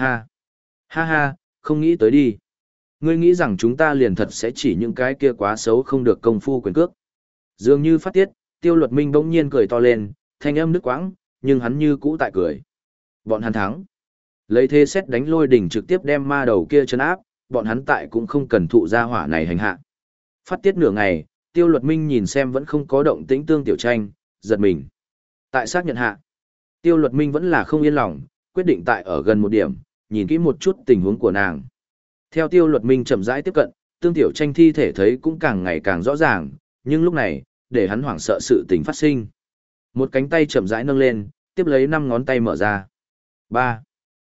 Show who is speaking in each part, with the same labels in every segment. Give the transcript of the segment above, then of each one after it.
Speaker 1: Ha! Ha ha, không nghĩ tới đi. Ngươi nghĩ rằng chúng ta liền thật sẽ chỉ những cái kia quá xấu không được công phu quyền cước. Dường như phát tiết, tiêu luật minh bỗng nhiên cười to lên, thanh âm nước quãng, nhưng hắn như cũ tại cười. Bọn hắn thắng. Lấy thế xét đánh lôi đỉnh trực tiếp đem ma đầu kia chấn áp, bọn hắn tại cũng không cần thụ ra hỏa này hành hạ. Phát tiết nửa ngày, tiêu luật minh nhìn xem vẫn không có động tĩnh tương tiểu tranh, giật mình. Tại xác nhận hạ, tiêu luật minh vẫn là không yên lòng, quyết định tại ở gần một điểm, nhìn kỹ một chút tình huống của nàng. Theo tiêu luật minh chậm rãi tiếp cận, tương tiểu tranh thi thể thấy cũng càng ngày càng rõ ràng, nhưng lúc này, để hắn hoảng sợ sự tình phát sinh. Một cánh tay chậm rãi nâng lên, tiếp lấy năm ngón tay mở ra. ba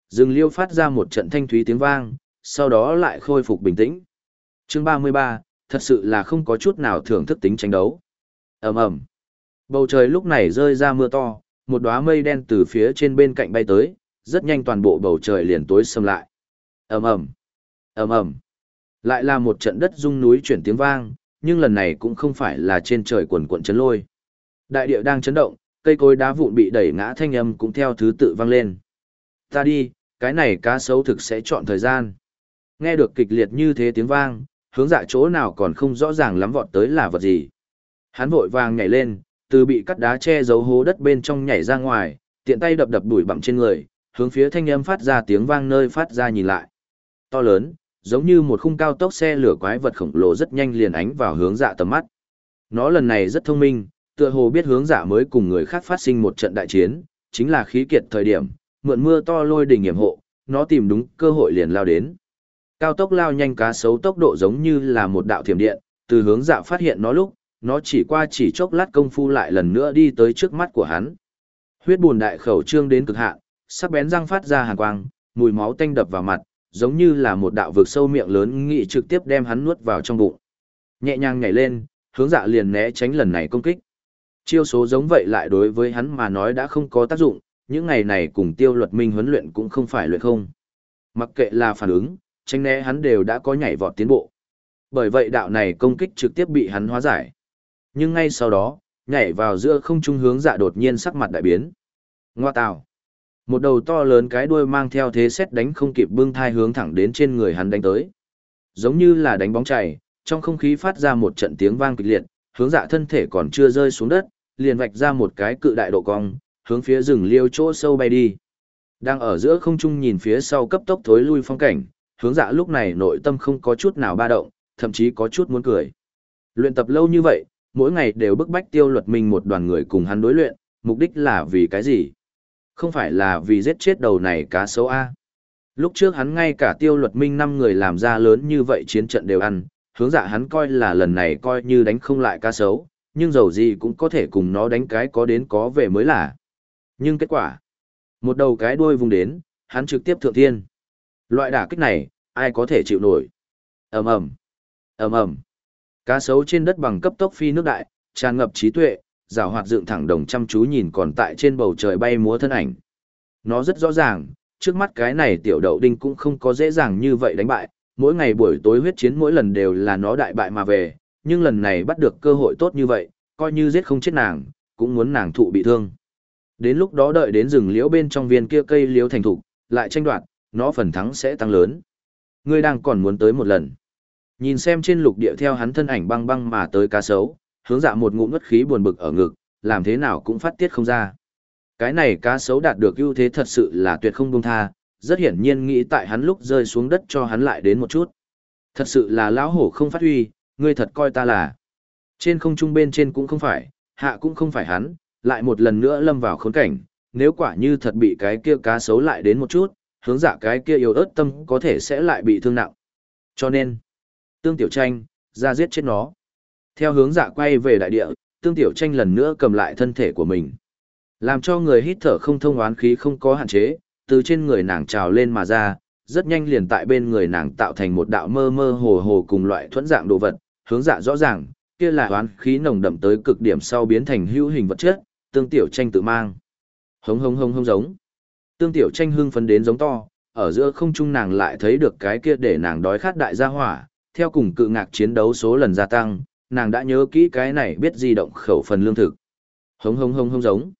Speaker 1: dừng liêu phát ra một trận thanh thúy tiếng vang, sau đó lại khôi phục bình tĩnh. Chương ba mươi ba thật sự là không có chút nào thưởng thức tính tranh đấu. ầm ầm Bầu trời lúc này rơi ra mưa to, một đóa mây đen từ phía trên bên cạnh bay tới, rất nhanh toàn bộ bầu trời liền tối sầm lại. ầm ầm ầm ầm Lại là một trận đất rung núi chuyển tiếng vang, nhưng lần này cũng không phải là trên trời quần quận chấn lôi. Đại địa đang chấn động, cây cối đá vụn bị đẩy ngã thanh âm cũng theo thứ tự vang lên. Ta đi, cái này cá sấu thực sẽ chọn thời gian. Nghe được kịch liệt như thế tiếng vang, hướng dạ chỗ nào còn không rõ ràng lắm vọt tới là vật gì. Hắn vội vàng nhảy lên, từ bị cắt đá che giấu hố đất bên trong nhảy ra ngoài, tiện tay đập đập đuổi bặm trên người, hướng phía thanh âm phát ra tiếng vang nơi phát ra nhìn lại. To lớn, giống như một khung cao tốc xe lửa quái vật khổng lồ rất nhanh liền ánh vào hướng dạ tầm mắt. Nó lần này rất thông minh, tựa hồ biết hướng dạ mới cùng người khác phát sinh một trận đại chiến, chính là khí kiệt thời điểm, mượn mưa to lôi đỉnh hiểm hộ, nó tìm đúng cơ hội liền lao đến. Cao tốc lao nhanh cá sấu tốc độ giống như là một đạo thiểm điện, từ hướng dạ phát hiện nó lúc, nó chỉ qua chỉ chốc lát công phu lại lần nữa đi tới trước mắt của hắn. Huyết buồn đại khẩu trương đến cực hạn, sắc bén răng phát ra hàn quang, mùi máu tanh đập vào mặt, giống như là một đạo vực sâu miệng lớn nghị trực tiếp đem hắn nuốt vào trong bụng. Nhẹ nhàng nhảy lên, hướng dạ liền né tránh lần này công kích. Chiêu số giống vậy lại đối với hắn mà nói đã không có tác dụng, những ngày này cùng tiêu luật minh huấn luyện cũng không phải luyện không. Mặc kệ là phản ứng, tránh né hắn đều đã có nhảy vọt tiến bộ. Bởi vậy đạo này công kích trực tiếp bị hắn hóa giải. Nhưng ngay sau đó, nhảy vào giữa không trung hướng dạ đột nhiên sắc mặt đại biến. Ngoa tào. Một đầu to lớn cái đuôi mang theo thế xét đánh không kịp bưng thai hướng thẳng đến trên người hắn đánh tới. Giống như là đánh bóng chảy, trong không khí phát ra một trận tiếng vang kịch liệt, hướng dạ thân thể còn chưa rơi xuống đất, liền vạch ra một cái cự đại độ cong, hướng phía rừng liêu chỗ sâu bay đi. Đang ở giữa không trung nhìn phía sau cấp tốc thối lui phong cảnh, hướng dạ lúc này nội tâm không có chút nào ba động, thậm chí có chút muốn cười. Luyện tập lâu như vậy, mỗi ngày đều bức bách tiêu luật mình một đoàn người cùng hắn đối luyện, mục đích là vì cái gì? Không phải là vì giết chết đầu này cá sấu A. Lúc trước hắn ngay cả tiêu luật minh năm người làm ra lớn như vậy chiến trận đều ăn, hướng dạ hắn coi là lần này coi như đánh không lại cá sấu, nhưng dầu gì cũng có thể cùng nó đánh cái có đến có về mới là. Nhưng kết quả, một đầu cái đuôi vùng đến, hắn trực tiếp thượng thiên. Loại đả kích này, ai có thể chịu nổi? ầm ầm, ầm ầm. Cá sấu trên đất bằng cấp tốc phi nước đại, tràn ngập trí tuệ, rào hoạt dựng thẳng đồng chăm chú nhìn còn tại trên bầu trời bay múa thân ảnh. Nó rất rõ ràng, trước mắt cái này tiểu đậu đinh cũng không có dễ dàng như vậy đánh bại, mỗi ngày buổi tối huyết chiến mỗi lần đều là nó đại bại mà về, nhưng lần này bắt được cơ hội tốt như vậy, coi như giết không chết nàng, cũng muốn nàng thụ bị thương. Đến lúc đó đợi đến rừng liễu bên trong viên kia cây liễu thành thục, lại tranh đoạt, nó phần thắng sẽ tăng lớn. Ngươi đang còn muốn tới một lần. Nhìn xem trên lục địa theo hắn thân ảnh băng băng mà tới cá sấu, hướng dạ một ngụm ngất khí buồn bực ở ngực, làm thế nào cũng phát tiết không ra. Cái này cá sấu đạt được ưu thế thật sự là tuyệt không buông tha, rất hiển nhiên nghĩ tại hắn lúc rơi xuống đất cho hắn lại đến một chút. Thật sự là lão hổ không phát huy, ngươi thật coi ta là. Trên không trung bên trên cũng không phải, hạ cũng không phải hắn, lại một lần nữa lâm vào khốn cảnh, nếu quả như thật bị cái kia cá sấu lại đến một chút, hướng dạ cái kia yếu ớt tâm có thể sẽ lại bị thương nặng. Cho nên, tương tiểu tranh, ra giết chết nó. Theo hướng dạ quay về đại địa, tương tiểu tranh lần nữa cầm lại thân thể của mình. Làm cho người hít thở không thông oán khí không có hạn chế, từ trên người nàng trào lên mà ra, rất nhanh liền tại bên người nàng tạo thành một đạo mơ mơ hồ hồ cùng loại thuẫn dạng đồ vật, hướng dạ rõ ràng, kia là oán khí nồng đậm tới cực điểm sau biến thành hữu hình vật chất, tương tiểu tranh tự mang. Hống hống hống hống giống. Tương tiểu tranh hưng phấn đến giống to, ở giữa không trung nàng lại thấy được cái kia để nàng đói khát đại gia hỏa, theo cùng cự ngạc chiến đấu số lần gia tăng, nàng đã nhớ kỹ cái này biết di động khẩu phần lương thực. Hống hống hống hống giống.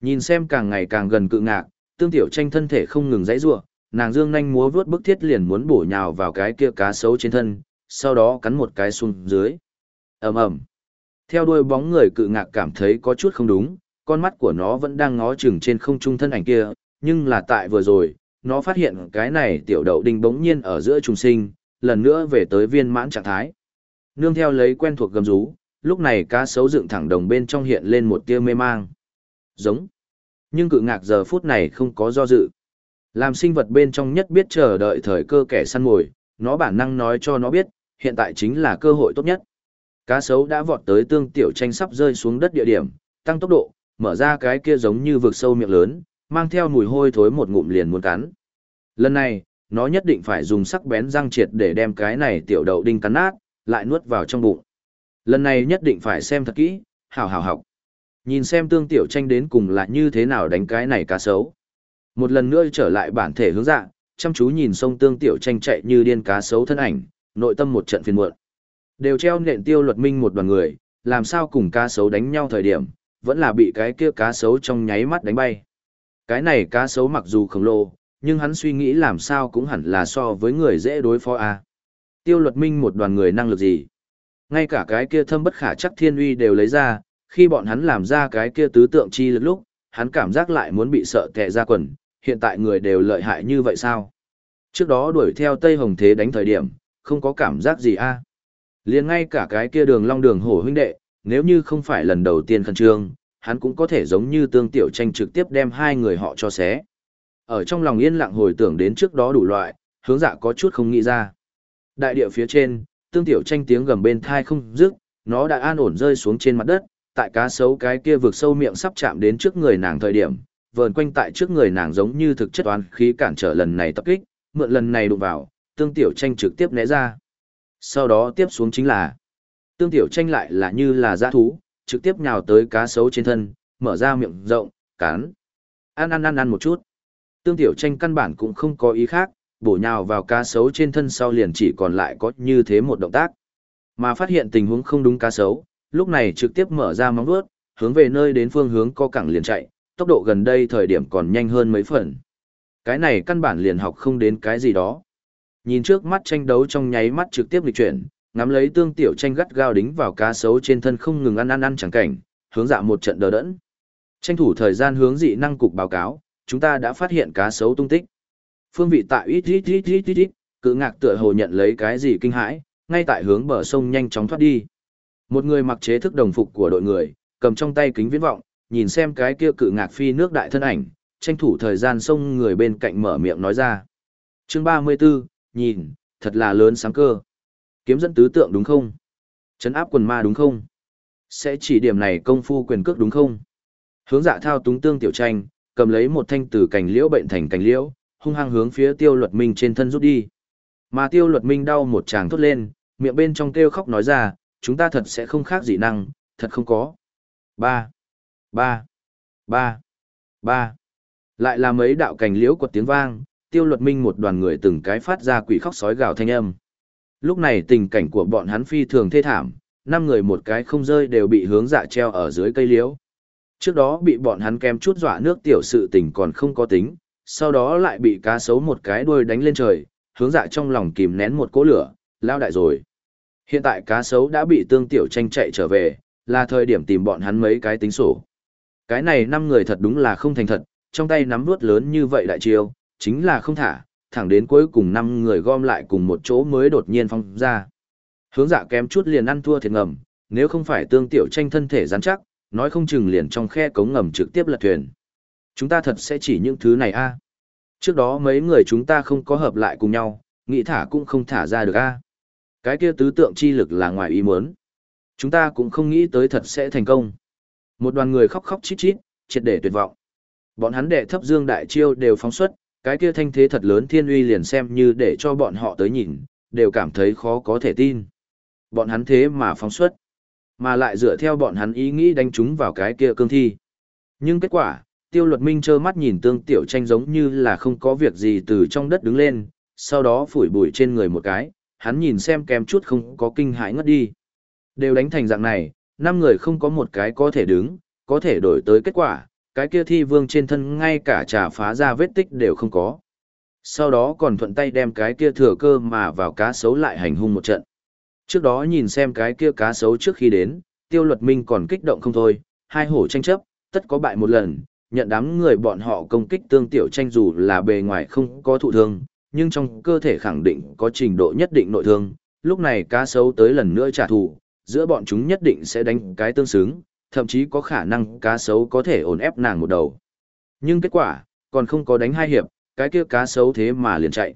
Speaker 1: Nhìn xem càng ngày càng gần cự ngạc, tương tiểu tranh thân thể không ngừng dãy rủa, nàng dương nhanh múa vướt bức thiết liền muốn bổ nhào vào cái kia cá sấu trên thân, sau đó cắn một cái xuống dưới. ầm ầm Theo đuôi bóng người cự ngạc cảm thấy có chút không đúng, con mắt của nó vẫn đang ngó chừng trên không trung thân ảnh kia, nhưng là tại vừa rồi, nó phát hiện cái này tiểu đậu đinh bỗng nhiên ở giữa trùng sinh, lần nữa về tới viên mãn trạng thái. Nương theo lấy quen thuộc gầm rú, lúc này cá sấu dựng thẳng đồng bên trong hiện lên một tia mê mang. Giống. Nhưng cự ngạc giờ phút này không có do dự. Làm sinh vật bên trong nhất biết chờ đợi thời cơ kẻ săn mồi, nó bản năng nói cho nó biết, hiện tại chính là cơ hội tốt nhất. Cá sấu đã vọt tới tương tiểu tranh sắp rơi xuống đất địa điểm, tăng tốc độ, mở ra cái kia giống như vực sâu miệng lớn, mang theo mùi hôi thối một ngụm liền muốn cắn. Lần này, nó nhất định phải dùng sắc bén răng triệt để đem cái này tiểu đậu đinh cắn nát, lại nuốt vào trong bụng. Lần này nhất định phải xem thật kỹ, hào hào học. Nhìn xem tương tiểu tranh đến cùng là như thế nào đánh cái này cá sấu. Một lần nữa trở lại bản thể hướng dạng, chăm chú nhìn sông tương tiểu tranh chạy như điên cá sấu thân ảnh, nội tâm một trận phiền muộn. Đều treo nện tiêu luật minh một đoàn người, làm sao cùng cá sấu đánh nhau thời điểm, vẫn là bị cái kia cá sấu trong nháy mắt đánh bay. Cái này cá sấu mặc dù khổng lồ, nhưng hắn suy nghĩ làm sao cũng hẳn là so với người dễ đối phó a. À. Tiêu luật minh một đoàn người năng lực gì? Ngay cả cái kia thâm bất khả chắc thiên uy đều lấy ra, khi bọn hắn làm ra cái kia tứ tượng chi lực lúc, hắn cảm giác lại muốn bị sợ tệ ra quần, hiện tại người đều lợi hại như vậy sao? Trước đó đuổi theo Tây Hồng Thế đánh thời điểm, không có cảm giác gì a. À? Liền ngay cả cái kia đường long đường hổ huynh đệ, nếu như không phải lần đầu tiên khẩn trương, hắn cũng có thể giống như tương tiểu tranh trực tiếp đem hai người họ cho xé. Ở trong lòng yên lặng hồi tưởng đến trước đó đủ loại, hướng dạ có chút không nghĩ ra. Đại địa phía trên, tương tiểu tranh tiếng gầm bên thai không dứt, nó đã an ổn rơi xuống trên mặt đất, tại cá sấu cái kia vực sâu miệng sắp chạm đến trước người nàng thời điểm, vờn quanh tại trước người nàng giống như thực chất toán khí cản trở lần này tập kích, mượn lần này đụng vào, tương tiểu tranh trực tiếp né ra. Sau đó tiếp xuống chính là, tương tiểu tranh lại là như là giã thú, trực tiếp nhào tới cá sấu trên thân, mở ra miệng rộng, cắn. Ăn ăn ăn ăn một chút. Tương tiểu tranh căn bản cũng không có ý khác, bổ nhào vào cá sấu trên thân sau liền chỉ còn lại có như thế một động tác. Mà phát hiện tình huống không đúng cá sấu, lúc này trực tiếp mở ra móng vuốt, hướng về nơi đến phương hướng co cẳng liền chạy, tốc độ gần đây thời điểm còn nhanh hơn mấy phần. Cái này căn bản liền học không đến cái gì đó. Nhìn trước mắt tranh đấu trong nháy mắt trực tiếp lịch chuyển, ngắm lấy tương tiểu tranh gắt gao đính vào cá sấu trên thân không ngừng ăn ăn ăn chẳng cảnh, hướng dạ một trận đờ đẫn. Tranh thủ thời gian hướng dị năng cục báo cáo, chúng ta đã phát hiện cá sấu tung tích. Phương vị tại ít ít ít ít ít ít, cự ngạc tựa hồ nhận lấy cái gì kinh hãi, ngay tại hướng bờ sông nhanh chóng thoát đi. Một người mặc chế thức đồng phục của đội người, cầm trong tay kính viễn vọng, nhìn xem cái kia cự ngạc phi nước đại thân ảnh, tranh thủ thời gian sông người bên cạnh mở miệng nói ra. Chương 34, nhìn, thật là lớn sáng cơ. Kiếm dẫn tứ tượng đúng không? Chấn áp quần ma đúng không? Sẽ chỉ điểm này công phu quyền cước đúng không? Hướng dạ thao túng tương tiểu tranh, cầm lấy một thanh từ cành liễu bệnh thành cành liễu, hung hăng hướng phía tiêu luật minh trên thân rút đi. Mà tiêu luật minh đau một tràng thốt lên, miệng bên trong kêu khóc nói ra, chúng ta thật sẽ không khác gì năng, thật không có. Ba, ba, ba, ba. Lại là mấy đạo cành liễu quật tiếng vang, tiêu luật minh một đoàn người từng cái phát ra quỷ khóc sói gào thanh âm. Lúc này tình cảnh của bọn hắn phi thường thê thảm, năm người một cái không rơi đều bị hướng dạ treo ở dưới cây liễu. Trước đó bị bọn hắn kem chút dọa nước tiểu sự tình còn không có tính, sau đó lại bị cá sấu một cái đuôi đánh lên trời, hướng dạ trong lòng kìm nén một cỗ lửa, lao đại rồi. Hiện tại cá sấu đã bị tương tiểu tranh chạy trở về, là thời điểm tìm bọn hắn mấy cái tính sổ. Cái này năm người thật đúng là không thành thật, trong tay nắm vuốt lớn như vậy đại chiêu, chính là không thả, thẳng đến cuối cùng năm người gom lại cùng một chỗ mới đột nhiên phong ra. Hướng dạ kém chút liền ăn thua thiệt ngầm, nếu không phải tương tiểu tranh thân thể rắn chắc, nói không chừng liền trong khe cống ngầm trực tiếp lật thuyền. Chúng ta thật sẽ chỉ những thứ này a Trước đó mấy người chúng ta không có hợp lại cùng nhau, nghĩ thả cũng không thả ra được a Cái kia tứ tượng chi lực là ngoài ý muốn. Chúng ta cũng không nghĩ tới thật sẽ thành công. Một đoàn người khóc khóc chít chít, triệt để tuyệt vọng. Bọn hắn đệ thấp dương đại chiêu đều phóng xuất, cái kia thanh thế thật lớn thiên uy liền xem như để cho bọn họ tới nhìn, đều cảm thấy khó có thể tin. Bọn hắn thế mà phóng xuất, mà lại dựa theo bọn hắn ý nghĩ đánh chúng vào cái kia cương thi. Nhưng kết quả, tiêu luật minh trơ mắt nhìn tương tiểu tranh giống như là không có việc gì từ trong đất đứng lên, sau đó phủi bụi trên người một cái, hắn nhìn xem kém chút không có kinh hãi ngất đi. Đều đánh thành dạng này, năm người không có một cái có thể đứng, có thể đổi tới kết quả, cái kia thi vương trên thân ngay cả trà phá ra vết tích đều không có. sau đó còn thuận tay đem cái kia thừa cơ mà vào cá sấu lại hành hung một trận. Trước đó nhìn xem cái kia cá sấu trước khi đến, tiêu luật minh còn kích động không thôi, hai hổ tranh chấp, tất có bại một lần, nhận đám người bọn họ công kích tương tiểu tranh dù là bề ngoài không có thụ thương, nhưng trong cơ thể khẳng định có trình độ nhất định nội thương, lúc này cá sấu tới lần nữa trả thù, giữa bọn chúng nhất định sẽ đánh cái tương xứng, thậm chí có khả năng cá sấu có thể ổn ép nàng một đầu. Nhưng kết quả, còn không có đánh hai hiệp, cái kia cá sấu thế mà liền chạy.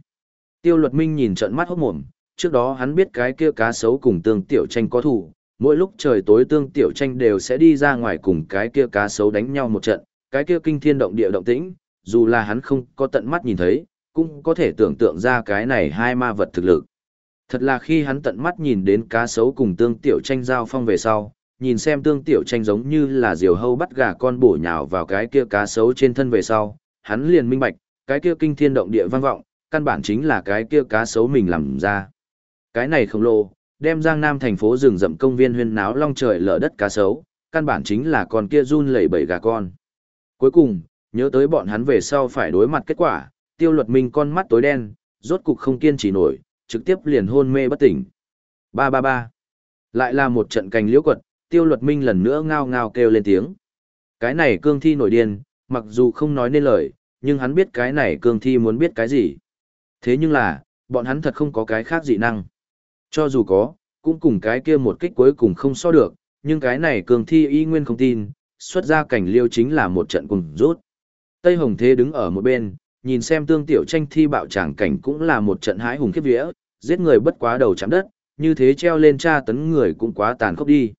Speaker 1: Tiêu luật minh nhìn trận mắt hốt mồm, trước đó hắn biết cái kia cá sấu cùng tương tiểu tranh có thủ, mỗi lúc trời tối tương tiểu tranh đều sẽ đi ra ngoài cùng cái kia cá sấu đánh nhau một trận, cái kia kinh thiên động địa động tĩnh, dù là hắn không có tận mắt nhìn thấy, cũng có thể tưởng tượng ra cái này hai ma vật thực lực. Thật là khi hắn tận mắt nhìn đến cá sấu cùng tương tiểu tranh giao phong về sau, nhìn xem tương tiểu tranh giống như là diều hâu bắt gà con bổ nhào vào cái kia cá sấu trên thân về sau, hắn liền minh bạch, cái kia kinh thiên động địa vang vọng, căn bản chính là cái kia cá sấu mình làm ra. Cái này khổng lồ, đem Giang Nam thành phố rừng rậm công viên huyên náo long trời lở đất cá sấu, căn bản chính là con kia run lẩy bẩy gà con. Cuối cùng, nhớ tới bọn hắn về sau phải đối mặt kết quả, tiêu luật minh con mắt tối đen, rốt cục không kiên trì nổi, trực tiếp liền hôn mê bất tỉnh. Ba ba ba. Lại là một trận cành liễu quật, tiêu luật minh lần nữa ngao ngao kêu lên tiếng. Cái này cương thi nổi điên, mặc dù không nói nên lời, nhưng hắn biết cái này cương thi muốn biết cái gì. Thế nhưng là, bọn hắn thật không có cái khác dị năng. Cho dù có, cũng cùng cái kia một kích cuối cùng không so được, nhưng cái này cương thi y nguyên không tin, xuất ra cảnh liêu chính là một trận cùng rút. Tây Hồng Thế đứng ở một bên, nhìn xem tương tiểu tranh thi bạo tràng cảnh cũng là một trận hái hùng khiếp vía, giết người bất quá đầu chạm đất, như thế treo lên tra tấn người cũng quá tàn khốc đi.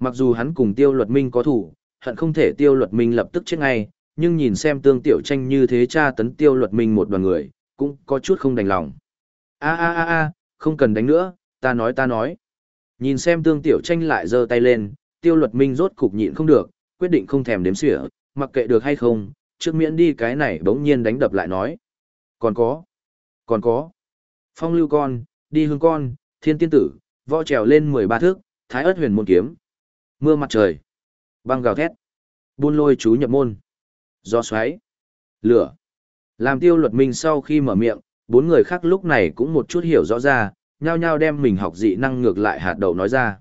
Speaker 1: Mặc dù hắn cùng tiêu luật minh có thủ, hận không thể tiêu luật minh lập tức chết ngay, nhưng nhìn xem tương tiểu tranh như thế tra tấn tiêu luật minh một đoàn người, cũng có chút không đành lòng. a a a a không cần đánh nữa, ta nói ta nói. Nhìn xem tương tiểu tranh lại giơ tay lên, tiêu luật minh rốt cục nhịn không được, quyết định không thèm đếm xỉa, mặc kệ được hay không, trước miễn đi cái này bỗng nhiên đánh đập lại nói. Còn có, còn có, phong lưu con, đi hương con, thiên tiên tử, võ trèo lên 13 thước, thái ớt huyền môn kiếm. Mưa mặt trời, băng gào thét, buôn lôi chú nhập môn, gió xoáy, lửa. Làm tiêu luật minh sau khi mở miệng, bốn người khác lúc này cũng một chút hiểu rõ ra, nhao nhao đem mình học dị năng ngược lại hạt đầu nói ra.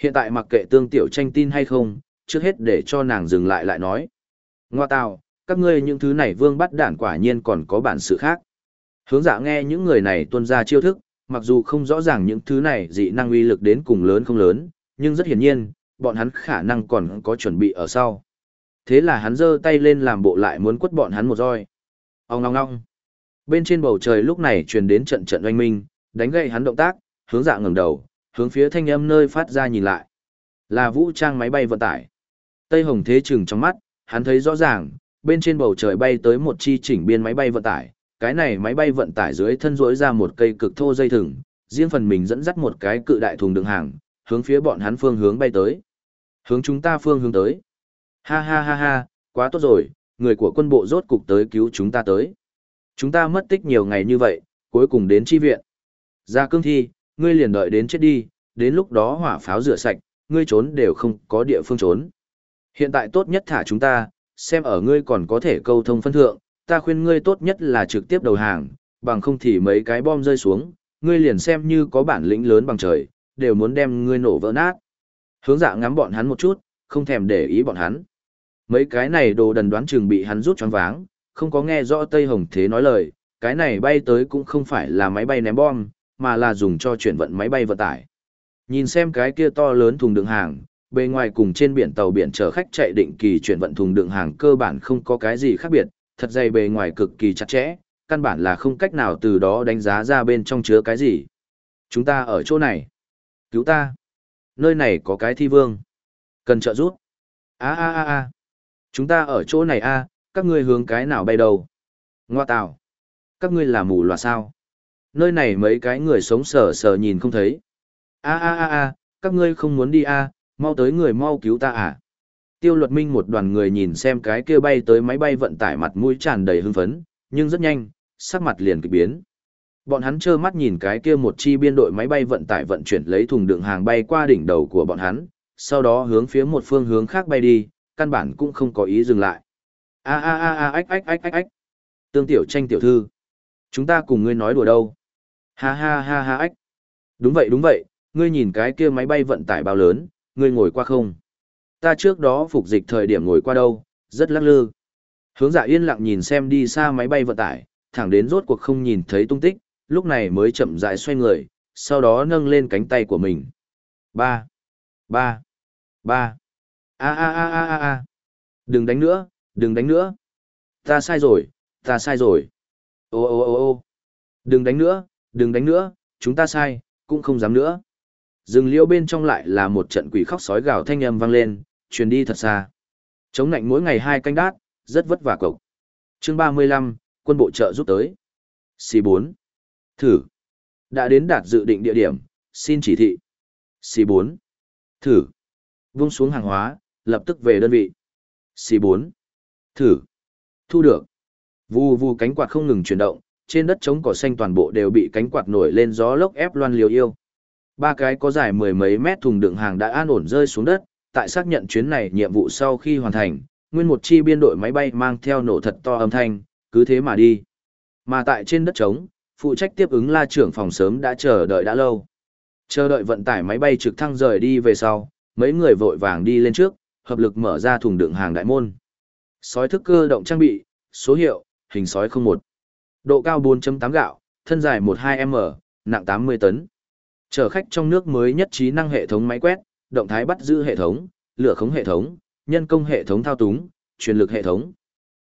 Speaker 1: Hiện tại mặc kệ tương tiểu tranh tin hay không, trước hết để cho nàng dừng lại lại nói. Ngoa tào, các ngươi những thứ này vương bắt đản quả nhiên còn có bản sự khác. Hướng dạ nghe những người này tuân ra chiêu thức, mặc dù không rõ ràng những thứ này dị năng uy lực đến cùng lớn không lớn, nhưng rất hiển nhiên, bọn hắn khả năng còn có chuẩn bị ở sau. Thế là hắn giơ tay lên làm bộ lại muốn quất bọn hắn một roi. Ông ngong ngong. Bên trên bầu trời lúc này truyền đến trận trận oanh minh, đánh gậy hắn động tác, hướng dạ ngẩng đầu, hướng phía thanh âm nơi phát ra nhìn lại. Là vũ trang máy bay vận tải. Tây Hồng Thế chừng trong mắt, hắn thấy rõ ràng, bên trên bầu trời bay tới một chi chỉnh biên máy bay vận tải, cái này máy bay vận tải dưới thân rỗi ra một cây cực thô dây thừng, riêng phần mình dẫn dắt một cái cự đại thùng đường hàng, hướng phía bọn hắn phương hướng bay tới. Hướng chúng ta phương hướng tới. Ha ha ha ha, quá tốt rồi, người của quân bộ rốt cục tới cứu chúng ta tới. Chúng ta mất tích nhiều ngày như vậy, cuối cùng đến chi viện. Ra cương thi, ngươi liền đợi đến chết đi, đến lúc đó hỏa pháo rửa sạch, ngươi trốn đều không có địa phương trốn. Hiện tại tốt nhất thả chúng ta, xem ở ngươi còn có thể câu thông phân thượng, ta khuyên ngươi tốt nhất là trực tiếp đầu hàng, bằng không thì mấy cái bom rơi xuống, ngươi liền xem như có bản lĩnh lớn bằng trời, đều muốn đem ngươi nổ vỡ nát. Hướng dạ ngắm bọn hắn một chút, không thèm để ý bọn hắn. Mấy cái này đồ đần đoán chừng bị hắn rút choáng váng, không có nghe rõ Tây Hồng Thế nói lời, cái này bay tới cũng không phải là máy bay ném bom, mà là dùng cho chuyển vận máy bay vận tải. Nhìn xem cái kia to lớn thùng đựng hàng, bề ngoài cùng trên biển tàu biển chở khách chạy định kỳ chuyển vận thùng đựng hàng cơ bản không có cái gì khác biệt, thật dày bề ngoài cực kỳ chặt chẽ, căn bản là không cách nào từ đó đánh giá ra bên trong chứa cái gì. Chúng ta ở chỗ này. Cứu ta. Nơi này có cái thi vương. Cần trợ giúp. a a a a Chúng ta ở chỗ này a các ngươi hướng cái nào bay đầu. Ngoa tạo. Các ngươi là mù loà sao. Nơi này mấy cái người sống sờ sờ nhìn không thấy. a a a a các ngươi không muốn đi a mau tới người mau cứu ta à. Tiêu luật minh một đoàn người nhìn xem cái kia bay tới máy bay vận tải mặt mũi tràn đầy hưng phấn, nhưng rất nhanh, sắc mặt liền kịch biến. Bọn hắn trơ mắt nhìn cái kia một chi biên đội máy bay vận tải vận chuyển lấy thùng đựng hàng bay qua đỉnh đầu của bọn hắn, sau đó hướng phía một phương hướng khác bay đi, căn bản cũng không có ý dừng lại. A a a a ách ách ách ách ách. Tương tiểu tranh tiểu thư. Chúng ta cùng ngươi nói đùa đâu. Ha ha ha ha ách. Đúng vậy đúng vậy, ngươi nhìn cái kia máy bay vận tải bao lớn, ngươi ngồi qua không? Ta trước đó phục dịch thời điểm ngồi qua đâu, rất lắc lư. Hướng dạ yên lặng nhìn xem đi xa máy bay vận tải, thẳng đến rốt cuộc không nhìn thấy tung tích, lúc này mới chậm rãi xoay người, sau đó nâng lên cánh tay của mình. Ba, ba, ba, a a a a a a, đừng đánh nữa, đừng đánh nữa. Ta sai rồi, ta sai rồi. Ô ô ô ô, đừng đánh nữa, đừng đánh nữa, chúng ta sai, cũng không dám nữa. Rừng liễu bên trong lại là một trận quỷ khóc sói gào thanh âm vang lên, truyền đi thật xa. Chống nạnh mỗi ngày hai canh đát, rất vất vả cộc. Chương 35, quân bộ trợ giúp tới. C4. Thử. Đã đến đạt dự định địa điểm, xin chỉ thị. C4. Thử. Vung xuống hàng hóa, lập tức về đơn vị. C4. Thử. Thu được. Vù vù cánh quạt không ngừng chuyển động, trên đất trống cỏ xanh toàn bộ đều bị cánh quạt nổi lên gió lốc ép loan liều yêu. Ba cái có dài mười mấy mét thùng đựng hàng đã an ổn rơi xuống đất, tại xác nhận chuyến này nhiệm vụ sau khi hoàn thành, nguyên một chi biên đội máy bay mang theo nổ thật to âm thanh, cứ thế mà đi. Mà tại trên đất trống, phụ trách tiếp ứng la trưởng phòng sớm đã chờ đợi đã lâu. Chờ đợi vận tải máy bay trực thăng rời đi về sau, mấy người vội vàng đi lên trước, hợp lực mở ra thùng đựng hàng đại môn. Sói thức cơ động trang bị, số hiệu, hình sói 01. Độ cao 4.8 gạo, thân dài 12m, nặng 80 tấn. Chở khách trong nước mới nhất trí năng hệ thống máy quét, động thái bắt giữ hệ thống, lửa khống hệ thống, nhân công hệ thống thao túng, truyền lực hệ thống.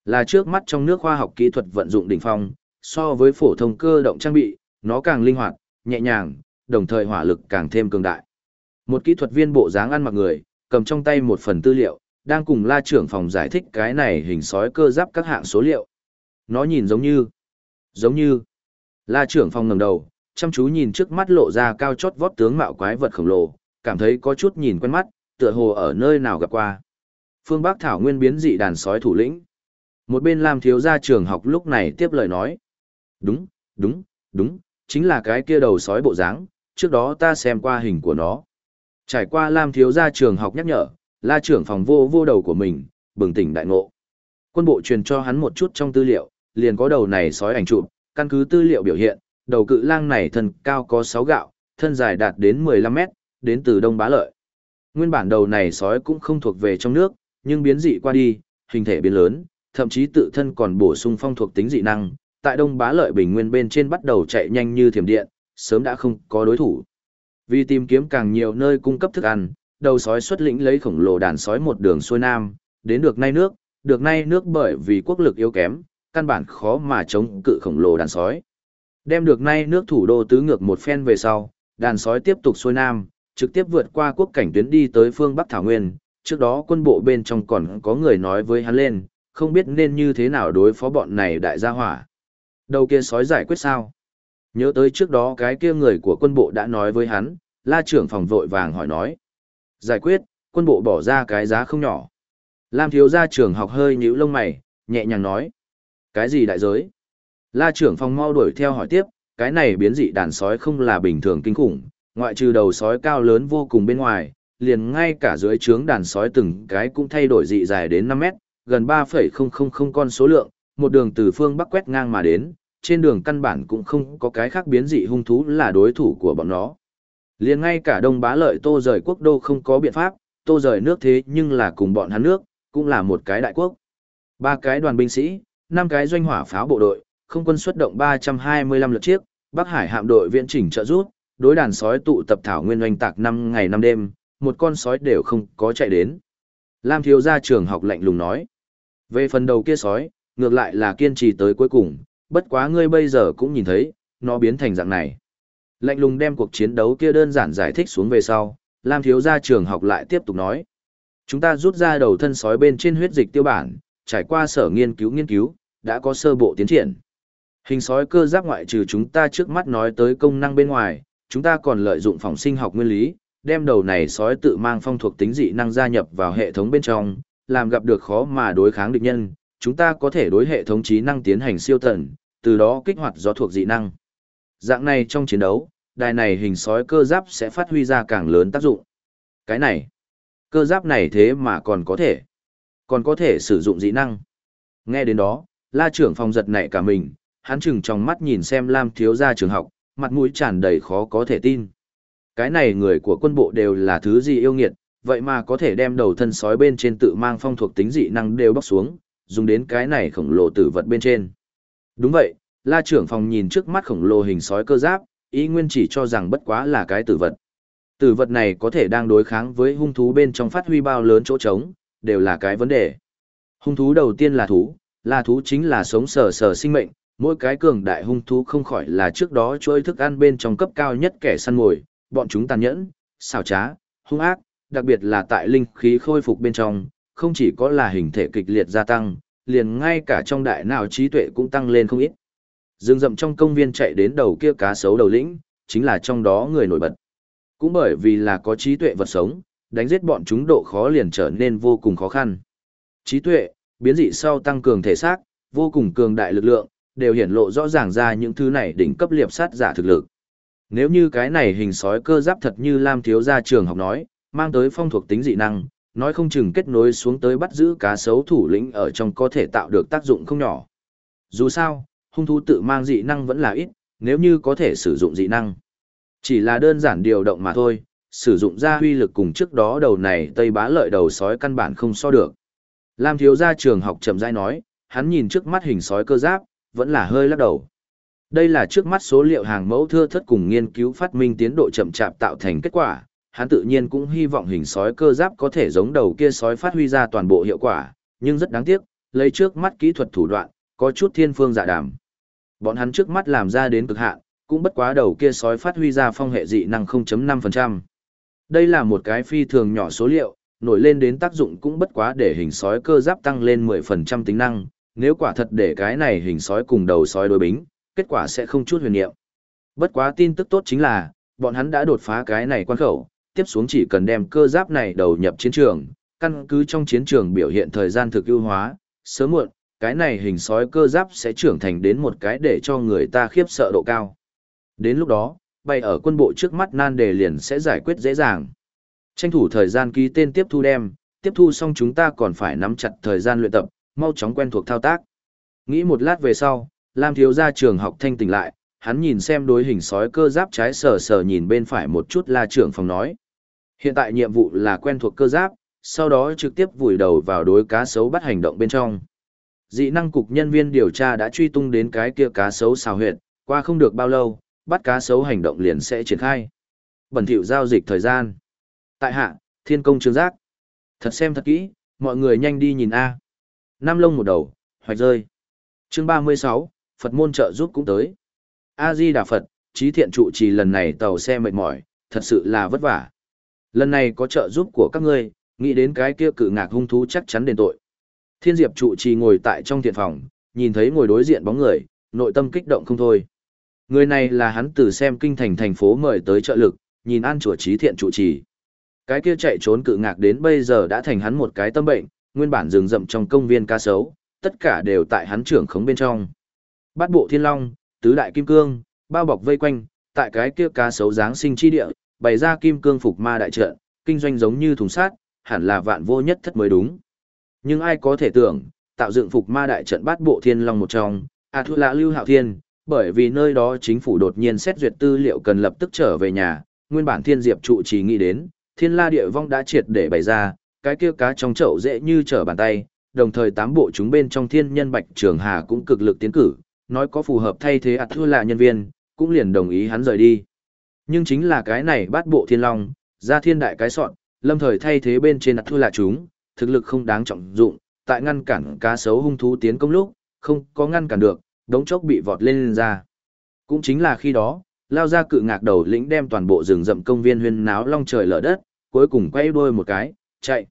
Speaker 1: Là trước mắt trong nước khoa học kỹ thuật vận dụng đỉnh phong, so với phổ thông cơ động trang bị, nó càng linh hoạt, nhẹ nhàng, đồng thời hỏa lực càng thêm cường đại. Một kỹ thuật viên bộ dáng ăn mặc người, cầm trong tay một phần tư liệu, đang cùng la trưởng phòng giải thích cái này hình sói cơ giáp các hạng số liệu. Nó nhìn giống như, giống như, la trưởng phòng ngẩng đầu, chăm chú nhìn trước mắt lộ ra cao chót vót tướng mạo quái vật khổng lồ, cảm thấy có chút nhìn quen mắt, tựa hồ ở nơi nào gặp qua. Phương Bắc Thảo Nguyên biến dị đàn sói thủ lĩnh. Một bên làm thiếu gia trường học lúc này tiếp lời nói. Đúng, đúng, đúng, chính là cái kia đầu sói bộ dáng, trước đó ta xem qua hình của nó. Trải qua Lam thiếu gia trường học nhắc nhở, la trưởng phòng vô vô đầu của mình, bừng tỉnh đại ngộ. Quân bộ truyền cho hắn một chút trong tư liệu, liền có đầu này sói ảnh chụp, căn cứ tư liệu biểu hiện, đầu cự lang này thân cao có 6 gạo, thân dài đạt đến 15 mét, đến từ Đông Bá Lợi. Nguyên bản đầu này sói cũng không thuộc về trong nước, nhưng biến dị qua đi, hình thể biến lớn, thậm chí tự thân còn bổ sung phong thuộc tính dị năng, tại Đông Bá Lợi Bình Nguyên bên trên bắt đầu chạy nhanh như thiểm điện, sớm đã không có đối thủ. Vì tìm kiếm càng nhiều nơi cung cấp thức ăn, đầu sói xuất lĩnh lấy khổng lồ đàn sói một đường xuôi nam, đến được nay nước, được nay nước bởi vì quốc lực yếu kém, căn bản khó mà chống cự khổng lồ đàn sói. Đem được nay nước thủ đô tứ ngược một phen về sau, đàn sói tiếp tục xuôi nam, trực tiếp vượt qua quốc cảnh tuyến đi tới phương Bắc Thảo Nguyên, trước đó quân bộ bên trong còn có người nói với hắn lên, không biết nên như thế nào đối phó bọn này đại gia hỏa. Đầu kia sói giải quyết sao? Nhớ tới trước đó cái kia người của quân bộ đã nói với hắn, la trưởng phòng vội vàng hỏi nói. Giải quyết, quân bộ bỏ ra cái giá không nhỏ. Lam thiếu gia trưởng học hơi nhíu lông mày, nhẹ nhàng nói. Cái gì đại giới? La trưởng phòng mau đuổi theo hỏi tiếp, cái này biến dị đàn sói không là bình thường kinh khủng, ngoại trừ đầu sói cao lớn vô cùng bên ngoài, liền ngay cả dưới trướng đàn sói từng cái cũng thay đổi dị dài đến 5 mét, gần 3,000 con số lượng, một đường từ phương bắc quét ngang mà đến, trên đường căn bản cũng không có cái khác biến dị hung thú là đối thủ của bọn nó. Liền ngay cả đông bá lợi tô rời quốc đô không có biện pháp, tô rời nước thế nhưng là cùng bọn hắn nước, cũng là một cái đại quốc. Ba cái đoàn binh sĩ, năm cái doanh hỏa pháo bộ đội, không quân xuất động 325 lượt chiếc, Bắc Hải hạm đội viện chỉnh trợ rút, đối đàn sói tụ tập thảo nguyên oanh tạc 5 ngày 5 đêm, một con sói đều không có chạy đến. Lam thiếu gia trường học lạnh lùng nói. Về phần đầu kia sói, ngược lại là kiên trì tới cuối cùng, bất quá ngươi bây giờ cũng nhìn thấy, nó biến thành dạng này. Lạnh lùng đem cuộc chiến đấu kia đơn giản giải thích xuống về sau, Lam thiếu gia trường học lại tiếp tục nói. Chúng ta rút ra đầu thân sói bên trên huyết dịch tiêu bản, trải qua sở nghiên cứu nghiên cứu, đã có sơ bộ tiến triển. Hình sói cơ giáp ngoại trừ chúng ta trước mắt nói tới công năng bên ngoài, chúng ta còn lợi dụng phòng sinh học nguyên lý, đem đầu này sói tự mang phong thuộc tính dị năng gia nhập vào hệ thống bên trong, làm gặp được khó mà đối kháng địch nhân, chúng ta có thể đối hệ thống trí năng tiến hành siêu tần, từ đó kích hoạt gió thuộc dị năng. Dạng này trong chiến đấu, đài này hình sói cơ giáp sẽ phát huy ra càng lớn tác dụng. Cái này, cơ giáp này thế mà còn có thể, còn có thể sử dụng dị năng. Nghe đến đó, la trưởng phòng giật nảy cả mình, hắn chừng trong mắt nhìn xem Lam thiếu gia trường học, mặt mũi tràn đầy khó có thể tin. Cái này người của quân bộ đều là thứ gì yêu nghiệt, vậy mà có thể đem đầu thân sói bên trên tự mang phong thuộc tính dị năng đều bóc xuống, dùng đến cái này khổng lồ tử vật bên trên. Đúng vậy, la trưởng phòng nhìn trước mắt khổng lồ hình sói cơ giáp, ý nguyên chỉ cho rằng bất quá là cái tử vật. Tử vật này có thể đang đối kháng với hung thú bên trong phát huy bao lớn chỗ trống, đều là cái vấn đề. Hung thú đầu tiên là thú, là thú chính là sống sờ sờ sinh mệnh, mỗi cái cường đại hung thú không khỏi là trước đó chuỗi thức ăn bên trong cấp cao nhất kẻ săn mồi, bọn chúng tàn nhẫn, xảo trá, hung ác, đặc biệt là tại linh khí khôi phục bên trong, không chỉ có là hình thể kịch liệt gia tăng, liền ngay cả trong đại não trí tuệ cũng tăng lên không ít. Dương rậm trong công viên chạy đến đầu kia cá sấu đầu lĩnh, chính là trong đó người nổi bật. Cũng bởi vì là có trí tuệ vật sống, đánh giết bọn chúng độ khó liền trở nên vô cùng khó khăn. Trí tuệ, biến dị sau tăng cường thể xác, vô cùng cường đại lực lượng, đều hiển lộ rõ ràng ra những thứ này đỉnh cấp liệp sát giả thực lực. Nếu như cái này hình sói cơ giáp thật như Lam thiếu gia trường học nói, mang tới phong thuộc tính dị năng, nói không chừng kết nối xuống tới bắt giữ cá sấu thủ lĩnh ở trong có thể tạo được tác dụng không nhỏ. Dù sao, hung thú tự mang dị năng vẫn là ít, nếu như có thể sử dụng dị năng. Chỉ là đơn giản điều động mà thôi, sử dụng ra huy lực cùng trước đó đầu này tây bá lợi đầu sói căn bản không so được. Lam thiếu gia trường học chậm rãi nói, hắn nhìn trước mắt hình sói cơ giáp, vẫn là hơi lắc đầu. Đây là trước mắt số liệu hàng mẫu thưa thất cùng nghiên cứu phát minh tiến độ chậm chạp tạo thành kết quả, hắn tự nhiên cũng hy vọng hình sói cơ giáp có thể giống đầu kia sói phát huy ra toàn bộ hiệu quả, nhưng rất đáng tiếc, lấy trước mắt kỹ thuật thủ đoạn, có chút thiên phương dạ đàm. Bọn hắn trước mắt làm ra đến cực hạn, cũng bất quá đầu kia sói phát huy ra phong hệ dị năng 0.5%. Đây là một cái phi thường nhỏ số liệu, nổi lên đến tác dụng cũng bất quá để hình sói cơ giáp tăng lên 10% tính năng, nếu quả thật để cái này hình sói cùng đầu sói đối bính, kết quả sẽ không chút huyền niệm. Bất quá tin tức tốt chính là, bọn hắn đã đột phá cái này quan khẩu, tiếp xuống chỉ cần đem cơ giáp này đầu nhập chiến trường, căn cứ trong chiến trường biểu hiện thời gian thực ưu hóa, sớm muộn, cái này hình sói cơ giáp sẽ trưởng thành đến một cái để cho người ta khiếp sợ độ cao. Đến lúc đó, bay ở quân bộ trước mắt nan đề liền sẽ giải quyết dễ dàng. Tranh thủ thời gian ký tên tiếp thu đem, tiếp thu xong chúng ta còn phải nắm chặt thời gian luyện tập, mau chóng quen thuộc thao tác. Nghĩ một lát về sau, Lam thiếu gia trường học thanh tỉnh lại, hắn nhìn xem đối hình sói cơ giáp trái sờ sờ nhìn bên phải một chút la trưởng phòng nói. Hiện tại nhiệm vụ là quen thuộc cơ giáp, sau đó trực tiếp vùi đầu vào đối cá sấu bắt hành động bên trong. Dị năng cục nhân viên điều tra đã truy tung đến cái kia cá sấu xào huyệt, qua không được bao lâu, bắt cá sấu hành động liền sẽ triển khai. Bẩn thỉu giao dịch thời gian. Tại hạ, thiên công trường giác. Thật xem thật kỹ, mọi người nhanh đi nhìn A. Nam lông một đầu, hoạch rơi. chương 36, Phật môn trợ giúp cũng tới. A-di Đà Phật, trí thiện trụ trì lần này tàu xe mệt mỏi, thật sự là vất vả. Lần này có trợ giúp của các ngươi, nghĩ đến cái kia cự ngạc hung thú chắc chắn đền tội. Thiên Diệp trụ trì ngồi tại trong thiện phòng, nhìn thấy ngồi đối diện bóng người, nội tâm kích động không thôi. Người này là hắn từ xem kinh thành thành phố mời tới trợ lực, nhìn an chùa trí thiện trụ trì. Cái kia chạy trốn cự ngạc đến bây giờ đã thành hắn một cái tâm bệnh, nguyên bản rừng rậm trong công viên ca sấu, tất cả đều tại hắn trưởng khống bên trong. Bát bộ thiên long, tứ đại kim cương, bao bọc vây quanh, tại cái kia ca sấu dáng sinh chi địa, bày ra kim cương phục ma đại trận, kinh doanh giống như thùng sát, hẳn là vạn vô nhất thất mới đúng. Nhưng ai có thể tưởng, tạo dựng phục ma đại trận bát bộ thiên long một trong, a thu lạ lưu hạo thiên, bởi vì nơi đó chính phủ đột nhiên xét duyệt tư liệu cần lập tức trở về nhà, nguyên bản thiên diệp trụ chỉ nghĩ đến, thiên la địa vong đã triệt để bày ra, cái kia cá trong chậu dễ như trở bàn tay, đồng thời tám bộ chúng bên trong thiên nhân bạch trường hà cũng cực lực tiến cử, nói có phù hợp thay thế ạt thua là nhân viên, cũng liền đồng ý hắn rời đi. Nhưng chính là cái này bát bộ thiên long, ra thiên đại cái sọn, lâm thời thay thế bên trên ạt thua là chúng, thực lực không đáng trọng dụng, tại ngăn cản cá sấu hung thú tiến công lúc, không có ngăn cản được, đống chốc bị vọt lên, lên ra. Cũng chính là khi đó, lao ra cự ngạc đầu lĩnh đem toàn bộ rừng rậm công viên huyên náo long trời lở đất, cuối cùng quay đuôi một cái, chạy.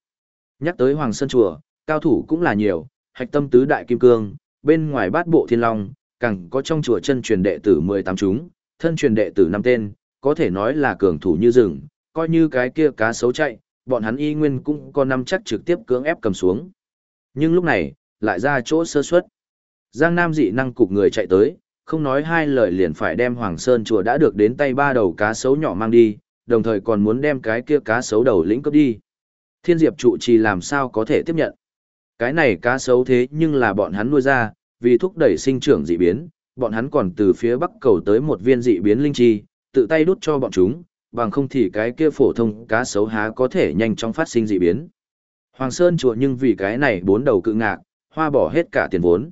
Speaker 1: Nhắc tới Hoàng Sơn Chùa, cao thủ cũng là nhiều, hạch tâm tứ đại kim cương, bên ngoài bát bộ thiên long, càng có trong chùa chân truyền đệ tử 18 chúng, thân truyền đệ tử năm tên, có thể nói là cường thủ như rừng, coi như cái kia cá xấu chạy, bọn hắn y nguyên cũng có năm chắc trực tiếp cưỡng ép cầm xuống. Nhưng lúc này, lại ra chỗ sơ suất. Giang Nam dị năng cục người chạy tới, không nói hai lời liền phải đem Hoàng Sơn chùa đã được đến tay ba đầu cá sấu nhỏ mang đi, đồng thời còn muốn đem cái kia cá sấu đầu lĩnh cướp đi. Thiên Diệp trụ trì làm sao có thể tiếp nhận. Cái này cá sấu thế nhưng là bọn hắn nuôi ra, vì thúc đẩy sinh trưởng dị biến, bọn hắn còn từ phía bắc cầu tới một viên dị biến linh chi, tự tay đút cho bọn chúng, bằng không thì cái kia phổ thông cá sấu há có thể nhanh chóng phát sinh dị biến. Hoàng Sơn chùa nhưng vì cái này bốn đầu cự ngạc, hoa bỏ hết cả tiền vốn.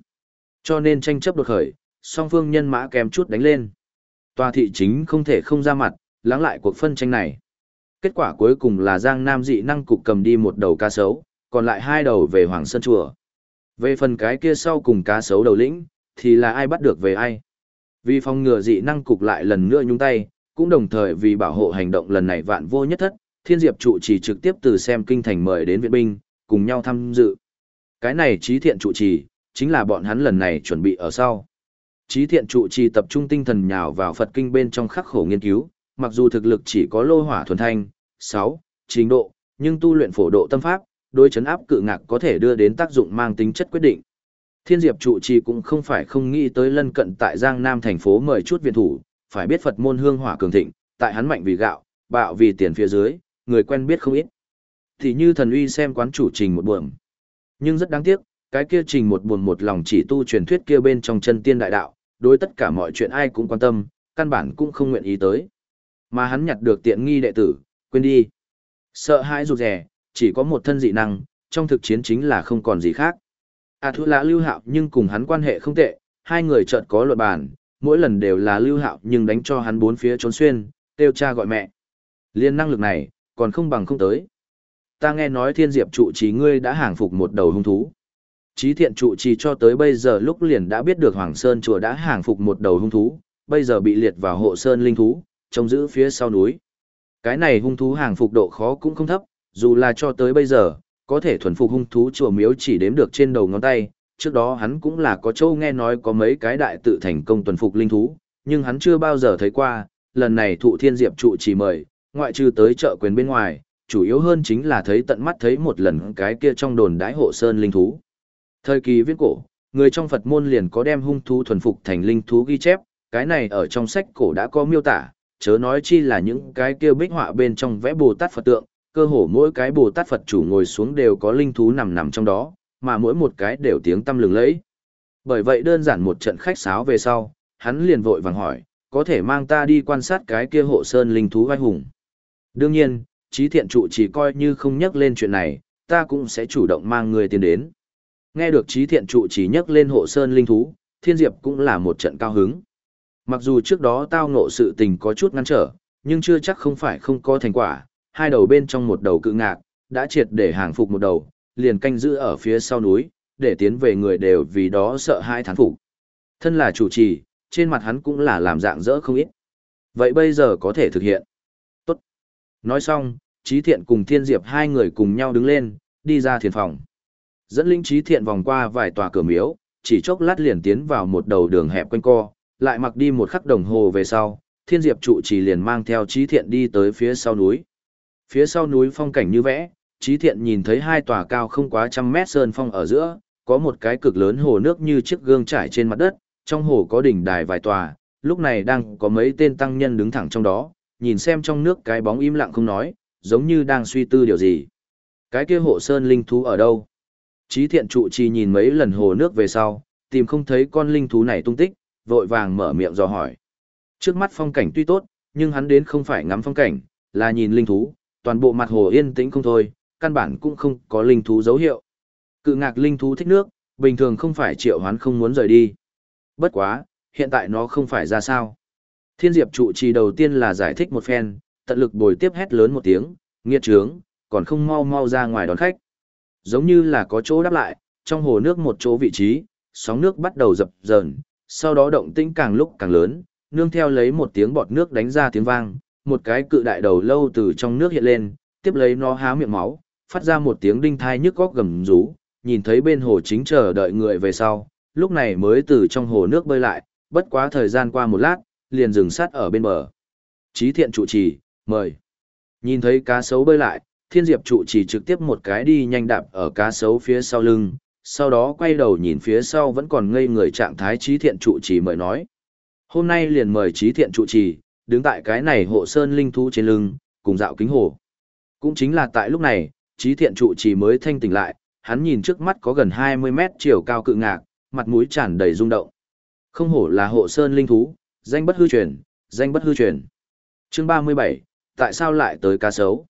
Speaker 1: Cho nên tranh chấp đột khởi, song phương nhân mã kèm chút đánh lên. Tòa thị chính không thể không ra mặt, lắng lại cuộc phân tranh này. Kết quả cuối cùng là Giang Nam dị năng cục cầm đi một đầu cá sấu, còn lại hai đầu về Hoàng Sơn Chùa. Về phần cái kia sau cùng cá sấu đầu lĩnh, thì là ai bắt được về ai. Vì phòng ngừa dị năng cục lại lần nữa nhúng tay, cũng đồng thời vì bảo hộ hành động lần này vạn vô nhất thất, Thiên Diệp trụ trì trực tiếp từ xem kinh thành mời đến viện binh, cùng nhau tham dự. Cái này trí thiện trụ trì, chính là bọn hắn lần này chuẩn bị ở sau. Trí thiện trụ trì tập trung tinh thần nhào vào Phật kinh bên trong khắc khổ nghiên cứu, mặc dù thực lực chỉ có lô hỏa thuần thanh, 6, trình độ, nhưng tu luyện phổ độ tâm pháp, đối chấn áp cự ngạc có thể đưa đến tác dụng mang tính chất quyết định. Thiên Diệp trụ trì cũng không phải không nghĩ tới lân cận tại Giang Nam thành phố mời chút viện thủ, phải biết Phật môn hương hỏa cường thịnh, tại hắn mạnh vì gạo, bạo vì tiền phía dưới, người quen biết không ít. Thì như thần uy xem quán chủ trình một buồm. Nhưng rất đáng tiếc, cái kia trình một buồn một lòng chỉ tu truyền thuyết kia bên trong chân tiên đại đạo, đối tất cả mọi chuyện ai cũng quan tâm, căn bản cũng không nguyện ý tới. Mà hắn nhặt được tiện nghi đệ tử, quên đi. Sợ hãi rụt rè, chỉ có một thân dị năng, trong thực chiến chính là không còn gì khác. À thu lã lưu hạo nhưng cùng hắn quan hệ không tệ, hai người chợt có luận bàn, mỗi lần đều là lưu hạo nhưng đánh cho hắn bốn phía trốn xuyên, kêu cha gọi mẹ. Liên năng lực này, còn không bằng không tới. Ta nghe nói thiên diệp trụ trí ngươi đã hàng phục một đầu hung thú. Trí thiện trụ trì cho tới bây giờ lúc liền đã biết được Hoàng Sơn chùa đã hàng phục một đầu hung thú, bây giờ bị liệt vào hộ sơn linh thú, trông giữ phía sau núi. Cái này hung thú hàng phục độ khó cũng không thấp, dù là cho tới bây giờ, có thể thuần phục hung thú chùa miếu chỉ đếm được trên đầu ngón tay, trước đó hắn cũng là có châu nghe nói có mấy cái đại tự thành công tuần phục linh thú, nhưng hắn chưa bao giờ thấy qua, lần này thụ thiên diệp trụ chỉ mời, ngoại trừ tới chợ quyền bên ngoài, chủ yếu hơn chính là thấy tận mắt thấy một lần cái kia trong đồn đái hộ sơn linh thú. Thời kỳ viết cổ, người trong Phật môn liền có đem hung thú thuần phục thành linh thú ghi chép, cái này ở trong sách cổ đã có miêu tả, chớ nói chi là những cái kia bích họa bên trong vẽ Bồ Tát Phật tượng, cơ hồ mỗi cái Bồ Tát Phật chủ ngồi xuống đều có linh thú nằm nằm trong đó, mà mỗi một cái đều tiếng tâm lừng lẫy. Bởi vậy đơn giản một trận khách sáo về sau, hắn liền vội vàng hỏi, có thể mang ta đi quan sát cái kia hộ sơn linh thú vai hùng. Đương nhiên, trí thiện trụ chỉ coi như không nhắc lên chuyện này, ta cũng sẽ chủ động mang người tiến đến. Nghe được trí thiện trụ chỉ nhắc lên hộ sơn linh thú, thiên diệp cũng là một trận cao hứng. Mặc dù trước đó tao ngộ sự tình có chút ngăn trở, nhưng chưa chắc không phải không có thành quả, hai đầu bên trong một đầu cự ngạc, đã triệt để hàng phục một đầu, liền canh giữ ở phía sau núi, để tiến về người đều vì đó sợ hai thán phục. Thân là chủ trì, trên mặt hắn cũng là làm dạng dỡ không ít. Vậy bây giờ có thể thực hiện. Tốt. Nói xong, Trí Thiện cùng Thiên Diệp hai người cùng nhau đứng lên, đi ra thiền phòng. Dẫn linh trí thiện vòng qua vài tòa cửa miếu, chỉ chốc lát liền tiến vào một đầu đường hẹp quanh co, lại mặc đi một khắc đồng hồ về sau, thiên diệp trụ chỉ liền mang theo trí thiện đi tới phía sau núi. Phía sau núi phong cảnh như vẽ, trí thiện nhìn thấy hai tòa cao không quá trăm mét sơn phong ở giữa, có một cái cực lớn hồ nước như chiếc gương trải trên mặt đất, trong hồ có đỉnh đài vài tòa, lúc này đang có mấy tên tăng nhân đứng thẳng trong đó, nhìn xem trong nước cái bóng im lặng không nói, giống như đang suy tư điều gì. Cái kia hộ sơn linh thú ở đâu? trí thiện trụ trì nhìn mấy lần hồ nước về sau, tìm không thấy con linh thú này tung tích, vội vàng mở miệng dò hỏi. Trước mắt phong cảnh tuy tốt, nhưng hắn đến không phải ngắm phong cảnh, là nhìn linh thú, toàn bộ mặt hồ yên tĩnh không thôi, căn bản cũng không có linh thú dấu hiệu. Cự ngạc linh thú thích nước, bình thường không phải triệu hoán không muốn rời đi. Bất quá, hiện tại nó không phải ra sao. Thiên diệp trụ trì đầu tiên là giải thích một phen, tận lực bồi tiếp hét lớn một tiếng, nghiệt trướng, còn không mau mau ra ngoài đón khách. Giống như là có chỗ đáp lại, trong hồ nước một chỗ vị trí, sóng nước bắt đầu dập dờn, sau đó động tĩnh càng lúc càng lớn, nương theo lấy một tiếng bọt nước đánh ra tiếng vang, một cái cự đại đầu lâu từ trong nước hiện lên, tiếp lấy nó há miệng máu, phát ra một tiếng đinh thai nhức góc gầm rú, nhìn thấy bên hồ chính chờ đợi người về sau, lúc này mới từ trong hồ nước bơi lại, bất quá thời gian qua một lát, liền dừng sát ở bên bờ. Chí thiện trụ trì, mời. Nhìn thấy cá sấu bơi lại, thiên diệp trụ trì trực tiếp một cái đi nhanh đạp ở cá sấu phía sau lưng, sau đó quay đầu nhìn phía sau vẫn còn ngây người trạng thái trí thiện trụ trì mời nói. Hôm nay liền mời trí thiện trụ trì, đứng tại cái này hộ sơn linh thú trên lưng, cùng dạo kính hồ. Cũng chính là tại lúc này, trí thiện trụ trì mới thanh tỉnh lại, hắn nhìn trước mắt có gần 20 mét chiều cao cự ngạc, mặt mũi tràn đầy rung động. Không hổ là hộ sơn linh thú, danh bất hư truyền, danh bất hư truyền. Chương 37, tại sao lại tới cá sấu?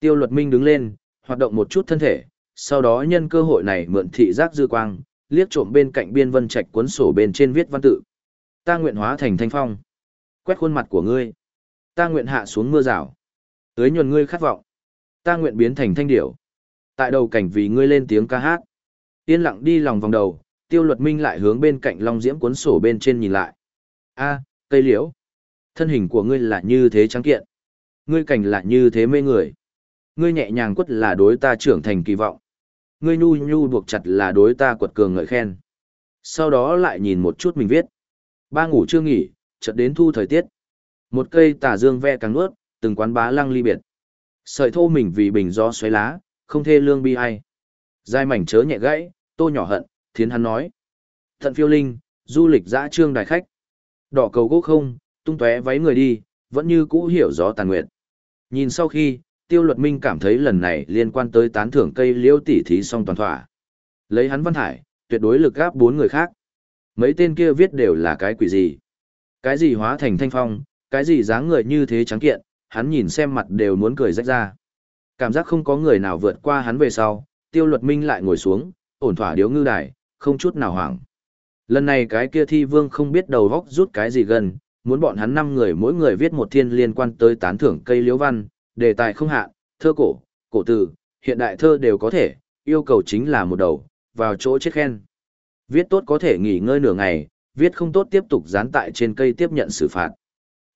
Speaker 1: Tiêu luật minh đứng lên, hoạt động một chút thân thể, sau đó nhân cơ hội này mượn thị giác dư quang, liếc trộm bên cạnh biên vân trạch cuốn sổ bên trên viết văn tự. Ta nguyện hóa thành thanh phong. Quét khuôn mặt của ngươi. Ta nguyện hạ xuống mưa rào. Tưới nhuần ngươi khát vọng. Ta nguyện biến thành thanh điểu. Tại đầu cảnh vì ngươi lên tiếng ca hát. Yên lặng đi lòng vòng đầu, tiêu luật minh lại hướng bên cạnh long diễm cuốn sổ bên trên nhìn lại. a cây liễu. Thân hình của ngươi là như thế trắng kiện. Ngươi cảnh là như thế mê người. Ngươi nhẹ nhàng quất là đối ta trưởng thành kỳ vọng. Ngươi nhu nhu buộc chặt là đối ta quật cường ngợi khen. Sau đó lại nhìn một chút mình viết. Ba ngủ chưa nghỉ, chợt đến thu thời tiết. Một cây tà dương ve càng nuốt, từng quán bá lăng ly biệt. Sợi thô mình vì bình gió xoáy lá, không thê lương bi ai. Giai mảnh chớ nhẹ gãy, tô nhỏ hận, thiến hắn nói. Thận phiêu linh, du lịch dã trương đài khách. Đỏ cầu gỗ không, tung tóe váy người đi, vẫn như cũ hiểu gió tàn nguyệt. Nhìn sau khi, tiêu luật minh cảm thấy lần này liên quan tới tán thưởng cây liễu tỷ thí song toàn thỏa. Lấy hắn văn hải, tuyệt đối lực gáp bốn người khác. Mấy tên kia viết đều là cái quỷ gì? Cái gì hóa thành thanh phong, cái gì dáng người như thế trắng kiện, hắn nhìn xem mặt đều muốn cười rách ra. Cảm giác không có người nào vượt qua hắn về sau, tiêu luật minh lại ngồi xuống, ổn thỏa điếu ngư đài, không chút nào hoảng. Lần này cái kia thi vương không biết đầu góc rút cái gì gần, muốn bọn hắn năm người mỗi người viết một thiên liên quan tới tán thưởng cây liễu văn, đề tài không hạn, thơ cổ, cổ từ, hiện đại thơ đều có thể, yêu cầu chính là một đầu, vào chỗ chết khen. Viết tốt có thể nghỉ ngơi nửa ngày, viết không tốt tiếp tục dán tại trên cây tiếp nhận xử phạt.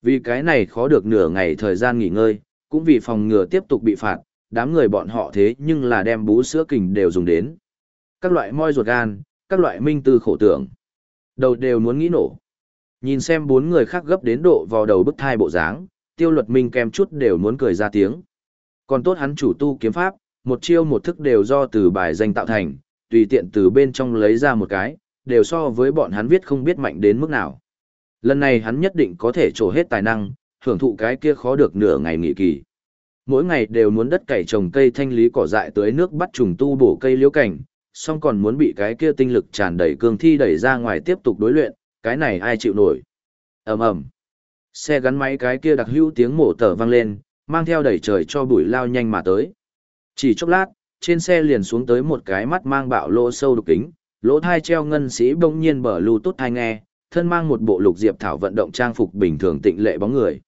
Speaker 1: Vì cái này khó được nửa ngày thời gian nghỉ ngơi, cũng vì phòng ngừa tiếp tục bị phạt, đám người bọn họ thế nhưng là đem bú sữa kình đều dùng đến. Các loại moi ruột gan, các loại minh tư khổ tưởng. Đầu đều muốn nghĩ nổ. Nhìn xem bốn người khác gấp đến độ vào đầu bức thai bộ dáng, tiêu luật minh kèm chút đều muốn cười ra tiếng. Còn tốt hắn chủ tu kiếm pháp, một chiêu một thức đều do từ bài danh tạo thành, tùy tiện từ bên trong lấy ra một cái, đều so với bọn hắn viết không biết mạnh đến mức nào. Lần này hắn nhất định có thể trổ hết tài năng, hưởng thụ cái kia khó được nửa ngày nghỉ kỳ. Mỗi ngày đều muốn đất cày trồng cây thanh lý cỏ dại tới nước bắt trùng tu bổ cây liễu cảnh, song còn muốn bị cái kia tinh lực tràn đầy cương thi đẩy ra ngoài tiếp tục đối luyện, cái này ai chịu nổi. ầm ầm Xe gắn máy cái kia đặc hữu tiếng mổ tở vang lên, mang theo đẩy trời cho bụi lao nhanh mà tới. Chỉ chốc lát, trên xe liền xuống tới một cái mắt mang bạo lỗ sâu đục kính, lỗ thai treo ngân sĩ bỗng nhiên bở lưu tốt thai nghe, thân mang một bộ lục diệp thảo vận động trang phục bình thường tịnh lệ bóng người.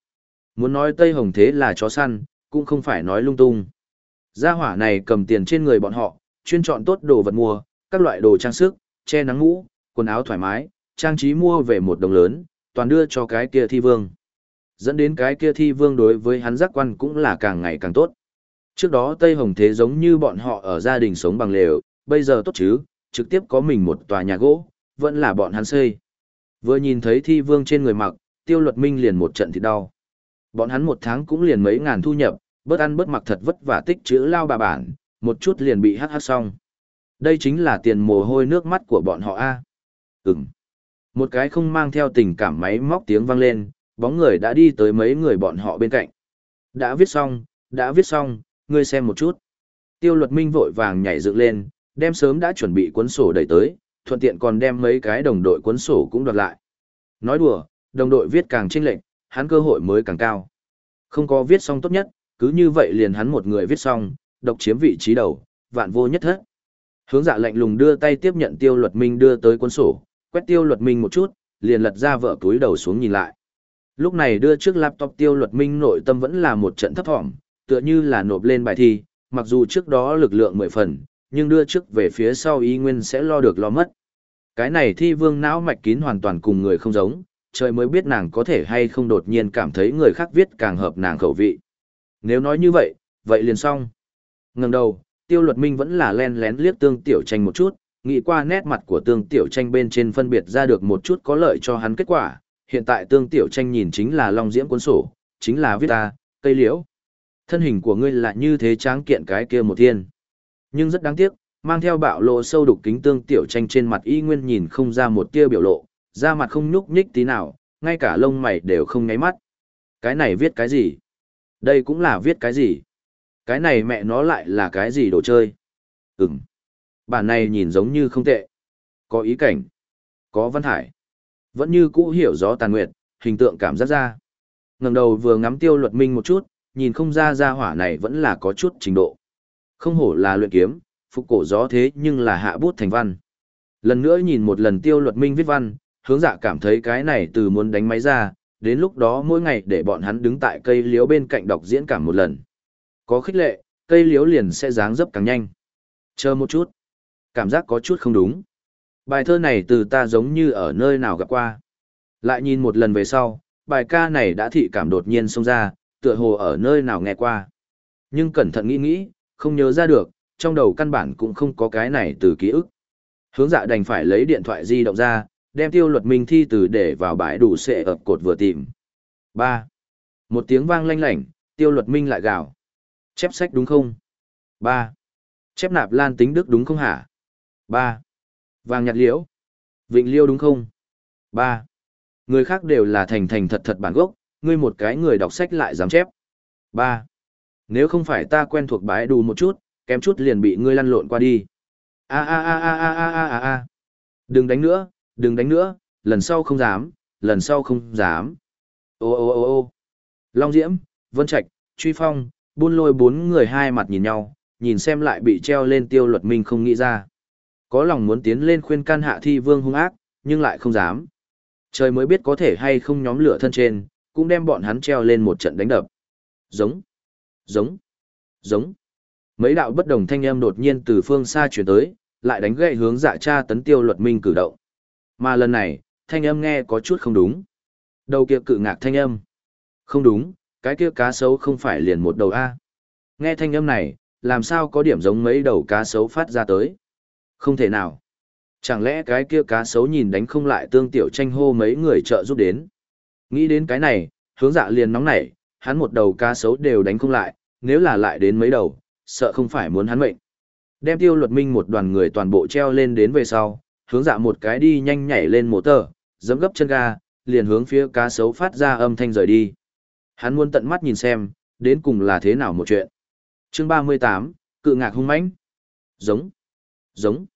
Speaker 1: Muốn nói Tây Hồng thế là chó săn, cũng không phải nói lung tung. Gia hỏa này cầm tiền trên người bọn họ, chuyên chọn tốt đồ vật mua, các loại đồ trang sức, che nắng ngũ, quần áo thoải mái, trang trí mua về một đồng lớn, toàn đưa cho cái kia thi vương. Dẫn đến cái kia thi vương đối với hắn giác quan cũng là càng ngày càng tốt. Trước đó Tây Hồng Thế giống như bọn họ ở gia đình sống bằng lều, bây giờ tốt chứ, trực tiếp có mình một tòa nhà gỗ, vẫn là bọn hắn xây. Vừa nhìn thấy thi vương trên người mặc, tiêu luật minh liền một trận thì đau. Bọn hắn một tháng cũng liền mấy ngàn thu nhập, bớt ăn bớt mặc thật vất vả tích chữ lao bà bản, một chút liền bị hắc hắc xong. Đây chính là tiền mồ hôi nước mắt của bọn họ a. Ừm. Một cái không mang theo tình cảm máy móc tiếng vang lên, bóng người đã đi tới mấy người bọn họ bên cạnh. Đã viết xong, đã viết xong, ngươi xem một chút. Tiêu luật minh vội vàng nhảy dựng lên, đem sớm đã chuẩn bị cuốn sổ đẩy tới, thuận tiện còn đem mấy cái đồng đội cuốn sổ cũng đoạt lại. Nói đùa, đồng đội viết càng chênh lệch, hắn cơ hội mới càng cao. Không có viết xong tốt nhất, cứ như vậy liền hắn một người viết xong, độc chiếm vị trí đầu, vạn vô nhất thất. Hướng dạ lạnh lùng đưa tay tiếp nhận tiêu luật minh đưa tới cuốn sổ, quét tiêu luật minh một chút, liền lật ra vợ túi đầu xuống nhìn lại. Lúc này đưa trước laptop tiêu luật minh nội tâm vẫn là một trận thấp thỏm, tựa như là nộp lên bài thi, mặc dù trước đó lực lượng mười phần, nhưng đưa trước về phía sau y nguyên sẽ lo được lo mất. Cái này thi vương não mạch kín hoàn toàn cùng người không giống, trời mới biết nàng có thể hay không đột nhiên cảm thấy người khác viết càng hợp nàng khẩu vị. Nếu nói như vậy, vậy liền xong. Ngừng đầu, tiêu luật minh vẫn là len lén liếc tương tiểu tranh một chút, nghĩ qua nét mặt của tương tiểu tranh bên trên phân biệt ra được một chút có lợi cho hắn kết quả. Hiện tại tương tiểu tranh nhìn chính là long diễm cuốn sổ, chính là viết ta, cây liễu. Thân hình của ngươi là như thế tráng kiện cái kia một thiên. Nhưng rất đáng tiếc, mang theo bạo lộ sâu đục kính tương tiểu tranh trên mặt y nguyên nhìn không ra một tia biểu lộ, da mặt không nhúc nhích tí nào, ngay cả lông mày đều không nháy mắt. Cái này viết cái gì? Đây cũng là viết cái gì? Cái này mẹ nó lại là cái gì đồ chơi? Ừm. Bản này nhìn giống như không tệ. Có ý cảnh. Có văn hải. Vẫn như cũ hiểu gió tàn nguyệt, hình tượng cảm giác ra. ngẩng đầu vừa ngắm tiêu luật minh một chút, nhìn không ra ra hỏa này vẫn là có chút trình độ. Không hổ là luyện kiếm, phục cổ gió thế nhưng là hạ bút thành văn. Lần nữa nhìn một lần tiêu luật minh viết văn, hướng dạ cảm thấy cái này từ muốn đánh máy ra, đến lúc đó mỗi ngày để bọn hắn đứng tại cây liếu bên cạnh đọc diễn cảm một lần. Có khích lệ, cây liếu liền sẽ dáng dấp càng nhanh. Chờ một chút. Cảm giác có chút không đúng. Bài thơ này từ ta giống như ở nơi nào gặp qua. Lại nhìn một lần về sau, bài ca này đã thị cảm đột nhiên xông ra, tựa hồ ở nơi nào nghe qua. Nhưng cẩn thận nghĩ nghĩ, không nhớ ra được, trong đầu căn bản cũng không có cái này từ ký ức. Hướng dạ đành phải lấy điện thoại di động ra, đem tiêu luật minh thi từ để vào bãi đủ sệ ập cột vừa tìm. ba Một tiếng vang lanh lảnh, tiêu luật minh lại gào. Chép sách đúng không? ba Chép nạp lan tính đức đúng không hả? Ba Vàng nhạt liễu. Vịnh liêu đúng không? ba Người khác đều là thành thành thật thật bản gốc, ngươi một cái người đọc sách lại dám chép. ba Nếu không phải ta quen thuộc bãi đủ một chút, kém chút liền bị ngươi lăn lộn qua đi. A a a a a a a a. Đừng đánh nữa, đừng đánh nữa, lần sau không dám, lần sau không dám. Ô ô ô ô Long Diễm, Vân Trạch, Truy Phong, buôn lôi bốn người hai mặt nhìn nhau, nhìn xem lại bị treo lên tiêu luật minh không nghĩ ra. Có lòng muốn tiến lên khuyên can hạ thi vương hung ác, nhưng lại không dám. Trời mới biết có thể hay không nhóm lửa thân trên, cũng đem bọn hắn treo lên một trận đánh đập. Giống, giống, giống. Mấy đạo bất đồng thanh âm đột nhiên từ phương xa chuyển tới, lại đánh gậy hướng dạ cha tấn tiêu luật minh cử động. Mà lần này, thanh âm nghe có chút không đúng. Đầu kia cự ngạc thanh âm. Không đúng, cái kia cá sấu không phải liền một đầu A. Nghe thanh âm này, làm sao có điểm giống mấy đầu cá sấu phát ra tới. Không thể nào. Chẳng lẽ cái kia cá sấu nhìn đánh không lại tương tiểu tranh hô mấy người trợ giúp đến. Nghĩ đến cái này, hướng dạ liền nóng nảy, hắn một đầu cá sấu đều đánh không lại, nếu là lại đến mấy đầu, sợ không phải muốn hắn mệnh. Đem tiêu luật minh một đoàn người toàn bộ treo lên đến về sau, hướng dạ một cái đi nhanh nhảy lên mổ tờ, giẫm gấp chân ga, liền hướng phía cá sấu phát ra âm thanh rời đi. Hắn muốn tận mắt nhìn xem, đến cùng là thế nào một chuyện. Chương 38, cự ngạc hung mãnh. Giống, giống,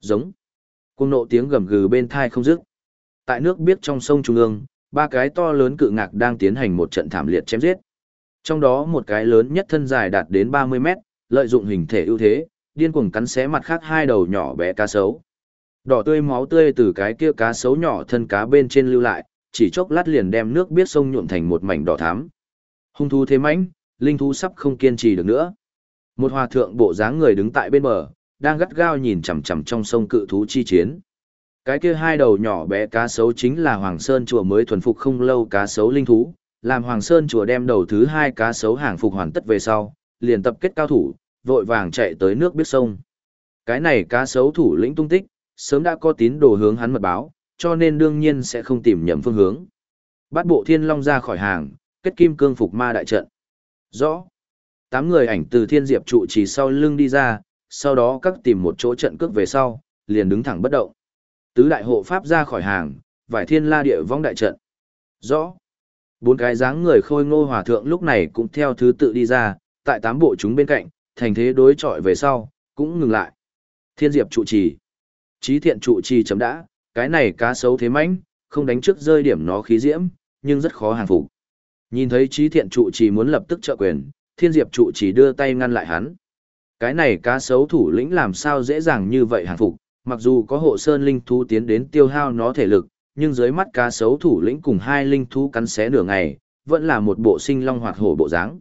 Speaker 1: giống. Cung nộ tiếng gầm gừ bên thai không dứt. Tại nước biết trong sông Trung ương, ba cái to lớn cự ngạc đang tiến hành một trận thảm liệt chém giết. Trong đó một cái lớn nhất thân dài đạt đến 30 mét, lợi dụng hình thể ưu thế, điên cuồng cắn xé mặt khác hai đầu nhỏ bé cá sấu. Đỏ tươi máu tươi từ cái kia cá sấu nhỏ thân cá bên trên lưu lại, chỉ chốc lát liền đem nước biết sông nhuộm thành một mảnh đỏ thắm. Hung thú thế mãnh, linh thú sắp không kiên trì được nữa. Một hòa thượng bộ dáng người đứng tại bên bờ, đang gắt gao nhìn chằm chằm trong sông cự thú chi chiến. Cái kia hai đầu nhỏ bé cá sấu chính là Hoàng Sơn chùa mới thuần phục không lâu cá sấu linh thú, làm Hoàng Sơn chùa đem đầu thứ hai cá sấu hàng phục hoàn tất về sau, liền tập kết cao thủ, vội vàng chạy tới nước biết sông. Cái này cá sấu thủ lĩnh tung tích, sớm đã có tín đồ hướng hắn mật báo, cho nên đương nhiên sẽ không tìm nhầm phương hướng. Bắt bộ thiên long ra khỏi hàng, kết kim cương phục ma đại trận. Rõ. Tám người ảnh từ thiên diệp trụ chỉ sau lưng đi ra, sau đó các tìm một chỗ trận cước về sau, liền đứng thẳng bất động. Tứ đại hộ pháp ra khỏi hàng, vải thiên la địa vong đại trận. Rõ. Bốn cái dáng người khôi ngô hòa thượng lúc này cũng theo thứ tự đi ra, tại tám bộ chúng bên cạnh, thành thế đối chọi về sau, cũng ngừng lại. Thiên diệp trụ trì. chí thiện trụ trì chấm đã, cái này cá sấu thế mãnh, không đánh trước rơi điểm nó khí diễm, nhưng rất khó hàng phục. Nhìn thấy chí thiện trụ trì muốn lập tức trợ quyền, thiên diệp trụ trì đưa tay ngăn lại hắn. Cái này cá sấu thủ lĩnh làm sao dễ dàng như vậy hàng phục, mặc dù có hộ sơn linh thú tiến đến tiêu hao nó thể lực, nhưng dưới mắt cá sấu thủ lĩnh cùng hai linh thú cắn xé nửa ngày, vẫn là một bộ sinh long hoạt hổ bộ dáng.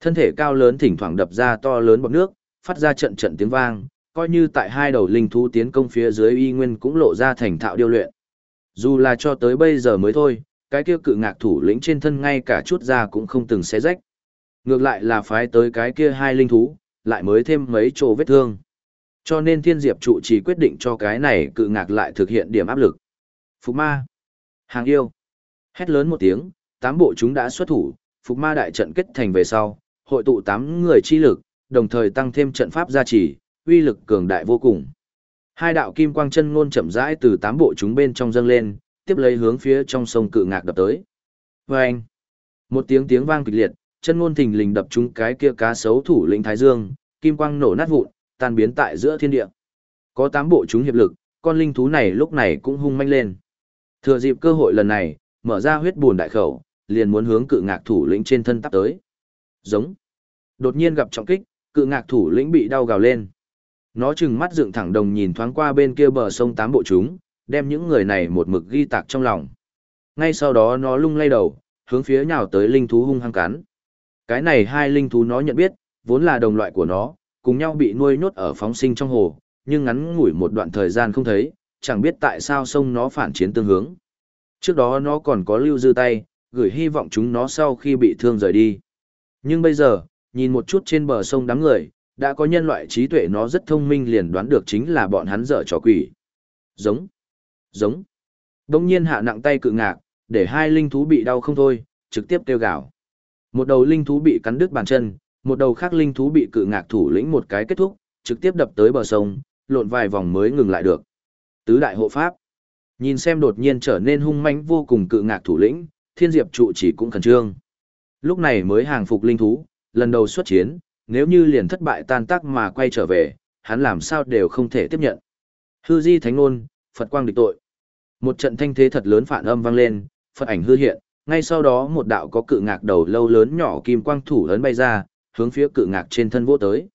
Speaker 1: Thân thể cao lớn thỉnh thoảng đập ra to lớn bọt nước, phát ra trận trận tiếng vang, coi như tại hai đầu linh thú tiến công phía dưới y nguyên cũng lộ ra thành thạo điêu luyện. Dù là cho tới bây giờ mới thôi, cái kia cự ngạc thủ lĩnh trên thân ngay cả chút da cũng không từng xé rách. Ngược lại là phái tới cái kia hai linh thú, lại mới thêm mấy chỗ vết thương. Cho nên thiên diệp trụ chỉ quyết định cho cái này cự ngạc lại thực hiện điểm áp lực. Phục ma. Hàng yêu. Hét lớn một tiếng, tám bộ chúng đã xuất thủ, phục ma đại trận kết thành về sau, hội tụ tám người chi lực, đồng thời tăng thêm trận pháp gia trì, uy lực cường đại vô cùng. Hai đạo kim quang chân ngôn chậm rãi từ tám bộ chúng bên trong dâng lên, tiếp lấy hướng phía trong sông cự ngạc đập tới. Vâng! Một tiếng tiếng vang kịch liệt, chân ngôn thình lình đập trúng cái kia cá sấu thủ lĩnh Thái Dương, kim quang nổ nát vụn, tan biến tại giữa thiên địa. Có tám bộ chúng hiệp lực, con linh thú này lúc này cũng hung manh lên. Thừa dịp cơ hội lần này, mở ra huyết buồn đại khẩu, liền muốn hướng cự ngạc thủ lĩnh trên thân tắp tới. Giống. Đột nhiên gặp trọng kích, cự ngạc thủ lĩnh bị đau gào lên. Nó chừng mắt dựng thẳng đồng nhìn thoáng qua bên kia bờ sông tám bộ chúng, đem những người này một mực ghi tạc trong lòng. Ngay sau đó nó lung lay đầu, hướng phía nhào tới linh thú hung hăng cắn. Cái này hai linh thú nó nhận biết, vốn là đồng loại của nó, cùng nhau bị nuôi nhốt ở phóng sinh trong hồ, nhưng ngắn ngủi một đoạn thời gian không thấy, chẳng biết tại sao sông nó phản chiến tương hướng. Trước đó nó còn có lưu dư tay, gửi hy vọng chúng nó sau khi bị thương rời đi. Nhưng bây giờ, nhìn một chút trên bờ sông đám người, đã có nhân loại trí tuệ nó rất thông minh liền đoán được chính là bọn hắn dở trò quỷ. Giống, giống. Đông nhiên hạ nặng tay cự ngạc, để hai linh thú bị đau không thôi, trực tiếp kêu gào. Một đầu linh thú bị cắn đứt bàn chân, một đầu khác linh thú bị cự ngạc thủ lĩnh một cái kết thúc, trực tiếp đập tới bờ sông, lộn vài vòng mới ngừng lại được. Tứ đại hộ pháp. Nhìn xem đột nhiên trở nên hung mãnh vô cùng cự ngạc thủ lĩnh, Thiên Diệp trụ chỉ cũng khẩn trương. Lúc này mới hàng phục linh thú, lần đầu xuất chiến, nếu như liền thất bại tan tác mà quay trở về, hắn làm sao đều không thể tiếp nhận. Hư di thánh ngôn, Phật quang địch tội. Một trận thanh thế thật lớn phản âm vang lên, Phật ảnh hư hiện, ngay sau đó một đạo có cự ngạc đầu lâu lớn nhỏ kim quang thủ lớn bay ra, hướng phía cự ngạc trên thân vô tới.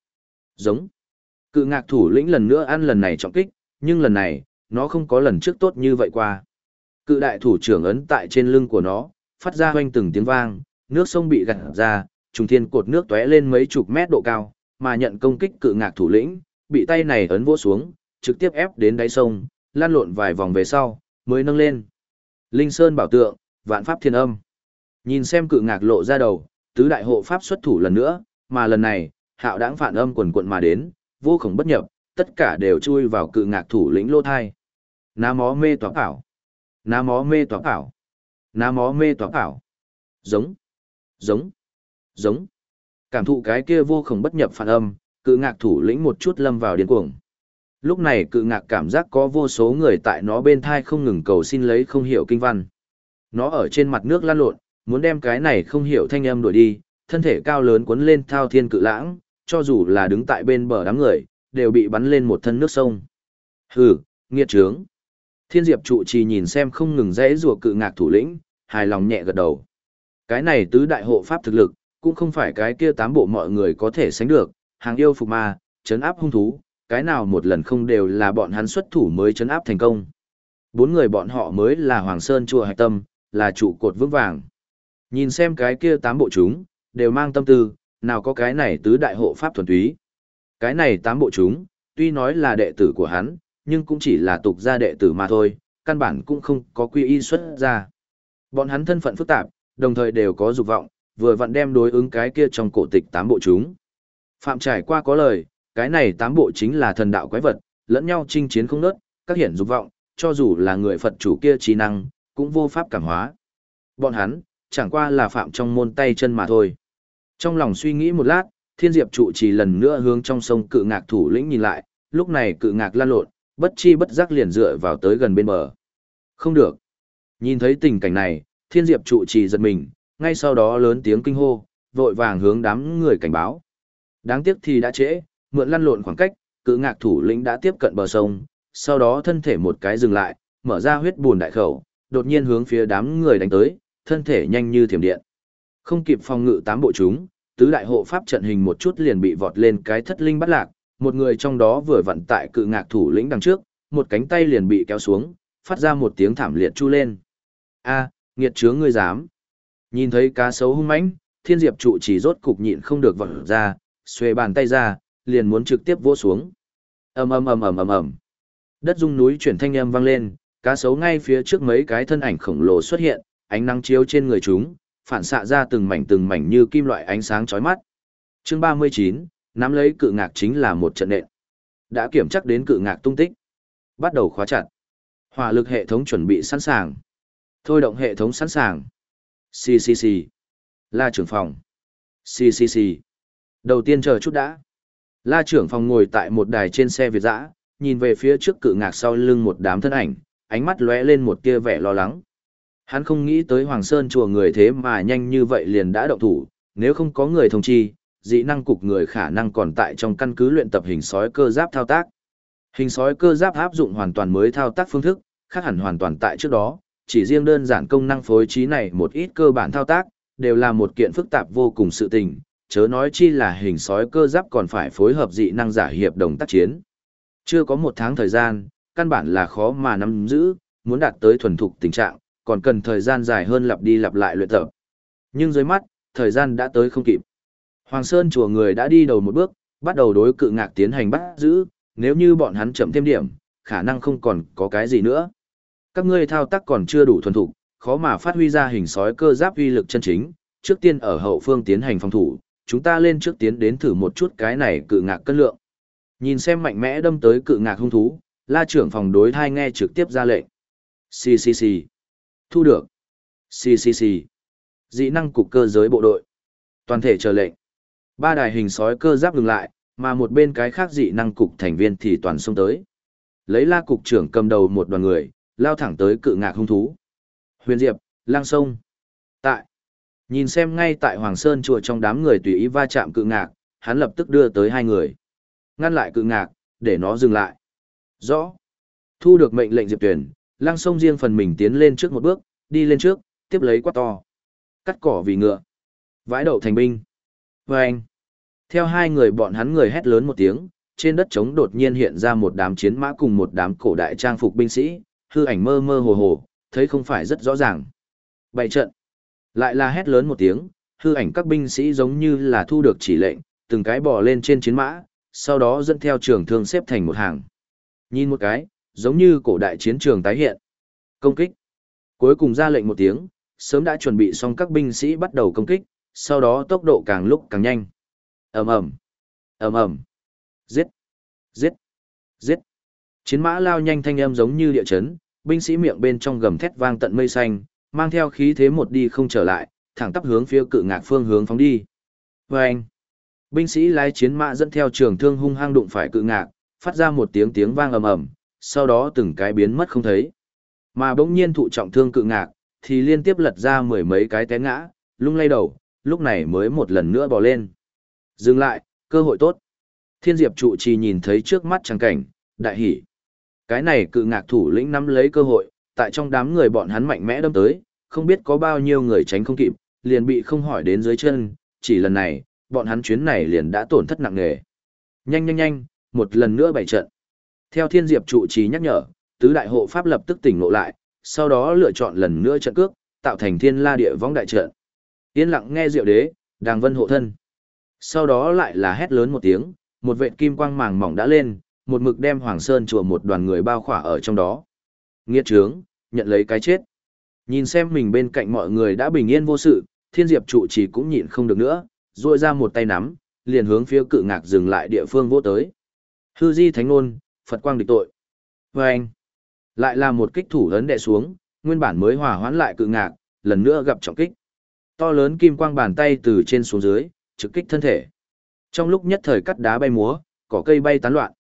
Speaker 1: Giống. Cự ngạc thủ lĩnh lần nữa ăn lần này trọng kích, nhưng lần này, nó không có lần trước tốt như vậy qua. Cự đại thủ trưởng ấn tại trên lưng của nó, phát ra hoanh từng tiếng vang, nước sông bị gạt ra, trùng thiên cột nước tóe lên mấy chục mét độ cao, mà nhận công kích cự ngạc thủ lĩnh, bị tay này ấn vỗ xuống, trực tiếp ép đến đáy sông, lan lộn vài vòng về sau, mới nâng lên. Linh Sơn bảo tượng, vạn pháp thiên âm. Nhìn xem cự ngạc lộ ra đầu, tứ đại hộ pháp xuất thủ lần nữa, mà lần này, hạo đãng phản âm quần quận mà đến, vô khổng bất nhập, tất cả đều chui vào cự ngạc thủ lĩnh lô thai. ná mó mê tỏa ảo. ná mó mê tỏa ảo. ná mó mê tỏa ảo. Giống. Giống. Giống. Cảm thụ cái kia vô khổng bất nhập phản âm, cự ngạc thủ lĩnh một chút lâm vào điên cuồng. Lúc này cự ngạc cảm giác có vô số người tại nó bên thai không ngừng cầu xin lấy không hiểu kinh văn. Nó ở trên mặt nước lan lộn, muốn đem cái này không hiểu thanh âm đuổi đi, thân thể cao lớn cuốn lên thao thiên cự lãng, cho dù là đứng tại bên bờ đám người, đều bị bắn lên một thân nước sông. Hừ, nghiệt trướng. Thiên Diệp trụ trì nhìn xem không ngừng rẽ rùa cự ngạc thủ lĩnh, hài lòng nhẹ gật đầu. Cái này tứ đại hộ pháp thực lực, cũng không phải cái kia tám bộ mọi người có thể sánh được, hàng yêu phục ma, chấn áp hung thú, cái nào một lần không đều là bọn hắn xuất thủ mới chấn áp thành công. Bốn người bọn họ mới là Hoàng Sơn chùa hạch tâm, là trụ cột vững vàng. Nhìn xem cái kia tám bộ chúng, đều mang tâm tư, nào có cái này tứ đại hộ pháp thuần túy. Cái này tám bộ chúng, tuy nói là đệ tử của hắn, nhưng cũng chỉ là tục gia đệ tử mà thôi, căn bản cũng không có quy y xuất ra. Bọn hắn thân phận phức tạp, đồng thời đều có dục vọng, vừa vặn đem đối ứng cái kia trong cổ tịch tám bộ chúng. Phạm trải qua có lời, cái này tám bộ chính là thần đạo quái vật, lẫn nhau chinh chiến không nớt, các hiển dục vọng, cho dù là người Phật chủ kia trí năng, cũng vô pháp cảm hóa. Bọn hắn, chẳng qua là phạm trong môn tay chân mà thôi. Trong lòng suy nghĩ một lát, thiên diệp trụ chỉ lần nữa hướng trong sông cự ngạc thủ lĩnh nhìn lại, lúc này cự ngạc lan lộn, bất chi bất giác liền dựa vào tới gần bên bờ. Không được. Nhìn thấy tình cảnh này, thiên diệp trụ trì giật mình, ngay sau đó lớn tiếng kinh hô, vội vàng hướng đám người cảnh báo. Đáng tiếc thì đã trễ, mượn lăn lộn khoảng cách, cự ngạc thủ lĩnh đã tiếp cận bờ sông, sau đó thân thể một cái dừng lại, mở ra huyết buồn đại khẩu, đột nhiên hướng phía đám người đánh tới, thân thể nhanh như thiểm điện. Không kịp phòng ngự tám bộ chúng, tứ đại hộ pháp trận hình một chút liền bị vọt lên cái thất linh bắt lạc, một người trong đó vừa vặn tại cự ngạc thủ lĩnh đằng trước, một cánh tay liền bị kéo xuống, phát ra một tiếng thảm liệt chu lên. A, nghiệt chướng ngươi dám. Nhìn thấy cá sấu hung mãnh, thiên diệp trụ chỉ rốt cục nhịn không được vọt ra, xuề bàn tay ra, liền muốn trực tiếp vỗ xuống. ầm ầm ầm ầm ầm ầm. Đất rung núi chuyển thanh âm vang lên, cá sấu ngay phía trước mấy cái thân ảnh khổng lồ xuất hiện, ánh nắng chiếu trên người chúng, phản xạ ra từng mảnh từng mảnh như kim loại ánh sáng chói mắt. Chương 39, nắm lấy cự ngạc chính là một trận nện. Đã kiểm chắc đến cự ngạc tung tích. Bắt đầu khóa chặt. Hỏa lực hệ thống chuẩn bị sẵn sàng. Thôi động hệ thống sẵn sàng. Xì xì xì. La trưởng phòng. Xì xì xì. Đầu tiên chờ chút đã. La trưởng phòng ngồi tại một đài trên xe Việt dã, nhìn về phía trước cự ngạc sau lưng một đám thân ảnh, ánh mắt lóe lên một tia vẻ lo lắng. Hắn không nghĩ tới Hoàng Sơn chùa người thế mà nhanh như vậy liền đã động thủ, nếu không có người thông chi, dị năng cục người khả năng còn tại trong căn cứ luyện tập hình sói cơ giáp thao tác. Hình sói cơ giáp áp dụng hoàn toàn mới thao tác phương thức, khác hẳn hoàn toàn tại trước đó, chỉ riêng đơn giản công năng phối trí này một ít cơ bản thao tác, đều là một kiện phức tạp vô cùng sự tình, chớ nói chi là hình sói cơ giáp còn phải phối hợp dị năng giả hiệp đồng tác chiến. Chưa có một tháng thời gian, căn bản là khó mà nắm giữ, muốn đạt tới thuần thục tình trạng, còn cần thời gian dài hơn lặp đi lặp lại luyện tập. Nhưng dưới mắt, thời gian đã tới không kịp. Hoàng Sơn chùa người đã đi đầu một bước, bắt đầu đối cự ngạc tiến hành bắt giữ, nếu như bọn hắn chậm thêm điểm, khả năng không còn có cái gì nữa. Các ngươi thao tác còn chưa đủ thuần thục, khó mà phát huy ra hình sói cơ giáp uy lực chân chính, trước tiên ở hậu phương tiến hành phòng thủ, chúng ta lên trước tiến đến thử một chút cái này cự ngạc cân lượng. Nhìn xem mạnh mẽ đâm tới cự ngạc hung thú, la trưởng phòng đối thai nghe trực tiếp ra lệnh. Xì xì xì. Thu được. Xì xì xì. Dị năng cục cơ giới bộ đội. Toàn thể chờ lệnh. Ba đài hình sói cơ giáp ngừng lại, mà một bên cái khác dị năng cục thành viên thì toàn xông tới. Lấy la cục trưởng cầm đầu một đoàn người, lao thẳng tới cự ngạc hung thú. Huyền Diệp, lang sông. Tại. Nhìn xem ngay tại Hoàng Sơn chùa trong đám người tùy ý va chạm cự ngạc, hắn lập tức đưa tới hai người. Ngăn lại cự ngạc, để nó dừng lại. Rõ. Thu được mệnh lệnh Diệp Tuyển, lang sông riêng phần mình tiến lên trước một bước, đi lên trước, tiếp lấy quát to. Cắt cỏ vì ngựa. Vãi đậu thành binh. Và anh. Theo hai người bọn hắn người hét lớn một tiếng, trên đất trống đột nhiên hiện ra một đám chiến mã cùng một đám cổ đại trang phục binh sĩ, hư ảnh mơ mơ hồ hồ, thấy không phải rất rõ ràng. Bày trận. Lại là hét lớn một tiếng, hư ảnh các binh sĩ giống như là thu được chỉ lệnh, từng cái bò lên trên chiến mã, sau đó dẫn theo trường thương xếp thành một hàng. Nhìn một cái, giống như cổ đại chiến trường tái hiện. Công kích. Cuối cùng ra lệnh một tiếng, sớm đã chuẩn bị xong các binh sĩ bắt đầu công kích, sau đó tốc độ càng lúc càng nhanh. ầm ầm, ầm ầm, giết, giết, giết. Chiến mã lao nhanh thanh âm giống như địa chấn, binh sĩ miệng bên trong gầm thét vang tận mây xanh, mang theo khí thế một đi không trở lại, thẳng tắp hướng phía cự ngạc phương hướng phóng đi. Và anh, binh sĩ lái chiến mã dẫn theo trường thương hung hăng đụng phải cự ngạc, phát ra một tiếng tiếng vang ầm ầm, sau đó từng cái biến mất không thấy. Mà bỗng nhiên thụ trọng thương cự ngạc, thì liên tiếp lật ra mười mấy cái té ngã, lung lay đầu, lúc này mới một lần nữa bò lên. Dừng lại, cơ hội tốt. Thiên Diệp trụ trì nhìn thấy trước mắt trắng cảnh, đại hỉ. Cái này cự ngạc thủ lĩnh nắm lấy cơ hội, tại trong đám người bọn hắn mạnh mẽ đâm tới, không biết có bao nhiêu người tránh không kịp, liền bị không hỏi đến dưới chân, chỉ lần này, bọn hắn chuyến này liền đã tổn thất nặng nề. Nhanh nhanh nhanh, một lần nữa bày trận. Theo Thiên Diệp trụ trì nhắc nhở, tứ đại hộ pháp lập tức tỉnh ngộ lại, sau đó lựa chọn lần nữa trận cước, tạo thành Thiên La địa võng đại trận. Yên lặng nghe Diệu Đế, Đàng Vân hộ thân. Sau đó lại là hét lớn một tiếng, một vệt kim quang màng mỏng đã lên, một mực đem Hoàng Sơn chùa một đoàn người bao khỏa ở trong đó. Nghiệt trướng, nhận lấy cái chết. Nhìn xem mình bên cạnh mọi người đã bình yên vô sự, thiên diệp trụ chỉ cũng nhịn không được nữa, ruôi ra một tay nắm, liền hướng phía cự ngạc dừng lại địa phương vô tới. Hư di thánh nôn, Phật quang địch tội. Và anh, lại là một kích thủ lớn đè xuống, nguyên bản mới hòa hoãn lại cự ngạc, lần nữa gặp trọng kích. To lớn kim quang bàn tay từ trên xuống dưới, trực kích thân thể. Trong lúc nhất thời cắt đá bay múa, cỏ cây bay tán loạn.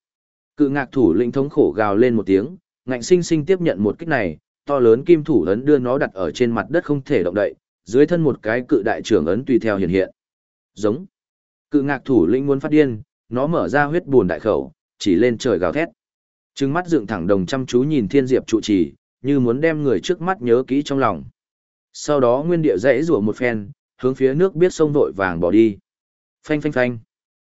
Speaker 1: Cự ngạc thủ lĩnh thống khổ gào lên một tiếng, ngạnh sinh sinh tiếp nhận một kích này, to lớn kim thủ ấn đưa nó đặt ở trên mặt đất không thể động đậy, dưới thân một cái cự đại trưởng ấn tùy theo hiện hiện. Giống. Cự ngạc thủ lĩnh muốn phát điên, nó mở ra huyết buồn đại khẩu, chỉ lên trời gào thét. Trừng mắt dựng thẳng đồng chăm chú nhìn thiên diệp trụ trì, như muốn đem người trước mắt nhớ kỹ trong lòng. Sau đó nguyên địa dãy rủa một phen, hướng phía nước biết sông vội vàng bỏ đi. Phanh phanh phanh.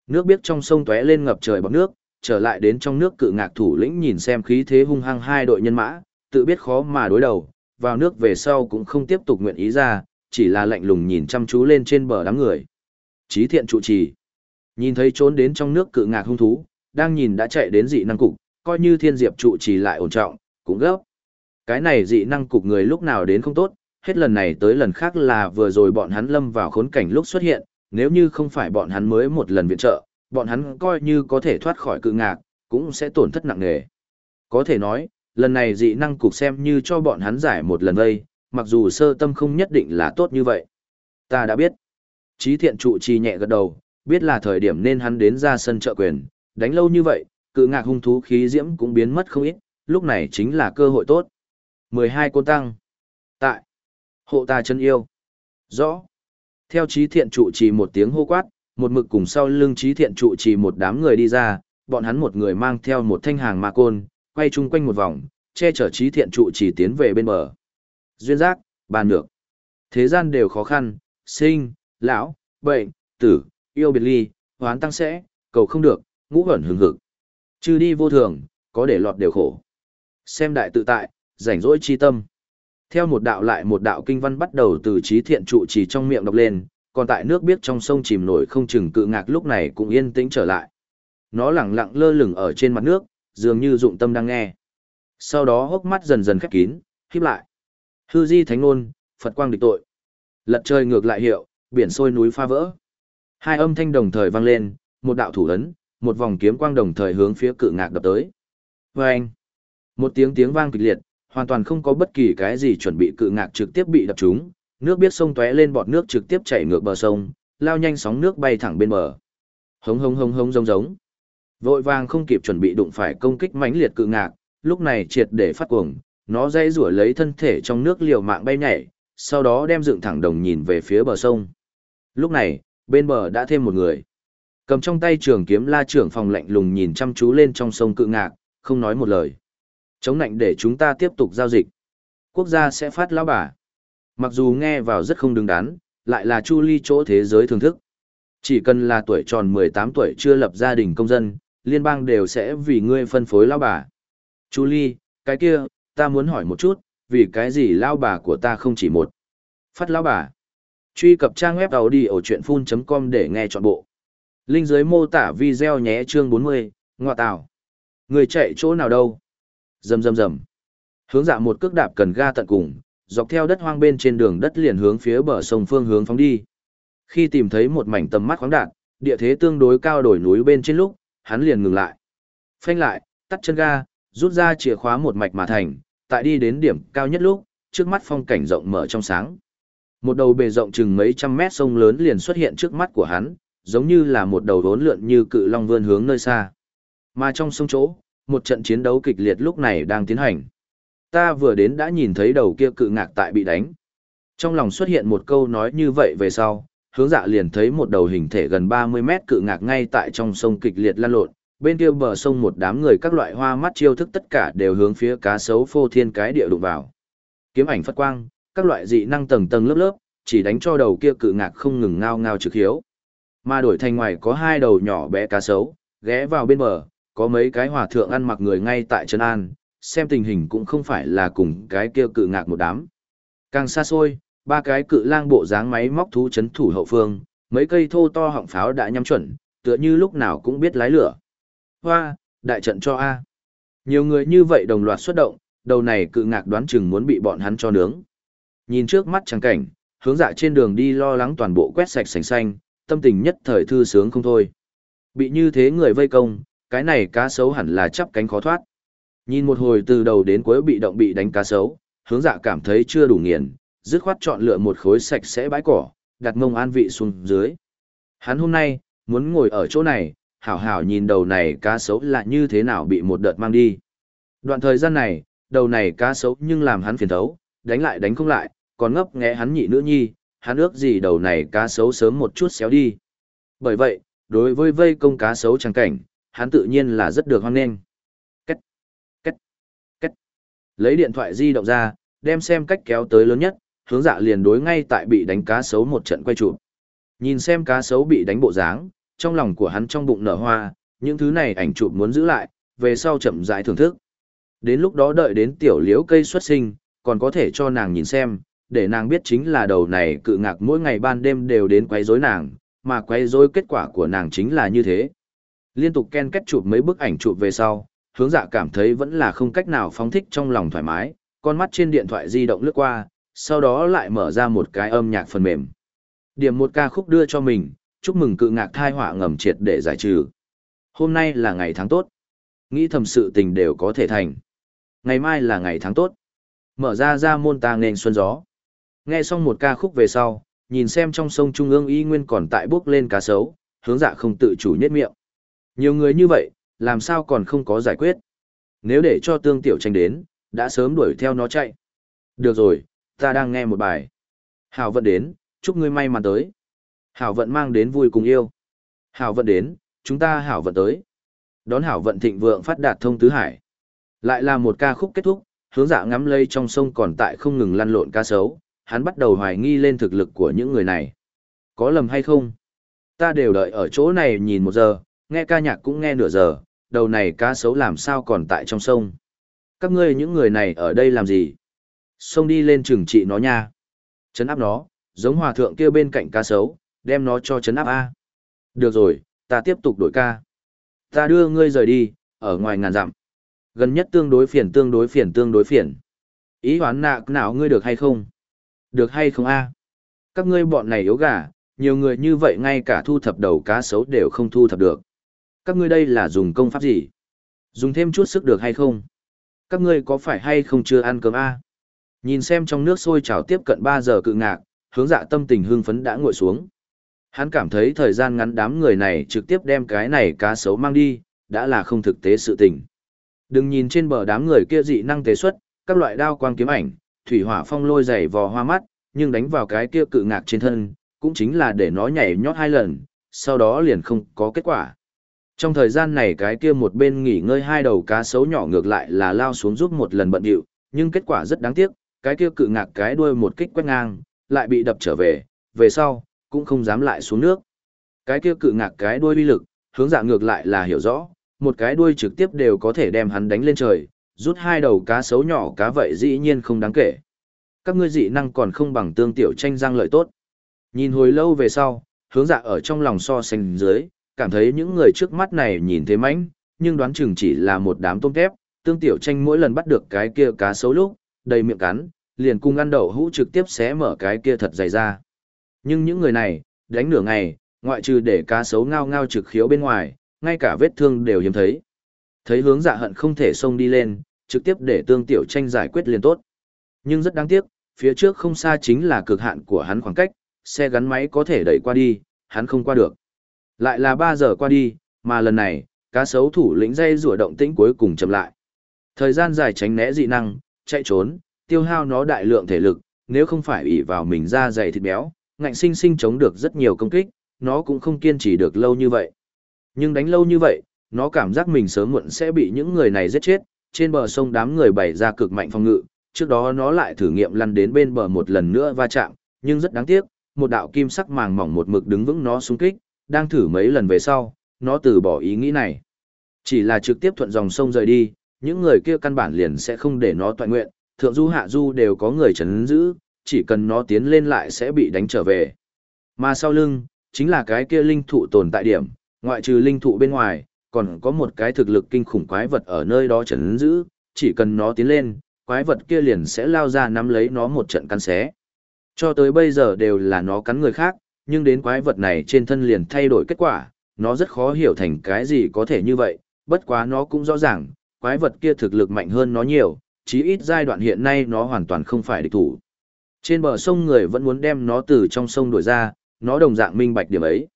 Speaker 1: Nước biết trong sông tóe lên ngập trời bọt nước, trở lại đến trong nước cự ngạc thủ lĩnh nhìn xem khí thế hung hăng hai đội nhân mã, tự biết khó mà đối đầu, vào nước về sau cũng không tiếp tục nguyện ý ra, chỉ là lạnh lùng nhìn chăm chú lên trên bờ đám người. Chí thiện trụ trì. Nhìn thấy trốn đến trong nước cự ngạc hung thú, đang nhìn đã chạy đến dị năng cục, coi như thiên diệp trụ trì lại ổn trọng, cũng gấp. Cái này dị năng cục người lúc nào đến không tốt, hết lần này tới lần khác là vừa rồi bọn hắn lâm vào khốn cảnh lúc xuất hiện, nếu như không phải bọn hắn mới một lần viện trợ, bọn hắn coi như có thể thoát khỏi cự ngạc, cũng sẽ tổn thất nặng nề. Có thể nói, lần này dị năng cục xem như cho bọn hắn giải một lần vây, mặc dù sơ tâm không nhất định là tốt như vậy. Ta đã biết. Chí thiện trụ trì nhẹ gật đầu, biết là thời điểm nên hắn đến ra sân trợ quyền, đánh lâu như vậy, cự ngạc hung thú khí diễm cũng biến mất không ít, lúc này chính là cơ hội tốt. 12 côn tăng. Tại. Hộ ta chân yêu. Rõ. Theo trí thiện trụ trì một tiếng hô quát, một mực cùng sau lưng trí thiện trụ trì một đám người đi ra, bọn hắn một người mang theo một thanh hàng ma côn, quay chung quanh một vòng, che chở trí thiện trụ trì tiến về bên bờ. Duyên giác, bàn được. Thế gian đều khó khăn, sinh, lão, bệnh, tử, yêu biệt ly, hoán tăng sẽ, cầu không được, ngũ hẩn hừng hực. Chư đi vô thường, có để lọt đều khổ. Xem đại tự tại, rảnh rỗi chi tâm. Theo một đạo lại một đạo kinh văn bắt đầu từ trí thiện trụ trì trong miệng đọc lên, còn tại nước biết trong sông chìm nổi không chừng cự ngạc lúc này cũng yên tĩnh trở lại. Nó lẳng lặng lơ lửng ở trên mặt nước, dường như dụng tâm đang nghe. Sau đó hốc mắt dần dần khép kín, khép lại. Hư di thánh ngôn, Phật quang địch tội. Lật trời ngược lại hiệu, biển sôi núi pha vỡ. Hai âm thanh đồng thời vang lên, một đạo thủ ấn, một vòng kiếm quang đồng thời hướng phía cự ngạc đập tới. Vâng! Một tiếng tiếng vang kịch liệt, hoàn toàn không có bất kỳ cái gì chuẩn bị cự ngạc trực tiếp bị đập trúng, nước biết sông tóe lên bọt nước trực tiếp chảy ngược bờ sông, lao nhanh sóng nước bay thẳng bên bờ. Hống hống hống hống giống giống. Vội vàng không kịp chuẩn bị đụng phải công kích mãnh liệt cự ngạc, lúc này triệt để phát cuồng, nó dây rủa lấy thân thể trong nước liều mạng bay nhảy, sau đó đem dựng thẳng đồng nhìn về phía bờ sông. Lúc này, bên bờ đã thêm một người. Cầm trong tay trường kiếm la trưởng phòng lạnh lùng nhìn chăm chú lên trong sông cự ngạc, không nói một lời. Chống lạnh để chúng ta tiếp tục giao dịch. Quốc gia sẽ phát lão bà. Mặc dù nghe vào rất không đứng đắn, lại là chu ly chỗ thế giới thưởng thức. Chỉ cần là tuổi tròn 18 tuổi chưa lập gia đình công dân, liên bang đều sẽ vì ngươi phân phối lão bà. Chu ly, cái kia, ta muốn hỏi một chút, vì cái gì lão bà của ta không chỉ một. Phát lão bà. Truy cập trang web đầu đi ở chuyện full.com để nghe trọn bộ. Linh dưới mô tả video nhé chương 40, ngọa tảo. Người chạy chỗ nào đâu? Rầm rầm rầm. Hướng dạ một cước đạp cần ga tận cùng, dọc theo đất hoang bên trên đường đất liền hướng phía bờ sông phương hướng phóng đi. Khi tìm thấy một mảnh tầm mắt khoáng đạt, địa thế tương đối cao đổi núi bên trên lúc, hắn liền ngừng lại. Phanh lại, tắt chân ga, rút ra chìa khóa một mạch mà thành, tại đi đến điểm cao nhất lúc, trước mắt phong cảnh rộng mở trong sáng. Một đầu bề rộng chừng mấy trăm mét sông lớn liền xuất hiện trước mắt của hắn, giống như là một đầu rốn lượn như cự long vươn hướng nơi xa. Mà trong sông chỗ, một trận chiến đấu kịch liệt lúc này đang tiến hành. Ta vừa đến đã nhìn thấy đầu kia cự ngạc tại bị đánh. Trong lòng xuất hiện một câu nói như vậy về sau, hướng dạ liền thấy một đầu hình thể gần 30 mét cự ngạc ngay tại trong sông kịch liệt lan lộn, bên kia bờ sông một đám người các loại hoa mắt chiêu thức tất cả đều hướng phía cá sấu phô thiên cái địa đụng vào. Kiếm ảnh phất quang, các loại dị năng tầng tầng lớp lớp, chỉ đánh cho đầu kia cự ngạc không ngừng ngao ngao trực hiếu. Mà đổi thành ngoài có hai đầu nhỏ bé cá sấu, ghé vào bên bờ, có mấy cái hòa thượng ăn mặc người ngay tại chân an, xem tình hình cũng không phải là cùng cái kia cự ngạc một đám. Càng xa xôi, ba cái cự lang bộ dáng máy móc thú chấn thủ hậu phương, mấy cây thô to họng pháo đã nhắm chuẩn, tựa như lúc nào cũng biết lái lửa. Hoa, đại trận cho A. Nhiều người như vậy đồng loạt xuất động, đầu này cự ngạc đoán chừng muốn bị bọn hắn cho nướng. Nhìn trước mắt trắng cảnh, hướng dạ trên đường đi lo lắng toàn bộ quét sạch sành xanh, tâm tình nhất thời thư sướng không thôi. Bị như thế người vây công, cái này cá sấu hẳn là chắp cánh khó thoát. Nhìn một hồi từ đầu đến cuối bị động bị đánh cá sấu, hướng dạ cảm thấy chưa đủ nghiền, dứt khoát chọn lựa một khối sạch sẽ bãi cỏ, đặt mông an vị xuống dưới. Hắn hôm nay, muốn ngồi ở chỗ này, hảo hảo nhìn đầu này cá sấu là như thế nào bị một đợt mang đi. Đoạn thời gian này, đầu này cá sấu nhưng làm hắn phiền thấu, đánh lại đánh không lại, còn ngấp nghé hắn nhị nữ nhi, hắn ước gì đầu này cá sấu sớm một chút xéo đi. Bởi vậy, đối với vây công cá sấu chẳng cảnh, hắn tự nhiên là rất được hoan nghênh. Cách, cách, cách. Lấy điện thoại di động ra, đem xem cách kéo tới lớn nhất, hướng dạ liền đối ngay tại bị đánh cá sấu một trận quay chụp. Nhìn xem cá sấu bị đánh bộ dáng, trong lòng của hắn trong bụng nở hoa, những thứ này ảnh chụp muốn giữ lại, về sau chậm rãi thưởng thức. Đến lúc đó đợi đến tiểu liễu cây xuất sinh, còn có thể cho nàng nhìn xem, để nàng biết chính là đầu này cự ngạc mỗi ngày ban đêm đều đến quấy rối nàng, mà quấy rối kết quả của nàng chính là như thế. Liên tục ken kết chụp mấy bức ảnh chụp về sau, hướng dạ cảm thấy vẫn là không cách nào phóng thích trong lòng thoải mái, con mắt trên điện thoại di động lướt qua, sau đó lại mở ra một cái âm nhạc phần mềm. Điểm một ca khúc đưa cho mình, chúc mừng cự ngạc thai họa ngầm triệt để giải trừ. Hôm nay là ngày tháng tốt. Nghĩ thầm sự tình đều có thể thành. Ngày mai là ngày tháng tốt. Mở ra ra môn ta nền xuân gió. Nghe xong một ca khúc về sau, nhìn xem trong sông Trung ương y nguyên còn tại bước lên cá sấu, hướng dạ không tự chủ nhất miệng. Nhiều người như vậy, làm sao còn không có giải quyết? Nếu để cho tương tiểu tranh đến, đã sớm đuổi theo nó chạy. Được rồi, ta đang nghe một bài. Hảo vận đến, chúc ngươi may mắn tới. Hảo vận mang đến vui cùng yêu. Hảo vận đến, chúng ta hảo vận tới. Đón hảo vận thịnh vượng phát đạt thông tứ hải. Lại là một ca khúc kết thúc, hướng dạ ngắm lây trong sông còn tại không ngừng lăn lộn cá sấu, hắn bắt đầu hoài nghi lên thực lực của những người này. Có lầm hay không? Ta đều đợi ở chỗ này nhìn một giờ, nghe ca nhạc cũng nghe nửa giờ, đầu này cá sấu làm sao còn tại trong sông. Các ngươi những người này ở đây làm gì? Sông đi lên trừng trị nó nha. Chấn áp nó, giống hòa thượng kia bên cạnh cá sấu, đem nó cho chấn áp A. Được rồi, ta tiếp tục đổi ca. Ta đưa ngươi rời đi, ở ngoài ngàn dặm. Gần nhất tương đối phiền tương đối phiền tương đối phiền. Ý hoán nạ nào ngươi được hay không? Được hay không a? Các ngươi bọn này yếu gà, nhiều người như vậy ngay cả thu thập đầu cá sấu đều không thu thập được. Các ngươi đây là dùng công pháp gì? Dùng thêm chút sức được hay không? Các ngươi có phải hay không chưa ăn cơm a? Nhìn xem trong nước sôi trào tiếp cận ba giờ cự ngạc, hướng dạ tâm tình hưng phấn đã ngồi xuống. Hắn cảm thấy thời gian ngắn đám người này trực tiếp đem cái này cá sấu mang đi, đã là không thực tế sự tình. Đừng nhìn trên bờ đám người kia dị năng tế xuất, các loại đao quang kiếm ảnh, thủy hỏa phong lôi dày vò hoa mắt, nhưng đánh vào cái kia cự ngạc trên thân, cũng chính là để nó nhảy nhót hai lần, sau đó liền không có kết quả. Trong thời gian này cái kia một bên nghỉ ngơi hai đầu cá sấu nhỏ ngược lại là lao xuống giúp một lần bận điệu, nhưng kết quả rất đáng tiếc, cái kia cự ngạc cái đuôi một kích quét ngang, lại bị đập trở về, về sau, cũng không dám lại xuống nước. Cái kia cự ngạc cái đuôi uy lực, hướng dạ ngược lại là hiểu rõ, một cái đuôi trực tiếp đều có thể đem hắn đánh lên trời, rút hai đầu cá sấu nhỏ cá vậy dĩ nhiên không đáng kể. Các ngươi dị năng còn không bằng tương tiểu tranh giang lợi tốt. Nhìn hồi lâu về sau, hướng dạ ở trong lòng so sánh dưới, cảm thấy những người trước mắt này nhìn thế mánh, nhưng đoán chừng chỉ là một đám tôm tép, tương tiểu tranh mỗi lần bắt được cái kia cá sấu lúc, đầy miệng cắn, liền cung ăn đậu hũ trực tiếp xé mở cái kia thật dày ra. Nhưng những người này, đánh nửa ngày, ngoại trừ để cá sấu ngao ngao trực khiếu bên ngoài, ngay cả vết thương đều hiếm thấy. Thấy hướng dạ hận không thể xông đi lên, trực tiếp để tương tiểu tranh giải quyết liền tốt. Nhưng rất đáng tiếc, phía trước không xa chính là cực hạn của hắn khoảng cách, xe gắn máy có thể đẩy qua đi, hắn không qua được. Lại là 3 giờ qua đi, mà lần này, cá sấu thủ lĩnh dây rùa động tĩnh cuối cùng chậm lại. Thời gian dài tránh né dị năng, chạy trốn, tiêu hao nó đại lượng thể lực, nếu không phải ủy vào mình ra dày thịt béo, ngạnh sinh sinh chống được rất nhiều công kích, nó cũng không kiên trì được lâu như vậy. Nhưng đánh lâu như vậy, nó cảm giác mình sớm muộn sẽ bị những người này giết chết, trên bờ sông đám người bày ra cực mạnh phòng ngự, trước đó nó lại thử nghiệm lăn đến bên bờ một lần nữa va chạm, nhưng rất đáng tiếc, một đạo kim sắc màng mỏng một mực đứng vững nó xung kích, đang thử mấy lần về sau, nó từ bỏ ý nghĩ này. Chỉ là trực tiếp thuận dòng sông rời đi, những người kia căn bản liền sẽ không để nó toàn nguyện, thượng du hạ du đều có người chấn giữ, chỉ cần nó tiến lên lại sẽ bị đánh trở về. Mà sau lưng, chính là cái kia linh thụ tồn tại điểm, ngoại trừ linh thụ bên ngoài, còn có một cái thực lực kinh khủng quái vật ở nơi đó chấn giữ, chỉ cần nó tiến lên, quái vật kia liền sẽ lao ra nắm lấy nó một trận cắn xé. Cho tới bây giờ đều là nó cắn người khác, nhưng đến quái vật này trên thân liền thay đổi kết quả, nó rất khó hiểu thành cái gì có thể như vậy, bất quá nó cũng rõ ràng, quái vật kia thực lực mạnh hơn nó nhiều, chí ít giai đoạn hiện nay nó hoàn toàn không phải địch thủ. Trên bờ sông người vẫn muốn đem nó từ trong sông đuổi ra, nó đồng dạng minh bạch điểm ấy.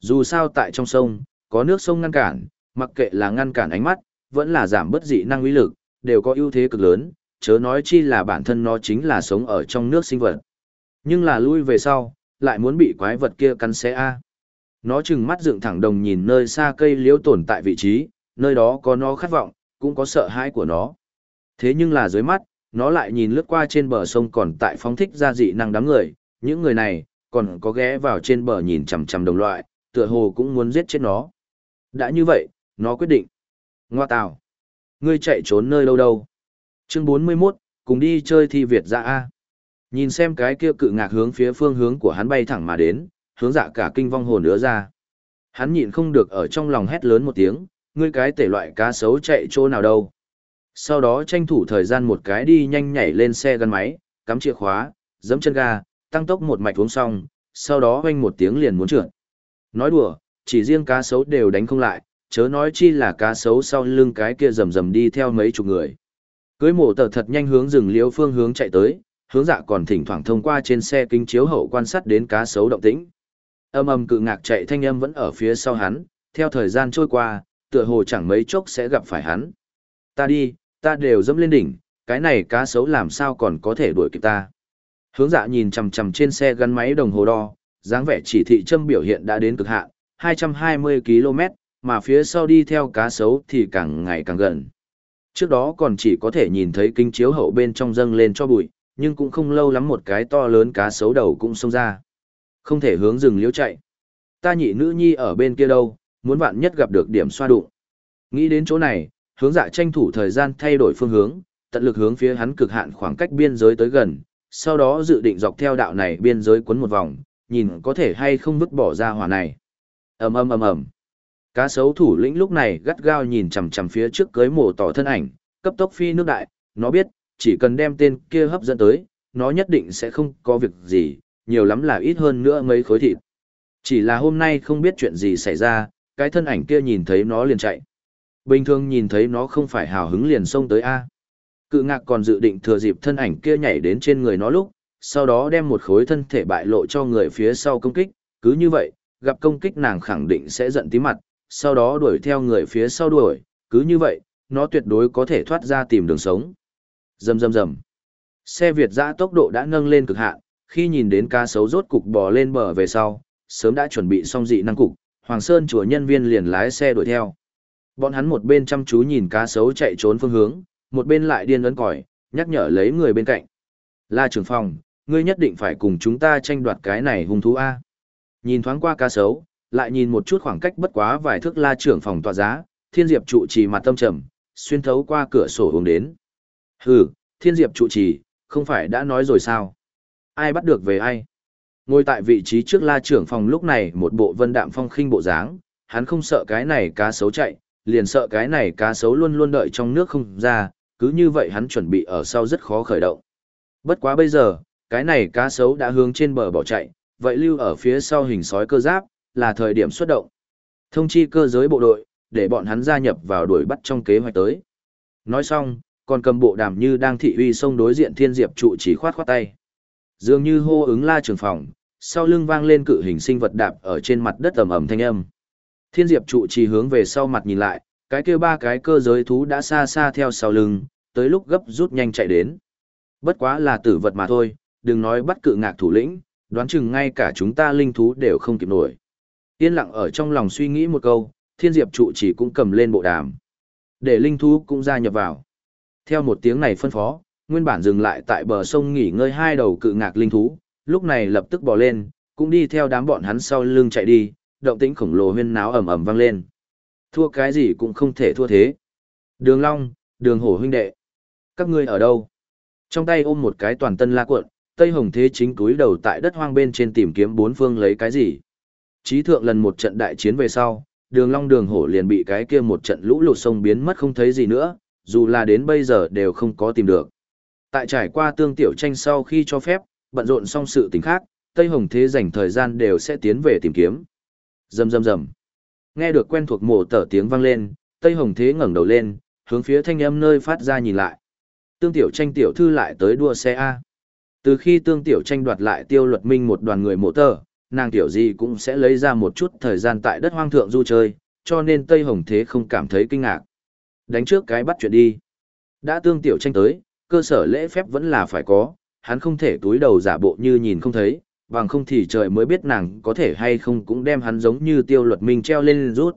Speaker 1: Dù sao tại trong sông, có nước sông ngăn cản, mặc kệ là ngăn cản ánh mắt, vẫn là giảm bất dị năng uy lực, đều có ưu thế cực lớn, chớ nói chi là bản thân nó chính là sống ở trong nước sinh vật. Nhưng là lui về sau, lại muốn bị quái vật kia cắn xé a. Nó chừng mắt dựng thẳng đồng nhìn nơi xa cây liễu tồn tại vị trí, nơi đó có nó khát vọng, cũng có sợ hãi của nó. Thế nhưng là dưới mắt, nó lại nhìn lướt qua trên bờ sông còn tại phóng thích ra dị năng đám người, những người này, còn có ghé vào trên bờ nhìn chằm chằm đồng loại, tựa hồ cũng muốn giết chết nó. Đã như vậy, nó quyết định. Ngoa tào. Ngươi chạy trốn nơi đâu đâu. Chương 41, cùng đi chơi thi Việt dạ A. Nhìn xem cái kia cự ngạc hướng phía phương hướng của hắn bay thẳng mà đến, hướng dạ cả kinh vong hồn nữa ra. Hắn nhịn không được ở trong lòng hét lớn một tiếng, ngươi cái tể loại cá sấu chạy chỗ nào đâu. Sau đó tranh thủ thời gian một cái đi nhanh nhảy lên xe gắn máy, cắm chìa khóa, giẫm chân ga, tăng tốc một mạch uống xong, sau đó hoanh một tiếng liền muốn trượt. Nói đùa, chỉ riêng cá sấu đều đánh không lại, chớ nói chi là cá sấu sau lưng cái kia rầm rầm đi theo mấy chục người. Cưới mổ tờ thật nhanh hướng rừng liễu phương hướng chạy tới, hướng dạ còn thỉnh thoảng thông qua trên xe kính chiếu hậu quan sát đến cá sấu động tĩnh. Âm âm cự ngạc chạy thanh âm vẫn ở phía sau hắn, theo thời gian trôi qua, tựa hồ chẳng mấy chốc sẽ gặp phải hắn. Ta đi, ta đều dẫm lên đỉnh, cái này cá sấu làm sao còn có thể đuổi kịp ta. Hướng dạ nhìn chằm chằm trên xe gắn máy đồng hồ đo, dáng vẻ chỉ thị châm biểu hiện đã đến cực hạn, 220 km, mà phía sau đi theo cá sấu thì càng ngày càng gần. Trước đó còn chỉ có thể nhìn thấy kính chiếu hậu bên trong dâng lên cho bụi, nhưng cũng không lâu lắm một cái to lớn cá sấu đầu cũng xông ra. Không thể hướng rừng liễu chạy. Ta nhị nữ nhi ở bên kia đâu, muốn bạn nhất gặp được điểm xoa đụng. Nghĩ đến chỗ này, hướng dạ tranh thủ thời gian thay đổi phương hướng, tận lực hướng phía hắn cực hạn khoảng cách biên giới tới gần, sau đó dự định dọc theo đạo này biên giới quấn một vòng, nhìn có thể hay không vứt bỏ ra hỏa này ầm ầm ầm ầm. Cá sấu thủ lĩnh lúc này gắt gao nhìn chằm chằm phía trước cưới mổ tỏ thân ảnh, cấp tốc phi nước đại, nó biết, chỉ cần đem tên kia hấp dẫn tới, nó nhất định sẽ không có việc gì, nhiều lắm là ít hơn nữa mấy khối thịt. Chỉ là hôm nay không biết chuyện gì xảy ra, cái thân ảnh kia nhìn thấy nó liền chạy. Bình thường nhìn thấy nó không phải hào hứng liền xông tới A. Cự ngạc còn dự định thừa dịp thân ảnh kia nhảy đến trên người nó lúc, sau đó đem một khối thân thể bại lộ cho người phía sau công kích, cứ như vậy, gặp công kích nàng khẳng định sẽ giận tí mặt, sau đó đuổi theo người phía sau đuổi, cứ như vậy, nó tuyệt đối có thể thoát ra tìm đường sống. Rầm rầm rầm. Xe Việt dã tốc độ đã nâng lên cực hạn, khi nhìn đến cá sấu rốt cục bò lên bờ về sau, sớm đã chuẩn bị xong dị năng cục, Hoàng Sơn chùa nhân viên liền lái xe đuổi theo. Bọn hắn một bên chăm chú nhìn cá sấu chạy trốn phương hướng, một bên lại điên ấn còi, nhắc nhở lấy người bên cạnh. La trưởng phòng, ngươi nhất định phải cùng chúng ta tranh đoạt cái này hung thú A. Nhìn thoáng qua cá sấu, lại nhìn một chút khoảng cách bất quá vài thước la trưởng phòng tòa giá, thiên diệp trụ trì mặt tâm trầm, xuyên thấu qua cửa sổ hướng đến. Hừ, thiên diệp trụ trì, không phải đã nói rồi sao? Ai bắt được về ai? Ngồi tại vị trí trước la trưởng phòng lúc này một bộ vân đạm phong khinh bộ dáng, hắn không sợ cái này cá sấu chạy, liền sợ cái này cá sấu luôn luôn đợi trong nước không ra, cứ như vậy hắn chuẩn bị ở sau rất khó khởi động. Bất quá bây giờ, cái này cá sấu đã hướng trên bờ bỏ chạy, vậy lưu ở phía sau hình sói cơ giáp, là thời điểm xuất động. Thông chi cơ giới bộ đội, để bọn hắn gia nhập vào đuổi bắt trong kế hoạch tới. Nói xong, còn cầm bộ đàm như đang thị uy sông đối diện thiên diệp trụ chỉ khoát khoát tay. Dường như hô ứng la trường phòng, sau lưng vang lên cự hình sinh vật đạp ở trên mặt đất ầm ầm thanh âm. Thiên diệp trụ chỉ hướng về sau mặt nhìn lại, cái kia ba cái cơ giới thú đã xa xa theo sau lưng, tới lúc gấp rút nhanh chạy đến. Bất quá là tử vật mà thôi, đừng nói bắt cự ngạc thủ lĩnh, đoán chừng ngay cả chúng ta linh thú đều không kịp nổi. Yên lặng ở trong lòng suy nghĩ một câu, thiên diệp trụ chỉ cũng cầm lên bộ đàm. Để linh thú cũng gia nhập vào. Theo một tiếng này phân phó, nguyên bản dừng lại tại bờ sông nghỉ ngơi hai đầu cự ngạc linh thú, lúc này lập tức bò lên, cũng đi theo đám bọn hắn sau lưng chạy đi, động tĩnh khổng lồ huyên náo ầm ầm vang lên. Thua cái gì cũng không thể thua thế. Đường Long, Đường Hổ huynh đệ, các ngươi ở đâu? Trong tay ôm một cái toàn tân la cuộn, Tây Hồng Thế chính túi đầu tại đất hoang bên trên tìm kiếm bốn phương lấy cái gì. Chí thượng lần một trận đại chiến về sau, đường long đường hổ liền bị cái kia một trận lũ lụt sông biến mất không thấy gì nữa, dù là đến bây giờ đều không có tìm được. Tại trải qua tương tiểu tranh sau khi cho phép, bận rộn xong sự tình khác, Tây Hồng Thế dành thời gian đều sẽ tiến về tìm kiếm. Rầm rầm rầm. Nghe được quen thuộc mổ tở tiếng vang lên, Tây Hồng Thế ngẩng đầu lên, hướng phía thanh âm nơi phát ra nhìn lại. Tương tiểu tranh tiểu thư lại tới đua xe A. Từ khi tương tiểu tranh đoạt lại tiêu luật minh một đoàn người mộ tờ, nàng tiểu gì cũng sẽ lấy ra một chút thời gian tại đất hoang thượng du chơi, cho nên Tây Hồng Thế không cảm thấy kinh ngạc. Đánh trước cái bắt chuyện đi. Đã tương tiểu tranh tới, cơ sở lễ phép vẫn là phải có, hắn không thể túi đầu giả bộ như nhìn không thấy, bằng không thì trời mới biết nàng có thể hay không cũng đem hắn giống như tiêu luật minh treo lên rút.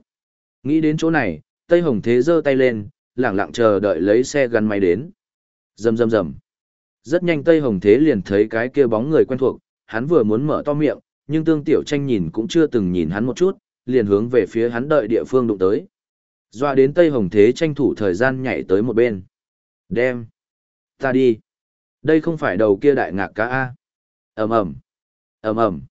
Speaker 1: Nghĩ đến chỗ này, Tây Hồng Thế giơ tay lên, lẳng lặng chờ đợi lấy xe gắn máy đến. Rầm rầm rầm. Rất nhanh Tây Hồng Thế liền thấy cái kia bóng người quen thuộc, hắn vừa muốn mở to miệng, nhưng Tương Tiểu Tranh nhìn cũng chưa từng nhìn hắn một chút, liền hướng về phía hắn đợi địa phương đụng tới. Doa đến Tây Hồng Thế tranh thủ thời gian nhảy tới một bên. Đem. Ta đi. Đây không phải đầu kia đại ngạc cá A. ầm ầm ầm ầm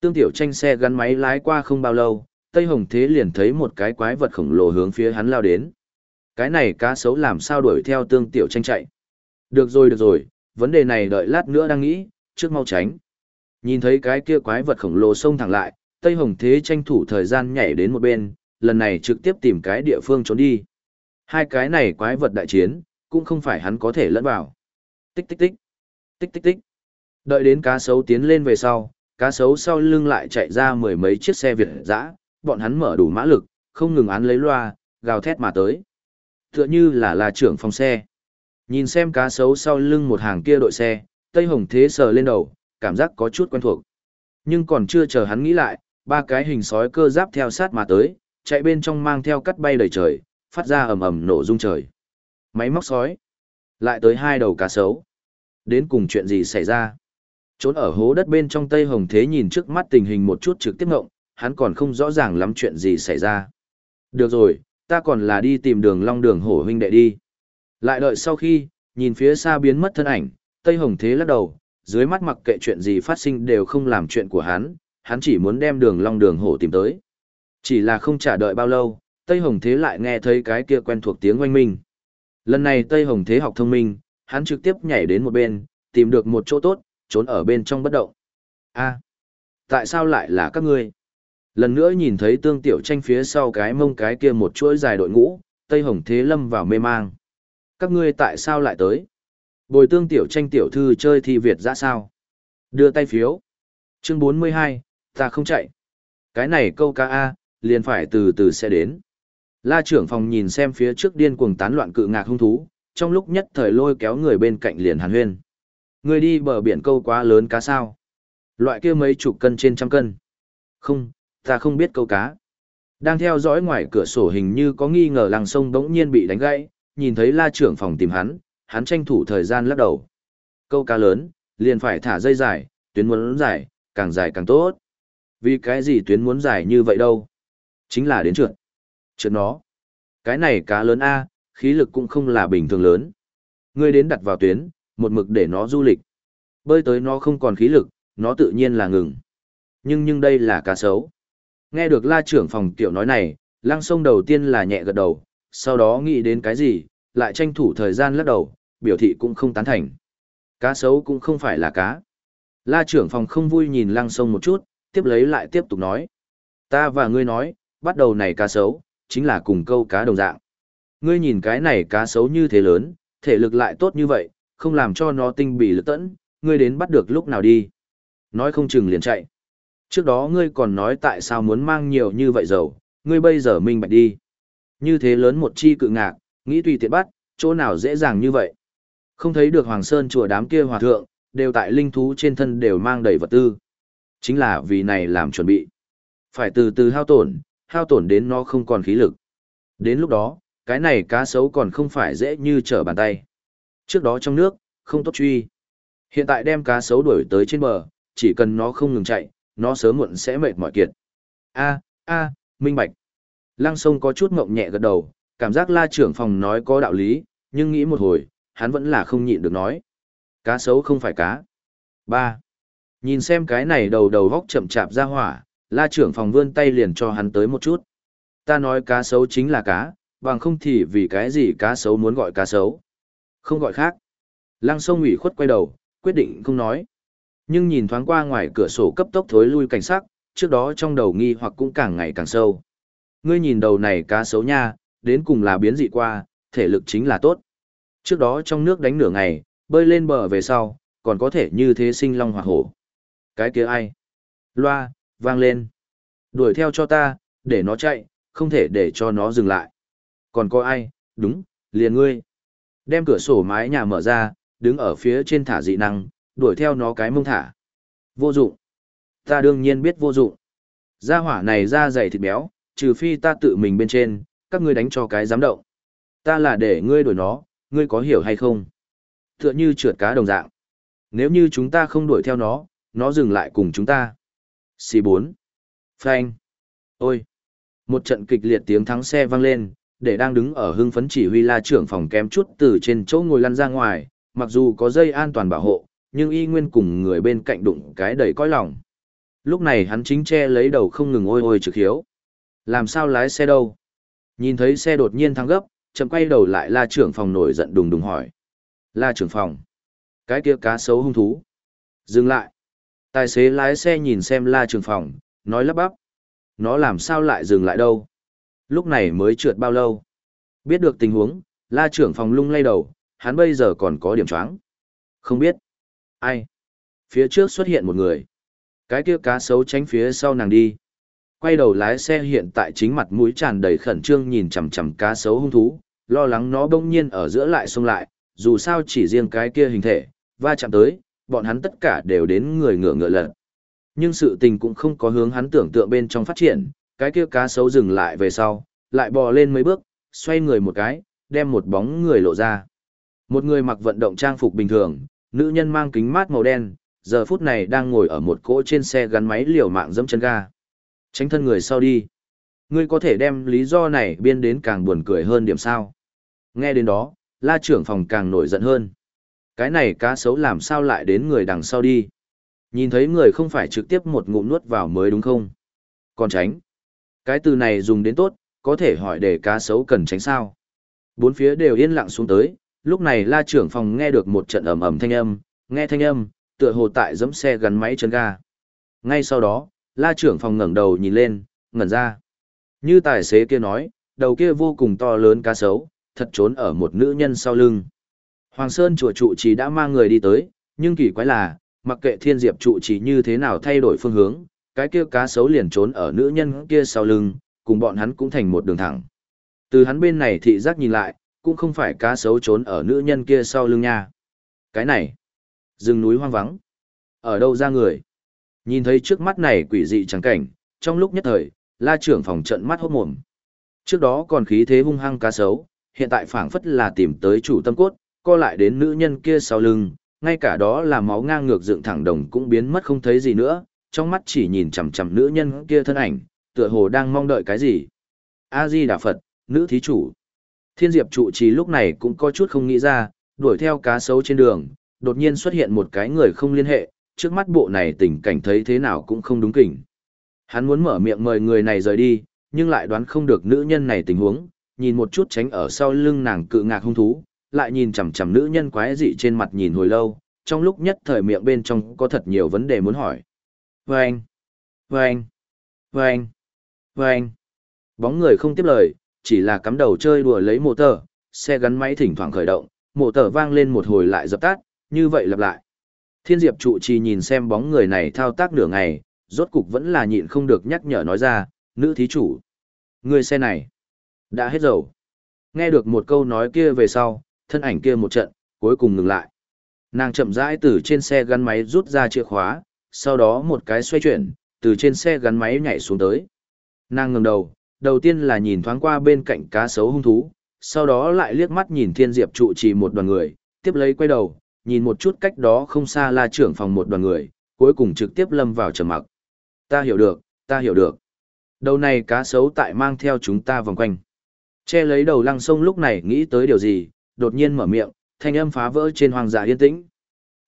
Speaker 1: Tương Tiểu Tranh xe gắn máy lái qua không bao lâu, Tây Hồng Thế liền thấy một cái quái vật khổng lồ hướng phía hắn lao đến. Cái này cá xấu làm sao đuổi theo Tương Tiểu Tranh chạy. Được rồi được rồi, vấn đề này đợi lát nữa đang nghĩ, trước mau tránh. Nhìn thấy cái kia quái vật khổng lồ xông thẳng lại, Tây Hồng Thế tranh thủ thời gian nhảy đến một bên, lần này trực tiếp tìm cái địa phương trốn đi. Hai cái này quái vật đại chiến, cũng không phải hắn có thể lẫn vào. Tích tích tích, tích tích tích. Đợi đến cá sấu tiến lên về sau, cá sấu sau lưng lại chạy ra mười mấy chiếc xe Việt dã, bọn hắn mở đủ mã lực, không ngừng án lấy loa, gào thét mà tới. Tựa như là là trưởng phòng xe. Nhìn xem cá sấu sau lưng một hàng kia đội xe, Tây Hồng Thế sờ lên đầu, cảm giác có chút quen thuộc. Nhưng còn chưa chờ hắn nghĩ lại, ba cái hình sói cơ giáp theo sát mà tới, chạy bên trong mang theo cắt bay đầy trời, phát ra ầm ầm nổ rung trời. Máy móc sói. Lại tới hai đầu cá sấu. Đến cùng chuyện gì xảy ra? Trốn ở hố đất bên trong Tây Hồng Thế nhìn trước mắt tình hình một chút trực tiếp ngộng, hắn còn không rõ ràng lắm chuyện gì xảy ra. Được rồi, ta còn là đi tìm đường long đường hổ huynh đệ đi. Lại đợi sau khi, nhìn phía xa biến mất thân ảnh, Tây Hồng Thế lắc đầu, dưới mắt mặc kệ chuyện gì phát sinh đều không làm chuyện của hắn, hắn chỉ muốn đem đường long đường hổ tìm tới. Chỉ là không trả đợi bao lâu, Tây Hồng Thế lại nghe thấy cái kia quen thuộc tiếng oanh minh. Lần này Tây Hồng Thế học thông minh, hắn trực tiếp nhảy đến một bên, tìm được một chỗ tốt, trốn ở bên trong bất động. A, tại sao lại là các ngươi? Lần nữa nhìn thấy tương tiểu tranh phía sau cái mông cái kia một chuỗi dài đội ngũ, Tây Hồng Thế lâm vào mê mang. Các ngươi tại sao lại tới? Bồi tương tiểu tranh tiểu thư chơi thi Việt ra sao? Đưa tay phiếu. Chương 42, ta không chạy. Cái này câu ca A, liền phải từ từ sẽ đến. La trưởng phòng nhìn xem phía trước điên cuồng tán loạn cự ngạc hung thú, trong lúc nhất thời lôi kéo người bên cạnh liền hàn huyên. Người đi bờ biển câu quá lớn cá sao? Loại kia mấy chục cân trên trăm cân. Không, ta không biết câu cá. Đang theo dõi ngoài cửa sổ hình như có nghi ngờ làng sông bỗng nhiên bị đánh gãy, nhìn thấy la trưởng phòng tìm hắn, hắn tranh thủ thời gian lắc đầu. Câu cá lớn, liền phải thả dây dài, tuyến muốn dài, càng dài càng tốt. Vì cái gì tuyến muốn dài như vậy đâu? Chính là đến trượt. Trượt nó. Cái này cá lớn A, khí lực cũng không là bình thường lớn. Ngươi đến đặt vào tuyến, một mực để nó du lịch. Bơi tới nó không còn khí lực, nó tự nhiên là ngừng. Nhưng nhưng đây là cá sấu. Nghe được la trưởng phòng tiểu nói này, lăng sông đầu tiên là nhẹ gật đầu, sau đó nghĩ đến cái gì, lại tranh thủ thời gian lắc đầu, biểu thị cũng không tán thành. Cá sấu cũng không phải là cá. La trưởng phòng không vui nhìn lăng sông một chút, tiếp lấy lại tiếp tục nói. Ta và ngươi nói, bắt đầu này cá sấu, chính là cùng câu cá đồng dạng. Ngươi nhìn cái này cá sấu như thế lớn, thể lực lại tốt như vậy, không làm cho nó tinh bị lực tẫn, ngươi đến bắt được lúc nào đi. Nói không chừng liền chạy. Trước đó ngươi còn nói tại sao muốn mang nhiều như vậy dầu, ngươi bây giờ minh bạch đi. Như thế lớn một chi cự ngạc, nghĩ tùy tiện bắt, chỗ nào dễ dàng như vậy. Không thấy được Hoàng Sơn chùa đám kia hòa thượng, đều tại linh thú trên thân đều mang đầy vật tư. Chính là vì này làm chuẩn bị. Phải từ từ hao tổn, hao tổn đến nó không còn khí lực. Đến lúc đó, cái này cá sấu còn không phải dễ như trở bàn tay. Trước đó trong nước, không tốt truy. Hiện tại đem cá sấu đuổi tới trên bờ, chỉ cần nó không ngừng chạy, nó sớm muộn sẽ mệt mỏi kiệt. A, a, minh bạch. Lăng sông có chút ngộng nhẹ gật đầu, cảm giác la trưởng phòng nói có đạo lý, nhưng nghĩ một hồi, hắn vẫn là không nhịn được nói. Cá sấu không phải cá. ba Nhìn xem cái này đầu đầu vóc chậm chạp ra hỏa, la trưởng phòng vươn tay liền cho hắn tới một chút. Ta nói cá sấu chính là cá, bằng không thì vì cái gì cá sấu muốn gọi cá sấu. Không gọi khác. Lăng sông ủy khuất quay đầu, quyết định không nói. Nhưng nhìn thoáng qua ngoài cửa sổ cấp tốc thối lui cảnh sắc, trước đó trong đầu nghi hoặc cũng càng ngày càng sâu. Ngươi nhìn đầu này cá sấu nha, đến cùng là biến dị qua, thể lực chính là tốt. Trước đó trong nước đánh nửa ngày, bơi lên bờ về sau, còn có thể như thế sinh long hoặc hổ. Cái kia ai? Loa, vang lên. Đuổi theo cho ta, để nó chạy, không thể để cho nó dừng lại. Còn có ai? Đúng, liền ngươi. Đem cửa sổ mái nhà mở ra, đứng ở phía trên thả dị năng, đuổi theo nó cái mông thả. Vô dụng. Ta đương nhiên biết vô dụng. Gia hỏa này da dày thịt béo, trừ phi ta tự mình bên trên, các ngươi đánh cho cái giám động. Ta là để ngươi đuổi nó, ngươi có hiểu hay không? Tựa như trượt cá đồng dạng. Nếu như chúng ta không đuổi theo nó, nó dừng lại cùng chúng ta. C4. Phanh. Ôi. Một trận kịch liệt tiếng thắng xe vang lên, để đang đứng ở hưng phấn chỉ huy la trưởng phòng kém chút từ trên chỗ ngồi lăn ra ngoài, mặc dù có dây an toàn bảo hộ, nhưng y nguyên cùng người bên cạnh đụng cái đầy cõi lòng. Lúc này hắn chính che lấy đầu không ngừng ôi ôi trực hiếu. Làm sao lái xe đâu? Nhìn thấy xe đột nhiên thắng gấp, chậm quay đầu lại la trưởng phòng nổi giận đùng đùng hỏi. La trưởng phòng. Cái kia cá sấu hung thú. Dừng lại. Tài xế lái xe nhìn xem la trưởng phòng, nói lắp bắp. Nó làm sao lại dừng lại đâu? Lúc này mới trượt bao lâu? Biết được tình huống, la trưởng phòng lung lay đầu, hắn bây giờ còn có điểm choáng. Không biết. Ai? Phía trước xuất hiện một người. Cái kia cá sấu tránh phía sau nàng đi. Quay đầu lái xe hiện tại chính mặt mũi tràn đầy khẩn trương nhìn chằm chằm cá sấu hung thú, lo lắng nó bỗng nhiên ở giữa lại xông lại, dù sao chỉ riêng cái kia hình thể, va chạm tới, bọn hắn tất cả đều đến người ngựa ngựa lật. Nhưng sự tình cũng không có hướng hắn tưởng tượng bên trong phát triển, cái kia cá sấu dừng lại về sau, lại bò lên mấy bước, xoay người một cái, đem một bóng người lộ ra. Một người mặc vận động trang phục bình thường, nữ nhân mang kính mát màu đen, giờ phút này đang ngồi ở một cỗ trên xe gắn máy liều mạng dẫm chân ga. Tránh thân người sau đi. Ngươi có thể đem lý do này biên đến càng buồn cười hơn điểm sao. Nghe đến đó, la trưởng phòng càng nổi giận hơn. Cái này cá sấu làm sao lại đến người đằng sau đi. Nhìn thấy người không phải trực tiếp một ngụm nuốt vào mới đúng không? Còn tránh. Cái từ này dùng đến tốt, có thể hỏi để cá sấu cần tránh sao. Bốn phía đều yên lặng xuống tới, lúc này la trưởng phòng nghe được một trận ầm ầm thanh âm, nghe thanh âm, tựa hồ tại giẫm xe gắn máy chân ga. Ngay sau đó, la trưởng phòng ngẩng đầu nhìn lên, ngẩn ra. Như tài xế kia nói, đầu kia vô cùng to lớn cá sấu, thật trốn ở một nữ nhân sau lưng. Hoàng Sơn chùa trụ chỉ đã mang người đi tới, nhưng kỳ quái là, mặc kệ thiên diệp trụ chỉ như thế nào thay đổi phương hướng, cái kia cá sấu liền trốn ở nữ nhân kia sau lưng, cùng bọn hắn cũng thành một đường thẳng. Từ hắn bên này thị giác nhìn lại, cũng không phải cá sấu trốn ở nữ nhân kia sau lưng nha. Cái này, rừng núi hoang vắng. Ở đâu ra người? Nhìn thấy trước mắt này quỷ dị trắng cảnh, trong lúc nhất thời, la trưởng phòng trận mắt hốt mồm. Trước đó còn khí thế hung hăng cá sấu, hiện tại phảng phất là tìm tới chủ tâm cốt, co lại đến nữ nhân kia sau lưng, ngay cả đó là máu ngang ngược dựng thẳng đồng cũng biến mất không thấy gì nữa, trong mắt chỉ nhìn chằm chằm nữ nhân kia thân ảnh, tựa hồ đang mong đợi cái gì. A Di Đà Phật, nữ thí chủ. Thiên Diệp trụ trì lúc này cũng có chút không nghĩ ra, đuổi theo cá sấu trên đường, đột nhiên xuất hiện một cái người không liên hệ, trước mắt bộ này tình cảnh thấy thế nào cũng không đúng kỉnh. Hắn muốn mở miệng mời người này rời đi, nhưng lại đoán không được nữ nhân này tình huống, nhìn một chút tránh ở sau lưng nàng cự ngạc hung thú, lại nhìn chằm chằm nữ nhân quái dị trên mặt nhìn hồi lâu, trong lúc nhất thời miệng bên trong có thật nhiều vấn đề muốn hỏi. Vâng! Vâng! Vâng! Vâng! Bóng người không tiếp lời, chỉ là cắm đầu chơi đùa lấy mô tờ, xe gắn máy thỉnh thoảng khởi động, mô tờ vang lên một hồi lại dập tắt, như vậy lặp lại. Thiên Diệp trụ trì nhìn xem bóng người này thao tác nửa ngày, rốt cục vẫn là nhịn không được nhắc nhở nói ra, nữ thí chủ. Người xe này, đã hết dầu. Nghe được một câu nói kia về sau, thân ảnh kia một trận, cuối cùng ngừng lại. Nàng chậm rãi từ trên xe gắn máy rút ra chìa khóa, sau đó một cái xoay chuyển, từ trên xe gắn máy nhảy xuống tới. Nàng ngẩng đầu, đầu tiên là nhìn thoáng qua bên cạnh cá sấu hung thú, sau đó lại liếc mắt nhìn thiên diệp trụ trì một đoàn người, tiếp lấy quay đầu, nhìn một chút cách đó không xa la trưởng phòng một đoàn người, cuối cùng trực tiếp lâm vào trầm mặc. Ta hiểu được, ta hiểu được. Đầu này cá sấu tại mang theo chúng ta vòng quanh. Che lấy đầu lăng sông lúc này nghĩ tới điều gì, đột nhiên mở miệng, thanh âm phá vỡ trên hoàng giả yên tĩnh.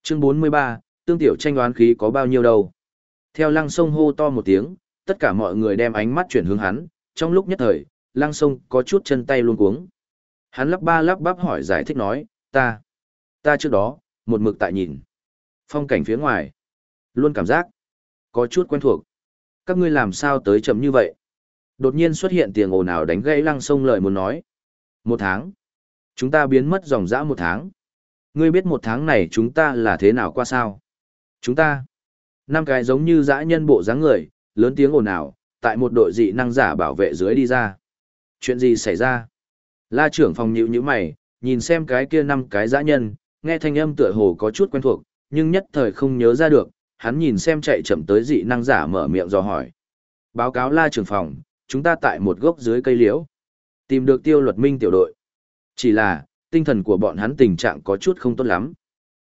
Speaker 1: Chương 43, tương tiểu tranh đoán khí có bao nhiêu đâu. Theo lăng sông hô to một tiếng, tất cả mọi người đem ánh mắt chuyển hướng hắn, trong lúc nhất thời, lăng sông có chút chân tay luôn cuống. Hắn lắp ba lắp bắp hỏi giải thích nói, ta, ta trước đó, một mực tại nhìn. Phong cảnh phía ngoài, luôn cảm giác, có chút quen thuộc. Các ngươi làm sao tới chậm như vậy? Đột nhiên xuất hiện tiếng ồn ào đánh gãy lăng sông lời muốn nói. Một tháng. Chúng ta biến mất dòng dã một tháng. Ngươi biết một tháng này chúng ta là thế nào qua sao? Chúng ta. Năm cái giống như dã nhân bộ dáng người, lớn tiếng ồn ào, tại một đội dị năng giả bảo vệ dưới đi ra. Chuyện gì xảy ra? La trưởng phòng nhịu như mày, nhìn xem cái kia năm cái dã nhân, nghe thanh âm tựa hồ có chút quen thuộc, nhưng nhất thời không nhớ ra được, hắn nhìn xem chạy chậm tới dị năng giả mở miệng dò hỏi. Báo cáo la trưởng phòng, chúng ta tại một gốc dưới cây liễu. Tìm được tiêu luật minh tiểu đội. Chỉ là, tinh thần của bọn hắn tình trạng có chút không tốt lắm.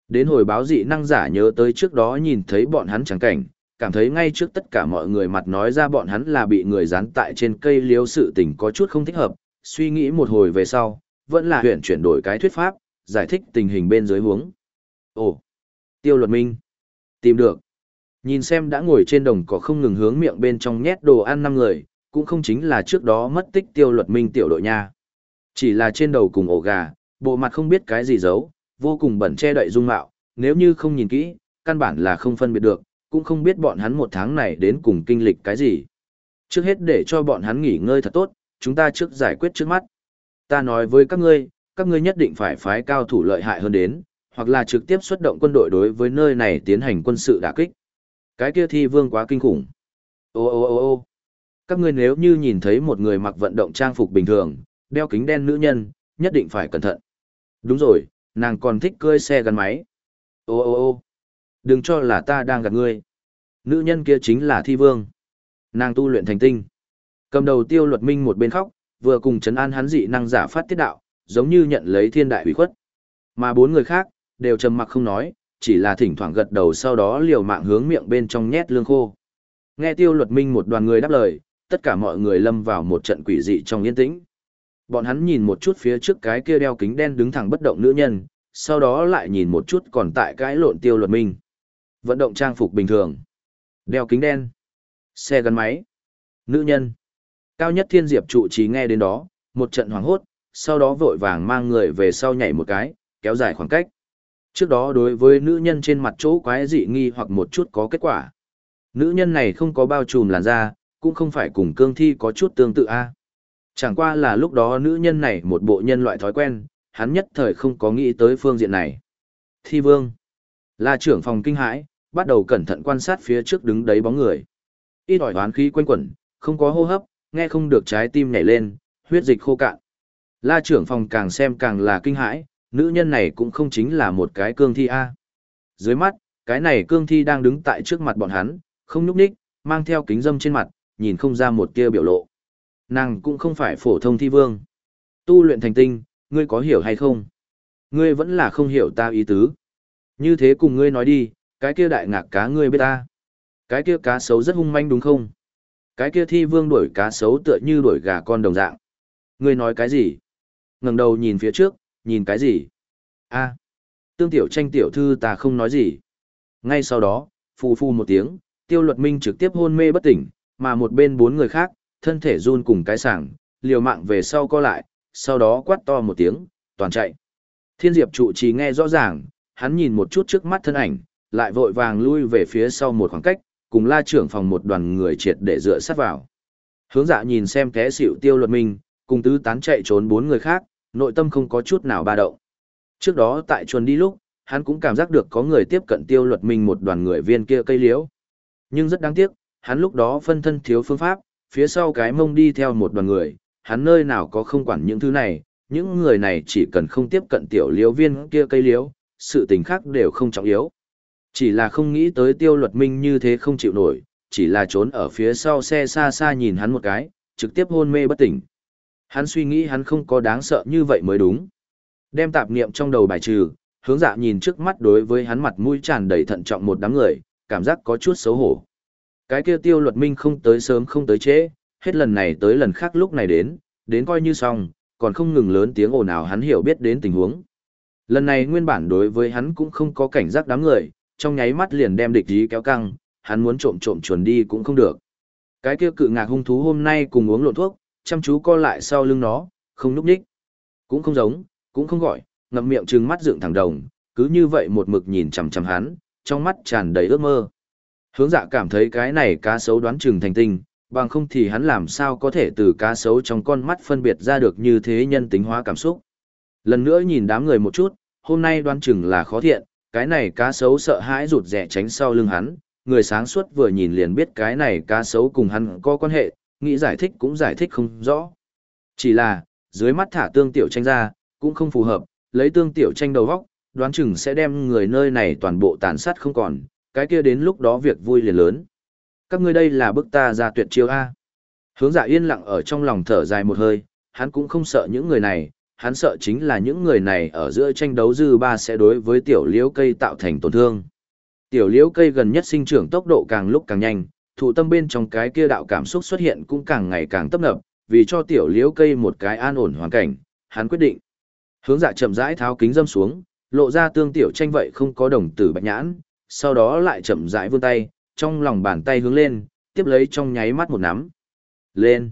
Speaker 1: Đến hồi báo dị năng giả nhớ tới trước đó nhìn thấy bọn hắn trắng cảnh, cảm thấy ngay trước tất cả mọi người mặt nói ra bọn hắn là bị người dán tại trên cây liễu sự tình có chút không thích hợp, suy nghĩ một hồi về sau, vẫn là huyện chuyển đổi cái thuyết pháp, giải thích tình hình bên dưới huống. Ồ, tiêu luật minh, tìm được. Nhìn xem đã ngồi trên đồng cỏ không ngừng hướng miệng bên trong nhét đồ ăn năm người, cũng không chính là trước đó mất tích tiêu luật minh tiểu đội nha. Chỉ là trên đầu cùng ổ gà, bộ mặt không biết cái gì giấu, vô cùng bẩn che đậy dung mạo, nếu như không nhìn kỹ, căn bản là không phân biệt được, cũng không biết bọn hắn một tháng này đến cùng kinh lịch cái gì. Trước hết để cho bọn hắn nghỉ ngơi thật tốt, chúng ta trước giải quyết trước mắt. Ta nói với các ngươi, các ngươi nhất định phải phái cao thủ lợi hại hơn đến, hoặc là trực tiếp xuất động quân đội đối với nơi này tiến hành quân sự đả kích. Cái kia thi vương quá kinh khủng. Ô ô ô ô các ngươi nếu như nhìn thấy một người mặc vận động trang phục bình thường, đeo kính đen nữ nhân, nhất định phải cẩn thận. Đúng rồi, nàng còn thích cơi xe gắn máy. Ô ô ô đừng cho là ta đang gạt ngươi. Nữ nhân kia chính là thi vương. Nàng tu luyện thành tinh. Cầm đầu tiêu luật minh một bên khóc, vừa cùng trấn an hắn dị năng giả phát tiết đạo, giống như nhận lấy thiên đại ủy khuất. Mà bốn người khác, đều trầm mặc không nói, chỉ là thỉnh thoảng gật đầu sau đó liều mạng hướng miệng bên trong nhét lương khô. Nghe tiêu luật minh một đoàn người đáp lời, tất cả mọi người lâm vào một trận quỷ dị trong yên tĩnh. Bọn hắn nhìn một chút phía trước cái kia đeo kính đen đứng thẳng bất động nữ nhân, sau đó lại nhìn một chút còn tại cái lộn tiêu luật minh. Vận động trang phục bình thường. Đeo kính đen. Xe gắn máy. Nữ nhân. Cao nhất thiên diệp trụ trí nghe đến đó, một trận hoảng hốt, sau đó vội vàng mang người về sau nhảy một cái, kéo dài khoảng cách. Trước đó đối với nữ nhân trên mặt chỗ quái dị nghi hoặc một chút có kết quả. Nữ nhân này không có bao trùm làn da, cũng không phải cùng cương thi có chút tương tự a. Chẳng qua là lúc đó nữ nhân này một bộ nhân loại thói quen, hắn nhất thời không có nghĩ tới phương diện này. Thi vương. Là trưởng phòng kinh hãi, bắt đầu cẩn thận quan sát phía trước đứng đấy bóng người. Ít ỏi hoán khí quanh quẩn, không có hô hấp, nghe không được trái tim nhảy lên, huyết dịch khô cạn. La trưởng phòng càng xem càng là kinh hãi, nữ nhân này cũng không chính là một cái cương thi A. Dưới mắt, cái này cương thi đang đứng tại trước mặt bọn hắn, không nhúc ních, mang theo kính dâm trên mặt, nhìn không ra một tia biểu lộ. Nàng cũng không phải phổ thông thi vương. Tu luyện thành tinh, ngươi có hiểu hay không? Ngươi vẫn là không hiểu ta ý tứ. Như thế cùng ngươi nói đi, cái kia đại ngạc cá ngươi biết ta. Cái kia cá sấu rất hung manh đúng không? Cái kia thi vương đuổi cá sấu tựa như đuổi gà con đồng dạng. Ngươi nói cái gì? Ngẩng đầu nhìn phía trước, nhìn cái gì? a tương tiểu tranh tiểu thư ta không nói gì. Ngay sau đó, phù phù một tiếng, tiêu luật minh trực tiếp hôn mê bất tỉnh, mà một bên bốn người khác, thân thể run cùng cái sảng, liều mạng về sau co lại, sau đó quát to một tiếng, toàn chạy. Thiên diệp trụ trì nghe rõ ràng, hắn nhìn một chút trước mắt thân ảnh, lại vội vàng lui về phía sau một khoảng cách, cùng la trưởng phòng một đoàn người triệt để dựa sát vào. Hướng dạ nhìn xem té xỉu tiêu luật minh, cùng tứ tán chạy trốn bốn người khác, nội tâm không có chút nào ba động. Trước đó tại chuồn đi lúc, hắn cũng cảm giác được có người tiếp cận tiêu luật minh một đoàn người viên kia cây liễu. Nhưng rất đáng tiếc, hắn lúc đó phân thân thiếu phương pháp, phía sau cái mông đi theo một đoàn người, hắn nơi nào có không quản những thứ này, những người này chỉ cần không tiếp cận tiểu liễu viên kia cây liễu, sự tình khác đều không trọng yếu. Chỉ là không nghĩ tới tiêu luật minh như thế không chịu nổi, chỉ là trốn ở phía sau xe xa xa nhìn hắn một cái, trực tiếp hôn mê bất tỉnh. Hắn suy nghĩ hắn không có đáng sợ như vậy mới đúng. Đem tạp niệm trong đầu bài trừ, hướng dạ nhìn trước mắt đối với hắn mặt mũi tràn đầy thận trọng một đám người, cảm giác có chút xấu hổ. Cái kia tiêu luật minh không tới sớm không tới trễ, hết lần này tới lần khác lúc này đến, đến coi như xong, còn không ngừng lớn tiếng ồn ào hắn hiểu biết đến tình huống. Lần này nguyên bản đối với hắn cũng không có cảnh giác đám người, trong nháy mắt liền đem địch ý kéo căng, hắn muốn trộm trộm chuồn đi cũng không được. Cái kia cự ngạc hung thú hôm nay cùng uống lộn thuốc, chăm chú co lại sau lưng nó, không núp đích. Cũng không giống, cũng không gọi, ngậm miệng trừng mắt dựng thẳng đồng, cứ như vậy một mực nhìn chằm chằm hắn, trong mắt tràn đầy ước mơ. Hướng dạ cảm thấy cái này cá sấu đoán chừng thành tinh, bằng không thì hắn làm sao có thể từ cá sấu trong con mắt phân biệt ra được như thế nhân tính hóa cảm xúc. Lần nữa nhìn đám người một chút, hôm nay đoán chừng là khó thiện, cái này cá sấu sợ hãi rụt rẻ tránh sau lưng hắn, người sáng suốt vừa nhìn liền biết cái này cá sấu cùng hắn có quan hệ, nghĩ giải thích cũng giải thích không rõ. Chỉ là, dưới mắt thả tương tiểu tranh ra, cũng không phù hợp, lấy tương tiểu tranh đầu góc, đoán chừng sẽ đem người nơi này toàn bộ tàn sát không còn, cái kia đến lúc đó việc vui liền lớn. Các ngươi đây là bức ta ra tuyệt chiêu A. Hướng dạ yên lặng ở trong lòng thở dài một hơi, hắn cũng không sợ những người này, hắn sợ chính là những người này ở giữa tranh đấu dư ba sẽ đối với tiểu liễu cây tạo thành tổn thương. Tiểu liễu cây gần nhất sinh trưởng tốc độ càng lúc càng nhanh, thụ tâm bên trong cái kia đạo cảm xúc xuất hiện cũng càng ngày càng tấp nập, vì cho tiểu liễu cây một cái an ổn hoàn cảnh, hắn quyết định. Hướng dạ chậm rãi tháo kính dâm xuống, lộ ra tương tiểu tranh vậy không có đồng tử bạch nhãn, sau đó lại chậm rãi vươn tay, trong lòng bàn tay hướng lên, tiếp lấy trong nháy mắt một nắm. Lên.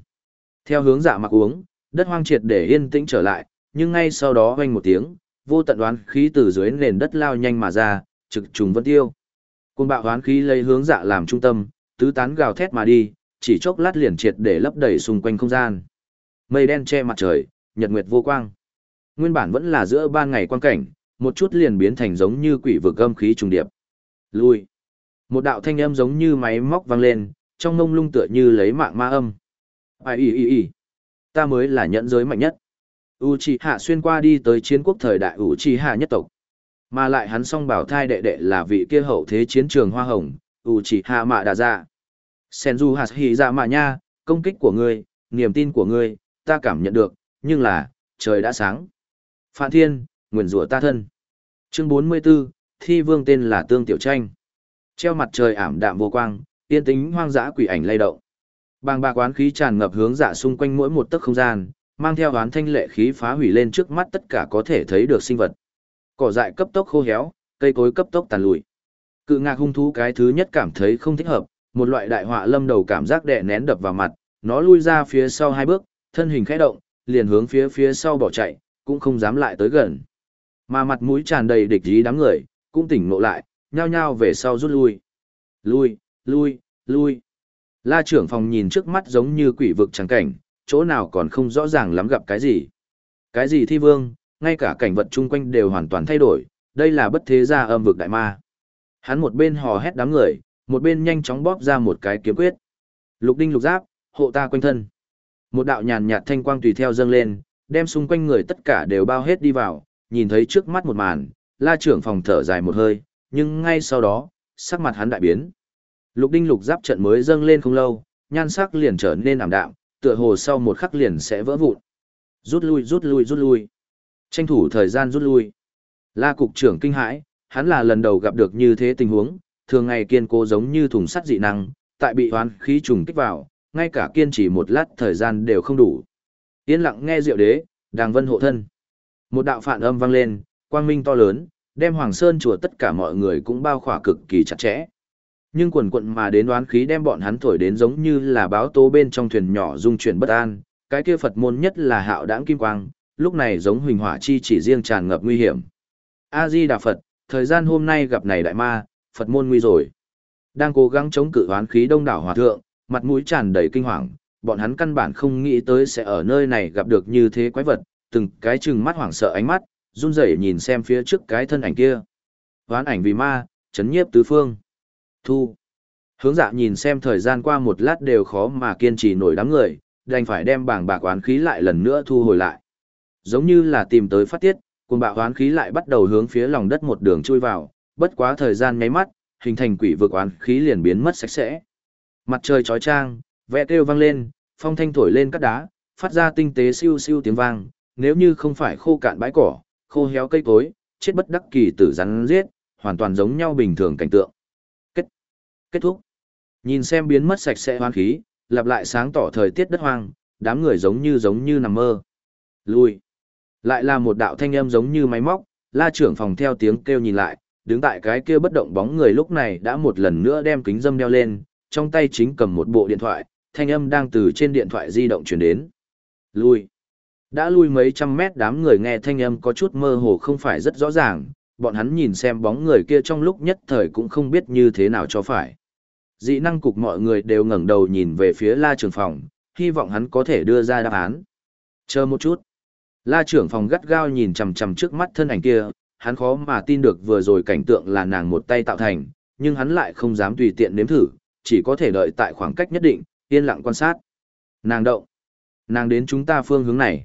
Speaker 1: Theo hướng dạ mặc uống, đất hoang triệt để yên tĩnh trở lại, nhưng ngay sau đó vang một tiếng, vô tận đoán khí từ dưới nền đất lao nhanh mà ra, trực trùng vân tiêu. Côn bạo đoán khí lấy hướng dạ làm trung tâm, tứ tán gào thét mà đi, chỉ chốc lát liền triệt để lấp đầy xung quanh không gian. Mây đen che mặt trời, nhật nguyệt vô quang. Nguyên bản vẫn là giữa ban ngày quang cảnh, một chút liền biến thành giống như quỷ vực âm khí trùng điệp. Lui. Một đạo thanh âm giống như máy móc vang lên, trong ngông lung tựa như lấy mạng ma âm. Ai y y y. Ta mới là nhẫn giới mạnh nhất. Uchiha xuyên qua đi tới chiến quốc thời đại Uchiha nhất tộc. Mà lại hắn song bảo thai đệ đệ là vị kia hậu thế chiến trường hoa hồng, chỉ hạ Mạ Đà Dạ. Senju Hạt Hì Dạ Mạ Nha, công kích của ngươi, niềm tin của ngươi, ta cảm nhận được, nhưng là, trời đã sáng. Phạn Thiên, nguyền rủa ta thân. Chương 44, thi vương tên là Tương Tiểu Tranh. Treo mặt trời ảm đạm vô quang, yên tính hoang dã quỷ ảnh lay động. Bàng bạc oán khí tràn ngập hướng dạ xung quanh mỗi một tấc không gian, mang theo oán thanh lệ khí phá hủy lên trước mắt tất cả có thể thấy được sinh vật. Cỏ dại cấp tốc khô héo, cây cối cấp tốc tàn lụi. Cự ngạc hung thú cái thứ nhất cảm thấy không thích hợp, một loại đại họa lâm đầu cảm giác đè nén đập vào mặt, nó lui ra phía sau hai bước, thân hình khẽ động, liền hướng phía phía sau bỏ chạy, cũng không dám lại tới gần. Mà mặt mũi tràn đầy địch ý đám người, cũng tỉnh ngộ lại, nhao nhao về sau rút lui. Lui, lui, lui. La trưởng phòng nhìn trước mắt giống như quỷ vực trắng cảnh, chỗ nào còn không rõ ràng lắm gặp cái gì. Cái gì thi vương, ngay cả cảnh vật chung quanh đều hoàn toàn thay đổi, đây là bất thế gia âm vực đại ma. Hắn một bên hò hét đám người, một bên nhanh chóng bóp ra một cái kiếm quyết. Lục đinh lục giáp, hộ ta quanh thân. Một đạo nhàn nhạt thanh quang tùy theo dâng lên, đem xung quanh người tất cả đều bao hết đi vào, nhìn thấy trước mắt một màn, la trưởng phòng thở dài một hơi, nhưng ngay sau đó, sắc mặt hắn đại biến. Lục đinh lục giáp trận mới dâng lên không lâu, nhan sắc liền trở nên ảm đạm, tựa hồ sau một khắc liền sẽ vỡ vụn. Rút lui rút lui rút lui. Tranh thủ thời gian rút lui. La cục trưởng kinh hãi, hắn là lần đầu gặp được như thế tình huống, thường ngày kiên cố giống như thùng sắt dị năng, tại bị hoán khí trùng kích vào, ngay cả kiên trì một lát thời gian đều không đủ. Yên lặng nghe diệu đế, đàng vân hộ thân. Một đạo phản âm vang lên, quang minh to lớn, đem Hoàng Sơn chùa tất cả mọi người cũng bao khỏa cực kỳ chặt chẽ. Nhưng quần quận mà đến đoán khí đem bọn hắn thổi đến giống như là báo tố bên trong thuyền nhỏ dung chuyển bất an, cái kia Phật môn nhất là hạo đãng kim quang, lúc này giống huỳnh hỏa chi chỉ riêng tràn ngập nguy hiểm. A Di Đà Phật, thời gian hôm nay gặp này đại ma, Phật môn nguy rồi. Đang cố gắng chống cự hoán khí đông đảo hòa thượng, mặt mũi tràn đầy kinh hoàng, bọn hắn căn bản không nghĩ tới sẽ ở nơi này gặp được như thế quái vật, từng cái chừng mắt hoảng sợ ánh mắt, run rẩy nhìn xem phía trước cái thân ảnh kia. Hoán ảnh vì ma, chấn nhiếp tứ phương. Thu. Hướng dạ nhìn xem thời gian qua một lát đều khó mà kiên trì nổi đám người, đành phải đem bảng bạc oán khí lại lần nữa thu hồi lại. Giống như là tìm tới phát tiết, cuồng bạo oán khí lại bắt đầu hướng phía lòng đất một đường chui vào, bất quá thời gian nháy mắt, hình thành quỷ vực oán khí liền biến mất sạch sẽ. Mặt trời chói chang, vẽ kêu vang lên, phong thanh thổi lên các đá, phát ra tinh tế siêu siêu tiếng vang, nếu như không phải khô cạn bãi cỏ, khô héo cây cối, chết bất đắc kỳ tử rắn giết, hoàn toàn giống nhau bình thường cảnh tượng. Kết kết thúc. Nhìn xem biến mất sạch sẽ hoang khí, lặp lại sáng tỏ thời tiết đất hoang, đám người giống như giống như nằm mơ. Lui. Lại là một đạo thanh âm giống như máy móc, la trưởng phòng theo tiếng kêu nhìn lại, đứng tại cái kia bất động bóng người lúc này đã một lần nữa đem kính dâm đeo lên, trong tay chính cầm một bộ điện thoại, thanh âm đang từ trên điện thoại di động truyền đến. Lui. Đã lui mấy trăm mét đám người nghe thanh âm có chút mơ hồ không phải rất rõ ràng, bọn hắn nhìn xem bóng người kia trong lúc nhất thời cũng không biết như thế nào cho phải. Dị năng cục mọi người đều ngẩng đầu nhìn về phía la trưởng phòng, hy vọng hắn có thể đưa ra đáp án. Chờ một chút. La trưởng phòng gắt gao nhìn chằm chằm trước mắt thân ảnh kia, hắn khó mà tin được vừa rồi cảnh tượng là nàng một tay tạo thành, nhưng hắn lại không dám tùy tiện nếm thử, chỉ có thể đợi tại khoảng cách nhất định, yên lặng quan sát. Nàng động. Nàng đến chúng ta phương hướng này.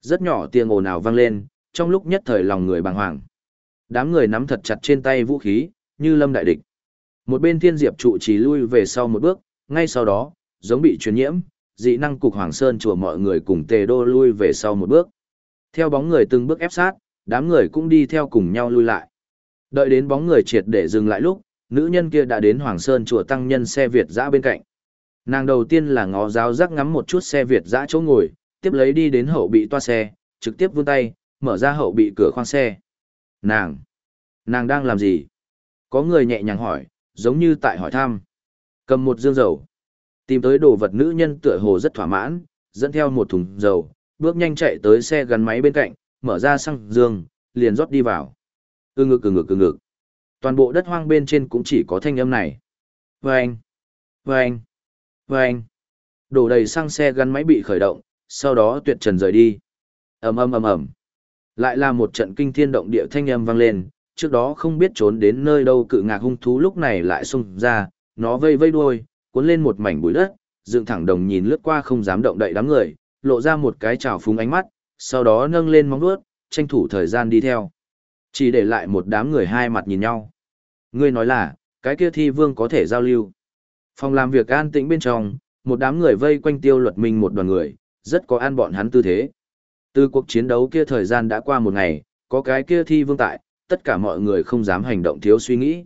Speaker 1: Rất nhỏ tiếng ồn ào vang lên, trong lúc nhất thời lòng người bàng hoàng. Đám người nắm thật chặt trên tay vũ khí, như lâm đại địch. Một bên thiên diệp trụ chỉ lui về sau một bước, ngay sau đó, giống bị truyền nhiễm, dị năng cục Hoàng Sơn chùa mọi người cùng tề đô lui về sau một bước. Theo bóng người từng bước ép sát, đám người cũng đi theo cùng nhau lui lại. Đợi đến bóng người triệt để dừng lại lúc, nữ nhân kia đã đến Hoàng Sơn chùa tăng nhân xe Việt dã bên cạnh. Nàng đầu tiên là ngó giáo giác ngắm một chút xe Việt dã chỗ ngồi, tiếp lấy đi đến hậu bị toa xe, trực tiếp vươn tay, mở ra hậu bị cửa khoang xe. Nàng! Nàng đang làm gì? Có người nhẹ nhàng hỏi, giống như tại hỏi thăm. Cầm một dương dầu. Tìm tới đồ vật nữ nhân tựa hồ rất thỏa mãn, dẫn theo một thùng dầu, bước nhanh chạy tới xe gắn máy bên cạnh, mở ra xăng dương, liền rót đi vào. Ừ ngực ừ ngực ừ ngực. Toàn bộ đất hoang bên trên cũng chỉ có thanh âm này. Vâng! Vâng! Vâng! Đổ đầy xăng xe gắn máy bị khởi động, sau đó tuyệt trần rời đi. ầm ầm ầm ầm, lại là một trận kinh thiên động địa thanh âm vang lên. Trước đó không biết trốn đến nơi đâu cự ngạc hung thú lúc này lại xung ra, nó vây vây đuôi, cuốn lên một mảnh bụi đất, dựng thẳng đồng nhìn lướt qua không dám động đậy đám người, lộ ra một cái trào phúng ánh mắt, sau đó nâng lên móng vuốt, tranh thủ thời gian đi theo. Chỉ để lại một đám người hai mặt nhìn nhau. Ngươi nói là, cái kia thi vương có thể giao lưu. Phòng làm việc an tĩnh bên trong, một đám người vây quanh tiêu luật minh một đoàn người, rất có an bọn hắn tư thế. Từ cuộc chiến đấu kia thời gian đã qua một ngày, có cái kia thi vương tại, tất cả mọi người không dám hành động thiếu suy nghĩ.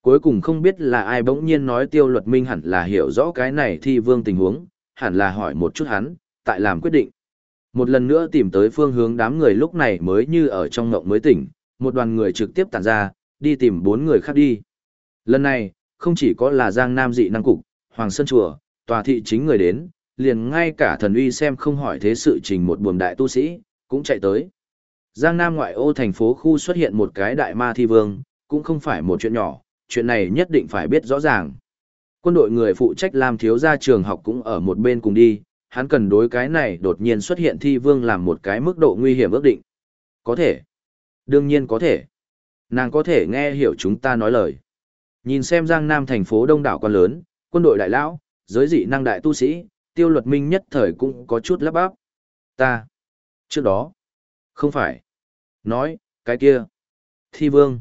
Speaker 1: Cuối cùng không biết là ai bỗng nhiên nói tiêu luật minh hẳn là hiểu rõ cái này thi vương tình huống, hẳn là hỏi một chút hắn, tại làm quyết định. Một lần nữa tìm tới phương hướng đám người lúc này mới như ở trong ngộng mới tỉnh, một đoàn người trực tiếp tản ra, đi tìm bốn người khác đi. Lần này, không chỉ có là Giang Nam dị năng cục, Hoàng Sơn Chùa, tòa thị chính người đến, liền ngay cả thần uy xem không hỏi thế sự trình một buồm đại tu sĩ, cũng chạy tới. Giang Nam ngoại ô thành phố khu xuất hiện một cái đại ma thi vương, cũng không phải một chuyện nhỏ, chuyện này nhất định phải biết rõ ràng. Quân đội người phụ trách làm thiếu gia trường học cũng ở một bên cùng đi, hắn cần đối cái này đột nhiên xuất hiện thi vương làm một cái mức độ nguy hiểm ước định. Có thể. Đương nhiên có thể. Nàng có thể nghe hiểu chúng ta nói lời. Nhìn xem Giang Nam thành phố đông đảo con lớn, quân đội đại lão, giới dị năng đại tu sĩ, tiêu luật minh nhất thời cũng có chút lắp bắp. Ta. Trước đó. Không phải. Nói, cái kia. Thi vương.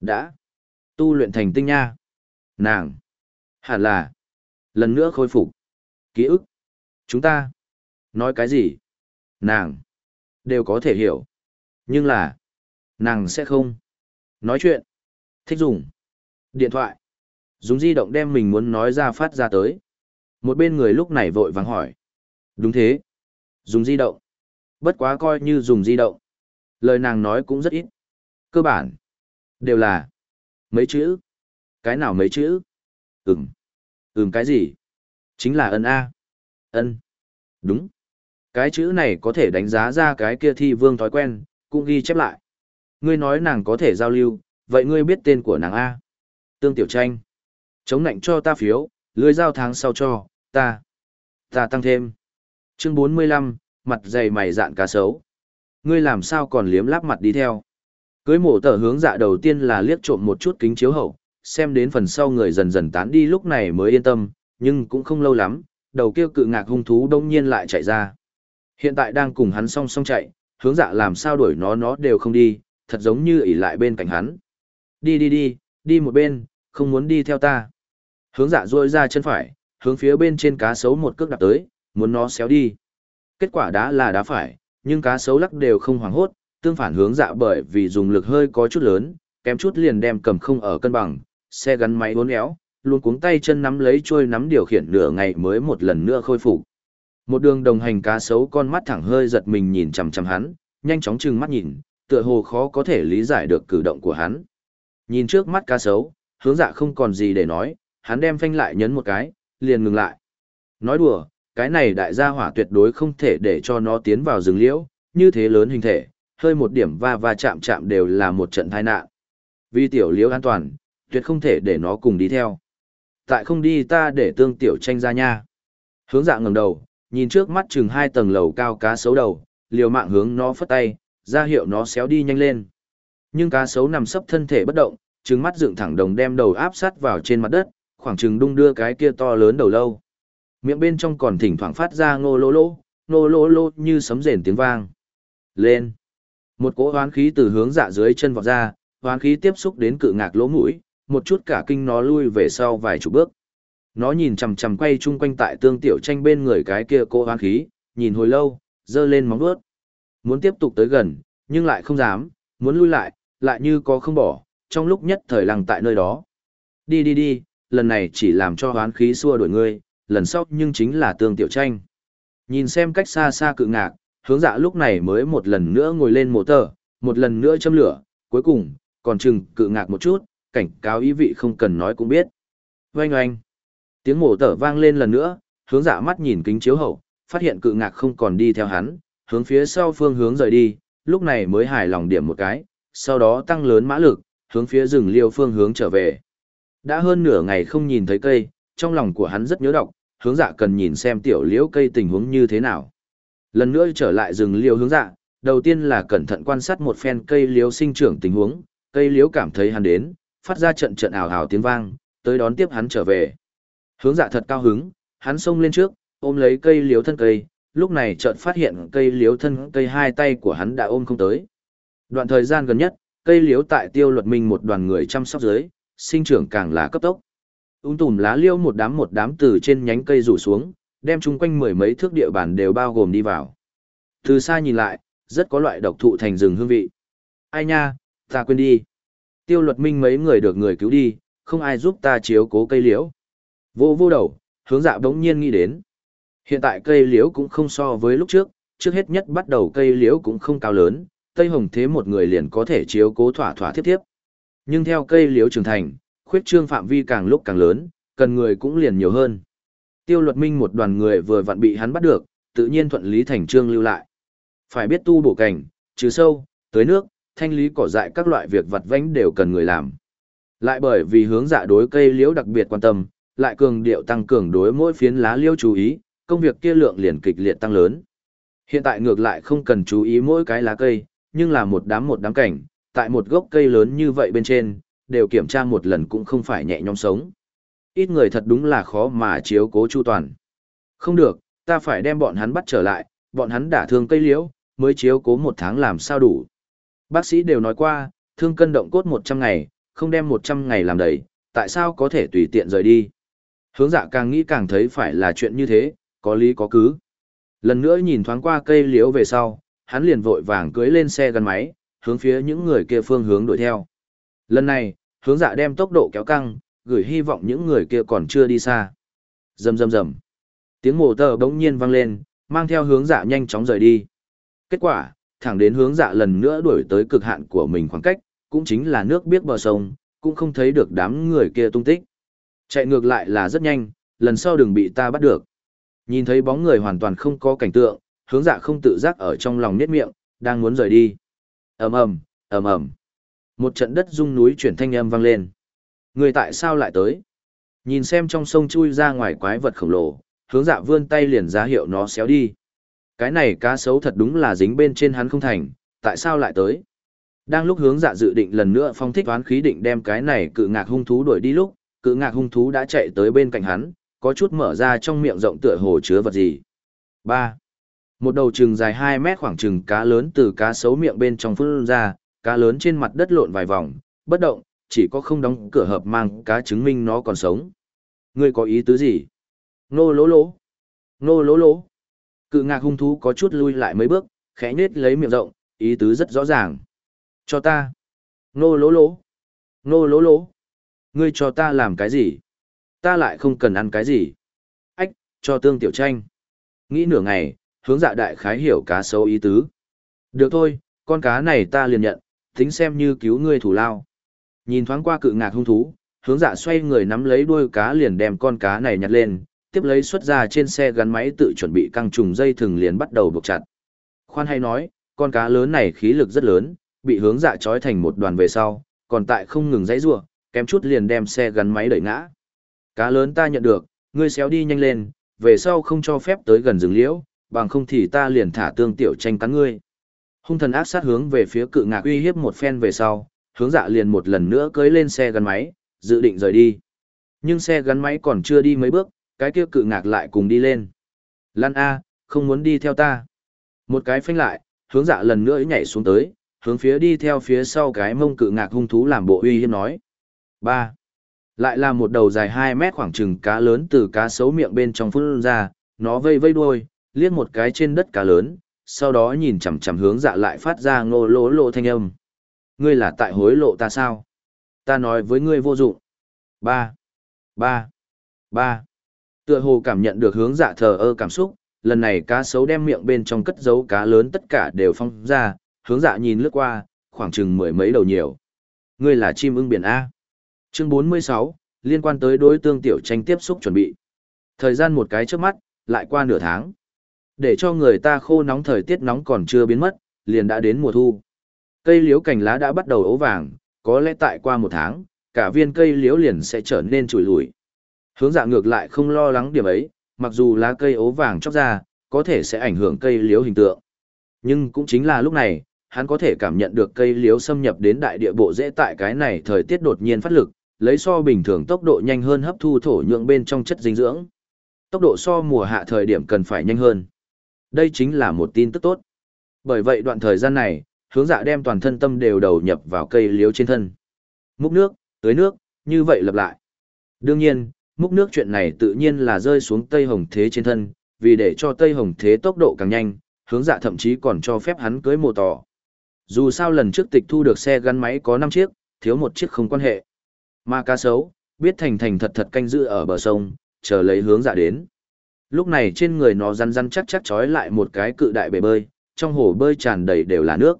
Speaker 1: Đã. Tu luyện thành tinh nha. Nàng. Hẳn là. Lần nữa khôi phục. Ký ức. Chúng ta. Nói cái gì? Nàng. Đều có thể hiểu. Nhưng là. Nàng sẽ không. Nói chuyện. Thích dùng. Điện thoại. Dùng di động đem mình muốn nói ra phát ra tới. Một bên người lúc này vội vàng hỏi. Đúng thế. Dùng di động. Bất quá coi như dùng di động. Lời nàng nói cũng rất ít. Cơ bản. Đều là. Mấy chữ. Cái nào mấy chữ? Ừm. Ừm cái gì? Chính là ân A. Ân. Đúng. Cái chữ này có thể đánh giá ra cái kia thi vương thói quen, cũng ghi chép lại. Ngươi nói nàng có thể giao lưu, vậy ngươi biết tên của nàng A. Tương Tiểu Tranh. Chống nạnh cho ta phiếu, lưới giao tháng sau cho, ta. Ta tăng thêm. Chương 45, mặt dày mày dạn cá sấu. Ngươi làm sao còn liếm láp mặt đi theo. Cưới mổ tờ hướng dạ đầu tiên là liếc trộm một chút kính chiếu hậu, xem đến phần sau người dần dần tán đi lúc này mới yên tâm, nhưng cũng không lâu lắm, đầu kia cự ngạc hung thú đông nhiên lại chạy ra. Hiện tại đang cùng hắn song song chạy, hướng dạ làm sao đuổi nó nó đều không đi, thật giống như ỉ lại bên cạnh hắn. Đi đi đi, đi một bên, không muốn đi theo ta. Hướng dạ duỗi ra chân phải, hướng phía bên trên cá sấu một cước đạp tới, muốn nó xéo đi. Kết quả đá là đá phải, nhưng cá sấu lắc đều không hoảng hốt, tương phản hướng dạ bởi vì dùng lực hơi có chút lớn, kém chút liền đem cầm không ở cân bằng, xe gắn máy uốn éo, luôn cuống tay chân nắm lấy trôi nắm điều khiển nửa ngày mới một lần nữa khôi phục. Một đường đồng hành cá sấu con mắt thẳng hơi giật mình nhìn chằm chằm hắn, nhanh chóng trừng mắt nhìn, tựa hồ khó có thể lý giải được cử động của hắn. Nhìn trước mắt cá sấu, hướng dạ không còn gì để nói, hắn đem phanh lại nhấn một cái, liền ngừng lại. Nói đùa, cái này đại gia hỏa tuyệt đối không thể để cho nó tiến vào rừng liễu, như thế lớn hình thể, hơi một điểm va va chạm chạm đều là một trận tai nạn. Vì tiểu liễu an toàn, tuyệt không thể để nó cùng đi theo. Tại không đi ta để tương tiểu tranh ra nha. Hướng dạ ngẩng đầu, nhìn trước mắt chừng hai tầng lầu cao cá sấu đầu, liều mạng hướng nó phất tay, ra hiệu nó xéo đi nhanh lên. Nhưng cá sấu nằm sấp thân thể bất động, trừng mắt dựng thẳng đồng đem đầu áp sát vào trên mặt đất, khoảng chừng đung đưa cái kia to lớn đầu lâu. Miệng bên trong còn thỉnh thoảng phát ra ngô lô lô, ngô lô lô như sấm rền tiếng vang. Lên. Một cỗ hoán khí từ hướng dạ dưới chân vọt ra, hoán khí tiếp xúc đến cự ngạc lỗ mũi, một chút cả kinh nó lui về sau vài chục bước. Nó nhìn chằm chằm quay chung quanh tại tương tiểu tranh bên người cái kia cô hoang khí, nhìn hồi lâu, dơ lên móng vuốt. Muốn tiếp tục tới gần, nhưng lại không dám, muốn lui lại, lại như có không bỏ, trong lúc nhất thời lằng tại nơi đó. Đi đi đi, lần này chỉ làm cho hoán khí xua đuổi ngươi, lần sau nhưng chính là tương tiểu tranh. Nhìn xem cách xa xa cự ngạc, hướng dạ lúc này mới một lần nữa ngồi lên mộ tờ, một lần nữa châm lửa, cuối cùng, còn chừng cự ngạc một chút, cảnh cáo ý vị không cần nói cũng biết. Oanh oanh. Tiếng mổ tở vang lên lần nữa, hướng dạ mắt nhìn kính chiếu hậu, phát hiện cự ngạc không còn đi theo hắn, hướng phía sau phương hướng rời đi, lúc này mới hài lòng điểm một cái, sau đó tăng lớn mã lực, hướng phía rừng liêu phương hướng trở về. Đã hơn nửa ngày không nhìn thấy cây, trong lòng của hắn rất nhớ đọc, hướng dạ cần nhìn xem tiểu liễu cây tình huống như thế nào. Lần nữa trở lại rừng liễu hướng dạ, đầu tiên là cẩn thận quan sát một phen cây liễu sinh trưởng tình huống, cây liễu cảm thấy hắn đến, phát ra trận trận ảo ảo tiếng vang, tới đón tiếp hắn trở về. Hướng dạ thật cao hứng, hắn xông lên trước, ôm lấy cây liễu thân cây, lúc này chợt phát hiện cây liễu thân cây hai tay của hắn đã ôm không tới. Đoạn thời gian gần nhất, cây liễu tại tiêu luật minh một đoàn người chăm sóc dưới, sinh trưởng càng là cấp tốc. úng tùm lá liêu một đám một đám từ trên nhánh cây rủ xuống, đem chung quanh mười mấy thước địa bàn đều bao gồm đi vào. Từ xa nhìn lại, rất có loại độc thụ thành rừng hương vị. Ai nha, ta quên đi. Tiêu luật minh mấy người được người cứu đi, không ai giúp ta chiếu cố cây liễu. Vô vô đầu, hướng dạ bỗng nhiên nghĩ đến. Hiện tại cây liễu cũng không so với lúc trước, trước hết nhất bắt đầu cây liễu cũng không cao lớn, Tây Hồng Thế một người liền có thể chiếu cố thỏa thỏa tiếp tiếp. Nhưng theo cây liễu trưởng thành, khuyết trương phạm vi càng lúc càng lớn, cần người cũng liền nhiều hơn. Tiêu luật minh một đoàn người vừa vặn bị hắn bắt được, tự nhiên thuận lý thành trương lưu lại. Phải biết tu bổ cảnh, trừ sâu, tới nước, thanh lý cỏ dại các loại việc vặt vãnh đều cần người làm. Lại bởi vì hướng dạ đối cây liễu đặc biệt quan tâm, lại cường điệu tăng cường đối mỗi phiến lá liễu chú ý, công việc kia lượng liền kịch liệt tăng lớn. Hiện tại ngược lại không cần chú ý mỗi cái lá cây, nhưng là một đám một đám cảnh, tại một gốc cây lớn như vậy bên trên, đều kiểm tra một lần cũng không phải nhẹ nhõm sống. Ít người thật đúng là khó mà chiếu cố chu toàn. Không được, ta phải đem bọn hắn bắt trở lại, bọn hắn đả thương cây liễu, mới chiếu cố một tháng làm sao đủ. Bác sĩ đều nói qua, thương cân động cốt 100 ngày, không đem 100 ngày làm đầy, tại sao có thể tùy tiện rời đi. Hướng dạ càng nghĩ càng thấy phải là chuyện như thế, có lý có cứ. Lần nữa nhìn thoáng qua cây liễu về sau, hắn liền vội vàng cưới lên xe gắn máy, hướng phía những người kia phương hướng đuổi theo. Lần này, hướng dạ đem tốc độ kéo căng, gửi hy vọng những người kia còn chưa đi xa. Rầm rầm rầm. Tiếng mồ tờ bỗng nhiên vang lên, mang theo hướng dạ nhanh chóng rời đi. Kết quả, thẳng đến hướng dạ lần nữa đuổi tới cực hạn của mình khoảng cách, cũng chính là nước biết bờ sông, cũng không thấy được đám người kia tung tích. Chạy ngược lại là rất nhanh, lần sau đừng bị ta bắt được. Nhìn thấy bóng người hoàn toàn không có cảnh tượng, hướng dạ không tự giác ở trong lòng nết miệng, đang muốn rời đi. ầm ầm, ầm ầm. Một trận đất rung núi chuyển thanh âm vang lên. Người tại sao lại tới? Nhìn xem trong sông chui ra ngoài quái vật khổng lồ, hướng dạ vươn tay liền ra hiệu nó xéo đi. Cái này cá sấu thật đúng là dính bên trên hắn không thành, tại sao lại tới? Đang lúc hướng dạ dự định lần nữa phong thích toán khí định đem cái này cự ngạc hung thú đuổi đi lúc, cự ngạc hung thú đã chạy tới bên cạnh hắn, có chút mở ra trong miệng rộng tựa hồ chứa vật gì. 3. Một đầu chừng dài 2 mét khoảng chừng cá lớn từ cá sấu miệng bên trong phun ra, cá lớn trên mặt đất lộn vài vòng, bất động, chỉ có không đóng cửa hợp mang cá chứng minh nó còn sống. Ngươi có ý tứ gì? Nô lỗ lỗ. Nô lỗ lỗ. Cự ngạc hung thú có chút lui lại mấy bước, khẽ nết lấy miệng rộng, ý tứ rất rõ ràng. Cho ta. Nô lỗ lỗ. Nô lỗ lỗ. Ngươi cho ta làm cái gì? Ta lại không cần ăn cái gì. Ách, cho tương tiểu tranh. Nghĩ nửa ngày, hướng dạ đại khái hiểu cá sấu ý tứ. Được thôi, con cá này ta liền nhận, tính xem như cứu ngươi thủ lao. Nhìn thoáng qua cự ngạc hung thú, hướng dạ xoay người nắm lấy đuôi cá liền đem con cá này nhặt lên, tiếp lấy xuất ra trên xe gắn máy tự chuẩn bị căng trùng dây thừng liền bắt đầu buộc chặt. Khoan hay nói, con cá lớn này khí lực rất lớn, bị hướng dạ trói thành một đoàn về sau, còn tại không ngừng dãy rủa, kém chút liền đem xe gắn máy đẩy ngã. Cá lớn ta nhận được, ngươi xéo đi nhanh lên, về sau không cho phép tới gần rừng liễu, bằng không thì ta liền thả tương tiểu tranh cắn ngươi. Hung thần ác sát hướng về phía cự ngạc uy hiếp một phen về sau, hướng dạ liền một lần nữa cưới lên xe gắn máy, dự định rời đi. Nhưng xe gắn máy còn chưa đi mấy bước, cái kia cự ngạc lại cùng đi lên. Lan A, không muốn đi theo ta. Một cái phanh lại, hướng dạ lần nữa nhảy xuống tới, hướng phía đi theo phía sau cái mông cự ngạc hung thú làm bộ uy hiếp nói. ba Lại là một đầu dài 2 mét khoảng chừng cá lớn từ cá sấu miệng bên trong phun ra, nó vây vây đuôi, liếc một cái trên đất cá lớn, sau đó nhìn chằm chằm hướng dạ lại phát ra ngô lỗ lộ thanh âm. Ngươi là tại hối lộ ta sao? Ta nói với ngươi vô dụng. ba ba ba Tựa hồ cảm nhận được hướng dạ thờ ơ cảm xúc, lần này cá sấu đem miệng bên trong cất dấu cá lớn tất cả đều phong ra, hướng dạ nhìn lướt qua, khoảng chừng mười mấy đầu nhiều. Ngươi là chim ưng biển A. Chương 46, liên quan tới đối tương tiểu tranh tiếp xúc chuẩn bị. Thời gian một cái trước mắt, lại qua nửa tháng. Để cho người ta khô nóng thời tiết nóng còn chưa biến mất, liền đã đến mùa thu. Cây liễu cành lá đã bắt đầu ố vàng, có lẽ tại qua một tháng, cả viên cây liễu liền sẽ trở nên trùi lùi. Hướng dạ ngược lại không lo lắng điểm ấy, mặc dù lá cây ố vàng chóc ra, có thể sẽ ảnh hưởng cây liễu hình tượng. Nhưng cũng chính là lúc này, hắn có thể cảm nhận được cây liễu xâm nhập đến đại địa bộ dễ tại cái này thời tiết đột nhiên phát lực, lấy so bình thường tốc độ nhanh hơn hấp thu thổ nhượng bên trong chất dinh dưỡng. Tốc độ so mùa hạ thời điểm cần phải nhanh hơn. Đây chính là một tin tức tốt. Bởi vậy đoạn thời gian này, hướng dạ đem toàn thân tâm đều đầu nhập vào cây liễu trên thân. Múc nước, tưới nước, như vậy lặp lại. Đương nhiên, múc nước chuyện này tự nhiên là rơi xuống Tây Hồng Thế trên thân, vì để cho Tây Hồng Thế tốc độ càng nhanh, hướng dạ thậm chí còn cho phép hắn cưới mồ tỏ. Dù sao lần trước tịch thu được xe gắn máy có 5 chiếc, thiếu một chiếc không quan hệ. Mà cá sấu, biết thành thành thật thật canh giữ ở bờ sông, chờ lấy hướng dạ đến. Lúc này trên người nó răn răn chắc chắc trói lại một cái cự đại bể bơi, trong hồ bơi tràn đầy đều là nước.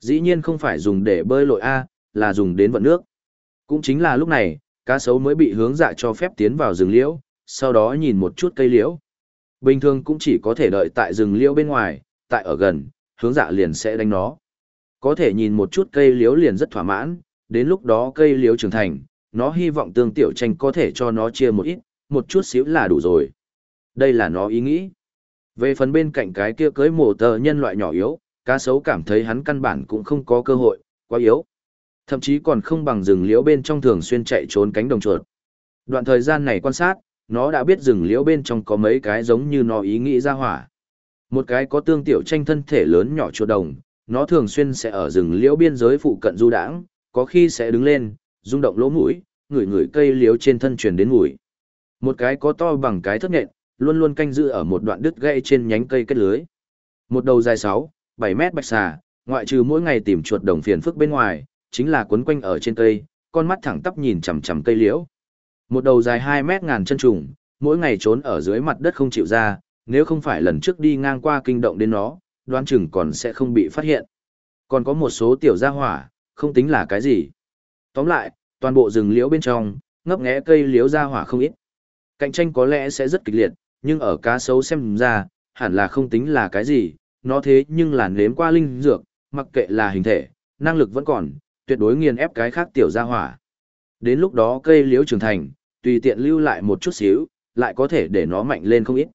Speaker 1: Dĩ nhiên không phải dùng để bơi lội A, là dùng đến vận nước. Cũng chính là lúc này, cá sấu mới bị hướng dạ cho phép tiến vào rừng liễu, sau đó nhìn một chút cây liễu. Bình thường cũng chỉ có thể đợi tại rừng liễu bên ngoài, tại ở gần, hướng dạ liền sẽ đánh nó. Có thể nhìn một chút cây liễu liền rất thỏa mãn, đến lúc đó cây liễu trưởng thành, nó hy vọng tương tiểu tranh có thể cho nó chia một ít, một chút xíu là đủ rồi. Đây là nó ý nghĩ. Về phần bên cạnh cái kia cưới mổ tờ nhân loại nhỏ yếu, cá sấu cảm thấy hắn căn bản cũng không có cơ hội, quá yếu. Thậm chí còn không bằng rừng liễu bên trong thường xuyên chạy trốn cánh đồng chuột. Đoạn thời gian này quan sát, nó đã biết rừng liễu bên trong có mấy cái giống như nó ý nghĩ ra hỏa. Một cái có tương tiểu tranh thân thể lớn nhỏ chuột đồng, nó thường xuyên sẽ ở rừng liễu biên giới phụ cận du đãng, có khi sẽ đứng lên, rung động lỗ mũi, ngửi ngửi cây liễu trên thân truyền đến mùi. Một cái có to bằng cái thất nhện, luôn luôn canh giữ ở một đoạn đứt gãy trên nhánh cây kết lưới. Một đầu dài 6, 7 mét bạch xà, ngoại trừ mỗi ngày tìm chuột đồng phiền phức bên ngoài, chính là quấn quanh ở trên cây, con mắt thẳng tắp nhìn chằm chằm cây liễu. Một đầu dài 2 mét ngàn chân trùng, mỗi ngày trốn ở dưới mặt đất không chịu ra, nếu không phải lần trước đi ngang qua kinh động đến nó, đoán chừng còn sẽ không bị phát hiện. Còn có một số tiểu gia hỏa, không tính là cái gì. Tóm lại, toàn bộ rừng liễu bên trong, ngấp nghé cây liễu gia hỏa không ít. Cạnh tranh có lẽ sẽ rất kịch liệt, nhưng ở cá sấu xem ra, hẳn là không tính là cái gì, nó thế nhưng là nếm qua linh dược, mặc kệ là hình thể, năng lực vẫn còn, tuyệt đối nghiền ép cái khác tiểu gia hỏa. Đến lúc đó cây liễu trưởng thành, tùy tiện lưu lại một chút xíu, lại có thể để nó mạnh lên không ít.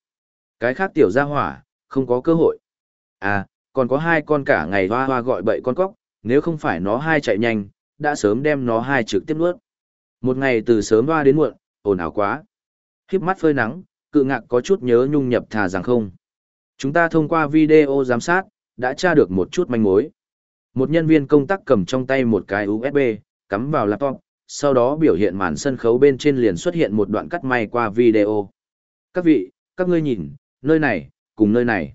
Speaker 1: Cái khác tiểu gia hỏa, không có cơ hội. À, còn có hai con cả ngày hoa hoa gọi bậy con cóc, nếu không phải nó hai chạy nhanh, đã sớm đem nó hai trực tiếp nuốt. Một ngày từ sớm hoa đến muộn, ồn ào quá. Khiếp mắt phơi nắng, cự ngạc có chút nhớ nhung nhập thà rằng không. Chúng ta thông qua video giám sát, đã tra được một chút manh mối. Một nhân viên công tác cầm trong tay một cái USB, cắm vào laptop, sau đó biểu hiện màn sân khấu bên trên liền xuất hiện một đoạn cắt may qua video. Các vị, các ngươi nhìn, nơi này, cùng nơi này.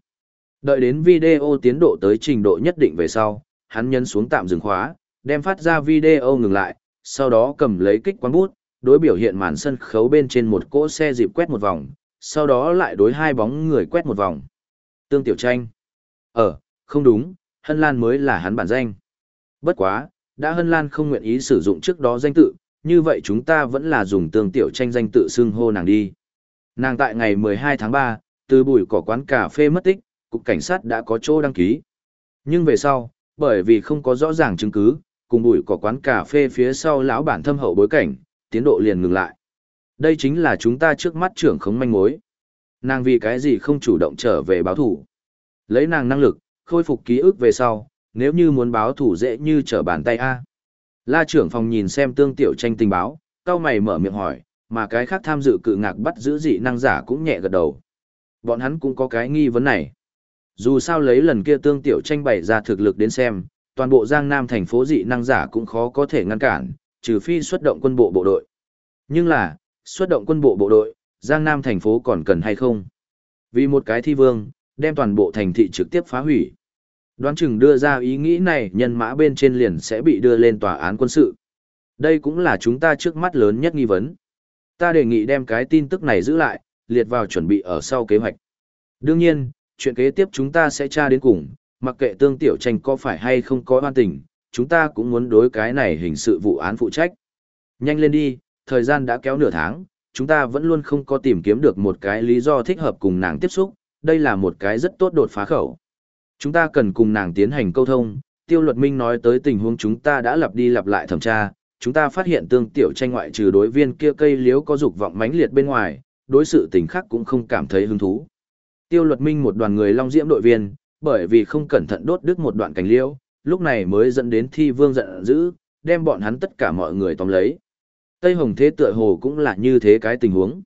Speaker 1: Đợi đến video tiến độ tới trình độ nhất định về sau, hắn nhấn xuống tạm dừng khóa, đem phát ra video ngừng lại, sau đó cầm lấy kích quán bút, đối biểu hiện màn sân khấu bên trên một cỗ xe dịp quét một vòng, sau đó lại đối hai bóng người quét một vòng. Tương Tiểu Tranh. Ờ, không đúng, Hân Lan mới là hắn bản danh. Bất quá, đã Hân Lan không nguyện ý sử dụng trước đó danh tự, như vậy chúng ta vẫn là dùng Tương Tiểu Tranh danh tự xưng hô nàng đi. Nàng tại ngày 12 tháng 3, từ bụi cỏ quán cà phê mất tích, cục cảnh sát đã có chỗ đăng ký. Nhưng về sau, bởi vì không có rõ ràng chứng cứ, cùng bụi cỏ quán cà phê phía sau lão bản thâm hậu bối cảnh, tiến độ liền ngừng lại. Đây chính là chúng ta trước mắt trưởng khống manh mối. Nàng vì cái gì không chủ động trở về báo thủ. Lấy nàng năng lực, khôi phục ký ức về sau, nếu như muốn báo thủ dễ như trở bàn tay A. La trưởng phòng nhìn xem tương tiểu tranh tình báo, cao mày mở miệng hỏi, mà cái khác tham dự cự ngạc bắt giữ dị năng giả cũng nhẹ gật đầu. Bọn hắn cũng có cái nghi vấn này. Dù sao lấy lần kia tương tiểu tranh bày ra thực lực đến xem, toàn bộ Giang Nam thành phố dị năng giả cũng khó có thể ngăn cản, trừ phi xuất động quân bộ bộ đội. Nhưng là, xuất động quân bộ bộ đội, Giang Nam thành phố còn cần hay không? Vì một cái thi vương, đem toàn bộ thành thị trực tiếp phá hủy. Đoán chừng đưa ra ý nghĩ này nhân mã bên trên liền sẽ bị đưa lên tòa án quân sự. Đây cũng là chúng ta trước mắt lớn nhất nghi vấn. Ta đề nghị đem cái tin tức này giữ lại, liệt vào chuẩn bị ở sau kế hoạch. Đương nhiên, chuyện kế tiếp chúng ta sẽ tra đến cùng, mặc kệ tương tiểu tranh có phải hay không có oan tình, chúng ta cũng muốn đối cái này hình sự vụ án phụ trách. Nhanh lên đi, thời gian đã kéo nửa tháng, chúng ta vẫn luôn không có tìm kiếm được một cái lý do thích hợp cùng nàng tiếp xúc, đây là một cái rất tốt đột phá khẩu. Chúng ta cần cùng nàng tiến hành câu thông, tiêu luật minh nói tới tình huống chúng ta đã lặp đi lặp lại thẩm tra, chúng ta phát hiện tương tiểu tranh ngoại trừ đối viên kia cây liếu có dục vọng mãnh liệt bên ngoài, đối sự tình khác cũng không cảm thấy hứng thú. Tiêu luật minh một đoàn người long diễm đội viên, bởi vì không cẩn thận đốt đứt một đoạn cành liễu, lúc này mới dẫn đến thi vương giận dữ, đem bọn hắn tất cả mọi người tóm lấy. Tây Hồng Thế tựa hồ cũng là như thế cái tình huống.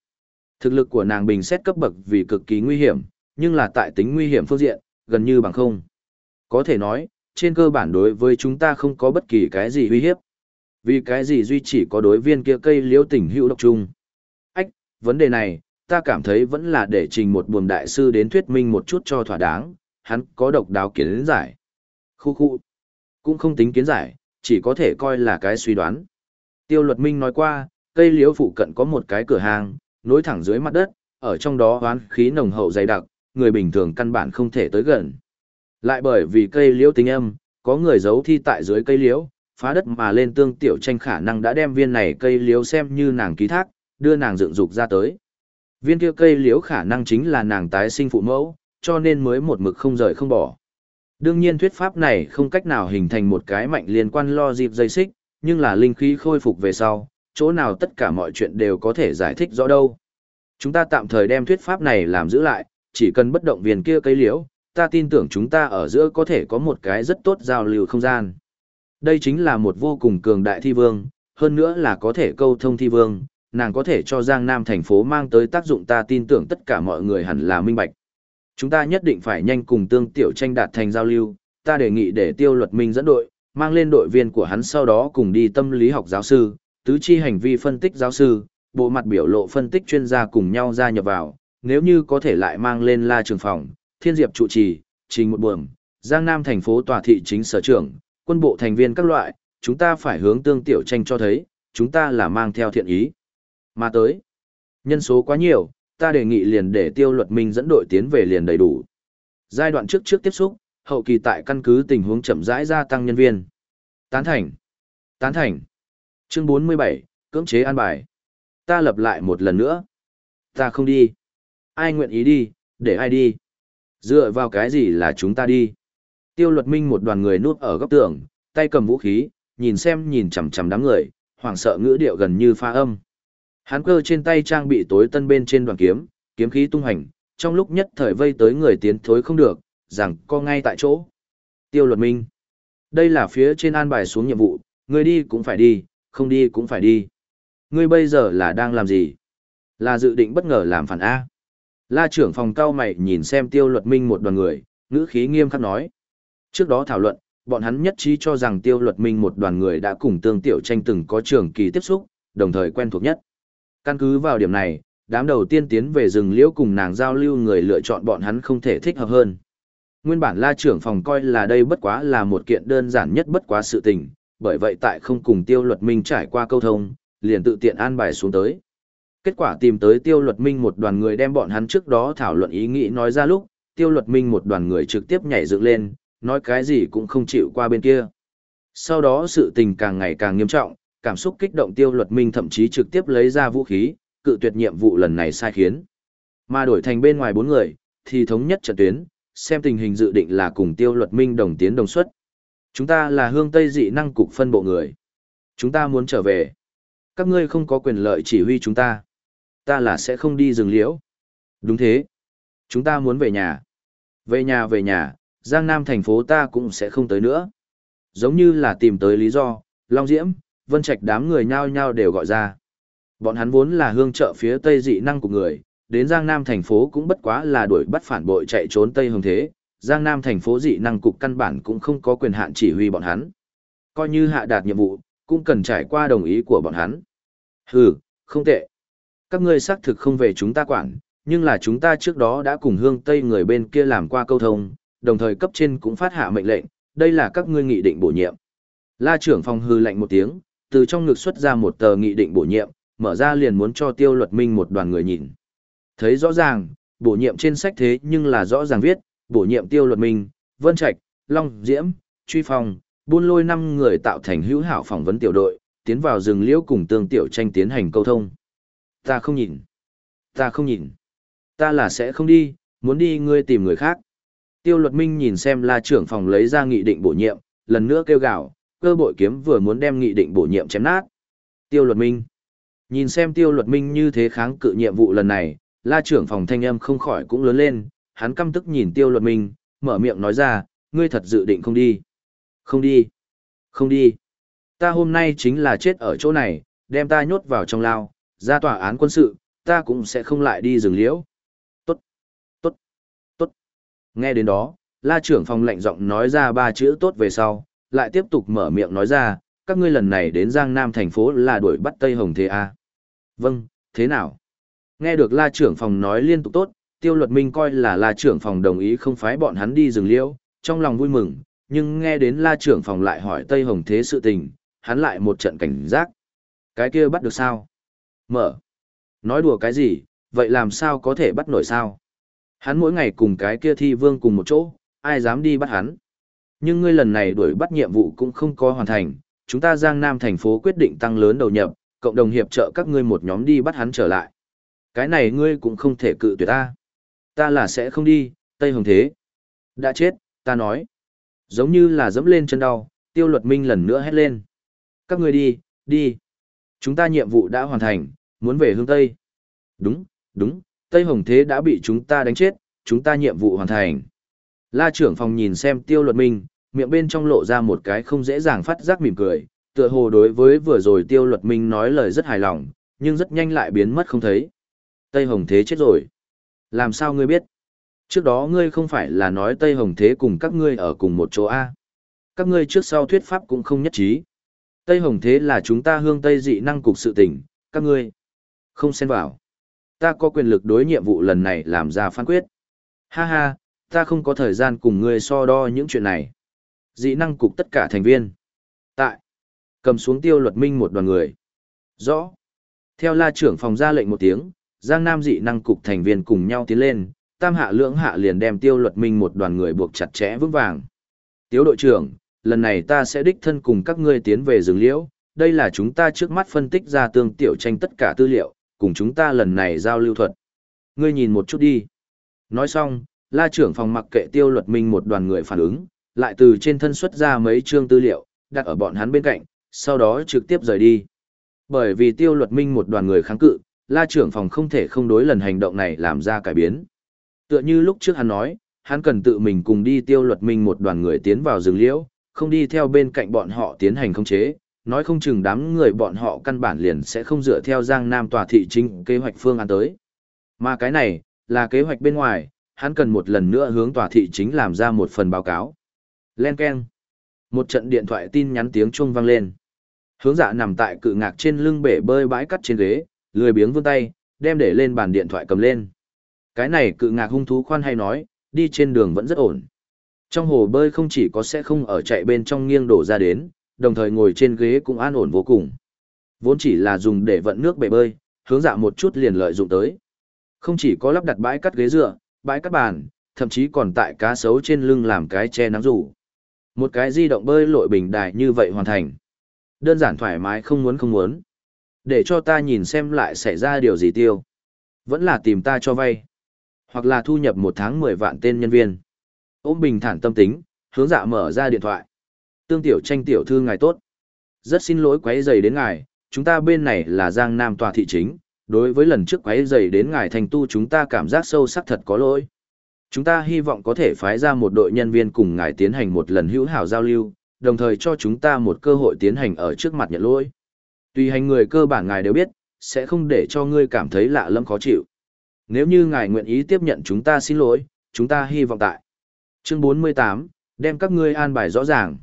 Speaker 1: Thực lực của nàng bình xét cấp bậc vì cực kỳ nguy hiểm, nhưng là tại tính nguy hiểm phương diện, gần như bằng không. Có thể nói, trên cơ bản đối với chúng ta không có bất kỳ cái gì uy hiếp. Vì cái gì duy chỉ có đối viên kia cây liễu tỉnh hữu độc trung. Ách, vấn đề này, ta cảm thấy vẫn là để trình một buồm đại sư đến thuyết minh một chút cho thỏa đáng, hắn có độc đáo kiến giải. Khu khu, cũng không tính kiến giải, chỉ có thể coi là cái suy đoán. Tiêu luật minh nói qua, cây liễu phụ cận có một cái cửa hàng, nối thẳng dưới mặt đất, ở trong đó hoán khí nồng hậu dày đặc, người bình thường căn bản không thể tới gần. Lại bởi vì cây liễu tính âm, có người giấu thi tại dưới cây liễu, phá đất mà lên tương tiểu tranh khả năng đã đem viên này cây liễu xem như nàng ký thác, đưa nàng dựng dục ra tới. Viên kia cây liễu khả năng chính là nàng tái sinh phụ mẫu, cho nên mới một mực không rời không bỏ. Đương nhiên thuyết pháp này không cách nào hình thành một cái mạnh liên quan lo dịp dây xích, nhưng là linh khí khôi phục về sau, chỗ nào tất cả mọi chuyện đều có thể giải thích rõ đâu. Chúng ta tạm thời đem thuyết pháp này làm giữ lại, chỉ cần bất động viên kia cây liễu, ta tin tưởng chúng ta ở giữa có thể có một cái rất tốt giao lưu không gian. Đây chính là một vô cùng cường đại thi vương, hơn nữa là có thể câu thông thi vương, nàng có thể cho Giang Nam thành phố mang tới tác dụng ta tin tưởng tất cả mọi người hẳn là minh bạch. Chúng ta nhất định phải nhanh cùng tương tiểu tranh đạt thành giao lưu, ta đề nghị để tiêu luật minh dẫn đội, mang lên đội viên của hắn sau đó cùng đi tâm lý học giáo sư, tứ chi hành vi phân tích giáo sư, bộ mặt biểu lộ phân tích chuyên gia cùng nhau gia nhập vào, nếu như có thể lại mang lên la trường phòng, thiên diệp trụ trì, trình một buồm, giang nam thành phố tòa thị chính sở trưởng, quân bộ thành viên các loại, chúng ta phải hướng tương tiểu tranh cho thấy, chúng ta là mang theo thiện ý. Mà tới, nhân số quá nhiều, ta đề nghị liền để tiêu luật minh dẫn đội tiến về liền đầy đủ. Giai đoạn trước trước tiếp xúc, hậu kỳ tại căn cứ tình huống chậm rãi gia tăng nhân viên. Tán thành. Tán thành. Chương 47, cưỡng chế an bài. Ta lập lại một lần nữa. Ta không đi. Ai nguyện ý đi, để ai đi. Dựa vào cái gì là chúng ta đi. Tiêu luật minh một đoàn người núp ở góc tường, tay cầm vũ khí, nhìn xem nhìn chằm chằm đám người, hoảng sợ ngữ điệu gần như pha âm. Hán cơ trên tay trang bị tối tân bên trên đoàn kiếm, kiếm khí tung hành, trong lúc nhất thời vây tới người tiến thối không được, rằng co ngay tại chỗ. Tiêu luật minh. Đây là phía trên an bài xuống nhiệm vụ, người đi cũng phải đi, không đi cũng phải đi. Ngươi bây giờ là đang làm gì? Là dự định bất ngờ làm phản A. La trưởng phòng cao mày nhìn xem tiêu luật minh một đoàn người, ngữ khí nghiêm khắc nói. Trước đó thảo luận, bọn hắn nhất trí cho rằng tiêu luật minh một đoàn người đã cùng tương tiểu tranh từng có trường kỳ tiếp xúc, đồng thời quen thuộc nhất. Căn cứ vào điểm này, đám đầu tiên tiến về rừng liễu cùng nàng giao lưu người lựa chọn bọn hắn không thể thích hợp hơn. Nguyên bản la trưởng phòng coi là đây bất quá là một kiện đơn giản nhất bất quá sự tình, bởi vậy tại không cùng tiêu luật minh trải qua câu thông, liền tự tiện an bài xuống tới. Kết quả tìm tới tiêu luật minh một đoàn người đem bọn hắn trước đó thảo luận ý nghĩ nói ra lúc, tiêu luật minh một đoàn người trực tiếp nhảy dựng lên, nói cái gì cũng không chịu qua bên kia. Sau đó sự tình càng ngày càng nghiêm trọng, cảm xúc kích động tiêu luật minh thậm chí trực tiếp lấy ra vũ khí, cự tuyệt nhiệm vụ lần này sai khiến. Mà đổi thành bên ngoài bốn người, thì thống nhất trận tuyến, xem tình hình dự định là cùng tiêu luật minh đồng tiến đồng xuất. Chúng ta là hương Tây dị năng cục phân bộ người. Chúng ta muốn trở về. Các ngươi không có quyền lợi chỉ huy chúng ta. Ta là sẽ không đi rừng liễu. Đúng thế. Chúng ta muốn về nhà. Về nhà về nhà, Giang Nam thành phố ta cũng sẽ không tới nữa. Giống như là tìm tới lý do, Long Diễm, Vân Trạch đám người nhao nhao đều gọi ra. Bọn hắn vốn là hương trợ phía Tây dị năng của người, đến Giang Nam thành phố cũng bất quá là đuổi bắt phản bội chạy trốn Tây Hồng Thế, Giang Nam thành phố dị năng cục căn bản cũng không có quyền hạn chỉ huy bọn hắn. Coi như hạ đạt nhiệm vụ, cũng cần trải qua đồng ý của bọn hắn. Hừ, không tệ. Các ngươi xác thực không về chúng ta quản, nhưng là chúng ta trước đó đã cùng hương Tây người bên kia làm qua câu thông, đồng thời cấp trên cũng phát hạ mệnh lệnh, đây là các ngươi nghị định bổ nhiệm. La trưởng phòng hư lệnh một tiếng, từ trong ngực xuất ra một tờ nghị định bổ nhiệm, mở ra liền muốn cho tiêu luật minh một đoàn người nhìn. Thấy rõ ràng, bổ nhiệm trên sách thế nhưng là rõ ràng viết, bổ nhiệm tiêu luật minh, vân trạch, long, diễm, truy phong, buôn lôi năm người tạo thành hữu hảo phỏng vấn tiểu đội, tiến vào rừng liễu cùng tương tiểu tranh tiến hành câu thông. Ta không nhìn. Ta không nhìn. Ta là sẽ không đi, muốn đi ngươi tìm người khác. Tiêu luật minh nhìn xem la trưởng phòng lấy ra nghị định bổ nhiệm, lần nữa kêu gào, cơ bội kiếm vừa muốn đem nghị định bổ nhiệm chém nát. Tiêu luật minh. Nhìn xem tiêu luật minh như thế kháng cự nhiệm vụ lần này, la trưởng phòng thanh âm không khỏi cũng lớn lên, hắn căm tức nhìn tiêu luật minh, mở miệng nói ra, ngươi thật dự định không đi. Không đi. Không đi. Ta hôm nay chính là chết ở chỗ này, đem ta nhốt vào trong lao, ra tòa án quân sự, ta cũng sẽ không lại đi rừng liễu. Tốt. Tốt. Tốt. Nghe đến đó, la trưởng phòng lạnh giọng nói ra ba chữ tốt về sau, lại tiếp tục mở miệng nói ra, các ngươi lần này đến Giang Nam thành phố là đuổi bắt Tây Hồng Thế A. Vâng, thế nào? Nghe được la trưởng phòng nói liên tục tốt, tiêu luật minh coi là la trưởng phòng đồng ý không phái bọn hắn đi rừng liễu, trong lòng vui mừng, nhưng nghe đến la trưởng phòng lại hỏi Tây Hồng Thế sự tình, hắn lại một trận cảnh giác. Cái kia bắt được sao? Mở. Nói đùa cái gì, vậy làm sao có thể bắt nổi sao? Hắn mỗi ngày cùng cái kia thi vương cùng một chỗ, ai dám đi bắt hắn? Nhưng ngươi lần này đuổi bắt nhiệm vụ cũng không có hoàn thành, chúng ta Giang Nam thành phố quyết định tăng lớn đầu nhập, cộng đồng hiệp trợ các ngươi một nhóm đi bắt hắn trở lại. Cái này ngươi cũng không thể cự tuyệt ta. Ta là sẽ không đi, Tây Hồng Thế. Đã chết, ta nói. Giống như là dẫm lên chân đau, tiêu luật minh lần nữa hét lên. Các ngươi đi, đi. Chúng ta nhiệm vụ đã hoàn thành, muốn về hướng Tây. Đúng, đúng, Tây Hồng Thế đã bị chúng ta đánh chết, chúng ta nhiệm vụ hoàn thành. La trưởng phòng nhìn xem tiêu luật minh, miệng bên trong lộ ra một cái không dễ dàng phát giác mỉm cười, tựa hồ đối với vừa rồi tiêu luật minh nói lời rất hài lòng, nhưng rất nhanh lại biến mất không thấy. Tây Hồng Thế chết rồi. Làm sao ngươi biết? Trước đó ngươi không phải là nói Tây Hồng Thế cùng các ngươi ở cùng một chỗ A. Các ngươi trước sau thuyết pháp cũng không nhất trí. Tây Hồng Thế là chúng ta hương Tây dị năng cục sự tình, các ngươi không xen vào. Ta có quyền lực đối nhiệm vụ lần này làm ra phán quyết. Ha ha, ta không có thời gian cùng ngươi so đo những chuyện này. Dị năng cục tất cả thành viên. Tại. Cầm xuống tiêu luật minh một đoàn người. Rõ. Theo la trưởng phòng ra lệnh một tiếng, Giang Nam dị năng cục thành viên cùng nhau tiến lên, tam hạ lưỡng hạ liền đem tiêu luật minh một đoàn người buộc chặt chẽ vững vàng. Tiếu đội trưởng, lần này ta sẽ đích thân cùng các ngươi tiến về rừng liễu, đây là chúng ta trước mắt phân tích ra tương tiểu tranh tất cả tư liệu, cùng chúng ta lần này giao lưu thuật. Ngươi nhìn một chút đi. Nói xong, la trưởng phòng mặc kệ tiêu luật minh một đoàn người phản ứng, lại từ trên thân xuất ra mấy chương tư liệu, đặt ở bọn hắn bên cạnh, sau đó trực tiếp rời đi. Bởi vì tiêu luật minh một đoàn người kháng cự, la trưởng phòng không thể không đối lần hành động này làm ra cải biến. Tựa như lúc trước hắn nói, hắn cần tự mình cùng đi tiêu luật minh một đoàn người tiến vào rừng liễu, không đi theo bên cạnh bọn họ tiến hành khống chế, nói không chừng đám người bọn họ căn bản liền sẽ không dựa theo Giang Nam tòa thị chính kế hoạch phương án tới. Mà cái này, là kế hoạch bên ngoài, hắn cần một lần nữa hướng tòa thị chính làm ra một phần báo cáo. Len Ken. Một trận điện thoại tin nhắn tiếng chuông vang lên. Hướng dạ nằm tại cự ngạc trên lưng bể bơi bãi cắt trên ghế, lười biếng vươn tay, đem để lên bàn điện thoại cầm lên. Cái này cự ngạc hung thú khoan hay nói, đi trên đường vẫn rất ổn. Trong hồ bơi không chỉ có sẽ không ở chạy bên trong nghiêng đổ ra đến, đồng thời ngồi trên ghế cũng an ổn vô cùng. Vốn chỉ là dùng để vận nước bể bơi, hướng dạ một chút liền lợi dụng tới. Không chỉ có lắp đặt bãi cắt ghế dựa, bãi cắt bàn, thậm chí còn tại cá sấu trên lưng làm cái che nắng rủ. Một cái di động bơi lội bình đài như vậy hoàn thành. Đơn giản thoải mái không muốn không muốn. Để cho ta nhìn xem lại xảy ra điều gì tiêu. Vẫn là tìm ta cho vay. Hoặc là thu nhập một tháng 10 vạn tên nhân viên. Ôm bình thản tâm tính, hướng dạ mở ra điện thoại. Tương tiểu tranh tiểu thư ngài tốt. Rất xin lỗi quấy rầy đến ngài, chúng ta bên này là Giang Nam tòa thị chính. Đối với lần trước quấy rầy đến ngài thành tu chúng ta cảm giác sâu sắc thật có lỗi. Chúng ta hy vọng có thể phái ra một đội nhân viên cùng ngài tiến hành một lần hữu hảo giao lưu, đồng thời cho chúng ta một cơ hội tiến hành ở trước mặt nhận lỗi. Tùy hành người cơ bản ngài đều biết, sẽ không để cho ngươi cảm thấy lạ lẫm khó chịu. Nếu như ngài nguyện ý tiếp nhận chúng ta xin lỗi, chúng ta hy vọng tại. Chương 48, đem các ngươi an bài rõ ràng.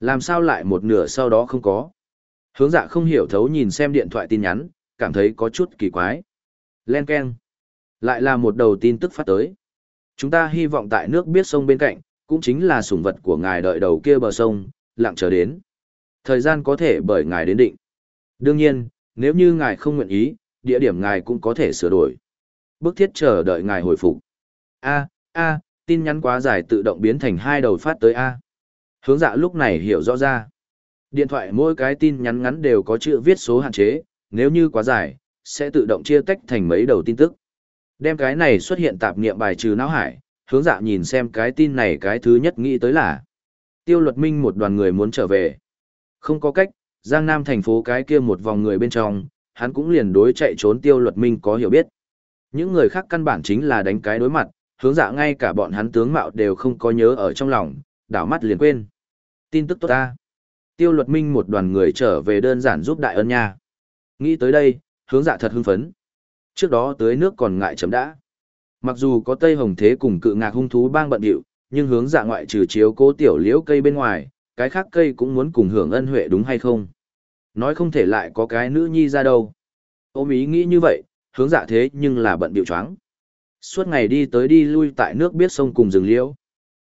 Speaker 1: Làm sao lại một nửa sau đó không có. Hướng dạ không hiểu thấu nhìn xem điện thoại tin nhắn, cảm thấy có chút kỳ quái. Len Ken. Lại là một đầu tin tức phát tới. Chúng ta hy vọng tại nước biết sông bên cạnh, cũng chính là sủng vật của ngài đợi đầu kia bờ sông, lặng chờ đến. Thời gian có thể bởi ngài đến định. Đương nhiên, nếu như ngài không nguyện ý, địa điểm ngài cũng có thể sửa đổi. Bức thiết chờ đợi ngài hồi phục. A, a, tin nhắn quá dài tự động biến thành hai đầu phát tới A. Hướng dạ lúc này hiểu rõ ra. Điện thoại mỗi cái tin nhắn ngắn đều có chữ viết số hạn chế, nếu như quá dài, sẽ tự động chia tách thành mấy đầu tin tức. Đem cái này xuất hiện tạp niệm bài trừ não hải, hướng dạ nhìn xem cái tin này cái thứ nhất nghĩ tới là. Tiêu luật minh một đoàn người muốn trở về. Không có cách, Giang Nam thành phố cái kia một vòng người bên trong, hắn cũng liền đối chạy trốn tiêu luật minh có hiểu biết. Những người khác căn bản chính là đánh cái đối mặt, hướng dạ ngay cả bọn hắn tướng mạo đều không có nhớ ở trong lòng, đảo mắt liền quên. Tin tức tốt ta. Tiêu luật minh một đoàn người trở về đơn giản giúp đại ân nha. Nghĩ tới đây, hướng dạ thật hưng phấn. Trước đó tới nước còn ngại chấm đã. Mặc dù có Tây Hồng Thế cùng cự ngạc hung thú bang bận điệu, nhưng hướng dạ ngoại trừ chiếu cố tiểu liễu cây bên ngoài, cái khác cây cũng muốn cùng hưởng ân huệ đúng hay không. Nói không thể lại có cái nữ nhi ra đâu. Ôm ý nghĩ như vậy, hướng dạ thế nhưng là bận điệu choáng. Suốt ngày đi tới đi lui tại nước biết sông cùng rừng liễu.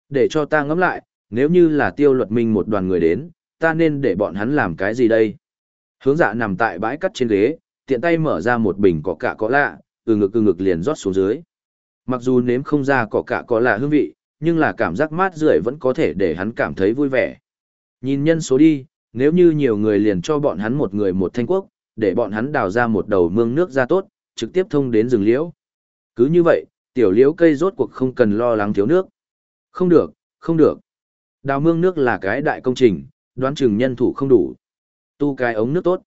Speaker 1: Để cho ta ngẫm lại, nếu như là tiêu luật minh một đoàn người đến, ta nên để bọn hắn làm cái gì đây? Hướng dạ nằm tại bãi cắt trên ghế, tiện tay mở ra một bình có cả có lạ, từ ngực từ ngực liền rót xuống dưới. Mặc dù nếm không ra có cả có lạ hương vị, nhưng là cảm giác mát rượi vẫn có thể để hắn cảm thấy vui vẻ. Nhìn nhân số đi, nếu như nhiều người liền cho bọn hắn một người một thanh quốc, để bọn hắn đào ra một đầu mương nước ra tốt, trực tiếp thông đến rừng liễu. Cứ như vậy, tiểu liễu cây rốt cuộc không cần lo lắng thiếu nước. Không được, không được. Đào mương nước là cái đại công trình, đoán chừng nhân thủ không đủ. Tu cái ống nước tốt.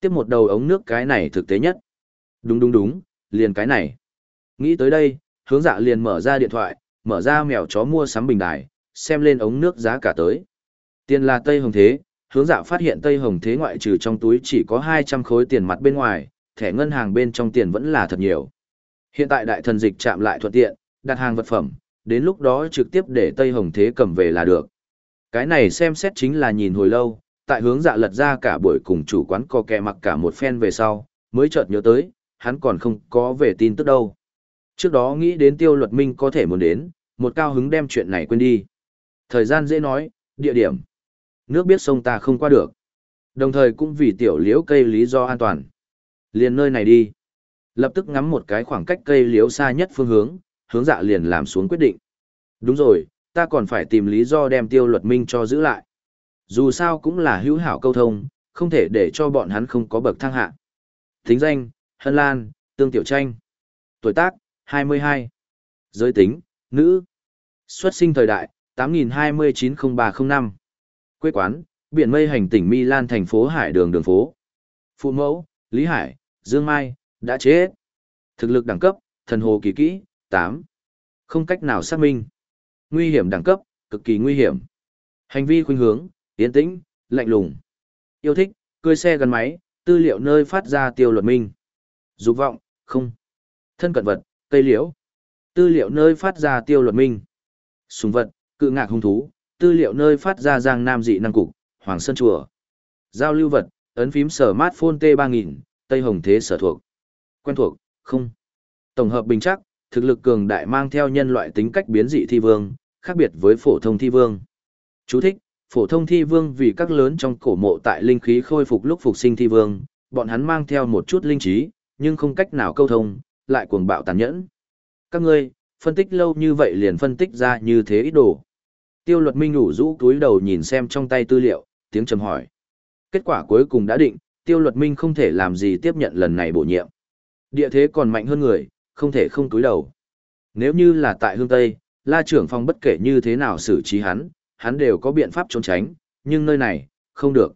Speaker 1: Tiếp một đầu ống nước cái này thực tế nhất. Đúng đúng đúng, liền cái này. Nghĩ tới đây, hướng dạ liền mở ra điện thoại, mở ra mèo chó mua sắm bình đài, xem lên ống nước giá cả tới. Tiền là Tây Hồng Thế, hướng dạ phát hiện Tây Hồng Thế ngoại trừ trong túi chỉ có 200 khối tiền mặt bên ngoài, thẻ ngân hàng bên trong tiền vẫn là thật nhiều. Hiện tại đại thần dịch chạm lại thuận tiện, đặt hàng vật phẩm, đến lúc đó trực tiếp để Tây Hồng Thế cầm về là được. Cái này xem xét chính là nhìn hồi lâu, tại hướng dạ lật ra cả buổi cùng chủ quán co kẹ mặc cả một phen về sau, mới chợt nhớ tới, hắn còn không có về tin tức đâu. Trước đó nghĩ đến tiêu luật minh có thể muốn đến, một cao hứng đem chuyện này quên đi. Thời gian dễ nói, địa điểm. Nước biết sông ta không qua được. Đồng thời cũng vì tiểu liễu cây lý do an toàn. Liền nơi này đi. Lập tức ngắm một cái khoảng cách cây liễu xa nhất phương hướng, hướng dạ liền làm xuống quyết định. Đúng rồi, ta còn phải tìm lý do đem tiêu luật minh cho giữ lại. Dù sao cũng là hữu hảo câu thông, không thể để cho bọn hắn không có bậc thang hạ. Thính danh, Hân Lan, Tương Tiểu Tranh. Tuổi tác, 22. Giới tính, nữ. Xuất sinh thời đại, 80290305. Quê quán, biển mây hành tỉnh Milan thành phố Hải đường đường phố. Phụ mẫu, Lý Hải, Dương Mai, đã chết. Thực lực đẳng cấp, thần hồ kỳ kỹ, 8. Không cách nào xác minh. Nguy hiểm đẳng cấp, cực kỳ nguy hiểm. Hành vi khuynh hướng, tiến tĩnh, lạnh lùng. Yêu thích, cưới xe gắn máy, tư liệu nơi phát ra tiêu luật minh. Dục vọng, không. Thân cận vật, cây liễu. Tư liệu nơi phát ra tiêu luật minh. súng vật, cự ngạc hung thú, tư liệu nơi phát ra giang nam dị năng cục, Hoàng Sơn Chùa. Giao lưu vật, ấn phím sở mát phone T3000, Tây Hồng Thế sở thuộc. Quen thuộc, không. Tổng hợp bình chắc, thực lực cường đại mang theo nhân loại tính cách biến dị thi vương, khác biệt với phổ thông thi vương. Chú thích, phổ thông thi vương vì các lớn trong cổ mộ tại linh khí khôi phục lúc phục sinh thi vương, bọn hắn mang theo một chút linh trí, nhưng không cách nào câu thông, lại cuồng bạo tàn nhẫn. Các ngươi, phân tích lâu như vậy liền phân tích ra như thế ít đồ. Tiêu luật minh ủ rũ túi đầu nhìn xem trong tay tư liệu, tiếng trầm hỏi. Kết quả cuối cùng đã định, tiêu luật minh không thể làm gì tiếp nhận lần này bổ nhiệm. Địa thế còn mạnh hơn người, không thể không túi đầu. Nếu như là tại hương Tây, la trưởng phòng bất kể như thế nào xử trí hắn, hắn đều có biện pháp trốn tránh, nhưng nơi này, không được.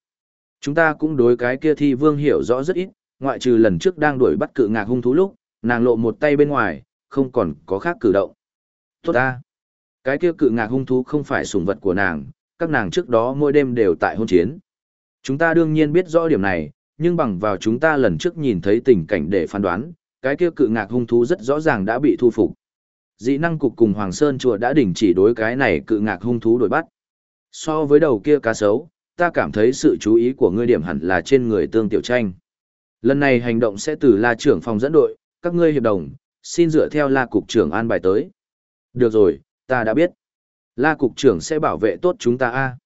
Speaker 1: Chúng ta cũng đối cái kia thi vương hiểu rõ rất ít, ngoại trừ lần trước đang đuổi bắt cự ngạc hung thú lúc, nàng lộ một tay bên ngoài, không còn có khác cử động. Tốt ta! Cái kia cự ngạc hung thú không phải sủng vật của nàng, các nàng trước đó mỗi đêm đều tại hôn chiến. Chúng ta đương nhiên biết rõ điểm này, nhưng bằng vào chúng ta lần trước nhìn thấy tình cảnh để phán đoán, cái kia cự ngạc hung thú rất rõ ràng đã bị thu phục. Dị năng cục cùng Hoàng Sơn chùa đã đình chỉ đối cái này cự ngạc hung thú đổi bắt. So với đầu kia cá sấu, ta cảm thấy sự chú ý của ngươi điểm hẳn là trên người tương tiểu tranh. Lần này hành động sẽ từ la trưởng phòng dẫn đội, các ngươi hiệp đồng, xin dựa theo la cục trưởng an bài tới. Được rồi, ta đã biết. La cục trưởng sẽ bảo vệ tốt chúng ta a.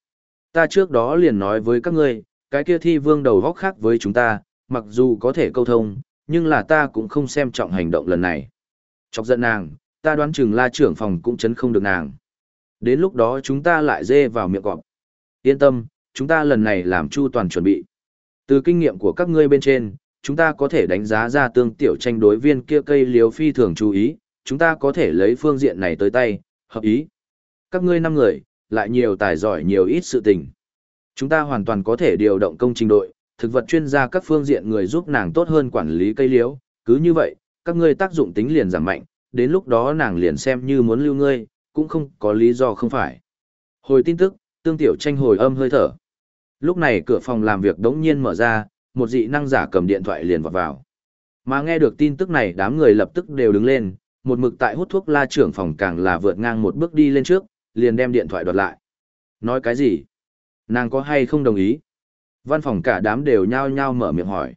Speaker 1: Ta trước đó liền nói với các ngươi, cái kia thi vương đầu góc khác với chúng ta, mặc dù có thể câu thông, nhưng là ta cũng không xem trọng hành động lần này. Chọc giận nàng, ta đoán chừng la trưởng phòng cũng chấn không được nàng. Đến lúc đó chúng ta lại dê vào miệng cọp. Yên tâm, chúng ta lần này làm chu toàn chuẩn bị. Từ kinh nghiệm của các ngươi bên trên, chúng ta có thể đánh giá ra tương tiểu tranh đối viên kia cây liếu phi thường chú ý, chúng ta có thể lấy phương diện này tới tay, hợp ý. Các ngươi năm người, lại nhiều tài giỏi nhiều ít sự tình. Chúng ta hoàn toàn có thể điều động công trình đội, thực vật chuyên gia các phương diện người giúp nàng tốt hơn quản lý cây liễu, cứ như vậy, các ngươi tác dụng tính liền giảm mạnh, đến lúc đó nàng liền xem như muốn lưu ngươi, cũng không có lý do không phải. Hồi tin tức, tương tiểu tranh hồi âm hơi thở. Lúc này cửa phòng làm việc đống nhiên mở ra, một dị năng giả cầm điện thoại liền vọt vào. Mà nghe được tin tức này đám người lập tức đều đứng lên, một mực tại hút thuốc la trưởng phòng càng là vượt ngang một bước đi lên trước, liền đem điện thoại đoạt lại. Nói cái gì? Nàng có hay không đồng ý? Văn phòng cả đám đều nhao nhao mở miệng hỏi.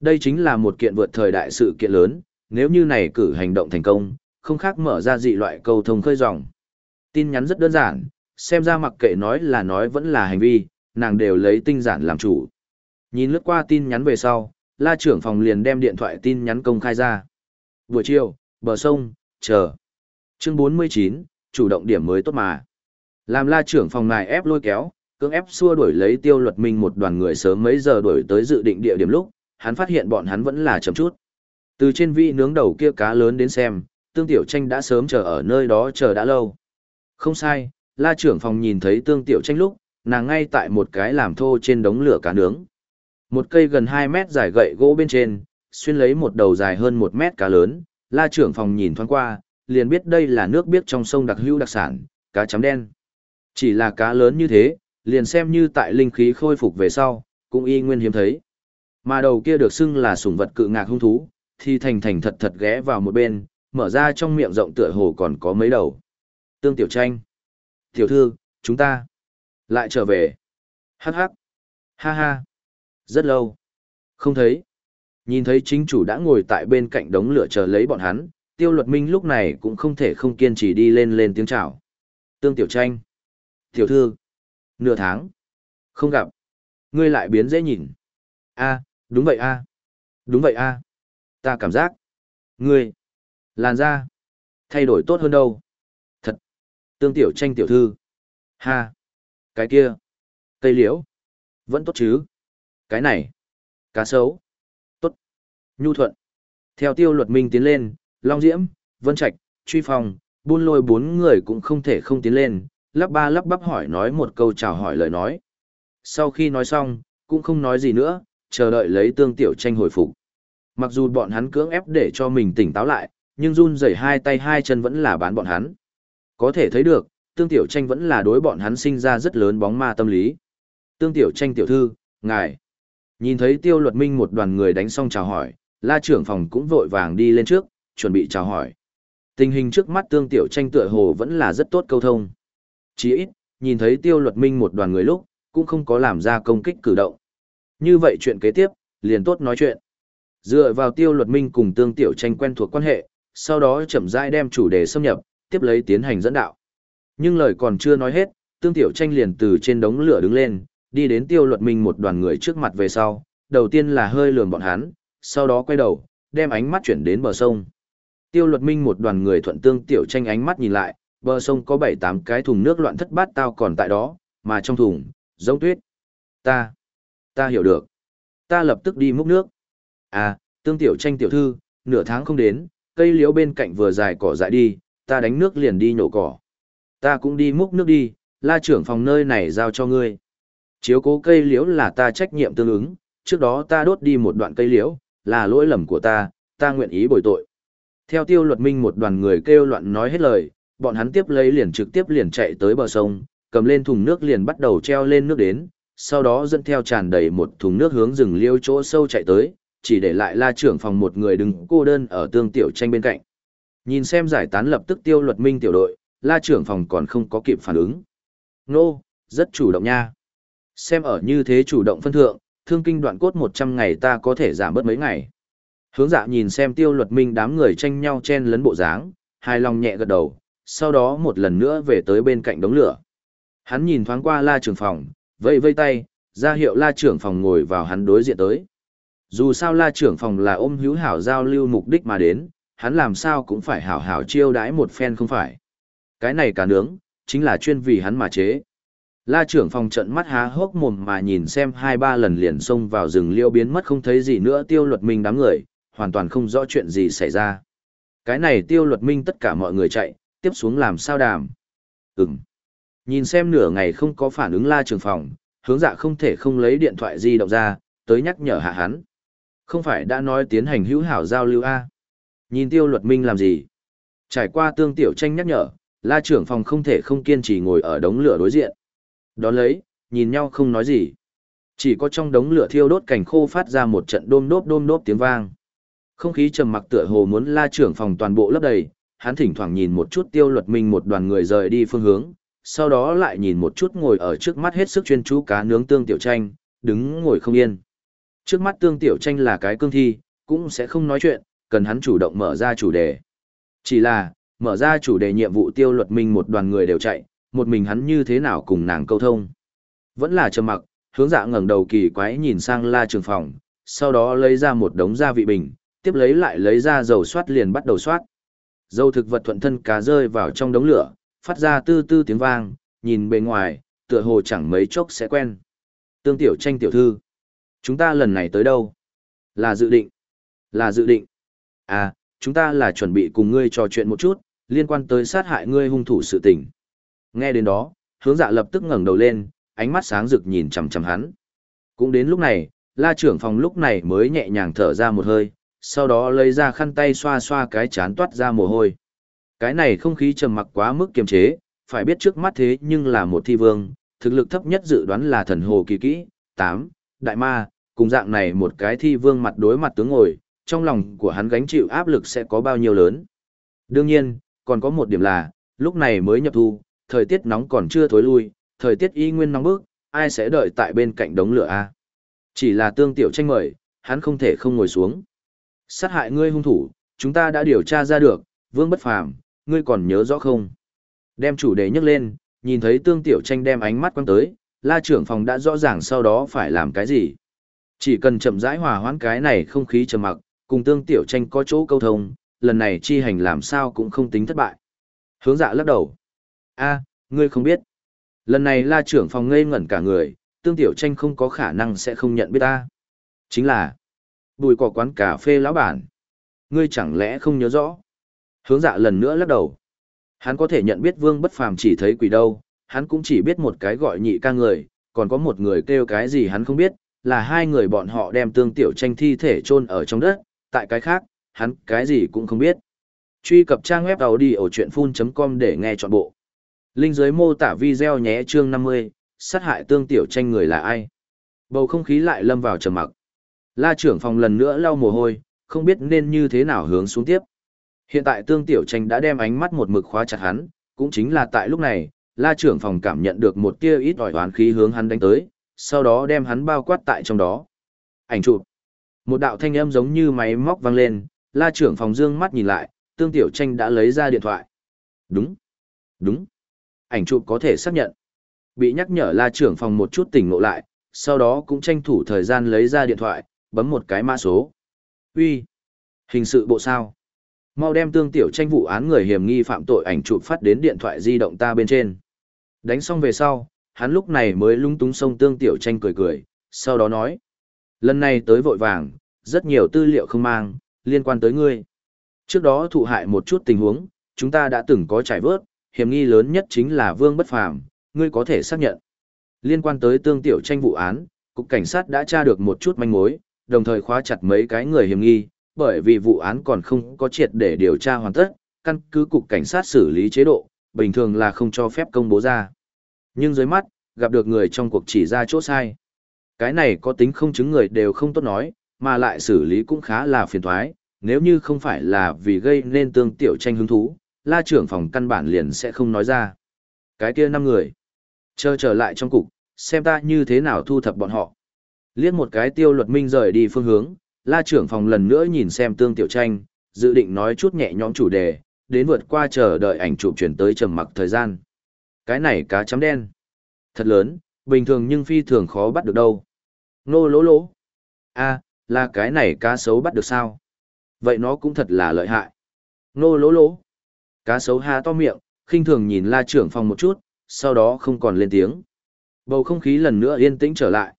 Speaker 1: Đây chính là một kiện vượt thời đại sự kiện lớn, nếu như này cử hành động thành công, không khác mở ra dị loại cầu thông khơi dòng. Tin nhắn rất đơn giản, xem ra mặc kệ nói là nói vẫn là hành vi, nàng đều lấy tinh giản làm chủ. Nhìn lướt qua tin nhắn về sau, la trưởng phòng liền đem điện thoại tin nhắn công khai ra. Buổi chiều, bờ sông, chờ. Chương 49, chủ động điểm mới tốt mà. Làm la trưởng phòng ngài ép lôi kéo, cưỡng ép xua đuổi lấy tiêu luật minh một đoàn người sớm mấy giờ đuổi tới dự định địa điểm lúc, hắn phát hiện bọn hắn vẫn là chậm chút. Từ trên vị nướng đầu kia cá lớn đến xem, tương tiểu tranh đã sớm chờ ở nơi đó chờ đã lâu. Không sai, la trưởng phòng nhìn thấy tương tiểu tranh lúc, nàng ngay tại một cái làm thô trên đống lửa cá nướng. Một cây gần 2 mét dài gậy gỗ bên trên, xuyên lấy một đầu dài hơn 1 mét cá lớn, la trưởng phòng nhìn thoáng qua, liền biết đây là nước biếc trong sông đặc hữu đặc sản, cá chấm đen. Chỉ là cá lớn như thế, liền xem như tại linh khí khôi phục về sau, cũng y nguyên hiếm thấy. Mà đầu kia được xưng là sủng vật cự ngạc hung thú, thì thành thành thật thật ghé vào một bên, mở ra trong miệng rộng tựa hồ còn có mấy đầu. Tương Tiểu Tranh. Tiểu thư, chúng ta lại trở về. Hắc hắc. Ha ha. Rất lâu. Không thấy. Nhìn thấy chính chủ đã ngồi tại bên cạnh đống lửa chờ lấy bọn hắn, tiêu luật minh lúc này cũng không thể không kiên trì đi lên lên tiếng chào. Tương Tiểu Tranh. Tiểu thư. Nửa tháng. Không gặp. Ngươi lại biến dễ nhìn. a đúng vậy a Đúng vậy a Ta cảm giác. Ngươi. Làn da. Thay đổi tốt hơn đâu. Thật. Tương Tiểu Tranh tiểu thư. Ha. Cái kia. Cây liễu. Vẫn tốt chứ. Cái này. Cá sấu. Tốt. Nhu thuận. Theo tiêu luật minh tiến lên, Long Diễm, Vân Trạch, Truy Phong, buôn lôi bốn người cũng không thể không tiến lên, lắp ba lắp bắp hỏi nói một câu chào hỏi lời nói. Sau khi nói xong, cũng không nói gì nữa, chờ đợi lấy tương tiểu tranh hồi phục. Mặc dù bọn hắn cưỡng ép để cho mình tỉnh táo lại, nhưng run rẩy hai tay hai chân vẫn là bán bọn hắn. Có thể thấy được, tương tiểu tranh vẫn là đối bọn hắn sinh ra rất lớn bóng ma tâm lý. Tương tiểu tranh tiểu thư, ngài. Nhìn thấy tiêu luật minh một đoàn người đánh xong chào hỏi, la trưởng phòng cũng vội vàng đi lên trước, chuẩn bị chào hỏi. Tình hình trước mắt tương tiểu tranh tựa hồ vẫn là rất tốt câu thông. Chỉ ít, nhìn thấy tiêu luật minh một đoàn người lúc, cũng không có làm ra công kích cử động. Như vậy chuyện kế tiếp, liền tốt nói chuyện. Dựa vào tiêu luật minh cùng tương tiểu tranh quen thuộc quan hệ, sau đó chậm rãi đem chủ đề xâm nhập, tiếp lấy tiến hành dẫn đạo. Nhưng lời còn chưa nói hết, tương tiểu tranh liền từ trên đống lửa đứng lên, đi đến tiêu luật minh một đoàn người trước mặt về sau, đầu tiên là hơi lườm bọn hắn, sau đó quay đầu, đem ánh mắt chuyển đến bờ sông. Tiêu luật minh một đoàn người thuận tương tiểu tranh ánh mắt nhìn lại, bờ sông có bảy tám cái thùng nước loạn thất bát tao còn tại đó, mà trong thùng, giống tuyết. Ta, ta hiểu được. Ta lập tức đi múc nước. À, tương tiểu tranh tiểu thư, nửa tháng không đến, cây liễu bên cạnh vừa dài cỏ dại đi, ta đánh nước liền đi nhổ cỏ. Ta cũng đi múc nước đi, la trưởng phòng nơi này giao cho ngươi. Chiếu cố cây liễu là ta trách nhiệm tương ứng, trước đó ta đốt đi một đoạn cây liễu, là lỗi lầm của ta, ta nguyện ý bồi tội. Theo tiêu luật minh một đoàn người kêu loạn nói hết lời, bọn hắn tiếp lấy liền trực tiếp liền chạy tới bờ sông, cầm lên thùng nước liền bắt đầu treo lên nước đến, sau đó dẫn theo tràn đầy một thùng nước hướng rừng liêu chỗ sâu chạy tới, chỉ để lại la trưởng phòng một người đứng cô đơn ở tương tiểu tranh bên cạnh. Nhìn xem giải tán lập tức tiêu luật minh tiểu đội, la trưởng phòng còn không có kịp phản ứng. Nô, rất chủ động nha. Xem ở như thế chủ động phân thượng, thương kinh đoạn cốt 100 ngày ta có thể giảm bớt mấy ngày. Hướng dạ nhìn xem tiêu luật minh đám người tranh nhau chen lấn bộ dáng, hài lòng nhẹ gật đầu, sau đó một lần nữa về tới bên cạnh đống lửa. Hắn nhìn thoáng qua la trưởng phòng, vẫy vây tay, ra hiệu la trưởng phòng ngồi vào hắn đối diện tới. Dù sao la trưởng phòng là ôm hữu hảo giao lưu mục đích mà đến, hắn làm sao cũng phải hảo hảo chiêu đãi một phen không phải. Cái này cả nướng, chính là chuyên vì hắn mà chế. La trưởng phòng trận mắt há hốc mồm mà nhìn xem hai ba lần liền xông vào rừng liêu biến mất không thấy gì nữa tiêu luật minh đám người, hoàn toàn không rõ chuyện gì xảy ra. Cái này tiêu luật minh tất cả mọi người chạy, tiếp xuống làm sao đàm. Ừm. Nhìn xem nửa ngày không có phản ứng la trưởng phòng, hướng dạ không thể không lấy điện thoại di động ra, tới nhắc nhở hạ hắn. Không phải đã nói tiến hành hữu hảo giao lưu A. Nhìn tiêu luật minh làm gì? Trải qua tương tiểu tranh nhắc nhở, la trưởng phòng không thể không kiên trì ngồi ở đống lửa đối diện. Đón lấy, nhìn nhau không nói gì. Chỉ có trong đống lửa thiêu đốt cảnh khô phát ra một trận đôm đốp đôm đốp tiếng vang. Không khí trầm mặc tựa hồ muốn la trưởng phòng toàn bộ lấp đầy, hắn thỉnh thoảng nhìn một chút tiêu luật minh một đoàn người rời đi phương hướng, sau đó lại nhìn một chút ngồi ở trước mắt hết sức chuyên chú cá nướng tương tiểu tranh, đứng ngồi không yên. Trước mắt tương tiểu tranh là cái cương thi, cũng sẽ không nói chuyện, cần hắn chủ động mở ra chủ đề. Chỉ là, mở ra chủ đề nhiệm vụ tiêu luật minh một đoàn người đều chạy, một mình hắn như thế nào cùng nàng câu thông. Vẫn là trầm mặc, hướng dạ ngẩng đầu kỳ quái nhìn sang la trường phòng, sau đó lấy ra một đống gia vị bình, tiếp lấy lại lấy ra dầu xoát liền bắt đầu xoát. Dầu thực vật thuận thân cá rơi vào trong đống lửa, phát ra tư tư tiếng vang, nhìn bề ngoài, tựa hồ chẳng mấy chốc sẽ quen. Tương tiểu tranh tiểu thư. Chúng ta lần này tới đâu? Là dự định. Là dự định. À, chúng ta là chuẩn bị cùng ngươi trò chuyện một chút, liên quan tới sát hại ngươi hung thủ sự tình. Nghe đến đó, hướng dạ lập tức ngẩng đầu lên, ánh mắt sáng rực nhìn chằm chằm hắn. Cũng đến lúc này, la trưởng phòng lúc này mới nhẹ nhàng thở ra một hơi, sau đó lấy ra khăn tay xoa xoa cái chán toát ra mồ hôi. Cái này không khí trầm mặc quá mức kiềm chế, phải biết trước mắt thế nhưng là một thi vương, thực lực thấp nhất dự đoán là thần hồ kỳ kỹ, 8, đại ma, cùng dạng này một cái thi vương mặt đối mặt tướng ngồi, trong lòng của hắn gánh chịu áp lực sẽ có bao nhiêu lớn. Đương nhiên, còn có một điểm là, lúc này mới nhập thu, thời tiết nóng còn chưa thối lui, thời tiết y nguyên nóng bức, ai sẽ đợi tại bên cạnh đống lửa a? Chỉ là tương tiểu tranh mời, hắn không thể không ngồi xuống. Sát hại ngươi hung thủ, chúng ta đã điều tra ra được, vương bất phàm, ngươi còn nhớ rõ không? Đem chủ đề nhắc lên, nhìn thấy tương tiểu tranh đem ánh mắt quăng tới, la trưởng phòng đã rõ ràng sau đó phải làm cái gì. Chỉ cần chậm rãi hòa hoãn cái này không khí trầm mặc, cùng tương tiểu tranh có chỗ câu thông, lần này chi hành làm sao cũng không tính thất bại. Hướng dạ lắc đầu. a ngươi không biết. Lần này la trưởng phòng ngây ngẩn cả người, tương tiểu tranh không có khả năng sẽ không nhận biết ta. Chính là, bùi cỏ quán cà phê lão bản. Ngươi chẳng lẽ không nhớ rõ? Hướng dạ lần nữa lắc đầu. Hắn có thể nhận biết vương bất phàm chỉ thấy quỷ đâu, hắn cũng chỉ biết một cái gọi nhị ca người, còn có một người kêu cái gì hắn không biết, là hai người bọn họ đem tương tiểu tranh thi thể chôn ở trong đất, tại cái khác, hắn cái gì cũng không biết. Truy cập trang web đầu đi ở chuyện full.com để nghe trọn bộ. Linh dưới mô tả video nhé chương 50, sát hại tương tiểu tranh người là ai. Bầu không khí lại lâm vào trầm mặc. La trưởng phòng lần nữa lau mồ hôi, không biết nên như thế nào hướng xuống tiếp. Hiện tại tương tiểu tranh đã đem ánh mắt một mực khóa chặt hắn, cũng chính là tại lúc này, la trưởng phòng cảm nhận được một tia ít ỏi toán khí hướng hắn đánh tới, sau đó đem hắn bao quát tại trong đó. Ảnh chụp. Một đạo thanh âm giống như máy móc vang lên, la trưởng phòng dương mắt nhìn lại, tương tiểu tranh đã lấy ra điện thoại. Đúng. Đúng. Ảnh chụp có thể xác nhận. Bị nhắc nhở la trưởng phòng một chút tỉnh ngộ lại, sau đó cũng tranh thủ thời gian lấy ra điện thoại, bấm một cái mã số. Uy, Hình sự bộ sao? Mau đem tương tiểu tranh vụ án người hiểm nghi phạm tội ảnh chụp phát đến điện thoại di động ta bên trên. Đánh xong về sau, hắn lúc này mới lung túng sông tương tiểu tranh cười cười, sau đó nói. Lần này tới vội vàng, rất nhiều tư liệu không mang, liên quan tới ngươi. Trước đó thụ hại một chút tình huống, chúng ta đã từng có trải vớt, hiểm nghi lớn nhất chính là Vương Bất Phàm, ngươi có thể xác nhận. Liên quan tới tương tiểu tranh vụ án, cục cảnh sát đã tra được một chút manh mối, đồng thời khóa chặt mấy cái người hiểm nghi, bởi vì vụ án còn không có triệt để điều tra hoàn tất, căn cứ cục cảnh sát xử lý chế độ, bình thường là không cho phép công bố ra. Nhưng dưới mắt, gặp được người trong cuộc chỉ ra chỗ sai. Cái này có tính không chứng người đều không tốt nói, mà lại xử lý cũng khá là phiền thoái, nếu như không phải là vì gây nên tương tiểu tranh hứng thú, la trưởng phòng căn bản liền sẽ không nói ra. Cái kia năm người. Chờ trở lại trong cục, xem ta như thế nào thu thập bọn họ. Liếc một cái tiêu luật minh rời đi phương hướng, la trưởng phòng lần nữa nhìn xem tương tiểu tranh, dự định nói chút nhẹ nhõm chủ đề, đến vượt qua chờ đợi ảnh chụp chuyển tới trầm mặc thời gian. Cái này cá chấm đen. Thật lớn, bình thường nhưng phi thường khó bắt được đâu. Nô lỗ lỗ. a là cái này cá sấu bắt được sao? Vậy nó cũng thật là lợi hại. Nô lỗ lỗ. Cá sấu ha to miệng, khinh thường nhìn la trưởng phòng một chút, sau đó không còn lên tiếng. Bầu không khí lần nữa yên tĩnh trở lại.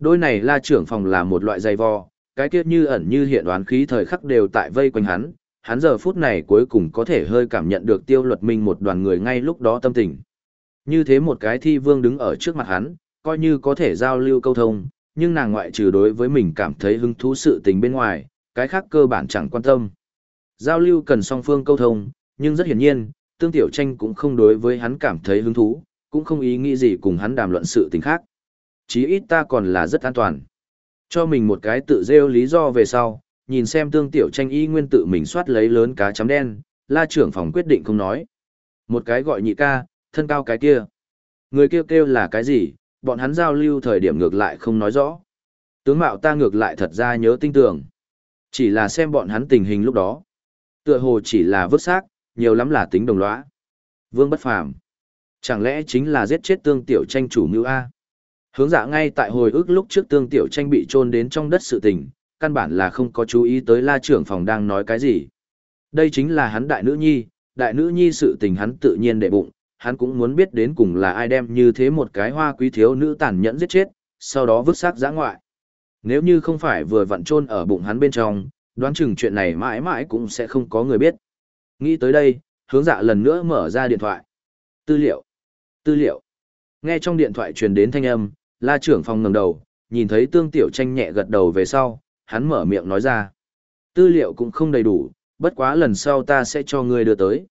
Speaker 1: Đôi này la trưởng phòng là một loại dày vò, cái tiết như ẩn như hiện đoán khí thời khắc đều tại vây quanh hắn, hắn giờ phút này cuối cùng có thể hơi cảm nhận được tiêu luật minh một đoàn người ngay lúc đó tâm tình. Như thế một cái thi vương đứng ở trước mặt hắn, coi như có thể giao lưu câu thông, nhưng nàng ngoại trừ đối với mình cảm thấy hứng thú sự tình bên ngoài, cái khác cơ bản chẳng quan tâm. Giao lưu cần song phương câu thông, nhưng rất hiển nhiên, tương tiểu tranh cũng không đối với hắn cảm thấy hứng thú, cũng không ý nghĩ gì cùng hắn đàm luận sự tình khác. Chí ít ta còn là rất an toàn. Cho mình một cái tự rêu lý do về sau, nhìn xem tương tiểu tranh y nguyên tự mình soát lấy lớn cá chấm đen, la trưởng phòng quyết định không nói. Một cái gọi nhị ca, thân cao cái kia. Người kêu kêu là cái gì, bọn hắn giao lưu thời điểm ngược lại không nói rõ. Tướng mạo ta ngược lại thật ra nhớ tinh tường. Chỉ là xem bọn hắn tình hình lúc đó. Tựa hồ chỉ là vứt xác, nhiều lắm là tính đồng lõa. Vương bất phàm. Chẳng lẽ chính là giết chết tương tiểu tranh chủ mưu A? Hướng dạ ngay tại hồi ức lúc trước tương tiểu tranh bị trôn đến trong đất sự tình, căn bản là không có chú ý tới la trưởng phòng đang nói cái gì. Đây chính là hắn đại nữ nhi, đại nữ nhi sự tình hắn tự nhiên đệ bụng, hắn cũng muốn biết đến cùng là ai đem như thế một cái hoa quý thiếu nữ tàn nhẫn giết chết, sau đó vứt xác giã ngoại. Nếu như không phải vừa vặn chôn ở bụng hắn bên trong, đoán chừng chuyện này mãi mãi cũng sẽ không có người biết. Nghĩ tới đây, hướng dạ lần nữa mở ra điện thoại. Tư liệu. Tư liệu. Nghe trong điện thoại truyền đến thanh âm, la trưởng phòng ngẩng đầu, nhìn thấy tương tiểu tranh nhẹ gật đầu về sau, hắn mở miệng nói ra. Tư liệu cũng không đầy đủ, bất quá lần sau ta sẽ cho ngươi đưa tới.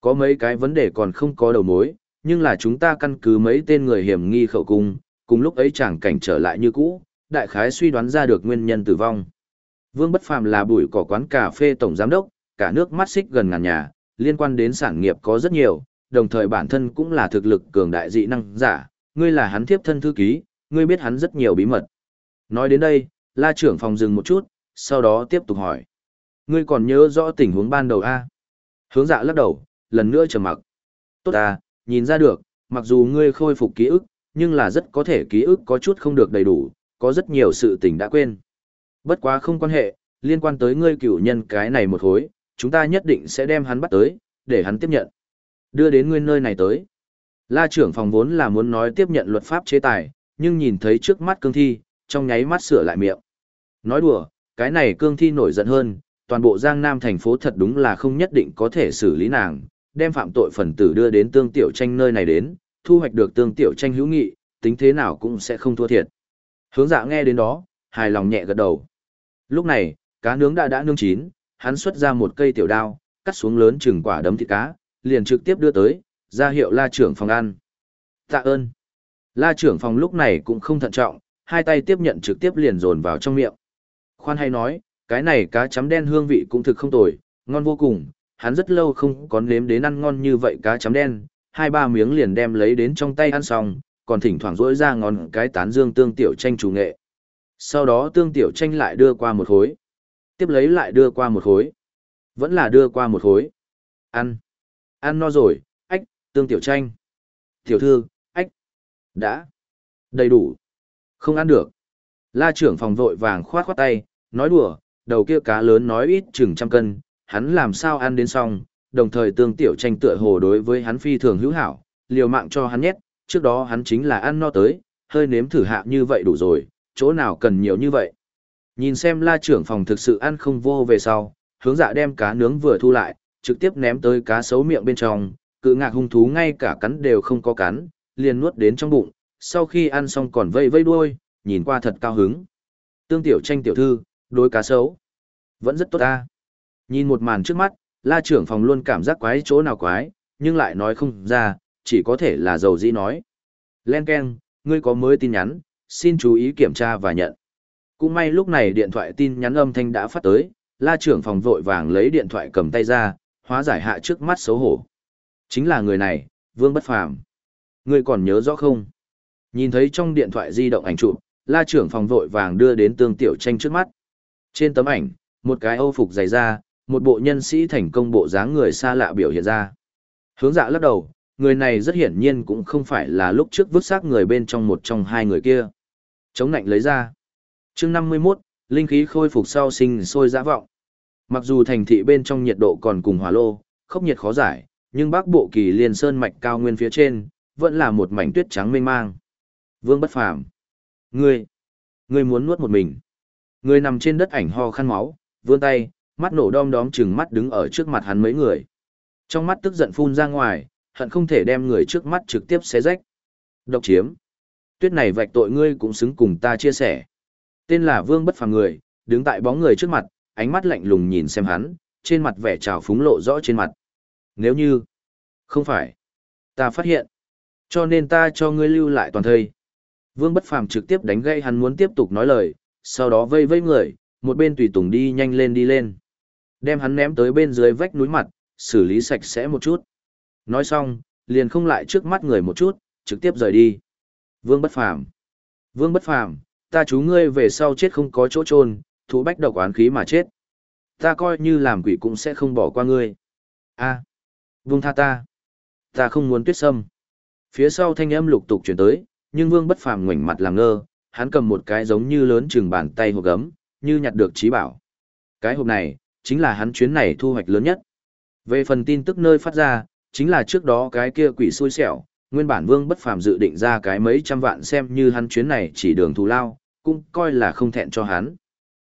Speaker 1: Có mấy cái vấn đề còn không có đầu mối, nhưng là chúng ta căn cứ mấy tên người hiểm nghi khẩu cung, cùng lúc ấy chẳng cảnh trở lại như cũ, đại khái suy đoán ra được nguyên nhân tử vong. Vương Bất Phàm là bụi cỏ quán cà phê tổng giám đốc, cả nước mắt xích gần ngàn nhà, liên quan đến sản nghiệp có rất nhiều, đồng thời bản thân cũng là thực lực cường đại dị năng giả, ngươi là hắn tiếp thân thư ký, ngươi biết hắn rất nhiều bí mật. Nói đến đây, la trưởng phòng dừng một chút, sau đó tiếp tục hỏi. Ngươi còn nhớ rõ tình huống ban đầu a? Hướng dạ lắc đầu, lần nữa trầm mặc. Tốt à, nhìn ra được, mặc dù ngươi khôi phục ký ức, nhưng là rất có thể ký ức có chút không được đầy đủ, có rất nhiều sự tình đã quên. Bất quá không quan hệ, liên quan tới ngươi cựu nhân cái này một hối, chúng ta nhất định sẽ đem hắn bắt tới, để hắn tiếp nhận. Đưa đến ngươi nơi này tới. La trưởng phòng vốn là muốn nói tiếp nhận luật pháp chế tài, nhưng nhìn thấy trước mắt cương thi, trong nháy mắt sửa lại miệng. Nói đùa, cái này cương thi nổi giận hơn, toàn bộ Giang Nam thành phố thật đúng là không nhất định có thể xử lý nàng, đem phạm tội phần tử đưa đến tương tiểu tranh nơi này đến, thu hoạch được tương tiểu tranh hữu nghị, tính thế nào cũng sẽ không thua thiệt. Hướng dạ nghe đến đó, hài lòng nhẹ gật đầu. Lúc này, cá nướng đã đã nướng chín, hắn xuất ra một cây tiểu đao, cắt xuống lớn chừng quả đấm thịt cá, liền trực tiếp đưa tới, ra hiệu la trưởng phòng ăn. Tạ ơn. La trưởng phòng lúc này cũng không thận trọng, hai tay tiếp nhận trực tiếp liền dồn vào trong miệng. Khoan hay nói, cái này cá chấm đen hương vị cũng thực không tồi, ngon vô cùng, hắn rất lâu không có nếm đến ăn ngon như vậy cá chấm đen, hai ba miếng liền đem lấy đến trong tay ăn xong, còn thỉnh thoảng rỗi ra ngon cái tán dương tương tiểu tranh chủ nghệ. Sau đó tương tiểu tranh lại đưa qua một khối. Tiếp lấy lại đưa qua một khối. Vẫn là đưa qua một khối. Ăn. Ăn no rồi, tương tiểu tranh. Tiểu thư, ách. Đã. Đầy đủ. Không ăn được. La trưởng phòng vội vàng khoát khoát tay, nói đùa, đầu kia cá lớn nói ít chừng trăm cân, hắn làm sao ăn đến xong, đồng thời tương tiểu tranh tựa hồ đối với hắn phi thường hữu hảo, liều mạng cho hắn nhét, trước đó hắn chính là ăn no tới, hơi nếm thử hạ như vậy đủ rồi, chỗ nào cần nhiều như vậy. Nhìn xem la trưởng phòng thực sự ăn không vô về sau, hướng dạ đem cá nướng vừa thu lại, trực tiếp ném tới cá sấu miệng bên trong, cự ngạc hung thú ngay cả cắn đều không có cắn, liền nuốt đến trong bụng, sau khi ăn xong còn vây vây đuôi, nhìn qua thật cao hứng. Tương tiểu tranh tiểu thư, đối cá sấu. Vẫn rất tốt ta. Nhìn một màn trước mắt, la trưởng phòng luôn cảm giác quái chỗ nào quái, nhưng lại nói không ra, chỉ có thể là dầu dĩ nói. Len Ken, ngươi có mới tin nhắn, xin chú ý kiểm tra và nhận. Cũng may lúc này điện thoại tin nhắn âm thanh đã phát tới, la trưởng phòng vội vàng lấy điện thoại cầm tay ra, hóa giải hạ trước mắt xấu hổ. Chính là người này, Vương Bất Phàm. Ngươi còn nhớ rõ không? Nhìn thấy trong điện thoại di động ảnh chụp, la trưởng phòng vội vàng đưa đến tương tiểu tranh trước mắt. Trên tấm ảnh, một cái âu phục dày da, một bộ nhân sĩ thành công bộ dáng người xa lạ biểu hiện ra. Hướng dạ lắc đầu, người này rất hiển nhiên cũng không phải là lúc trước vứt xác người bên trong một trong hai người kia. Chống nạnh lấy ra. chương 51, linh khí khôi phục sau sinh sôi dã vọng. Mặc dù thành thị bên trong nhiệt độ còn cùng hỏa lô, khốc nhiệt khó giải, nhưng bắc bộ kỳ liên sơn mạch cao nguyên phía trên, vẫn là một mảnh tuyết trắng mênh mang. Vương bất phàm. Ngươi, ngươi muốn nuốt một mình. ngươi nằm trên đất ảnh ho khăn máu, vươn tay, mắt nổ đom đóm chừng mắt đứng ở trước mặt hắn mấy người. Trong mắt tức giận phun ra ngoài, hận không thể đem người trước mắt trực tiếp xé rách. Độc chiếm. Tuyết này vạch tội ngươi cũng xứng cùng ta chia sẻ. Tên là Vương Bất Phàm người, đứng tại bóng người trước mặt, ánh mắt lạnh lùng nhìn xem hắn, trên mặt vẻ trào phúng lộ rõ trên mặt. Nếu như, không phải, ta phát hiện, cho nên ta cho ngươi lưu lại toàn thây. Vương Bất Phàm trực tiếp đánh gây hắn muốn tiếp tục nói lời, sau đó vây vây người, một bên tùy tùng đi nhanh lên đi lên. Đem hắn ném tới bên dưới vách núi mặt, xử lý sạch sẽ một chút. Nói xong, liền không lại trước mắt người một chút, trực tiếp rời đi. Vương Bất Phàm Vương Bất Phàm ta chú ngươi về sau chết không có chỗ trôn, thú bách độc oán khí mà chết. Ta coi như làm quỷ cũng sẽ không bỏ qua ngươi. a Vương tha ta. Ta không muốn tuyết sâm. Phía sau thanh âm lục tục chuyển tới, nhưng vương bất phàm ngoảnh mặt làm ngơ, hắn cầm một cái giống như lớn chừng bàn tay hộp gấm, như nhặt được trí bảo. Cái hộp này, chính là hắn chuyến này thu hoạch lớn nhất. Về phần tin tức nơi phát ra, chính là trước đó cái kia quỷ xui xẻo, nguyên bản vương bất phàm dự định ra cái mấy trăm vạn xem như hắn chuyến này chỉ đường thù lao, cũng coi là không thẹn cho hắn.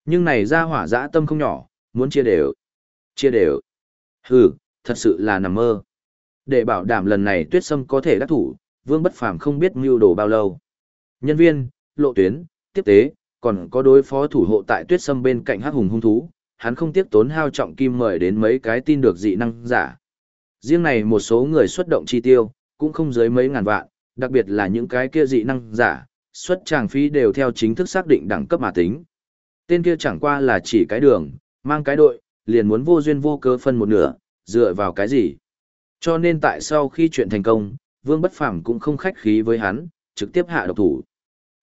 Speaker 1: Nhưng này ra hỏa dã tâm không nhỏ, muốn chia đều. Chia đều. Hừ, thật sự là nằm mơ. Để bảo đảm lần này tuyết sâm có thể đắc thủ, vương bất phàm không biết mưu đồ bao lâu. Nhân viên, lộ tuyến, tiếp tế, còn có đối phó thủ hộ tại tuyết sâm bên cạnh hắc hùng hung thú, hắn không tiếc tốn hao trọng kim mời đến mấy cái tin được dị năng giả. Riêng này một số người xuất động chi tiêu, cũng không dưới mấy ngàn vạn, đặc biệt là những cái kia dị năng giả, xuất tràng phí đều theo chính thức xác định đẳng cấp mà tính. Tên kia chẳng qua là chỉ cái đường, mang cái đội, liền muốn vô duyên vô cớ phân một nửa, dựa vào cái gì. Cho nên tại sau khi chuyện thành công, Vương Bất Phàm cũng không khách khí với hắn, trực tiếp hạ độc thủ.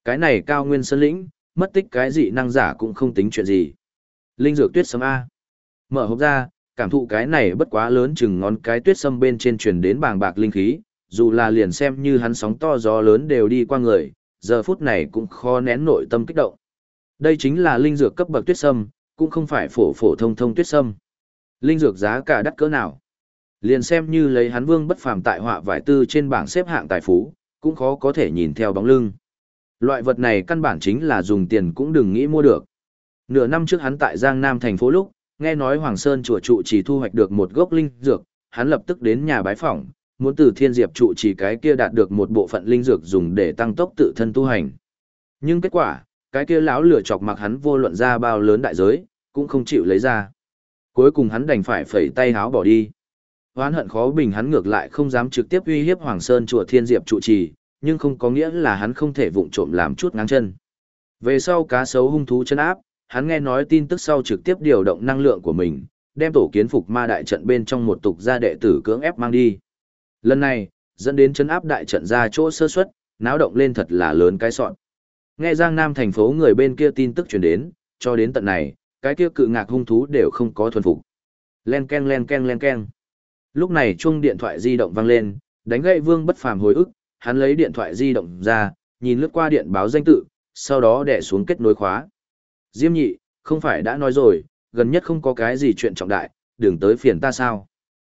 Speaker 1: Cái này cao nguyên sơn lĩnh, mất tích cái gì năng giả cũng không tính chuyện gì. Linh dược tuyết sấm A. Mở hộp ra, cảm thụ cái này bất quá lớn chừng ngón cái tuyết sâm bên trên truyền đến bàng bạc linh khí, dù là liền xem như hắn sóng to gió lớn đều đi qua người, giờ phút này cũng khó nén nội tâm kích động. Đây chính là linh dược cấp bậc tuyết sâm, cũng không phải phổ phổ thông thông tuyết sâm. Linh dược giá cả đắt cỡ nào? Liền xem như lấy hắn vương bất phàm tại họa vải tư trên bảng xếp hạng tài phú, cũng khó có thể nhìn theo bóng lưng. Loại vật này căn bản chính là dùng tiền cũng đừng nghĩ mua được. Nửa năm trước hắn tại Giang Nam thành phố lúc, nghe nói Hoàng Sơn chùa trụ chỉ thu hoạch được một gốc linh dược, hắn lập tức đến nhà bái phỏng, muốn từ thiên diệp trụ chỉ cái kia đạt được một bộ phận linh dược dùng để tăng tốc tự thân tu hành. Nhưng kết quả, cái kia lão lửa chọc mặc hắn vô luận ra bao lớn đại giới, cũng không chịu lấy ra. Cuối cùng hắn đành phải phẩy tay háo bỏ đi. Hoán hận khó bình hắn ngược lại không dám trực tiếp uy hiếp Hoàng Sơn chùa Thiên Diệp trụ trì, nhưng không có nghĩa là hắn không thể vụng trộm làm chút ngáng chân. Về sau cá sấu hung thú chân áp, hắn nghe nói tin tức sau trực tiếp điều động năng lượng của mình, đem tổ kiến phục ma đại trận bên trong một tục gia đệ tử cưỡng ép mang đi. Lần này, dẫn đến chân áp đại trận ra chỗ sơ suất, náo động lên thật là lớn cái sọn. Nghe Giang Nam thành phố người bên kia tin tức truyền đến, cho đến tận này, cái kia cự ngạc hung thú đều không có thuần phục. Len ken len ken len ken. Lúc này chuông điện thoại di động vang lên, đánh gậy Vương Bất Phàm hồi ức, hắn lấy điện thoại di động ra, nhìn lướt qua điện báo danh tự, sau đó đè xuống kết nối khóa. Diêm nhị, không phải đã nói rồi, gần nhất không có cái gì chuyện trọng đại, đừng tới phiền ta sao?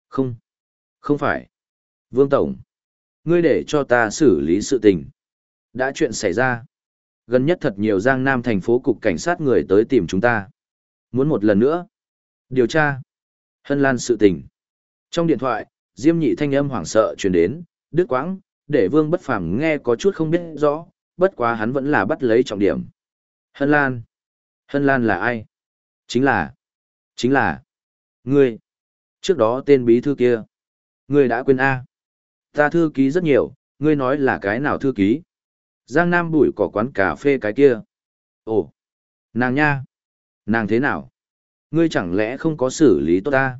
Speaker 1: Không, không phải. Vương Tổng, ngươi để cho ta xử lý sự tình. Đã chuyện xảy ra. Gần nhất thật nhiều giang nam thành phố cục cảnh sát người tới tìm chúng ta. Muốn một lần nữa. Điều tra. Hân Lan sự tình. Trong điện thoại, Diêm nhị thanh âm hoảng sợ truyền đến, đứt quãng, để Vương Bất Phàm nghe có chút không biết rõ, bất quá hắn vẫn là bắt lấy trọng điểm. Hân Lan. Hân Lan là ai? Chính là. Chính là. Ngươi. Trước đó tên bí thư kia. Ngươi đã quên A. Ta thư ký rất nhiều, ngươi nói là cái nào thư ký? Giang Nam bụi cỏ quán cà phê cái kia. Ồ. Nàng nha. Nàng thế nào? Ngươi chẳng lẽ không có xử lý tốt ta?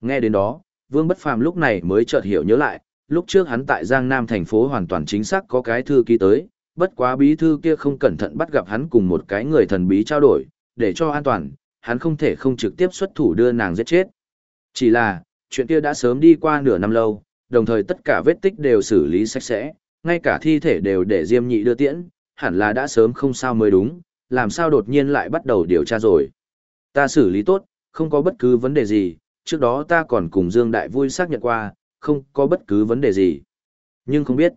Speaker 1: Nghe đến đó, Vương Bất Phàm lúc này mới chợt hiểu nhớ lại, lúc trước hắn tại Giang Nam thành phố hoàn toàn chính xác có cái thư ký tới, bất quá bí thư kia không cẩn thận bắt gặp hắn cùng một cái người thần bí trao đổi, để cho an toàn, hắn không thể không trực tiếp xuất thủ đưa nàng giết chết. Chỉ là, chuyện kia đã sớm đi qua nửa năm lâu, đồng thời tất cả vết tích đều xử lý sạch sẽ, ngay cả thi thể đều để Diêm Nhị đưa tiễn, hẳn là đã sớm không sao mới đúng, làm sao đột nhiên lại bắt đầu điều tra rồi. Ta xử lý tốt, không có bất cứ vấn đề gì, trước đó ta còn cùng Dương Đại vui xác nhận qua, không có bất cứ vấn đề gì. Nhưng không biết,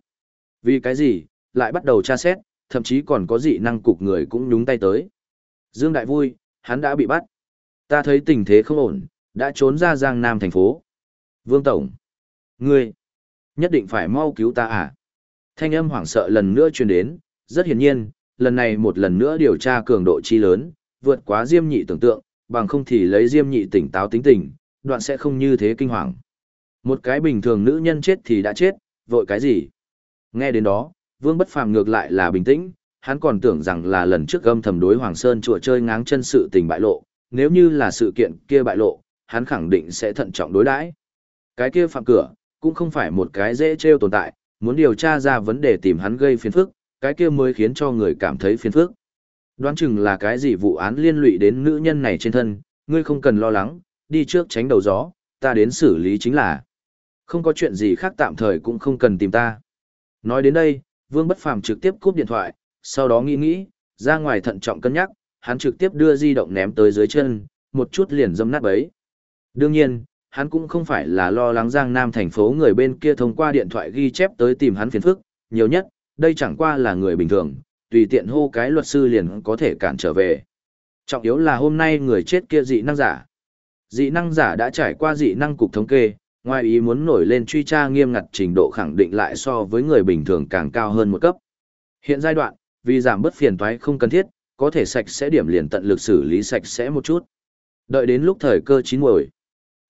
Speaker 1: vì cái gì, lại bắt đầu tra xét, thậm chí còn có dị năng cục người cũng nhúng tay tới. Dương Đại vui, hắn đã bị bắt. Ta thấy tình thế không ổn, đã trốn ra Giang Nam thành phố. Vương Tổng, ngươi, nhất định phải mau cứu ta à? Thanh âm hoảng sợ lần nữa truyền đến, rất hiển nhiên, lần này một lần nữa điều tra cường độ chi lớn, vượt quá Diêm Nhị tưởng tượng, bằng không thì lấy Diêm Nhị tỉnh táo tính tình, đoạn sẽ không như thế kinh hoàng. Một cái bình thường nữ nhân chết thì đã chết, vội cái gì? Nghe đến đó, Vương Bất Phàm ngược lại là bình tĩnh, hắn còn tưởng rằng là lần trước gâm thầm đối Hoàng Sơn chùa chơi ngáng chân sự tình bại lộ, nếu như là sự kiện kia bại lộ, hắn khẳng định sẽ thận trọng đối đãi. Cái kia phạm cửa, cũng không phải một cái dễ trêu tồn tại, muốn điều tra ra vấn đề tìm hắn gây phiền phức, cái kia mới khiến cho người cảm thấy phiền phức. Đoán chừng là cái gì vụ án liên lụy đến nữ nhân này trên thân, ngươi không cần lo lắng, đi trước tránh đầu gió, ta đến xử lý chính là. Không có chuyện gì khác tạm thời cũng không cần tìm ta. Nói đến đây, Vương Bất Phàm trực tiếp cúp điện thoại, sau đó nghĩ nghĩ, ra ngoài thận trọng cân nhắc, hắn trực tiếp đưa di động ném tới dưới chân, một chút liền dâm nát bấy. Đương nhiên, hắn cũng không phải là lo lắng Giang Nam thành phố người bên kia thông qua điện thoại ghi chép tới tìm hắn phiền phức, nhiều nhất, đây chẳng qua là người bình thường, tùy tiện hô cái luật sư liền có thể cản trở về. Trọng yếu là hôm nay người chết kia dị năng giả. Dị năng giả đã trải qua dị năng cục thống kê, ngoài ý muốn nổi lên truy tra nghiêm ngặt trình độ khẳng định lại so với người bình thường càng cao hơn một cấp. Hiện giai đoạn, vì giảm bớt phiền toái không cần thiết, có thể sạch sẽ điểm liền tận lực xử lý sạch sẽ một chút. Đợi đến lúc thời cơ chín muồi,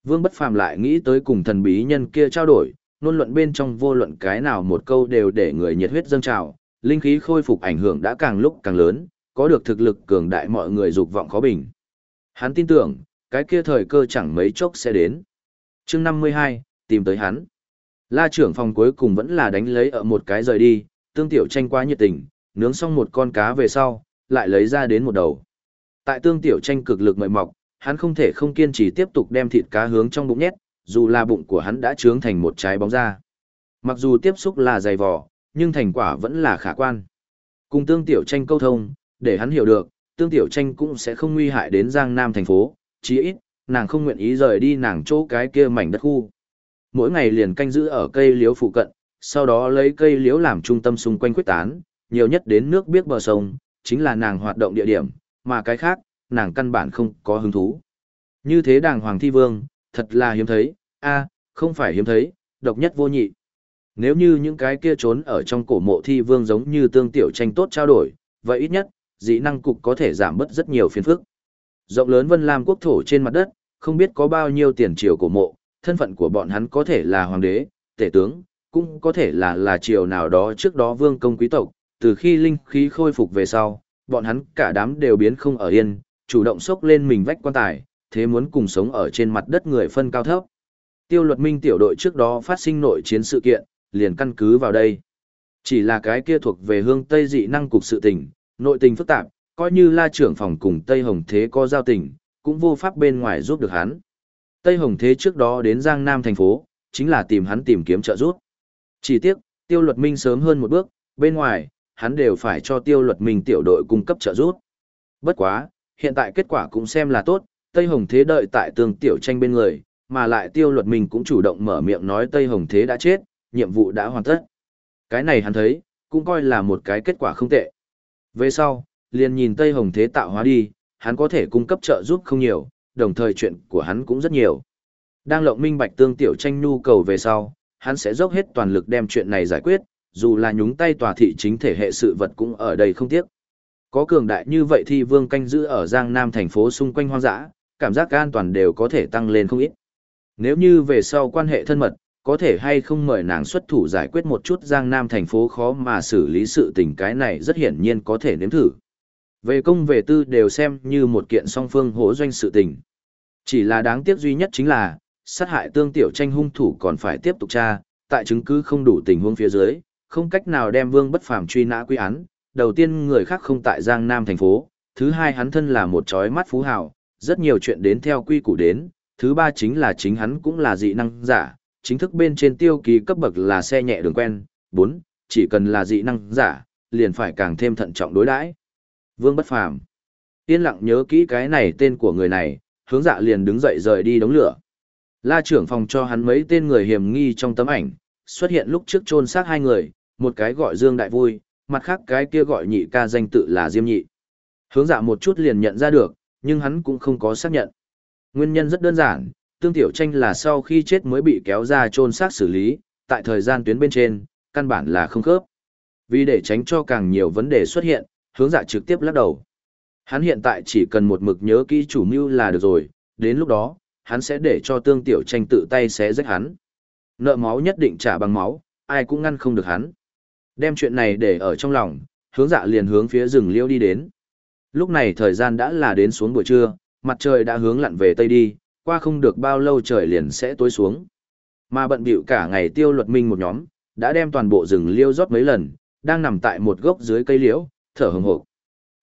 Speaker 1: Vương Bất Phàm lại nghĩ tới cùng thần bí nhân kia trao đổi, nôn luận bên trong vô luận cái nào một câu đều để người nhiệt huyết dâng trào, linh khí khôi phục ảnh hưởng đã càng lúc càng lớn, có được thực lực cường đại mọi người dục vọng khó bình. Hắn tin tưởng, cái kia thời cơ chẳng mấy chốc sẽ đến. chương 52, tìm tới hắn. La trưởng phòng cuối cùng vẫn là đánh lấy ở một cái rời đi, tương tiểu tranh quá nhiệt tình, nướng xong một con cá về sau, lại lấy ra đến một đầu. Tại tương tiểu tranh cực lực mời mọc, hắn không thể không kiên trì tiếp tục đem thịt cá hướng trong bụng nhét, dù là bụng của hắn đã trướng thành một trái bóng ra. Mặc dù tiếp xúc là dày vỏ, nhưng thành quả vẫn là khả quan. Cùng tương tiểu tranh câu thông, để hắn hiểu được, tương tiểu tranh cũng sẽ không nguy hại đến Giang Nam thành phố, chí ít, nàng không nguyện ý rời đi nàng chỗ cái kia mảnh đất khu. Mỗi ngày liền canh giữ ở cây liễu phụ cận, sau đó lấy cây liễu làm trung tâm xung quanh quyết tán, nhiều nhất đến nước biếc bờ sông, chính là nàng hoạt động địa điểm, mà cái khác, nàng căn bản không có hứng thú. Như thế đàng hoàng thi vương, thật là hiếm thấy, a không phải hiếm thấy, độc nhất vô nhị. Nếu như những cái kia trốn ở trong cổ mộ thi vương giống như tương tiểu tranh tốt trao đổi, vậy ít nhất, dĩ năng cục có thể giảm bớt rất nhiều phiền phức. Rộng lớn Vân Lam quốc thổ trên mặt đất, không biết có bao nhiêu tiền triều cổ mộ, thân phận của bọn hắn có thể là hoàng đế, tể tướng, cũng có thể là là triều nào đó trước đó vương công quý tộc, từ khi linh khí khôi phục về sau, bọn hắn cả đám đều biến không ở yên, chủ động xốc lên mình vách quan tài, thế muốn cùng sống ở trên mặt đất người phân cao thấp. Tiêu luật minh tiểu đội trước đó phát sinh nội chiến sự kiện, liền căn cứ vào đây. Chỉ là cái kia thuộc về hương Tây dị năng cục sự tình, nội tình phức tạp, coi như la trưởng phòng cùng Tây Hồng Thế có giao tình, cũng vô pháp bên ngoài giúp được hắn. Tây Hồng Thế trước đó đến Giang Nam thành phố, chính là tìm hắn tìm kiếm trợ giúp. Chỉ tiếc, tiêu luật minh sớm hơn một bước, bên ngoài, hắn đều phải cho tiêu luật minh tiểu đội cung cấp trợ giúp. Bất quá, hiện tại kết quả cũng xem là tốt, Tây Hồng Thế đợi tại tường tiểu tranh bên người, mà lại tiêu luật mình cũng chủ động mở miệng nói Tây Hồng Thế đã chết, nhiệm vụ đã hoàn tất. Cái này hắn thấy, cũng coi là một cái kết quả không tệ. Về sau, liền nhìn Tây Hồng Thế tạo hóa đi, hắn có thể cung cấp trợ giúp không nhiều, đồng thời chuyện của hắn cũng rất nhiều. Đang lộng minh bạch tương tiểu tranh nhu cầu về sau, hắn sẽ dốc hết toàn lực đem chuyện này giải quyết, dù là nhúng tay tòa thị chính thể hệ sự vật cũng ở đây không tiếc. Có cường đại như vậy thì vương canh giữ ở Giang Nam thành phố xung quanh hoang dã, cảm giác an toàn đều có thể tăng lên không ít. Nếu như về sau quan hệ thân mật, có thể hay không mời nàng xuất thủ giải quyết một chút Giang Nam thành phố khó mà xử lý sự tình cái này rất hiển nhiên có thể nếm thử. Về công về tư đều xem như một kiện song phương hỗ doanh sự tình. Chỉ là đáng tiếc duy nhất chính là, sát hại tương tiểu tranh hung thủ còn phải tiếp tục tra, tại chứng cứ không đủ tình huống phía dưới, không cách nào đem vương bất phàm truy nã quy án. Đầu tiên người khác không tại Giang Nam thành phố, thứ hai hắn thân là một chói mắt phú hào, rất nhiều chuyện đến theo quy củ đến, thứ ba chính là chính hắn cũng là dị năng giả, chính thức bên trên tiêu ký cấp bậc là xe nhẹ đường quen, 4, chỉ cần là dị năng giả, liền phải càng thêm thận trọng đối đãi. Vương Bất Phàm yên lặng nhớ kỹ cái này tên của người này, hướng dạ liền đứng dậy rời đi đống lửa. La trưởng phòng cho hắn mấy tên người hiểm nghi trong tấm ảnh, xuất hiện lúc trước chôn xác hai người, một cái gọi Dương Đại Vui, mặt khác cái kia gọi nhị ca danh tự là Diêm Nhị. Hướng dạ một chút liền nhận ra được, nhưng hắn cũng không có xác nhận. Nguyên nhân rất đơn giản, tương tiểu tranh là sau khi chết mới bị kéo ra chôn xác xử lý, tại thời gian tuyến bên trên, căn bản là không khớp. Vì để tránh cho càng nhiều vấn đề xuất hiện, hướng dạ trực tiếp lắc đầu. Hắn hiện tại chỉ cần một mực nhớ kỹ chủ mưu là được rồi, đến lúc đó, hắn sẽ để cho tương tiểu tranh tự tay xé rách hắn. Nợ máu nhất định trả bằng máu, ai cũng ngăn không được hắn. Đem chuyện này để ở trong lòng, hướng dạ liền hướng phía rừng liêu đi đến. Lúc này thời gian đã là đến xuống buổi trưa, mặt trời đã hướng lặn về tây đi, qua không được bao lâu trời liền sẽ tối xuống. Mà bận bịu cả ngày tiêu luật minh một nhóm, đã đem toàn bộ rừng liêu rót mấy lần, đang nằm tại một gốc dưới cây liễu, thở hừng hộp.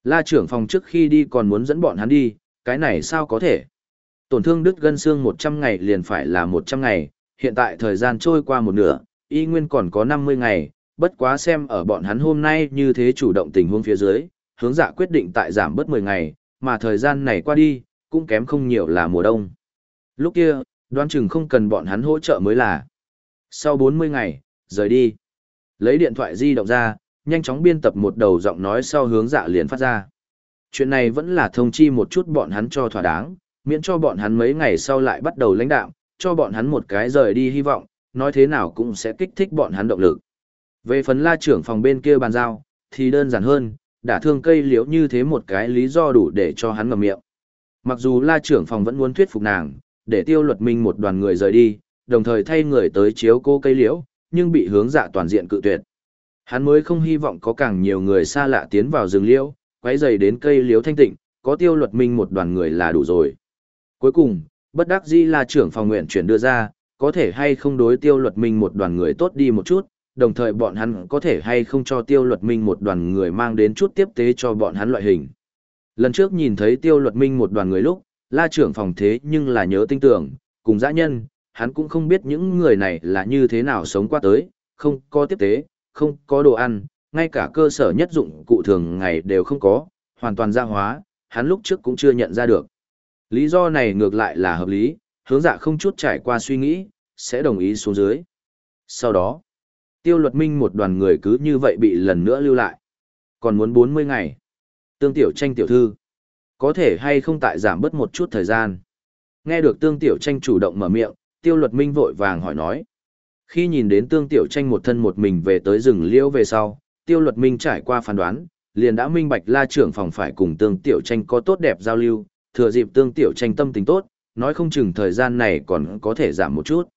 Speaker 1: La trưởng phòng trước khi đi còn muốn dẫn bọn hắn đi, cái này sao có thể? Tổn thương đứt gân xương 100 ngày liền phải là 100 ngày, hiện tại thời gian trôi qua một nửa, y nguyên còn có 50 ngày, bất quá xem ở bọn hắn hôm nay như thế chủ động tình huống phía dưới, hướng dạ quyết định tại giảm bớt 10 ngày, mà thời gian này qua đi, cũng kém không nhiều là mùa đông. Lúc kia, đoán chừng không cần bọn hắn hỗ trợ mới là. Sau 40 ngày, rời đi. Lấy điện thoại di động ra, nhanh chóng biên tập một đầu giọng nói sau hướng dạ liền phát ra. Chuyện này vẫn là thông chi một chút bọn hắn cho thỏa đáng, miễn cho bọn hắn mấy ngày sau lại bắt đầu lãnh đạo, cho bọn hắn một cái rời đi hy vọng, nói thế nào cũng sẽ kích thích bọn hắn động lực. Về phần la trưởng phòng bên kia bàn giao, thì đơn giản hơn, đã thương cây liễu như thế một cái lý do đủ để cho hắn ngậm miệng. Mặc dù la trưởng phòng vẫn muốn thuyết phục nàng, để tiêu luật minh một đoàn người rời đi, đồng thời thay người tới chiếu cô cây liễu, nhưng bị hướng dạ toàn diện cự tuyệt. Hắn mới không hy vọng có càng nhiều người xa lạ tiến vào rừng liễu, quấy dày đến cây liễu thanh tịnh, có tiêu luật minh một đoàn người là đủ rồi. Cuối cùng, bất đắc dĩ là trưởng phòng nguyện chuyển đưa ra, có thể hay không đối tiêu luật minh một đoàn người tốt đi một chút, đồng thời bọn hắn có thể hay không cho tiêu luật minh một đoàn người mang đến chút tiếp tế cho bọn hắn loại hình. Lần trước nhìn thấy tiêu luật minh một đoàn người lúc, la trưởng phòng thế nhưng là nhớ tinh tưởng, cùng dã nhân, hắn cũng không biết những người này là như thế nào sống qua tới, không có tiếp tế, không có đồ ăn, ngay cả cơ sở nhất dụng cụ thường ngày đều không có, hoàn toàn gia hóa, hắn lúc trước cũng chưa nhận ra được. Lý do này ngược lại là hợp lý, hướng dạ không chút trải qua suy nghĩ, sẽ đồng ý xuống dưới. Sau đó, tiêu luật minh một đoàn người cứ như vậy bị lần nữa lưu lại. Còn muốn 40 ngày. Tương tiểu tranh tiểu thư. Có thể hay không tại giảm bớt một chút thời gian. Nghe được tương tiểu tranh chủ động mở miệng, tiêu luật minh vội vàng hỏi nói. Khi nhìn đến tương tiểu tranh một thân một mình về tới rừng liễu về sau, tiêu luật minh trải qua phán đoán, liền đã minh bạch la trưởng phòng phải cùng tương tiểu tranh có tốt đẹp giao lưu, thừa dịp tương tiểu tranh tâm tình tốt, nói không chừng thời gian này còn có thể giảm một chút.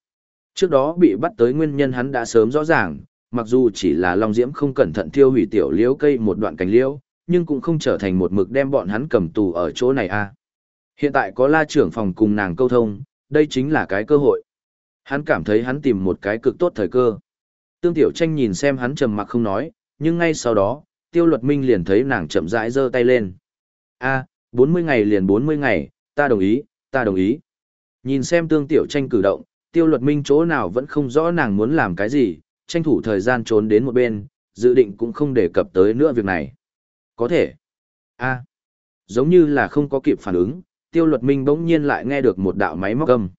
Speaker 1: Trước đó bị bắt tới nguyên nhân hắn đã sớm rõ ràng, mặc dù chỉ là Long Diễm không cẩn thận thiêu hủy tiểu liễu cây một đoạn cành liễu, nhưng cũng không trở thành một mực đem bọn hắn cầm tù ở chỗ này a. À. Hiện tại có la trưởng phòng cùng nàng câu thông, đây chính là cái cơ hội. Hắn cảm thấy hắn tìm một cái cực tốt thời cơ. Tương Tiểu Tranh nhìn xem hắn trầm mặc không nói, nhưng ngay sau đó, Tiêu Luật Minh liền thấy nàng chậm rãi giơ tay lên. A, 40 ngày liền 40 ngày, ta đồng ý, ta đồng ý. Nhìn xem Tương Tiểu Tranh cử động, Tiêu Luật Minh chỗ nào vẫn không rõ nàng muốn làm cái gì, tranh thủ thời gian trốn đến một bên, dự định cũng không đề cập tới nữa việc này. Có thể. A. Giống như là không có kịp phản ứng, Tiêu Luật Minh bỗng nhiên lại nghe được một đạo máy móc gầm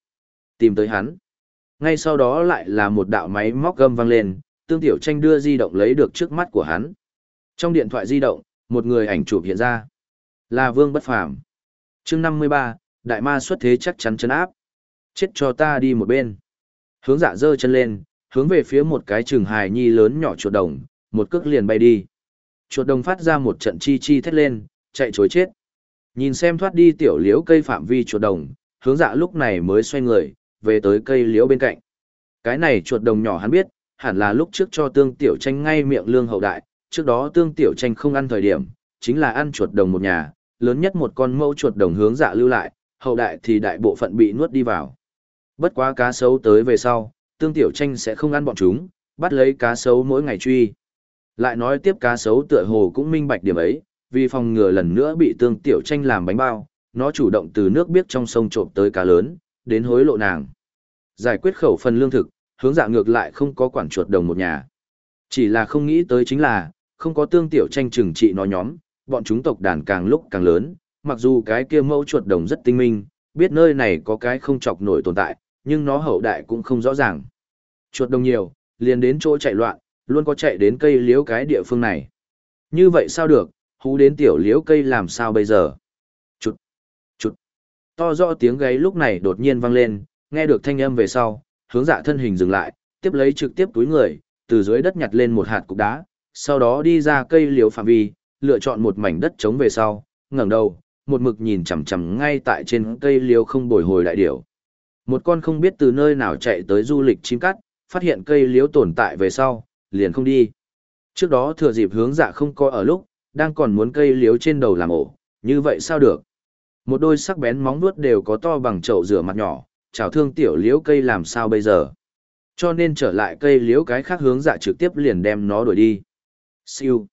Speaker 1: Tìm tới hắn. Ngay sau đó lại là một đạo máy móc gầm vang lên, Tương Tiểu Tranh đưa di động lấy được trước mắt của hắn. Trong điện thoại di động, một người ảnh chụp hiện ra. Là Vương Bất Phàm. Chương 53, đại ma xuất thế chắc chắn chấn áp. Chết cho ta đi một bên. Hướng dạ dơ chân lên, hướng về phía một cái trường hài nhi lớn nhỏ chuột đồng, một cước liền bay đi. Chuột đồng phát ra một trận chi chi thét lên, chạy chối chết. Nhìn xem thoát đi tiểu liễu cây phạm vi chuột đồng, hướng dạ lúc này mới xoay người, về tới cây liễu bên cạnh. Cái này chuột đồng nhỏ hắn biết, hẳn là lúc trước cho tương tiểu tranh ngay miệng lương hậu đại, trước đó tương tiểu tranh không ăn thời điểm, chính là ăn chuột đồng một nhà, lớn nhất một con mẫu chuột đồng hướng dạ lưu lại, hậu đại thì đại bộ phận bị nuốt đi vào. Bất quá cá sấu tới về sau, tương tiểu tranh sẽ không ăn bọn chúng, bắt lấy cá sấu mỗi ngày truy. Lại nói tiếp cá sấu tựa hồ cũng minh bạch điểm ấy, vì phòng ngừa lần nữa bị tương tiểu tranh làm bánh bao, nó chủ động từ nước biếc trong sông trộm tới cá lớn, đến hối lộ nàng. Giải quyết khẩu phần lương thực, hướng dạ ngược lại không có quản chuột đồng một nhà. Chỉ là không nghĩ tới chính là, không có tương tiểu tranh trừng trị nó nhóm, bọn chúng tộc đàn càng lúc càng lớn, mặc dù cái kia mẫu chuột đồng rất tinh minh, biết nơi này có cái không chọc nổi tồn tại, nhưng nó hậu đại cũng không rõ ràng. Chuột đồng nhiều, liền đến chỗ chạy loạn, luôn có chạy đến cây liễu cái địa phương này. Như vậy sao được, hú đến tiểu liễu cây làm sao bây giờ? Chụt, chụt. To rõ tiếng gáy lúc này đột nhiên vang lên, nghe được thanh âm về sau, hướng dạ thân hình dừng lại, tiếp lấy trực tiếp túi người, từ dưới đất nhặt lên một hạt cục đá, sau đó đi ra cây liễu phạm vi, lựa chọn một mảnh đất trống về sau, ngẩng đầu, một mực nhìn chằm chằm ngay tại trên cây liễu không bồi hồi đại điểu. Một con không biết từ nơi nào chạy tới du lịch chim cắt, phát hiện cây liễu tồn tại về sau, liền không đi. Trước đó thừa dịp hướng dạ không coi ở lúc, đang còn muốn cây liếu trên đầu làm ổ, như vậy sao được? Một đôi sắc bén móng vuốt đều có to bằng chậu rửa mặt nhỏ, chảo thương tiểu liếu cây làm sao bây giờ? Cho nên trở lại cây liếu cái khác hướng dạ trực tiếp liền đem nó đuổi đi. Siêu.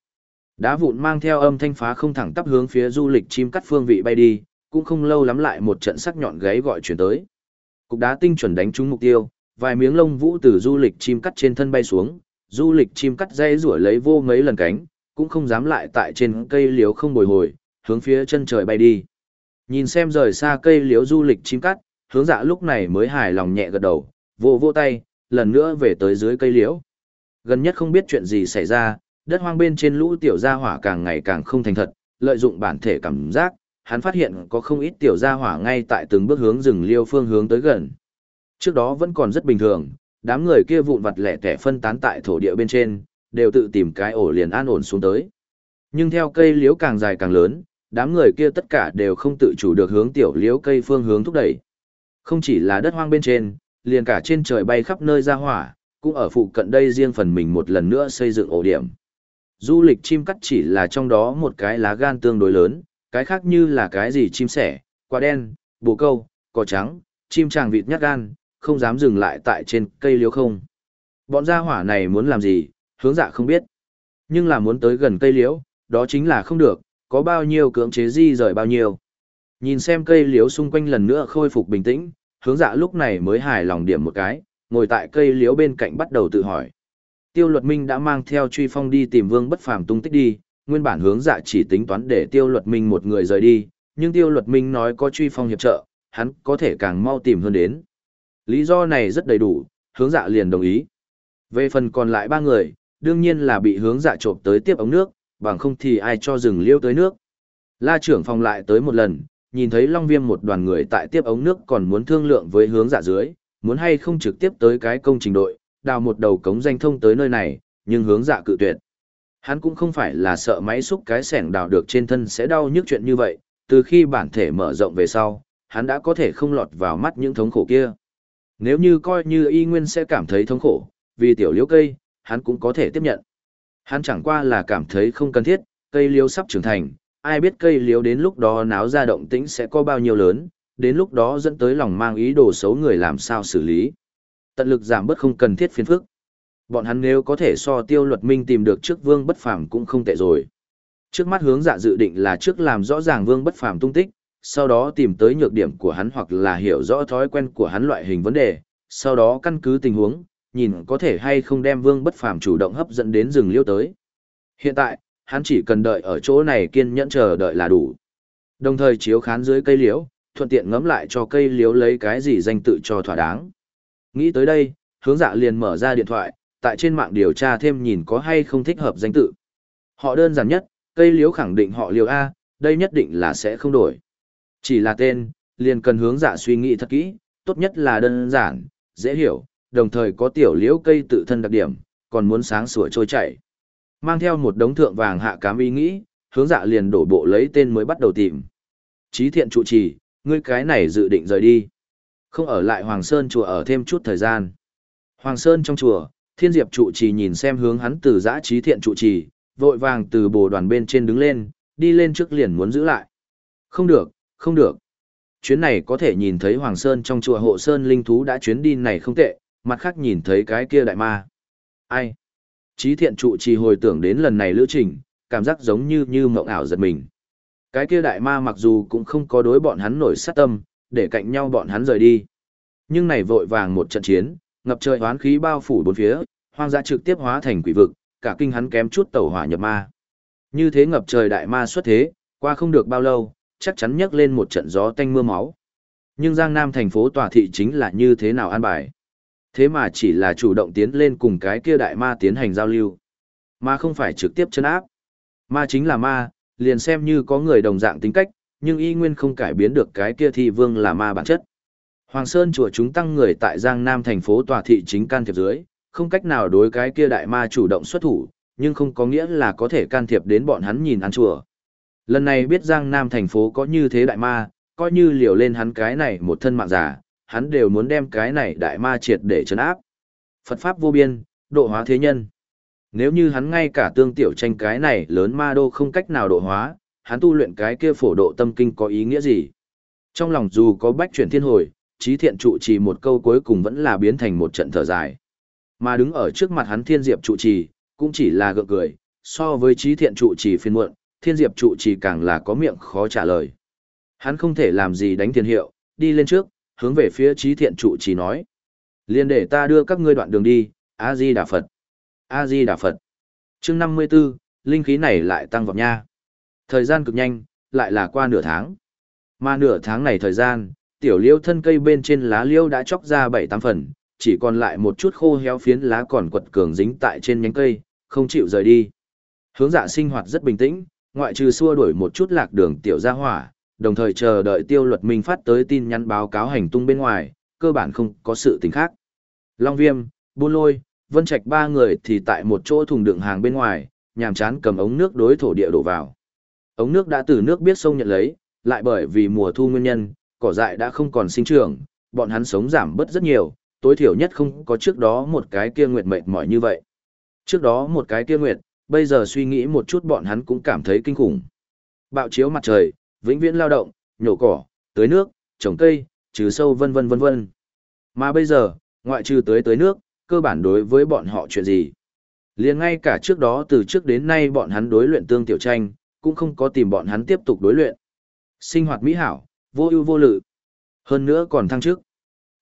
Speaker 1: Đá vụn mang theo âm thanh phá không thẳng tắp hướng phía du lịch chim cắt phương vị bay đi, cũng không lâu lắm lại một trận sắc nhọn gáy gọi chuyển tới. Cục đá tinh chuẩn đánh trúng mục tiêu, Vài miếng lông vũ từ du lịch chim cắt trên thân bay xuống, du lịch chim cắt dây rủa lấy vô mấy lần cánh, cũng không dám lại tại trên cây liếu không bồi hồi, hướng phía chân trời bay đi. Nhìn xem rời xa cây liếu du lịch chim cắt, hướng dạ lúc này mới hài lòng nhẹ gật đầu, vô vô tay, lần nữa về tới dưới cây liễu. Gần nhất không biết chuyện gì xảy ra, đất hoang bên trên lũ tiểu gia hỏa càng ngày càng không thành thật, lợi dụng bản thể cảm giác, hắn phát hiện có không ít tiểu gia hỏa ngay tại từng bước hướng rừng liêu phương hướng tới gần. Trước đó vẫn còn rất bình thường, đám người kia vụn vặt lẻ tẻ phân tán tại thổ địa bên trên, đều tự tìm cái ổ liền an ổn xuống tới. Nhưng theo cây liễu càng dài càng lớn, đám người kia tất cả đều không tự chủ được hướng tiểu liễu cây phương hướng thúc đẩy. Không chỉ là đất hoang bên trên, liền cả trên trời bay khắp nơi ra hỏa, cũng ở phụ cận đây riêng phần mình một lần nữa xây dựng ổ điểm. Du lịch chim cắt chỉ là trong đó một cái lá gan tương đối lớn, cái khác như là cái gì chim sẻ, quả đen, bồ câu, cỏ trắng, chim tràng vịt nhát gan, không dám dừng lại tại trên cây liễu không. Bọn gia hỏa này muốn làm gì, hướng dạ không biết. Nhưng là muốn tới gần cây liễu, đó chính là không được, có bao nhiêu cưỡng chế di rời bao nhiêu. Nhìn xem cây liễu xung quanh lần nữa khôi phục bình tĩnh, hướng dạ lúc này mới hài lòng điểm một cái, ngồi tại cây liễu bên cạnh bắt đầu tự hỏi. Tiêu luật minh đã mang theo truy phong đi tìm vương bất phàm tung tích đi, nguyên bản hướng dạ chỉ tính toán để tiêu luật minh một người rời đi, nhưng tiêu luật minh nói có truy phong hiệp trợ, hắn có thể càng mau tìm hơn đến. Lý do này rất đầy đủ, hướng dạ liền đồng ý. Về phần còn lại ba người, đương nhiên là bị hướng dạ trộm tới tiếp ống nước, bằng không thì ai cho rừng liêu tới nước. La trưởng phòng lại tới một lần, nhìn thấy Long Viêm một đoàn người tại tiếp ống nước còn muốn thương lượng với hướng dạ dưới, muốn hay không trực tiếp tới cái công trình đội, đào một đầu cống danh thông tới nơi này, nhưng hướng dạ cự tuyệt. Hắn cũng không phải là sợ máy xúc cái sẻng đào được trên thân sẽ đau nhức chuyện như vậy, từ khi bản thể mở rộng về sau, hắn đã có thể không lọt vào mắt những thống khổ kia. Nếu như coi như y nguyên sẽ cảm thấy thống khổ, vì tiểu liễu cây, hắn cũng có thể tiếp nhận. Hắn chẳng qua là cảm thấy không cần thiết, cây liễu sắp trưởng thành, ai biết cây liễu đến lúc đó náo ra động tĩnh sẽ có bao nhiêu lớn, đến lúc đó dẫn tới lòng mang ý đồ xấu người làm sao xử lý. Tận lực giảm bớt không cần thiết phiền phức. Bọn hắn nếu có thể so tiêu luật minh tìm được trước vương bất phàm cũng không tệ rồi. Trước mắt hướng dạ dự định là trước làm rõ ràng vương bất phàm tung tích, sau đó tìm tới nhược điểm của hắn hoặc là hiểu rõ thói quen của hắn loại hình vấn đề, sau đó căn cứ tình huống, nhìn có thể hay không đem vương bất phàm chủ động hấp dẫn đến rừng liêu tới. Hiện tại, hắn chỉ cần đợi ở chỗ này kiên nhẫn chờ đợi là đủ. Đồng thời chiếu khán dưới cây liễu, thuận tiện ngẫm lại cho cây liễu lấy cái gì danh tự cho thỏa đáng. Nghĩ tới đây, hướng dạ liền mở ra điện thoại, tại trên mạng điều tra thêm nhìn có hay không thích hợp danh tự. Họ đơn giản nhất, cây liễu khẳng định họ liều A, đây nhất định là sẽ không đổi. Chỉ là tên, liền cần hướng dạ suy nghĩ thật kỹ, tốt nhất là đơn giản, dễ hiểu, đồng thời có tiểu liễu cây tự thân đặc điểm, còn muốn sáng sủa trôi chảy. Mang theo một đống thượng vàng hạ cám ý nghĩ, hướng dạ liền đổ bộ lấy tên mới bắt đầu tìm. Chí thiện trụ trì, ngươi cái này dự định rời đi. Không ở lại Hoàng Sơn chùa ở thêm chút thời gian. Hoàng Sơn trong chùa, thiên diệp trụ trì nhìn xem hướng hắn từ giã trí thiện trụ trì, vội vàng từ bồ đoàn bên trên đứng lên, đi lên trước liền muốn giữ lại. Không được, không được. Chuyến này có thể nhìn thấy Hoàng Sơn trong chùa hộ Sơn linh thú đã chuyến đi này không tệ, mặt khác nhìn thấy cái kia đại ma. Ai? Chí thiện trụ trì hồi tưởng đến lần này lữ trình, cảm giác giống như như mộng ảo giật mình. Cái kia đại ma mặc dù cũng không có đối bọn hắn nổi sát tâm, để cạnh nhau bọn hắn rời đi. Nhưng này vội vàng một trận chiến, ngập trời hoán khí bao phủ bốn phía, hoang dã trực tiếp hóa thành quỷ vực, cả kinh hắn kém chút tẩu hỏa nhập ma. Như thế ngập trời đại ma xuất thế, qua không được bao lâu, chắc chắn nhấc lên một trận gió tanh mưa máu. Nhưng Giang Nam thành phố tòa thị chính là như thế nào an bài? Thế mà chỉ là chủ động tiến lên cùng cái kia đại ma tiến hành giao lưu, mà không phải trực tiếp chân áp. Ma chính là ma, liền xem như có người đồng dạng tính cách, nhưng y nguyên không cải biến được cái kia thi vương là ma bản chất. Hoàng Sơn chùa chúng tăng người tại Giang Nam thành phố tòa thị chính can thiệp dưới, không cách nào đối cái kia đại ma chủ động xuất thủ, nhưng không có nghĩa là có thể can thiệp đến bọn hắn nhìn ăn chùa. Lần này biết Giang Nam thành phố có như thế đại ma, coi như liều lên hắn cái này một thân mạng giả, hắn đều muốn đem cái này đại ma triệt để chấn áp. Phật Pháp vô biên, độ hóa thế nhân. Nếu như hắn ngay cả tương tiểu tranh cái này lớn ma đô không cách nào độ hóa, hắn tu luyện cái kia phổ độ tâm kinh có ý nghĩa gì? Trong lòng dù có bách chuyển thiên hồi, trí thiện trụ trì một câu cuối cùng vẫn là biến thành một trận thở dài. Mà đứng ở trước mặt hắn thiên diệp trụ trì, cũng chỉ là gượng cười, so với trí thiện trụ trì phiên muộn, thiên diệp trụ Chỉ càng là có miệng khó trả lời. Hắn không thể làm gì đánh tiền hiệu, đi lên trước, hướng về phía trí thiện trụ Chỉ nói. Liên để ta đưa các ngươi đoạn đường đi, A-di Đà Phật. A-di Đà Phật. chương 54, linh khí này lại tăng vọt nha. Thời gian cực nhanh, lại là qua nửa tháng. Mà nửa tháng này thời gian, tiểu liêu thân cây bên trên lá liêu đã chóc ra bảy tám phần, chỉ còn lại một chút khô héo phiến lá còn quật cường dính tại trên nhánh cây, không chịu rời đi. Hướng dạ sinh hoạt rất bình tĩnh, ngoại trừ xua đuổi một chút lạc đường tiểu gia hỏa, đồng thời chờ đợi tiêu luật minh phát tới tin nhắn báo cáo hành tung bên ngoài, cơ bản không có sự tình khác. Long Viêm, Buôn Lôi, Vân Trạch ba người thì tại một chỗ thùng đựng hàng bên ngoài, nhàm chán cầm ống nước đối thổ địa đổ vào. Ống nước đã từ nước biết sông nhận lấy, lại bởi vì mùa thu nguyên nhân, cỏ dại đã không còn sinh trưởng, bọn hắn sống giảm bớt rất nhiều, tối thiểu nhất không có trước đó một cái kia nguyệt mệt mỏi như vậy. Trước đó một cái kia nguyệt, bây giờ suy nghĩ một chút bọn hắn cũng cảm thấy kinh khủng. Bạo chiếu mặt trời, vĩnh viễn lao động, nhổ cỏ, tưới nước, trồng cây, trừ sâu vân vân vân vân. Mà bây giờ, ngoại trừ tưới tưới nước, cơ bản đối với bọn họ chuyện gì. liền ngay cả trước đó từ trước đến nay bọn hắn đối luyện tương tiểu tranh, cũng không có tìm bọn hắn tiếp tục đối luyện. Sinh hoạt mỹ hảo, vô ưu vô lự. Hơn nữa còn thăng chức.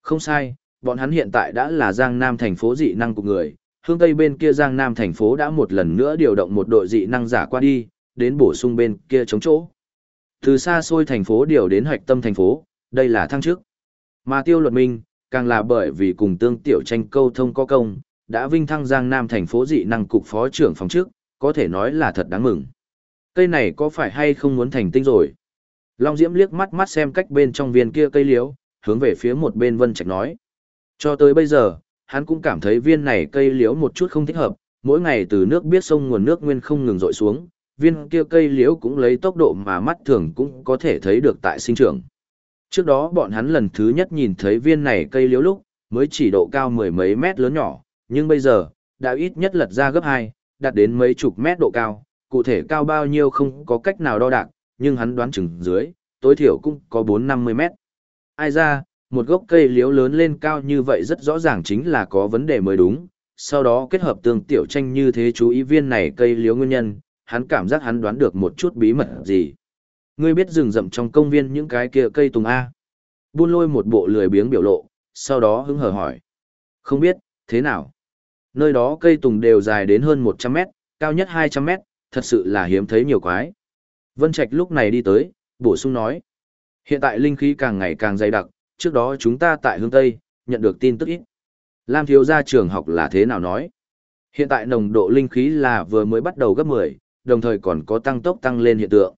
Speaker 1: Không sai, bọn hắn hiện tại đã là Giang Nam thành phố dị năng của người, hương Tây bên kia Giang Nam thành phố đã một lần nữa điều động một đội dị năng giả qua đi, đến bổ sung bên kia chống chỗ. Từ xa xôi thành phố điều đến hoạch tâm thành phố, đây là thăng chức. Mà tiêu luật minh, càng là bởi vì cùng tương tiểu tranh câu thông có công, đã vinh thăng Giang Nam thành phố dị năng cục phó trưởng phòng trước, có thể nói là thật đáng mừng. Cây này có phải hay không muốn thành tinh rồi? Long Diễm liếc mắt mắt xem cách bên trong viên kia cây liễu, hướng về phía một bên Vân Trạch nói. Cho tới bây giờ, hắn cũng cảm thấy viên này cây liễu một chút không thích hợp, mỗi ngày từ nước biết sông nguồn nước nguyên không ngừng dội xuống, viên kia cây liễu cũng lấy tốc độ mà mắt thường cũng có thể thấy được tại sinh trưởng. Trước đó bọn hắn lần thứ nhất nhìn thấy viên này cây liễu lúc, mới chỉ độ cao mười mấy mét lớn nhỏ, nhưng bây giờ, đã ít nhất lật ra gấp hai, đạt đến mấy chục mét độ cao, cụ thể cao bao nhiêu không có cách nào đo đạc, nhưng hắn đoán chừng dưới, tối thiểu cũng có 4-50 mét. Ai ra, một gốc cây liễu lớn lên cao như vậy rất rõ ràng chính là có vấn đề mới đúng, sau đó kết hợp tương tiểu tranh như thế chú ý viên này cây liễu nguyên nhân, hắn cảm giác hắn đoán được một chút bí mật gì. Ngươi biết rừng rậm trong công viên những cái kia cây tùng A. Buôn lôi một bộ lười biếng biểu lộ, sau đó hứng hờ hỏi. Không biết, thế nào? Nơi đó cây tùng đều dài đến hơn 100 mét, cao nhất 200 mét, thật sự là hiếm thấy nhiều quái. Vân Trạch lúc này đi tới, bổ sung nói. Hiện tại linh khí càng ngày càng dày đặc, trước đó chúng ta tại hướng Tây, nhận được tin tức ít. Lam thiếu gia trường học là thế nào nói? Hiện tại nồng độ linh khí là vừa mới bắt đầu gấp 10, đồng thời còn có tăng tốc tăng lên hiện tượng.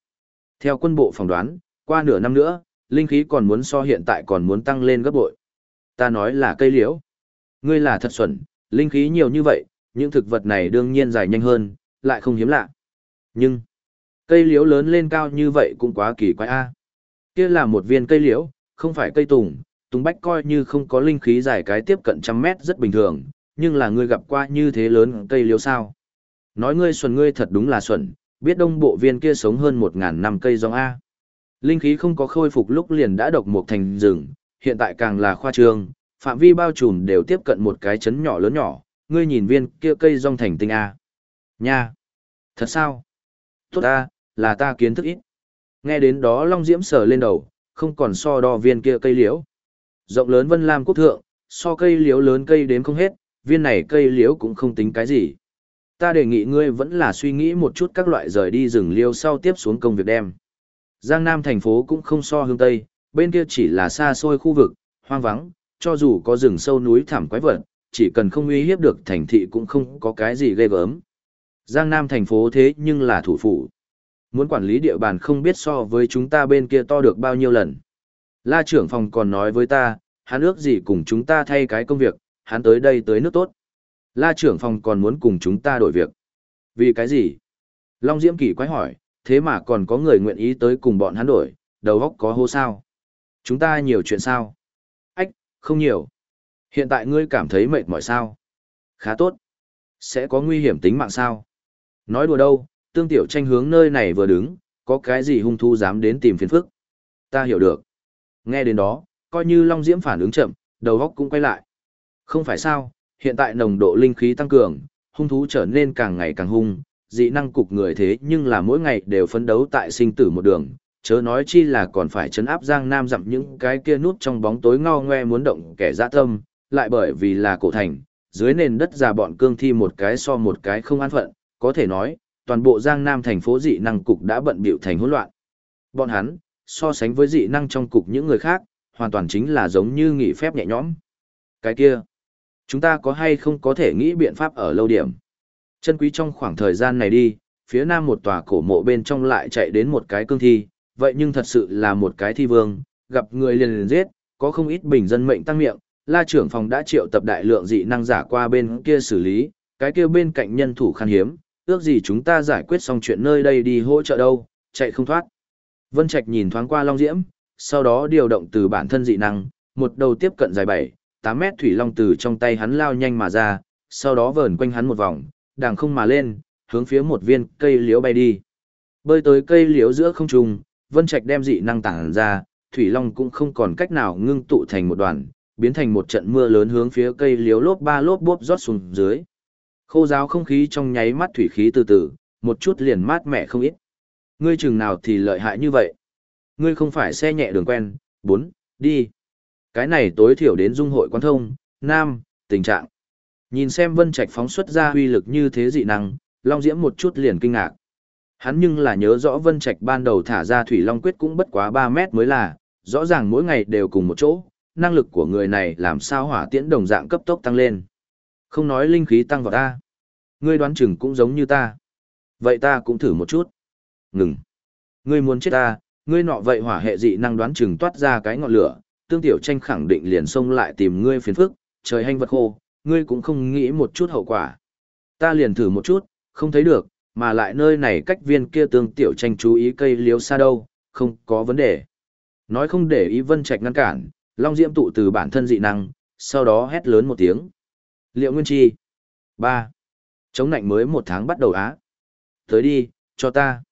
Speaker 1: Theo quân bộ phỏng đoán, qua nửa năm nữa, linh khí còn muốn so hiện tại còn muốn tăng lên gấp bội. Ta nói là cây liễu. Ngươi là thật xuẩn, linh khí nhiều như vậy, những thực vật này đương nhiên dài nhanh hơn, lại không hiếm lạ. Nhưng, cây liễu lớn lên cao như vậy cũng quá kỳ quái a. Kia là một viên cây liễu, không phải cây tùng, tùng bách coi như không có linh khí dài cái tiếp cận trăm mét rất bình thường, nhưng là ngươi gặp qua như thế lớn cây liễu sao. Nói ngươi xuẩn ngươi thật đúng là xuẩn, biết đông bộ viên kia sống hơn một ngàn năm cây rong A. Linh khí không có khôi phục lúc liền đã độc một thành rừng, hiện tại càng là khoa trương, phạm vi bao trùm đều tiếp cận một cái chấn nhỏ lớn nhỏ, ngươi nhìn viên kia cây rong thành tinh A. Nha! Thật sao? Tốt A, là ta kiến thức ít. Nghe đến đó Long Diễm sờ lên đầu, không còn so đo viên kia cây liễu. Rộng lớn Vân Lam quốc thượng, so cây liễu lớn cây đếm không hết, viên này cây liễu cũng không tính cái gì. Ta đề nghị ngươi vẫn là suy nghĩ một chút các loại rời đi rừng liêu sau tiếp xuống công việc đem. Giang Nam thành phố cũng không so hướng Tây, bên kia chỉ là xa xôi khu vực, hoang vắng, cho dù có rừng sâu núi thảm quái vật, chỉ cần không uy hiếp được thành thị cũng không có cái gì ghê gớm. Giang Nam thành phố thế nhưng là thủ phủ. Muốn quản lý địa bàn không biết so với chúng ta bên kia to được bao nhiêu lần. La trưởng phòng còn nói với ta, hắn ước gì cùng chúng ta thay cái công việc, hắn tới đây tới nước tốt. La trưởng phòng còn muốn cùng chúng ta đổi việc. Vì cái gì? Long Diễm Kỳ quái hỏi, thế mà còn có người nguyện ý tới cùng bọn hắn đổi, đầu óc có hô sao? Chúng ta nhiều chuyện sao? Ách, không nhiều. Hiện tại ngươi cảm thấy mệt mỏi sao? Khá tốt. Sẽ có nguy hiểm tính mạng sao? Nói đùa đâu, tương tiểu tranh hướng nơi này vừa đứng, có cái gì hung thu dám đến tìm phiền phức. Ta hiểu được. Nghe đến đó, coi như Long Diễm phản ứng chậm, đầu góc cũng quay lại. Không phải sao, hiện tại nồng độ linh khí tăng cường, hung thú trở nên càng ngày càng hung, dị năng cục người thế nhưng là mỗi ngày đều phấn đấu tại sinh tử một đường, chớ nói chi là còn phải chấn áp Giang Nam dặm những cái kia nút trong bóng tối ngao ngoe muốn động kẻ dã tâm, lại bởi vì là cổ thành, dưới nền đất già bọn cương thi một cái so một cái không an phận, có thể nói, toàn bộ Giang Nam thành phố dị năng cục đã bận bịu thành hỗn loạn. Bọn hắn, so sánh với dị năng trong cục những người khác, hoàn toàn chính là giống như nghỉ phép nhẹ nhõm. Cái kia, chúng ta có hay không có thể nghĩ biện pháp ở lâu điểm. Chân quý trong khoảng thời gian này đi, phía nam một tòa cổ mộ bên trong lại chạy đến một cái cương thi, vậy nhưng thật sự là một cái thi vương, gặp người liền liền giết, có không ít bình dân mệnh tăng miệng, la trưởng phòng đã triệu tập đại lượng dị năng giả qua bên kia xử lý, cái kia bên cạnh nhân thủ khan hiếm, ước gì chúng ta giải quyết xong chuyện nơi đây đi hỗ trợ đâu, chạy không thoát. Vân Trạch nhìn thoáng qua Long Diễm, sau đó điều động từ bản thân dị năng, một đầu tiếp cận dài 7, 8 mét thủy long từ trong tay hắn lao nhanh mà ra, sau đó vờn quanh hắn một vòng, đàng không mà lên, hướng phía một viên cây liễu bay đi. Bơi tới cây liễu giữa không trung, Vân Trạch đem dị năng tản ra, thủy long cũng không còn cách nào ngưng tụ thành một đoàn, biến thành một trận mưa lớn hướng phía cây liễu lốp ba lốp bốp rót xuống dưới. Khô giáo không khí trong nháy mắt thủy khí từ từ, một chút liền mát mẻ không ít. Ngươi chừng nào thì lợi hại như vậy? Ngươi không phải xe nhẹ đường quen, bốn, đi. Cái này tối thiểu đến dung hội quan thông, nam, tình trạng. Nhìn xem Vân Trạch phóng xuất ra uy lực như thế dị năng, Long Diễm một chút liền kinh ngạc. Hắn nhưng là nhớ rõ Vân Trạch ban đầu thả ra Thủy Long Quyết cũng bất quá 3 mét mới là, rõ ràng mỗi ngày đều cùng một chỗ, năng lực của người này làm sao hỏa tiễn đồng dạng cấp tốc tăng lên. Không nói linh khí tăng vào ta. Ngươi đoán chừng cũng giống như ta. Vậy ta cũng thử một chút. Ngừng. Ngươi muốn chết ta, ngươi nọ vậy hỏa hệ dị năng đoán chừng toát ra cái ngọn lửa, tương tiểu tranh khẳng định liền xông lại tìm ngươi phiền phức, trời hành vật khô, ngươi cũng không nghĩ một chút hậu quả. Ta liền thử một chút, không thấy được, mà lại nơi này cách viên kia tương tiểu tranh chú ý cây liếu xa đâu, không có vấn đề. Nói không để ý vân trạch ngăn cản, Long Diễm tụ từ bản thân dị năng, sau đó hét lớn một tiếng. Liệu Nguyên Chi. ba Chống nạnh mới một tháng bắt đầu á. Tới đi, cho ta.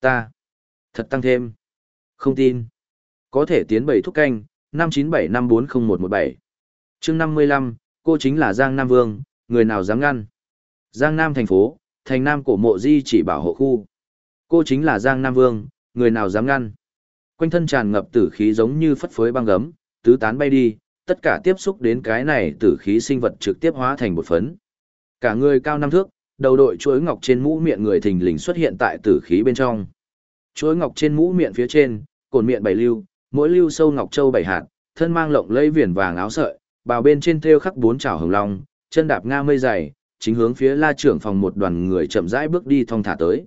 Speaker 1: Ta. Thật tăng thêm. Không tin. Có thể tiến bảy thúc canh, năm chín bảy năm bốn không một một bảy chương năm mươi lăm cô chính là Giang Nam Vương, người nào dám ngăn. Giang Nam thành phố, thành Nam cổ mộ di chỉ bảo hộ khu. Cô chính là Giang Nam Vương, người nào dám ngăn. Quanh thân tràn ngập tử khí giống như phất phới băng gấm, tứ tán bay đi, tất cả tiếp xúc đến cái này tử khí sinh vật trực tiếp hóa thành bột phấn. Cả người cao năm thước, đầu đội chuỗi ngọc trên mũ miệng người thình lình xuất hiện tại tử khí bên trong. Chuỗi ngọc trên mũ miệng phía trên, cồn miệng bảy lưu, mỗi lưu sâu ngọc châu bảy hạt, thân mang lộng lẫy viền vàng áo sợi, bào bên trên thêu khắc bốn chảo hồng long, chân đạp nga mây dày, chính hướng phía La trưởng phòng một đoàn người chậm rãi bước đi thong thả tới.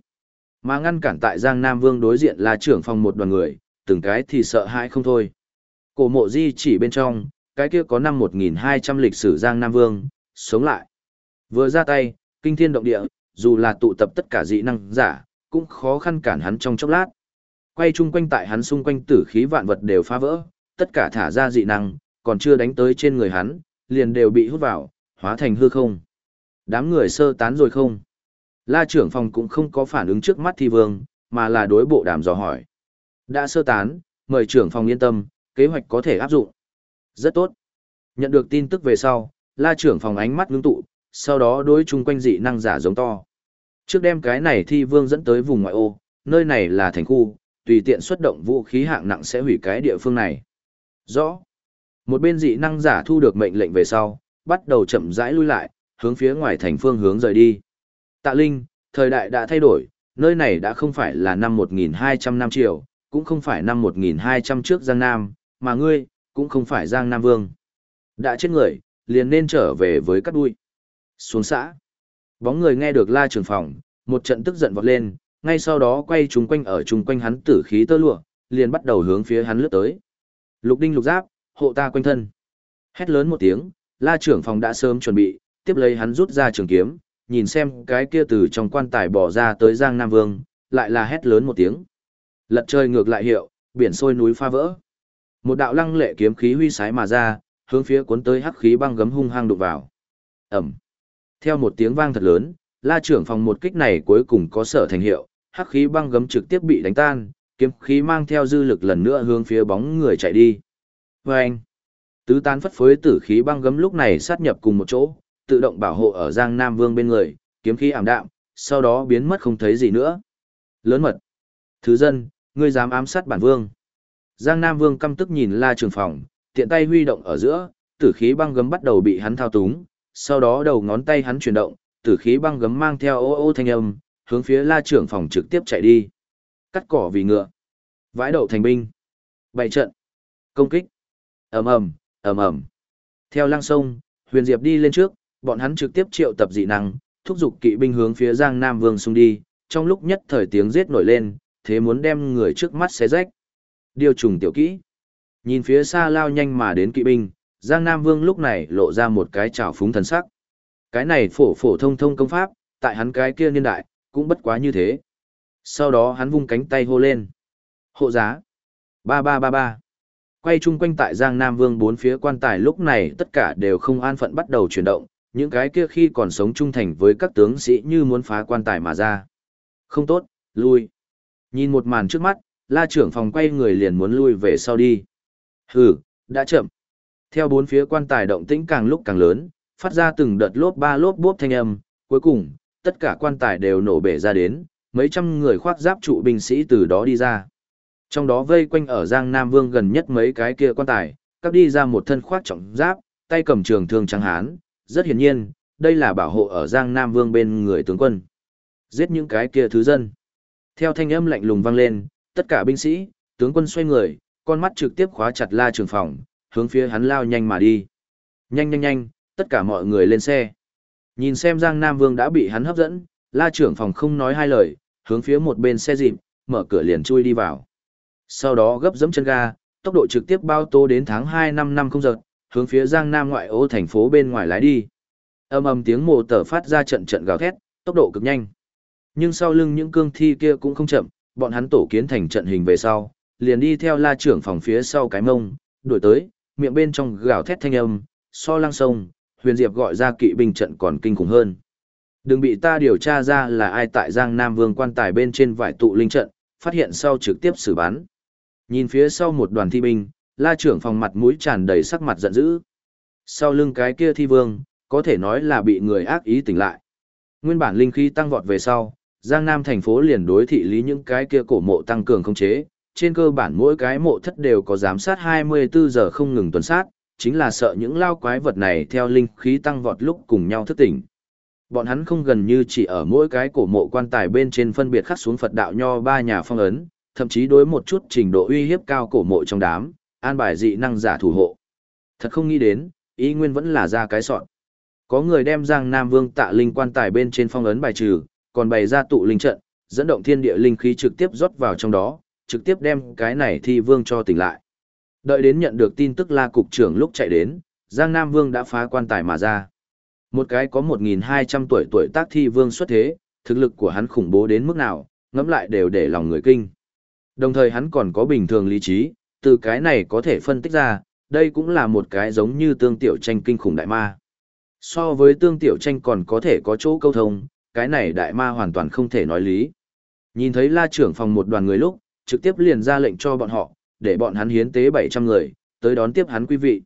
Speaker 1: Mà ngăn cản tại Giang Nam Vương đối diện La trưởng phòng một đoàn người, từng cái thì sợ hãi không thôi. Cổ mộ di chỉ bên trong, cái kia có năm 1200 lịch sử Giang Nam Vương, sống lại. Vừa ra tay, kinh thiên động địa, dù là tụ tập tất cả dị năng giả, cũng khó khăn cản hắn trong chốc lát. Quay chung quanh tại hắn xung quanh tử khí vạn vật đều phá vỡ, tất cả thả ra dị năng, còn chưa đánh tới trên người hắn, liền đều bị hút vào, hóa thành hư không. Đám người sơ tán rồi không? La trưởng phòng cũng không có phản ứng trước mắt thi vương, mà là đối bộ đàm dò hỏi. Đã sơ tán, mời trưởng phòng yên tâm, kế hoạch có thể áp dụng. Rất tốt. Nhận được tin tức về sau, la trưởng phòng ánh mắt ngưng tụ, sau đó đối chung quanh dị năng giả giống to. Trước đem cái này thi vương dẫn tới vùng ngoại ô, nơi này là thành khu, tùy tiện xuất động vũ khí hạng nặng sẽ hủy cái địa phương này. Rõ. Một bên dị năng giả thu được mệnh lệnh về sau, bắt đầu chậm rãi lui lại, hướng phía ngoài thành phương hướng rời đi. Tạ Linh, thời đại đã thay đổi, nơi này đã không phải là năm 1200 năm triều, cũng không phải năm 1200 trước Giang Nam, mà ngươi, cũng không phải Giang Nam Vương. Đã chết người, liền nên trở về với cắt đuôi. Xuống xã. Bóng người nghe được la trường phòng, một trận tức giận vọt lên, ngay sau đó quay trúng quanh ở chung quanh hắn tử khí tơ lụa, liền bắt đầu hướng phía hắn lướt tới. Lục đinh lục giáp, hộ ta quanh thân. Hét lớn một tiếng, la trưởng phòng đã sớm chuẩn bị, tiếp lấy hắn rút ra trường kiếm, nhìn xem cái kia từ trong quan tài bỏ ra tới Giang Nam Vương, lại là hét lớn một tiếng. Lật trời ngược lại hiệu, biển sôi núi pha vỡ. Một đạo lăng lệ kiếm khí huy sái mà ra, hướng phía cuốn tới hắc khí băng gấm hung hăng đụng vào. Ẩm. Theo một tiếng vang thật lớn, la trưởng phòng một kích này cuối cùng có sở thành hiệu, hắc khí băng gấm trực tiếp bị đánh tan, kiếm khí mang theo dư lực lần nữa hướng phía bóng người chạy đi. Và anh, tứ tán phất phới tử khí băng gấm lúc này sát nhập cùng một chỗ, tự động bảo hộ ở Giang Nam Vương bên người, kiếm khí ảm đạm, sau đó biến mất không thấy gì nữa. Lớn mật. Thứ dân, ngươi dám ám sát bản vương. Giang Nam Vương căm tức nhìn La Trường Phòng, tiện tay huy động ở giữa, tử khí băng gấm bắt đầu bị hắn thao túng, sau đó đầu ngón tay hắn chuyển động, tử khí băng gấm mang theo ô ô thanh âm, hướng phía la Trường phòng trực tiếp chạy đi. Cắt cỏ vì ngựa. Vãi đậu thành binh. Bày trận. Công kích. ầm ầm ầm ầm Theo lăng sông, huyền diệp đi lên trước, bọn hắn trực tiếp triệu tập dị năng, thúc giục kỵ binh hướng phía Giang Nam Vương xung đi, trong lúc nhất thời tiếng giết nổi lên, thế muốn đem người trước mắt xé rách. Điều trùng tiểu kỹ. Nhìn phía xa lao nhanh mà đến kỵ binh, Giang Nam Vương lúc này lộ ra một cái trào phúng thần sắc. Cái này phổ phổ thông thông công pháp, tại hắn cái kia niên đại, cũng bất quá như thế. Sau đó hắn vung cánh tay hô lên. Hộ giá. Ba ba ba ba. Quay chung quanh tại Giang Nam Vương bốn phía quan tài lúc này tất cả đều không an phận bắt đầu chuyển động, những cái kia khi còn sống trung thành với các tướng sĩ như muốn phá quan tài mà ra. Không tốt, lui. Nhìn một màn trước mắt, la trưởng phòng quay người liền muốn lui về sau đi. Hừ, đã chậm. Theo bốn phía quan tài động tĩnh càng lúc càng lớn, phát ra từng đợt lốp ba lốp bốp thanh âm, cuối cùng, tất cả quan tài đều nổ bể ra đến, mấy trăm người khoác giáp trụ binh sĩ từ đó đi ra. Trong đó vây quanh ở Giang Nam Vương gần nhất mấy cái kia quan tài, các đi ra một thân khoác trọng giáp, tay cầm trường thương trắng hán, rất hiển nhiên, đây là bảo hộ ở Giang Nam Vương bên người tướng quân. Giết những cái kia thứ dân. Theo thanh âm lạnh lùng vang lên, tất cả binh sĩ, tướng quân xoay người, con mắt trực tiếp khóa chặt la trường phòng, hướng phía hắn lao nhanh mà đi. Nhanh nhanh nhanh, tất cả mọi người lên xe. Nhìn xem Giang Nam Vương đã bị hắn hấp dẫn, la trưởng phòng không nói hai lời, hướng phía một bên xe dịp, mở cửa liền chui đi vào. Sau đó gấp dẫm chân ga, tốc độ trực tiếp bao tô đến tháng 2 năm năm không giật, hướng phía Giang Nam ngoại ô thành phố bên ngoài lái đi. Âm ầm tiếng mồ tờ phát ra trận trận gào thét, tốc độ cực nhanh. Nhưng sau lưng những cương thi kia cũng không chậm, bọn hắn tổ kiến thành trận hình về sau, liền đi theo la trưởng phòng phía sau cái mông, đuổi tới, miệng bên trong gào thét thanh âm, so lăng sông, huyền diệp gọi ra kỵ binh trận còn kinh khủng hơn. Đừng bị ta điều tra ra là ai tại Giang Nam Vương quan tài bên trên vải tụ linh trận, phát hiện sau trực tiếp xử bắn. Nhìn phía sau một đoàn thi binh, la trưởng phòng mặt mũi tràn đầy sắc mặt giận dữ. Sau lưng cái kia thi vương, có thể nói là bị người ác ý tỉnh lại. Nguyên bản linh khí tăng vọt về sau, Giang Nam thành phố liền đối thị lý những cái kia cổ mộ tăng cường không chế, trên cơ bản mỗi cái mộ thất đều có giám sát 24 giờ không ngừng tuần sát, chính là sợ những lao quái vật này theo linh khí tăng vọt lúc cùng nhau thức tỉnh. Bọn hắn không gần như chỉ ở mỗi cái cổ mộ quan tài bên trên phân biệt khắc xuống Phật đạo nho ba nhà phong ấn, thậm chí đối một chút trình độ uy hiếp cao cổ mộ trong đám, an bài dị năng giả thủ hộ. Thật không nghĩ đến, ý nguyên vẫn là ra cái sọn. Có người đem Giang Nam Vương tạ linh quan tài bên trên phong ấn bài trừ, còn bày ra tụ linh trận, dẫn động thiên địa linh khí trực tiếp rót vào trong đó, trực tiếp đem cái này thi vương cho tỉnh lại. Đợi đến nhận được tin tức La cục trưởng lúc chạy đến, Giang Nam Vương đã phá quan tài mà ra. Một cái có 1.200 tuổi tuổi tác thi vương xuất thế, thực lực của hắn khủng bố đến mức nào, ngẫm lại đều để lòng người kinh. Đồng thời hắn còn có bình thường lý trí, từ cái này có thể phân tích ra, đây cũng là một cái giống như tương tiểu tranh kinh khủng đại ma. So với tương tiểu tranh còn có thể có chỗ câu thông, cái này đại ma hoàn toàn không thể nói lý. Nhìn thấy la trưởng phòng một đoàn người lúc, trực tiếp liền ra lệnh cho bọn họ, để bọn hắn hiến tế 700 người, tới đón tiếp hắn quý vị.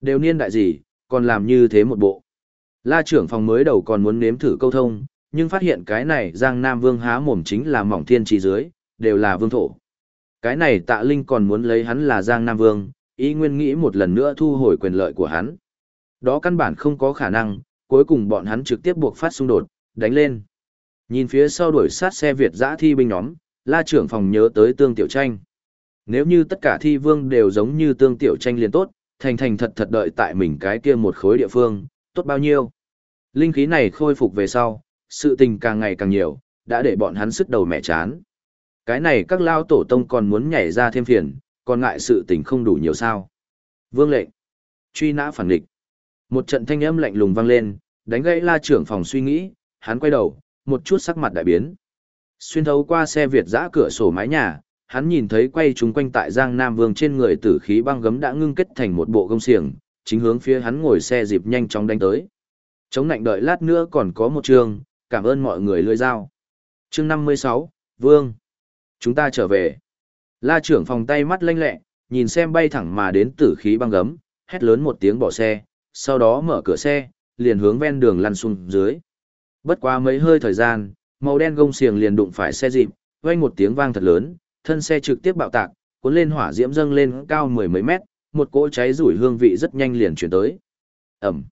Speaker 1: Đều niên đại gì, còn làm như thế một bộ. La trưởng phòng mới đầu còn muốn nếm thử câu thông, nhưng phát hiện cái này Giang Nam Vương há mồm chính là mỏng thiên trì dưới, đều là vương thổ. Cái này tạ linh còn muốn lấy hắn là Giang Nam Vương, ý nguyên nghĩ một lần nữa thu hồi quyền lợi của hắn. Đó căn bản không có khả năng, cuối cùng bọn hắn trực tiếp buộc phát xung đột, đánh lên. Nhìn phía sau đuổi sát xe Việt giã thi binh nhóm, la trưởng phòng nhớ tới tương tiểu tranh. Nếu như tất cả thi vương đều giống như tương tiểu tranh liền tốt, thành thành thật thật đợi tại mình cái kia một khối địa phương, tốt bao nhiêu. Linh khí này khôi phục về sau, sự tình càng ngày càng nhiều, đã để bọn hắn sức đầu mẹ chán. Cái này các lao tổ tông còn muốn nhảy ra thêm phiền, còn ngại sự tình không đủ nhiều sao. Vương lệnh. Truy nã phản địch. Một trận thanh âm lạnh lùng vang lên, đánh gãy la trưởng phòng suy nghĩ, hắn quay đầu, một chút sắc mặt đại biến. Xuyên thấu qua xe Việt giã cửa sổ mái nhà, hắn nhìn thấy quay chúng quanh tại Giang Nam Vương trên người tử khí băng gấm đã ngưng kết thành một bộ gông xiềng, chính hướng phía hắn ngồi xe dịp nhanh chóng đánh tới. Chống lạnh đợi lát nữa còn có một trường, cảm ơn mọi người lưỡi dao. Chương 56, Vương. Chúng ta trở về. La trưởng phòng tay mắt lanh lẹ, nhìn xem bay thẳng mà đến tử khí băng gấm, hét lớn một tiếng bỏ xe, sau đó mở cửa xe, liền hướng ven đường lăn xuống dưới. Bất quá mấy hơi thời gian, màu đen gông xiềng liền đụng phải xe dịp, vang một tiếng vang thật lớn, thân xe trực tiếp bạo tạc, cuốn lên hỏa diễm dâng lên cao mười mấy mét, một cỗ cháy rủi hương vị rất nhanh liền chuyển tới. Ẩm.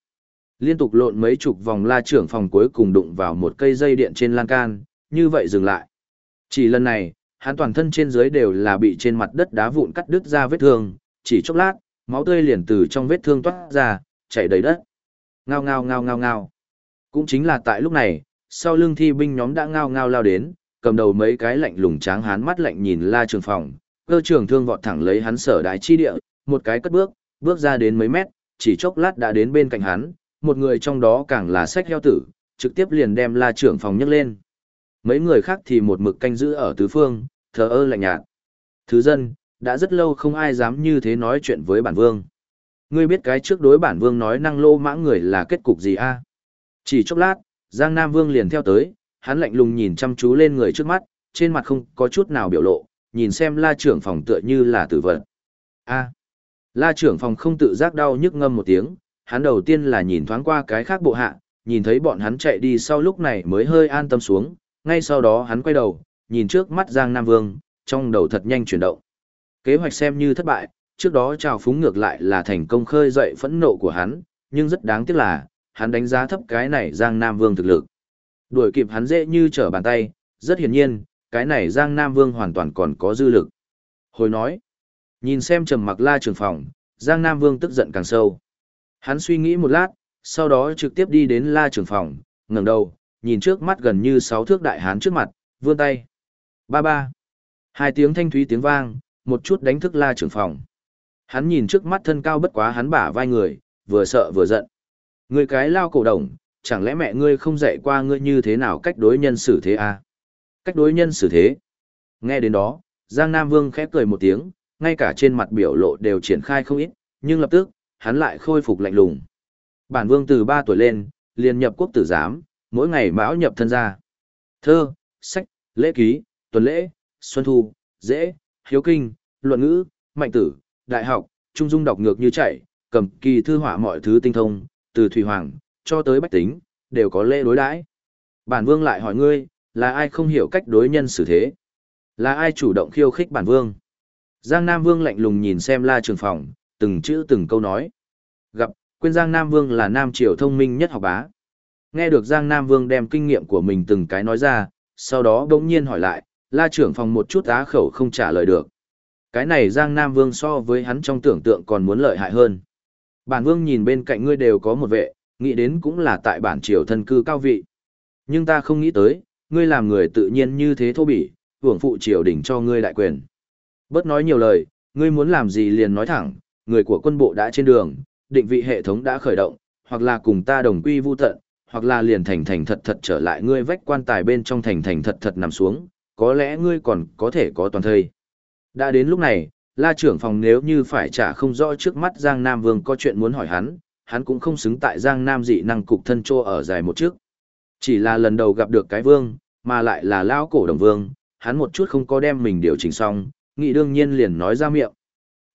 Speaker 1: Liên tục lộn mấy chục vòng la trưởng phòng cuối cùng đụng vào một cây dây điện trên lan can, như vậy dừng lại. Chỉ lần này, hắn toàn thân trên dưới đều là bị trên mặt đất đá vụn cắt đứt ra vết thương, chỉ chốc lát, máu tươi liền từ trong vết thương toát ra, chảy đầy đất. Ngao ngao ngao ngao ngao. Cũng chính là tại lúc này, sau lưng thi binh nhóm đã ngao ngao lao đến, cầm đầu mấy cái lạnh lùng tráng hán mắt lạnh nhìn la trường phòng, cơ trường thương vọt thẳng lấy hắn sở đại chi địa, một cái cất bước, bước ra đến mấy mét, chỉ chốc lát đã đến bên cạnh hắn, một người trong đó càng là sách heo tử, trực tiếp liền đem la trưởng phòng nhấc lên. Mấy người khác thì một mực canh giữ ở tứ phương, thờ ơ lạnh nhạt. Thứ dân, đã rất lâu không ai dám như thế nói chuyện với bản vương. Ngươi biết cái trước đối bản vương nói năng lô mã người là kết cục gì a? Chỉ chốc lát, Giang Nam Vương liền theo tới, hắn lạnh lùng nhìn chăm chú lên người trước mắt, trên mặt không có chút nào biểu lộ, nhìn xem la trưởng phòng tựa như là tử vật. A. La trưởng phòng không tự giác đau nhức ngâm một tiếng, hắn đầu tiên là nhìn thoáng qua cái khác bộ hạ, nhìn thấy bọn hắn chạy đi sau lúc này mới hơi an tâm xuống, ngay sau đó hắn quay đầu, nhìn trước mắt Giang Nam Vương, trong đầu thật nhanh chuyển động. Kế hoạch xem như thất bại, trước đó trào phúng ngược lại là thành công khơi dậy phẫn nộ của hắn, nhưng rất đáng tiếc là, hắn đánh giá thấp cái này Giang Nam Vương thực lực. Đuổi kịp hắn dễ như trở bàn tay, rất hiển nhiên, cái này Giang Nam Vương hoàn toàn còn có dư lực. Hồi nói, nhìn xem trầm mặc la trường phòng, Giang Nam Vương tức giận càng sâu. Hắn suy nghĩ một lát, sau đó trực tiếp đi đến la trường phòng, ngẩng đầu, nhìn trước mắt gần như sáu thước đại hán trước mặt, vươn tay. Ba ba. Hai tiếng thanh thúy tiếng vang, một chút đánh thức la trường phòng. Hắn nhìn trước mắt thân cao bất quá hắn bả vai người, vừa sợ vừa giận. Ngươi cái lao cổ đồng, chẳng lẽ mẹ ngươi không dạy qua ngươi như thế nào cách đối nhân xử thế à? Cách đối nhân xử thế. Nghe đến đó, Giang Nam Vương khép cười một tiếng, ngay cả trên mặt biểu lộ đều triển khai không ít, nhưng lập tức, hắn lại khôi phục lạnh lùng. Bản vương từ 3 tuổi lên, liền nhập quốc tử giám, mỗi ngày mão nhập thân gia. Thơ, sách, lễ ký, tuần lễ, xuân thu, dễ, hiếu kinh, luận ngữ, mạnh tử, đại học, trung dung đọc ngược như chảy, cầm kỳ thư họa mọi thứ tinh thông, từ thủy hoàng, cho tới bách tính, đều có lễ đối đãi. Bản vương lại hỏi ngươi, là ai không hiểu cách đối nhân xử thế? Là ai chủ động khiêu khích bản vương? Giang Nam Vương lạnh lùng nhìn xem la trường phòng, từng chữ từng câu nói. Gặp, quên Giang Nam Vương là Nam Triều thông minh nhất học bá. Nghe được Giang Nam Vương đem kinh nghiệm của mình từng cái nói ra, sau đó đống nhiên hỏi lại, la trưởng phòng một chút á khẩu không trả lời được. Cái này Giang Nam Vương so với hắn trong tưởng tượng còn muốn lợi hại hơn. Bản Vương nhìn bên cạnh ngươi đều có một vệ, nghĩ đến cũng là tại bản triều thân cư cao vị. Nhưng ta không nghĩ tới, ngươi làm người tự nhiên như thế thô bỉ, hưởng phụ triều đình cho ngươi đại quyền. Bớt nói nhiều lời, ngươi muốn làm gì liền nói thẳng, người của quân bộ đã trên đường, định vị hệ thống đã khởi động, hoặc là cùng ta đồng quy vu tận, hoặc là liền thành thành thật thật trở lại ngươi vách quan tài bên trong thành thành thật thật nằm xuống, có lẽ ngươi còn có thể có toàn thây. Đã đến lúc này, la trưởng phòng nếu như phải trả không rõ trước mắt Giang Nam Vương có chuyện muốn hỏi hắn, hắn cũng không xứng tại Giang Nam dị năng cục thân trô ở dài một trước. Chỉ là lần đầu gặp được cái vương, mà lại là lão cổ đồng vương, hắn một chút không có đem mình điều chỉnh xong, nghĩ đương nhiên liền nói ra miệng.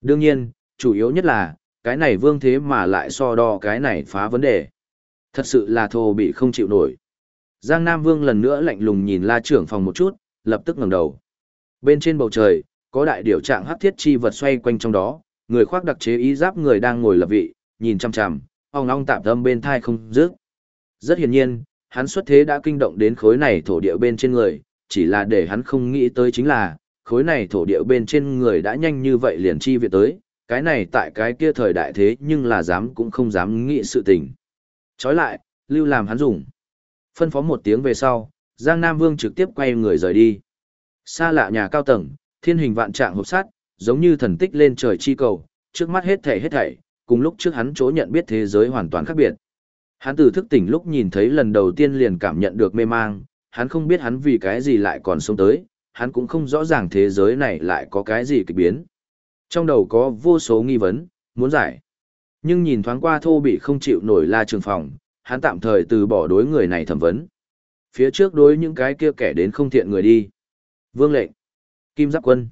Speaker 1: Đương nhiên, chủ yếu nhất là, cái này vương thế mà lại so đo cái này phá vấn đề. Thật sự là thô bị không chịu nổi. Giang Nam Vương lần nữa lạnh lùng nhìn la trưởng phòng một chút, lập tức ngẩng đầu. Bên trên bầu trời, có đại điều trạng hắc thiết chi vật xoay quanh trong đó, người khoác đặc chế ý giáp người đang ngồi lập vị, nhìn chăm chăm, ong ong tạm tâm bên thai không dứt. Rất hiển nhiên, hắn xuất thế đã kinh động đến khối này thổ địa bên trên người, chỉ là để hắn không nghĩ tới chính là, khối này thổ địa bên trên người đã nhanh như vậy liền chi viện tới, cái này tại cái kia thời đại thế nhưng là dám cũng không dám nghĩ sự tình. Chói lại, lưu làm hắn dùng. Phân phó một tiếng về sau, Giang Nam Vương trực tiếp quay người rời đi. Xa lạ nhà cao tầng, thiên hình vạn trạng hộp sát, giống như thần tích lên trời chi cầu, trước mắt hết thảy hết thảy, cùng lúc trước hắn chỗ nhận biết thế giới hoàn toàn khác biệt. Hắn từ thức tỉnh lúc nhìn thấy lần đầu tiên liền cảm nhận được mê mang, hắn không biết hắn vì cái gì lại còn sống tới, hắn cũng không rõ ràng thế giới này lại có cái gì kỳ biến. Trong đầu có vô số nghi vấn, muốn giải. Nhưng nhìn thoáng qua thô bị không chịu nổi la trường phòng, hắn tạm thời từ bỏ đối người này thẩm vấn. Phía trước đối những cái kia kẻ đến không thiện người đi. Vương lệnh. Kim giáp quân.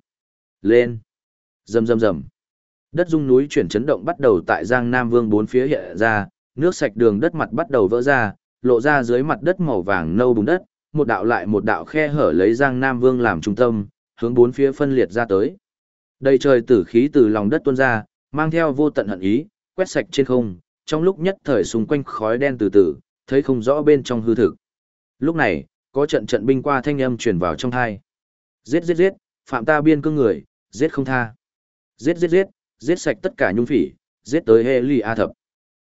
Speaker 1: Lên. Rầm rầm rầm. Đất dung núi chuyển chấn động bắt đầu tại Giang Nam Vương bốn phía hiện ra, nước sạch đường đất mặt bắt đầu vỡ ra, lộ ra dưới mặt đất màu vàng nâu bùn đất, một đạo lại một đạo khe hở lấy Giang Nam Vương làm trung tâm, hướng bốn phía phân liệt ra tới. Đầy trời tử khí từ lòng đất tuôn ra, Mang theo vô tận hận ý, quét sạch trên không, trong lúc nhất thời xung quanh khói đen từ từ, thấy không rõ bên trong hư thực. Lúc này, có trận trận binh qua thanh âm truyền vào trong thai. Giết giết giết, phạm ta biên cương người, giết không tha. Giết giết giết, giết sạch tất cả nhung phỉ, giết tới hệ lì a thập.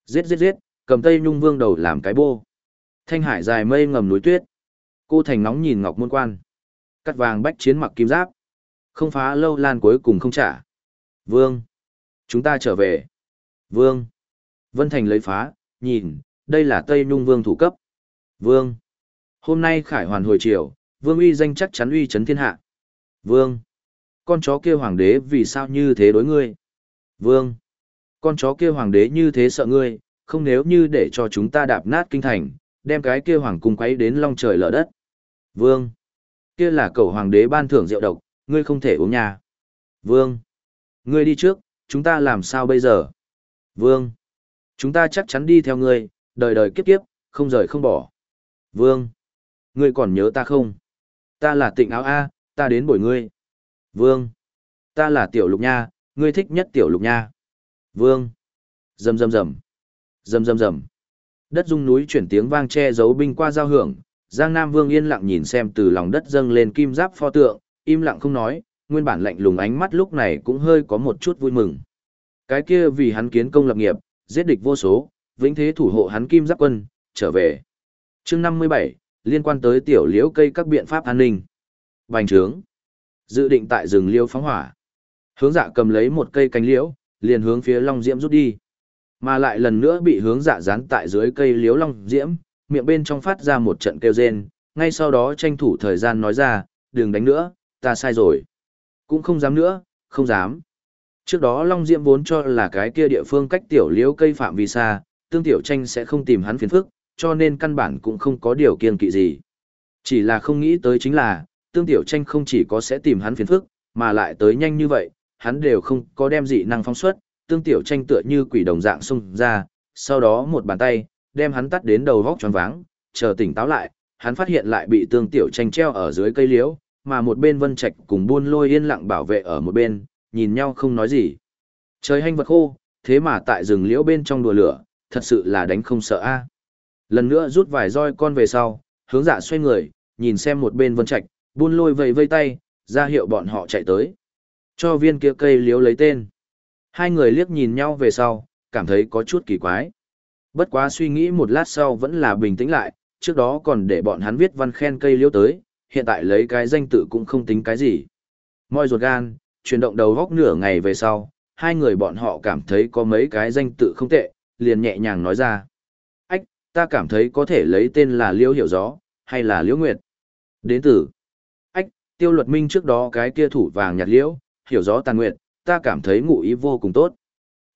Speaker 1: Giết giết giết, cầm tây nhung vương đầu làm cái bô. Thanh hải dài mây ngầm núi tuyết. Cô thành nóng nhìn ngọc môn quan. Cắt vàng bách chiến mặc kim giáp. Không phá lâu lan cuối cùng không trả. Vương. Chúng ta trở về. Vương. Vân Thành lấy phá, nhìn, đây là Tây Nhung Vương thủ cấp. Vương. Hôm nay khải hoàn hồi chiều, Vương uy danh chắc chắn uy chấn thiên hạ. Vương. Con chó kia hoàng đế vì sao như thế đối ngươi? Vương. Con chó kia hoàng đế như thế sợ ngươi, không nếu như để cho chúng ta đạp nát kinh thành, đem cái kia hoàng cung quấy đến long trời lở đất. Vương. Kia là cầu hoàng đế ban thưởng rượu độc, ngươi không thể uống nhà. Vương. Ngươi đi trước, chúng ta làm sao bây giờ? Vương. Chúng ta chắc chắn đi theo ngươi, đời đời kiếp kiếp, không rời không bỏ. Vương. Ngươi còn nhớ ta không? Ta là tịnh áo A, ta đến bồi ngươi. Vương. Ta là tiểu lục nha, ngươi thích nhất tiểu lục nha. Vương. Rầm rầm rầm. Rầm rầm rầm. Đất rung núi chuyển tiếng vang che giấu binh qua giao hưởng, Giang Nam Vương yên lặng nhìn xem từ lòng đất dâng lên kim giáp pho tượng, im lặng không nói, nguyên bản lạnh lùng ánh mắt lúc này cũng hơi có một chút vui mừng. Cái kia vì hắn kiến công lập nghiệp, giết địch vô số, vĩnh thế thủ hộ hắn kim giáp quân, trở về. chương 57, liên quan tới tiểu liễu cây các biện pháp an ninh. Bành trướng. Dự định tại rừng liễu phóng hỏa. Hướng dạ cầm lấy một cây cánh liễu, liền hướng phía Long Diễm rút đi. Mà lại lần nữa bị hướng dạ dán tại dưới cây liễu Long Diễm, miệng bên trong phát ra một trận kêu rên, ngay sau đó tranh thủ thời gian nói ra, đừng đánh nữa, ta sai rồi. Cũng không dám nữa, không dám. Trước đó Long Diễm vốn cho là cái kia địa phương cách tiểu liễu cây phạm vi xa, tương tiểu tranh sẽ không tìm hắn phiền phức, cho nên căn bản cũng không có điều kiên kỵ gì. Chỉ là không nghĩ tới chính là, tương tiểu tranh không chỉ có sẽ tìm hắn phiền phức, mà lại tới nhanh như vậy, hắn đều không có đem dị năng phóng xuất, tương tiểu tranh tựa như quỷ đồng dạng xung ra, sau đó một bàn tay, đem hắn tắt đến đầu góc tròn váng, chờ tỉnh táo lại, hắn phát hiện lại bị tương tiểu tranh treo ở dưới cây liễu, mà một bên vân trạch cùng buôn lôi yên lặng bảo vệ ở một bên, nhìn nhau không nói gì. Trời hanh vật khô, thế mà tại rừng liễu bên trong đùa lửa, thật sự là đánh không sợ a. Lần nữa rút vài roi con về sau, hướng dạ xoay người, nhìn xem một bên vân trạch, buôn lôi vầy vây tay, ra hiệu bọn họ chạy tới. Cho viên kia cây liếu lấy tên. Hai người liếc nhìn nhau về sau, cảm thấy có chút kỳ quái. Bất quá suy nghĩ một lát sau vẫn là bình tĩnh lại, trước đó còn để bọn hắn viết văn khen cây liễu tới, hiện tại lấy cái danh tự cũng không tính cái gì. Moi ruột gan, chuyển động đầu góc nửa ngày về sau, hai người bọn họ cảm thấy có mấy cái danh tự không tệ, liền nhẹ nhàng nói ra. Ách, ta cảm thấy có thể lấy tên là Liễu Hiểu Gió, hay là Liễu Nguyệt. Đến từ. Tiêu luật minh trước đó cái kia thủ vàng nhạt liễu, hiểu rõ tàn nguyện, ta cảm thấy ngụ ý vô cùng tốt.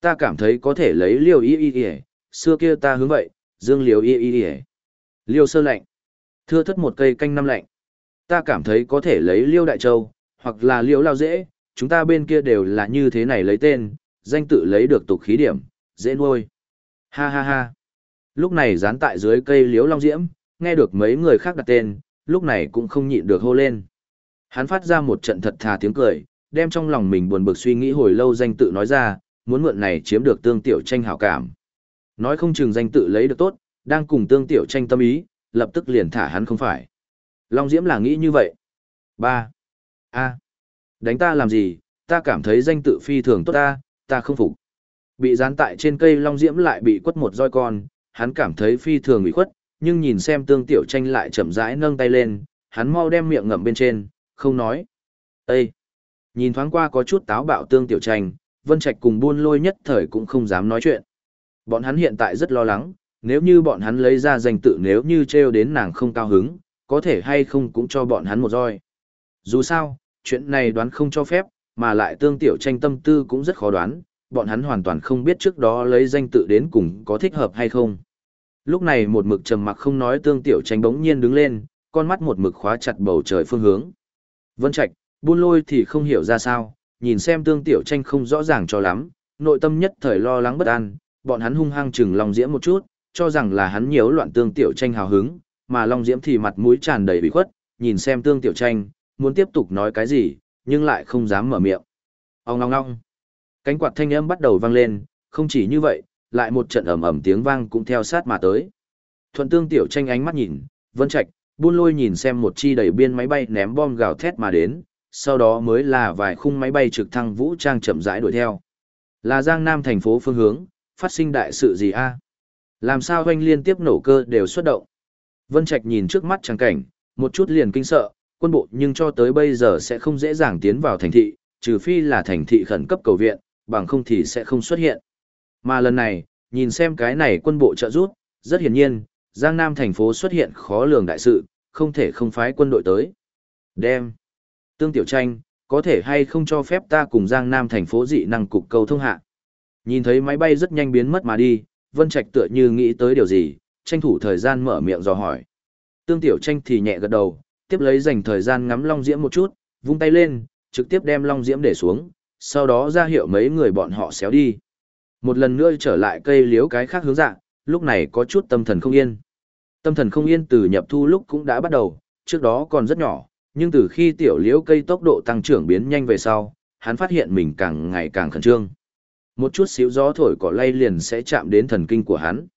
Speaker 1: Ta cảm thấy có thể lấy liêu y y y, xưa kia ta hướng vậy, dương liêu y y y. Liêu sơ lạnh. Thưa thất một cây canh năm lạnh. Ta cảm thấy có thể lấy liêu đại châu, hoặc là liêu lao dễ, chúng ta bên kia đều là như thế này lấy tên, danh tự lấy được tục khí điểm, dễ nuôi. Ha ha ha. Lúc này dán tại dưới cây liếu long diễm, nghe được mấy người khác đặt tên, lúc này cũng không nhịn được hô lên. Hắn phát ra một trận thật thà tiếng cười, đem trong lòng mình buồn bực suy nghĩ hồi lâu danh tự nói ra, muốn mượn này chiếm được tương tiểu tranh hảo cảm. Nói không chừng danh tự lấy được tốt, đang cùng tương tiểu tranh tâm ý, lập tức liền thả hắn không phải. Long Diễm là nghĩ như vậy. 3. A. Đánh ta làm gì, ta cảm thấy danh tự phi thường tốt ta, ta không phục. Bị dán tại trên cây long diễm lại bị quất một roi con, hắn cảm thấy phi thường bị khuất, nhưng nhìn xem tương tiểu tranh lại chậm rãi nâng tay lên, hắn mau đem miệng ngậm bên trên, không nói. Ê! Nhìn thoáng qua có chút táo bạo tương tiểu tranh, Vân Trạch cùng buôn lôi nhất thời cũng không dám nói chuyện. Bọn hắn hiện tại rất lo lắng, nếu như bọn hắn lấy ra danh tự nếu như treo đến nàng không cao hứng, có thể hay không cũng cho bọn hắn một roi. Dù sao, chuyện này đoán không cho phép, mà lại tương tiểu tranh tâm tư cũng rất khó đoán, bọn hắn hoàn toàn không biết trước đó lấy danh tự đến cùng có thích hợp hay không. Lúc này một mực trầm mặc không nói tương tiểu tranh bỗng nhiên đứng lên, con mắt một mực khóa chặt bầu trời phương hướng. Vân Trạch, buôn lôi thì không hiểu ra sao, nhìn xem tương tiểu tranh không rõ ràng cho lắm, nội tâm nhất thời lo lắng bất an, bọn hắn hung hăng chừng long diễm một chút, cho rằng là hắn nhiễu loạn tương tiểu tranh hào hứng, mà Long Diễm thì mặt mũi tràn đầy bị khuất, nhìn xem tương tiểu tranh, muốn tiếp tục nói cái gì, nhưng lại không dám mở miệng. Ông ngong ngong. Cánh quạt thanh âm bắt đầu vang lên, không chỉ như vậy, lại một trận ầm ầm tiếng vang cũng theo sát mà tới. Thuận tương tiểu tranh ánh mắt nhìn, vân trạch, buôn lôi nhìn xem một chi đầy biên máy bay ném bom gào thét mà đến, sau đó mới là vài khung máy bay trực thăng vũ trang chậm rãi đuổi theo. Là Giang Nam thành phố phương hướng, phát sinh đại sự gì a? Làm sao hoanh liên tiếp nổ cơ đều xuất động? Vân Trạch nhìn trước mắt trắng cảnh, một chút liền kinh sợ, quân bộ nhưng cho tới bây giờ sẽ không dễ dàng tiến vào thành thị, trừ phi là thành thị khẩn cấp cầu viện, bằng không thì sẽ không xuất hiện. Mà lần này, nhìn xem cái này quân bộ trợ giúp, rất hiển nhiên, Giang Nam thành phố xuất hiện khó lường đại sự, không thể không phái quân đội tới. Đem. Tương Tiểu Tranh, có thể hay không cho phép ta cùng Giang Nam thành phố dị năng cục cầu thông hạ. Nhìn thấy máy bay rất nhanh biến mất mà đi, Vân Trạch tựa như nghĩ tới điều gì, tranh thủ thời gian mở miệng dò hỏi. Tương Tiểu Tranh thì nhẹ gật đầu, tiếp lấy dành thời gian ngắm Long Diễm một chút, vung tay lên, trực tiếp đem Long Diễm để xuống, sau đó ra hiệu mấy người bọn họ xéo đi. Một lần nữa trở lại cây liếu cái khác hướng dạng, lúc này có chút tâm thần không yên. Tâm thần không yên từ nhập thu lúc cũng đã bắt đầu, trước đó còn rất nhỏ, nhưng từ khi tiểu liễu cây tốc độ tăng trưởng biến nhanh về sau, hắn phát hiện mình càng ngày càng khẩn trương. Một chút xíu gió thổi cỏ lay liền sẽ chạm đến thần kinh của hắn.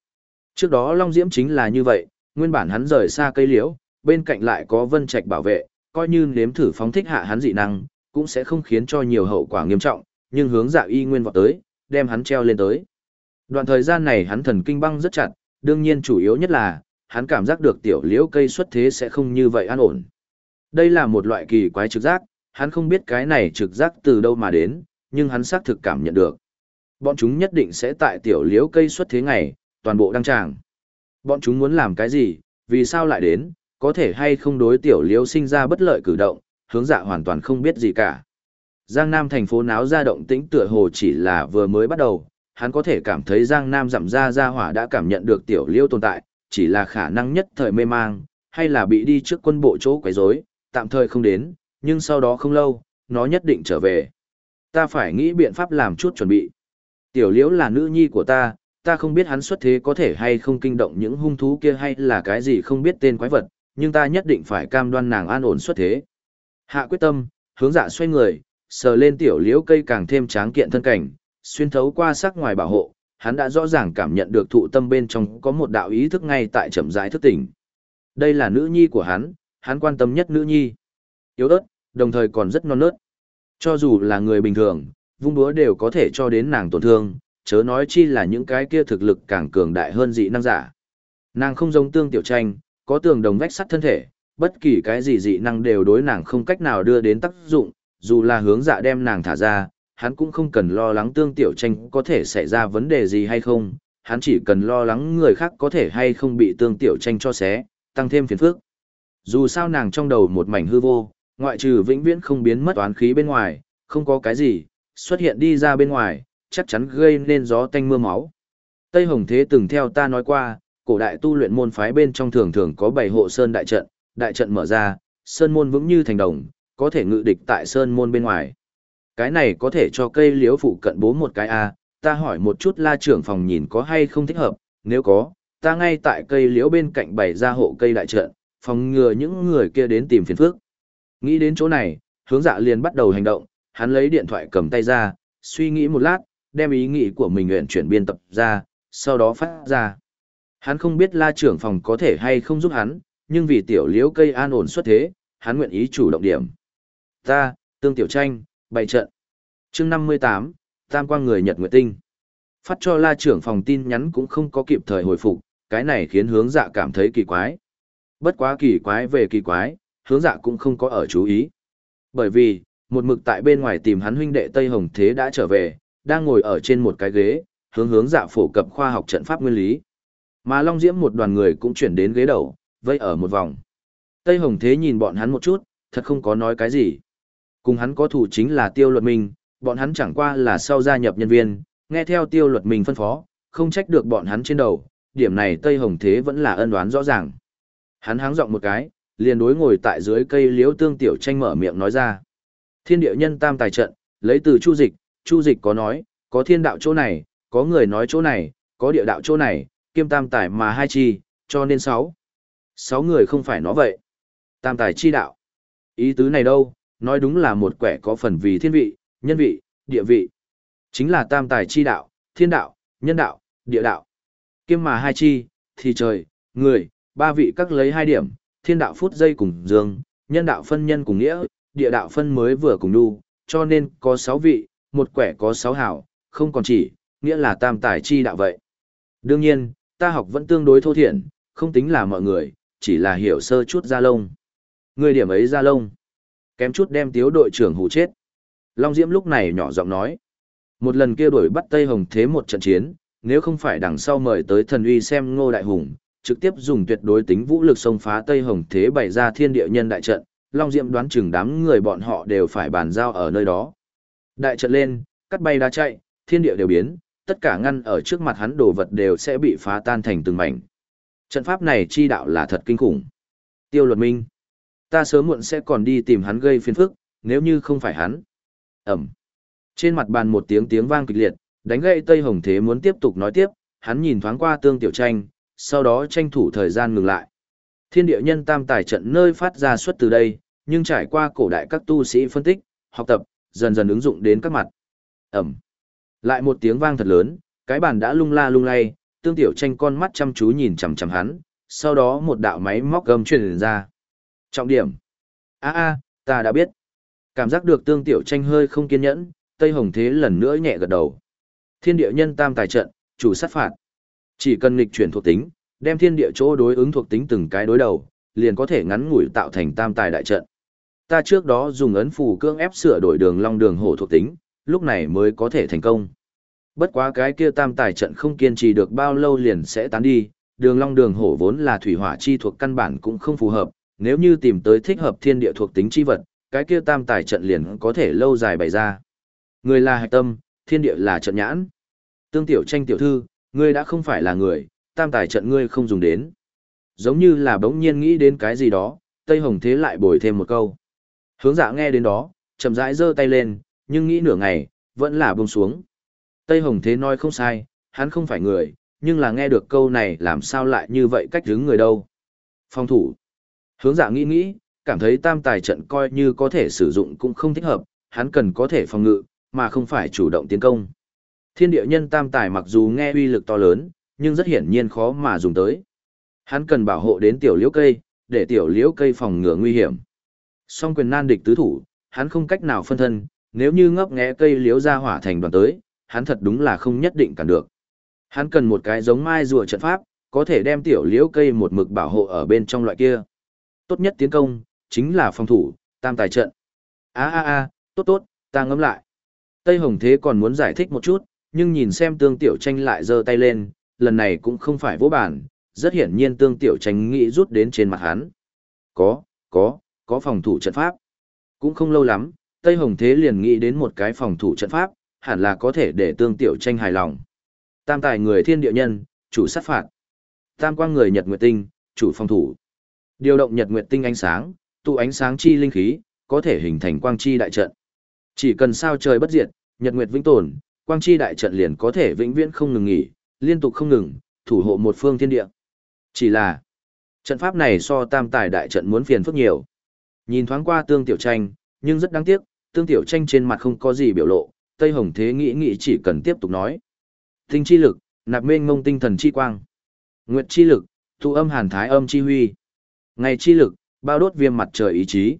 Speaker 1: Trước đó Long Diễm chính là như vậy, nguyên bản hắn rời xa cây liễu, bên cạnh lại có vân trạch bảo vệ, coi như nếm thử phóng thích hạ hắn dị năng, cũng sẽ không khiến cho nhiều hậu quả nghiêm trọng, nhưng hướng dạ y nguyên vọt tới, đem hắn treo lên tới. Đoạn thời gian này hắn thần kinh băng rất chặt, đương nhiên chủ yếu nhất là, hắn cảm giác được tiểu liễu cây xuất thế sẽ không như vậy an ổn. Đây là một loại kỳ quái trực giác, hắn không biết cái này trực giác từ đâu mà đến, nhưng hắn xác thực cảm nhận được. Bọn chúng nhất định sẽ tại tiểu liễu cây xuất thế ngày, toàn bộ đăng tràng. Bọn chúng muốn làm cái gì, vì sao lại đến, có thể hay không đối tiểu liễu sinh ra bất lợi cử động, hướng dạ hoàn toàn không biết gì cả. Giang Nam thành phố náo ra động tĩnh tựa hồ chỉ là vừa mới bắt đầu, hắn có thể cảm thấy Giang Nam giảm ra ra hỏa đã cảm nhận được tiểu liêu tồn tại, chỉ là khả năng nhất thời mê mang, hay là bị đi trước quân bộ chỗ quấy rối, tạm thời không đến, nhưng sau đó không lâu, nó nhất định trở về. Ta phải nghĩ biện pháp làm chút chuẩn bị. Tiểu liễu là nữ nhi của ta, ta không biết hắn xuất thế có thể hay không kinh động những hung thú kia hay là cái gì không biết tên quái vật, nhưng ta nhất định phải cam đoan nàng an ổn xuất thế. Hạ quyết tâm, hướng dạ xoay người, sờ lên tiểu liễu cây càng thêm tráng kiện thân cảnh, xuyên thấu qua sắc ngoài bảo hộ, hắn đã rõ ràng cảm nhận được thụ tâm bên trong có một đạo ý thức ngay tại chậm rãi thức tỉnh. Đây là nữ nhi của hắn, hắn quan tâm nhất nữ nhi. Yếu ớt, đồng thời còn rất non nớt. Cho dù là người bình thường, vung búa đều có thể cho đến nàng tổn thương, chớ nói chi là những cái kia thực lực càng cường đại hơn dị năng giả. Nàng không giống tương tiểu tranh, có tường đồng vách sắt thân thể, bất kỳ cái gì dị năng đều đối nàng không cách nào đưa đến tác dụng, dù là hướng dạ đem nàng thả ra, hắn cũng không cần lo lắng tương tiểu tranh có thể xảy ra vấn đề gì hay không, hắn chỉ cần lo lắng người khác có thể hay không bị tương tiểu tranh cho xé, tăng thêm phiền phức. Dù sao nàng trong đầu một mảnh hư vô, ngoại trừ vĩnh viễn không biến mất toán khí bên ngoài, không có cái gì, xuất hiện đi ra bên ngoài, chắc chắn gây nên gió tanh mưa máu. Tây Hồng Thế từng theo ta nói qua, cổ đại tu luyện môn phái bên trong thường thường có bảy hộ sơn đại trận, đại trận mở ra, sơn môn vững như thành đồng, có thể ngự địch tại sơn môn bên ngoài. Cái này có thể cho cây liễu phụ cận bố một cái A, ta hỏi một chút la trưởng phòng nhìn có hay không thích hợp, nếu có, ta ngay tại cây liễu bên cạnh bày ra hộ cây đại trận, phòng ngừa những người kia đến tìm phiền phức. Nghĩ đến chỗ này, hướng dạ liền bắt đầu hành động, hắn lấy điện thoại cầm tay ra, suy nghĩ một lát, đem ý nghĩ của mình nguyện chuyển biên tập ra, sau đó phát ra. Hắn không biết la trưởng phòng có thể hay không giúp hắn, nhưng vì tiểu liễu cây an ổn xuất thế, hắn nguyện ý chủ động điểm. Ta, tương tiểu tranh, bày trận. chương 58, tam quang người Nhật Nguyệt Tinh. Phát cho la trưởng phòng tin nhắn cũng không có kịp thời hồi phục, cái này khiến hướng dạ cảm thấy kỳ quái. Bất quá kỳ quái về kỳ quái, hướng dạ cũng không có ở chú ý. Bởi vì, một mực tại bên ngoài tìm hắn huynh đệ Tây Hồng Thế đã trở về, đang ngồi ở trên một cái ghế, hướng hướng dạ phổ cập khoa học trận pháp nguyên lý. Mà Long Diễm một đoàn người cũng chuyển đến ghế đầu, vây ở một vòng. Tây Hồng Thế nhìn bọn hắn một chút, thật không có nói cái gì. Cùng hắn có thủ chính là tiêu luật minh, bọn hắn chẳng qua là sau gia nhập nhân viên, nghe theo tiêu luật minh phân phó, không trách được bọn hắn trên đầu, điểm này Tây Hồng Thế vẫn là ân đoán rõ ràng. Hắn háng giọng một cái, liền đối ngồi tại dưới cây liễu tương tiểu tranh mở miệng nói ra. Thiên địa nhân tam tài trận, lấy từ chu dịch, chu dịch có nói, có thiên đạo chỗ này, có người nói chỗ này, có địa đạo chỗ này, kiêm tam tài mà hai chi, cho nên sáu. Sáu người không phải nó vậy. Tam tài chi đạo. Ý tứ này đâu, nói đúng là một quẻ có phần vì thiên vị, nhân vị, địa vị. Chính là tam tài chi đạo, thiên đạo, nhân đạo, địa đạo. Kiêm mà hai chi, thì trời, người, ba vị các lấy hai điểm, thiên đạo phút giây cùng dương, nhân đạo phân nhân cùng nghĩa, địa đạo phân mới vừa cùng đu, cho nên có sáu vị, một quẻ có sáu hảo, không còn chỉ, nghĩa là tam tài chi đạo vậy. Đương nhiên, ta học vẫn tương đối thô thiển, không tính là mọi người, chỉ là hiểu sơ chút ra lông. Người điểm ấy ra lông. Kém chút đem tiếu đội trưởng hù chết. Long Diễm lúc này nhỏ giọng nói. Một lần kia đuổi bắt Tây Hồng thế một trận chiến, nếu không phải đằng sau mời tới thần uy xem ngô đại hùng, trực tiếp dùng tuyệt đối tính vũ lực xông phá Tây Hồng thế bày ra thiên địa nhân đại trận, Long Diễm đoán chừng đám người bọn họ đều phải bàn giao ở nơi đó. Đại trận lên, cắt bay đá chạy, thiên địa đều biến, tất cả ngăn ở trước mặt hắn đồ vật đều sẽ bị phá tan thành từng mảnh. Trận pháp này chi đạo là thật kinh khủng. Tiêu luật minh. Ta sớm muộn sẽ còn đi tìm hắn gây phiền phức, nếu như không phải hắn. Ẩm. Trên mặt bàn một tiếng tiếng vang kịch liệt, đánh gậy Tây Hồng Thế muốn tiếp tục nói tiếp, hắn nhìn thoáng qua tương tiểu tranh, sau đó tranh thủ thời gian ngừng lại. Thiên địa nhân tam tài trận nơi phát ra xuất từ đây, nhưng trải qua cổ đại các tu sĩ phân tích, học tập, dần dần ứng dụng đến các mặt. Ẩm. Lại một tiếng vang thật lớn, cái bàn đã lung la lung lay, tương tiểu tranh con mắt chăm chú nhìn chằm chằm hắn, sau đó một đạo máy móc gầm truyền ra. Trọng điểm. a a ta đã biết. Cảm giác được tương tiểu tranh hơi không kiên nhẫn, Tây Hồng Thế lần nữa nhẹ gật đầu. Thiên địa nhân tam tài trận, chủ sát phạt. Chỉ cần nghịch chuyển thuộc tính, đem thiên địa chỗ đối ứng thuộc tính từng cái đối đầu, liền có thể ngắn ngủi tạo thành tam tài đại trận. Ta trước đó dùng ấn phù cương ép sửa đổi đường long đường hổ thuộc tính, lúc này mới có thể thành công. Bất quá cái kia tam tài trận không kiên trì được bao lâu liền sẽ tán đi, đường long đường hổ vốn là thủy hỏa chi thuộc căn bản cũng không phù hợp, nếu như tìm tới thích hợp thiên địa thuộc tính chi vật, cái kia tam tài trận liền có thể lâu dài bày ra. Người là hạch tâm, thiên địa là trận nhãn. Tương tiểu tranh tiểu thư, ngươi đã không phải là người, tam tài trận ngươi không dùng đến. Giống như là bỗng nhiên nghĩ đến cái gì đó, Tây Hồng Thế lại bồi thêm một câu. Hướng dạ nghe đến đó, chậm rãi giơ tay lên, nhưng nghĩ nửa ngày, vẫn là buông xuống. Tây Hồng Thế nói không sai, hắn không phải người, nhưng là nghe được câu này làm sao lại như vậy cách đứng người đâu. Phòng thủ. Hướng dạ nghĩ nghĩ, cảm thấy tam tài trận coi như có thể sử dụng cũng không thích hợp, hắn cần có thể phòng ngự, mà không phải chủ động tiến công. Thiên địa nhân tam tài mặc dù nghe uy lực to lớn, nhưng rất hiển nhiên khó mà dùng tới. Hắn cần bảo hộ đến tiểu liễu cây, để tiểu liễu cây phòng ngừa nguy hiểm. Song quyền nan địch tứ thủ, hắn không cách nào phân thân, nếu như ngấp nghé cây liễu ra hỏa thành đoàn tới, hắn thật đúng là không nhất định cản được. Hắn cần một cái giống mai rùa trận pháp, có thể đem tiểu liễu cây một mực bảo hộ ở bên trong loại kia. Tốt nhất tiến công, chính là phòng thủ, tam tài trận. a a a tốt tốt, ta ngẫm lại. Tây Hồng Thế còn muốn giải thích một chút, nhưng nhìn xem tương tiểu tranh lại giơ tay lên, lần này cũng không phải vỗ bản, rất hiển nhiên tương tiểu tranh nghĩ rút đến trên mặt hắn. Có, có, có phòng thủ trận pháp. Cũng không lâu lắm, Tây Hồng Thế liền nghĩ đến một cái phòng thủ trận pháp, hẳn là có thể để tương tiểu tranh hài lòng. Tam tài người thiên địa nhân, chủ sát phạt. Tam quang người Nhật Nguyệt Tinh, chủ phòng thủ. Điều động Nhật Nguyệt Tinh ánh sáng, tụ ánh sáng chi linh khí, có thể hình thành quang chi đại trận. Chỉ cần sao trời bất diệt, Nhật Nguyệt vĩnh tồn, quang chi đại trận liền có thể vĩnh viễn không ngừng nghỉ, liên tục không ngừng, thủ hộ một phương thiên địa. Chỉ là, trận pháp này so tam tài đại trận muốn phiền phức nhiều. Nhìn thoáng qua tương tiểu tranh, nhưng rất đáng tiếc, tương tiểu tranh trên mặt không có gì biểu lộ, Tây Hồng Thế nghĩ nghĩ chỉ cần tiếp tục nói. Tinh chi lực, nạp mênh mông tinh thần chi quang. Nguyệt chi lực, thu âm hàn thái âm chi huy. Ngày chi lực, bao đốt viêm mặt trời ý chí.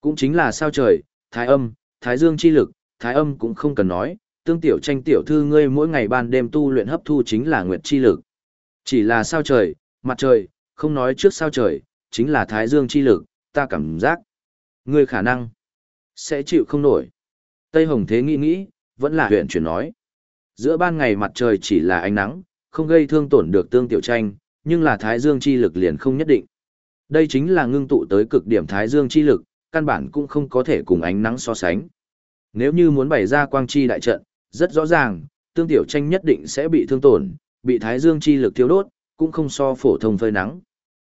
Speaker 1: Cũng chính là sao trời, thái âm, thái dương chi lực, thái âm cũng không cần nói, tương tiểu tranh tiểu thư ngươi mỗi ngày ban đêm tu luyện hấp thu chính là nguyệt chi lực. Chỉ là sao trời, mặt trời, không nói trước sao trời, chính là thái dương chi lực, ta cảm giác. Ngươi khả năng sẽ chịu không nổi. Tây Hồng Thế nghĩ nghĩ, vẫn là huyện chuyển nói. Giữa ban ngày mặt trời chỉ là ánh nắng, không gây thương tổn được tương tiểu tranh, nhưng là thái dương chi lực liền không nhất định. Đây chính là ngưng tụ tới cực điểm thái dương chi lực, căn bản cũng không có thể cùng ánh nắng so sánh. Nếu như muốn bày ra quang chi đại trận, rất rõ ràng, tương tiểu tranh nhất định sẽ bị thương tổn, bị thái dương chi lực thiếu đốt, cũng không so phổ thông phơi nắng.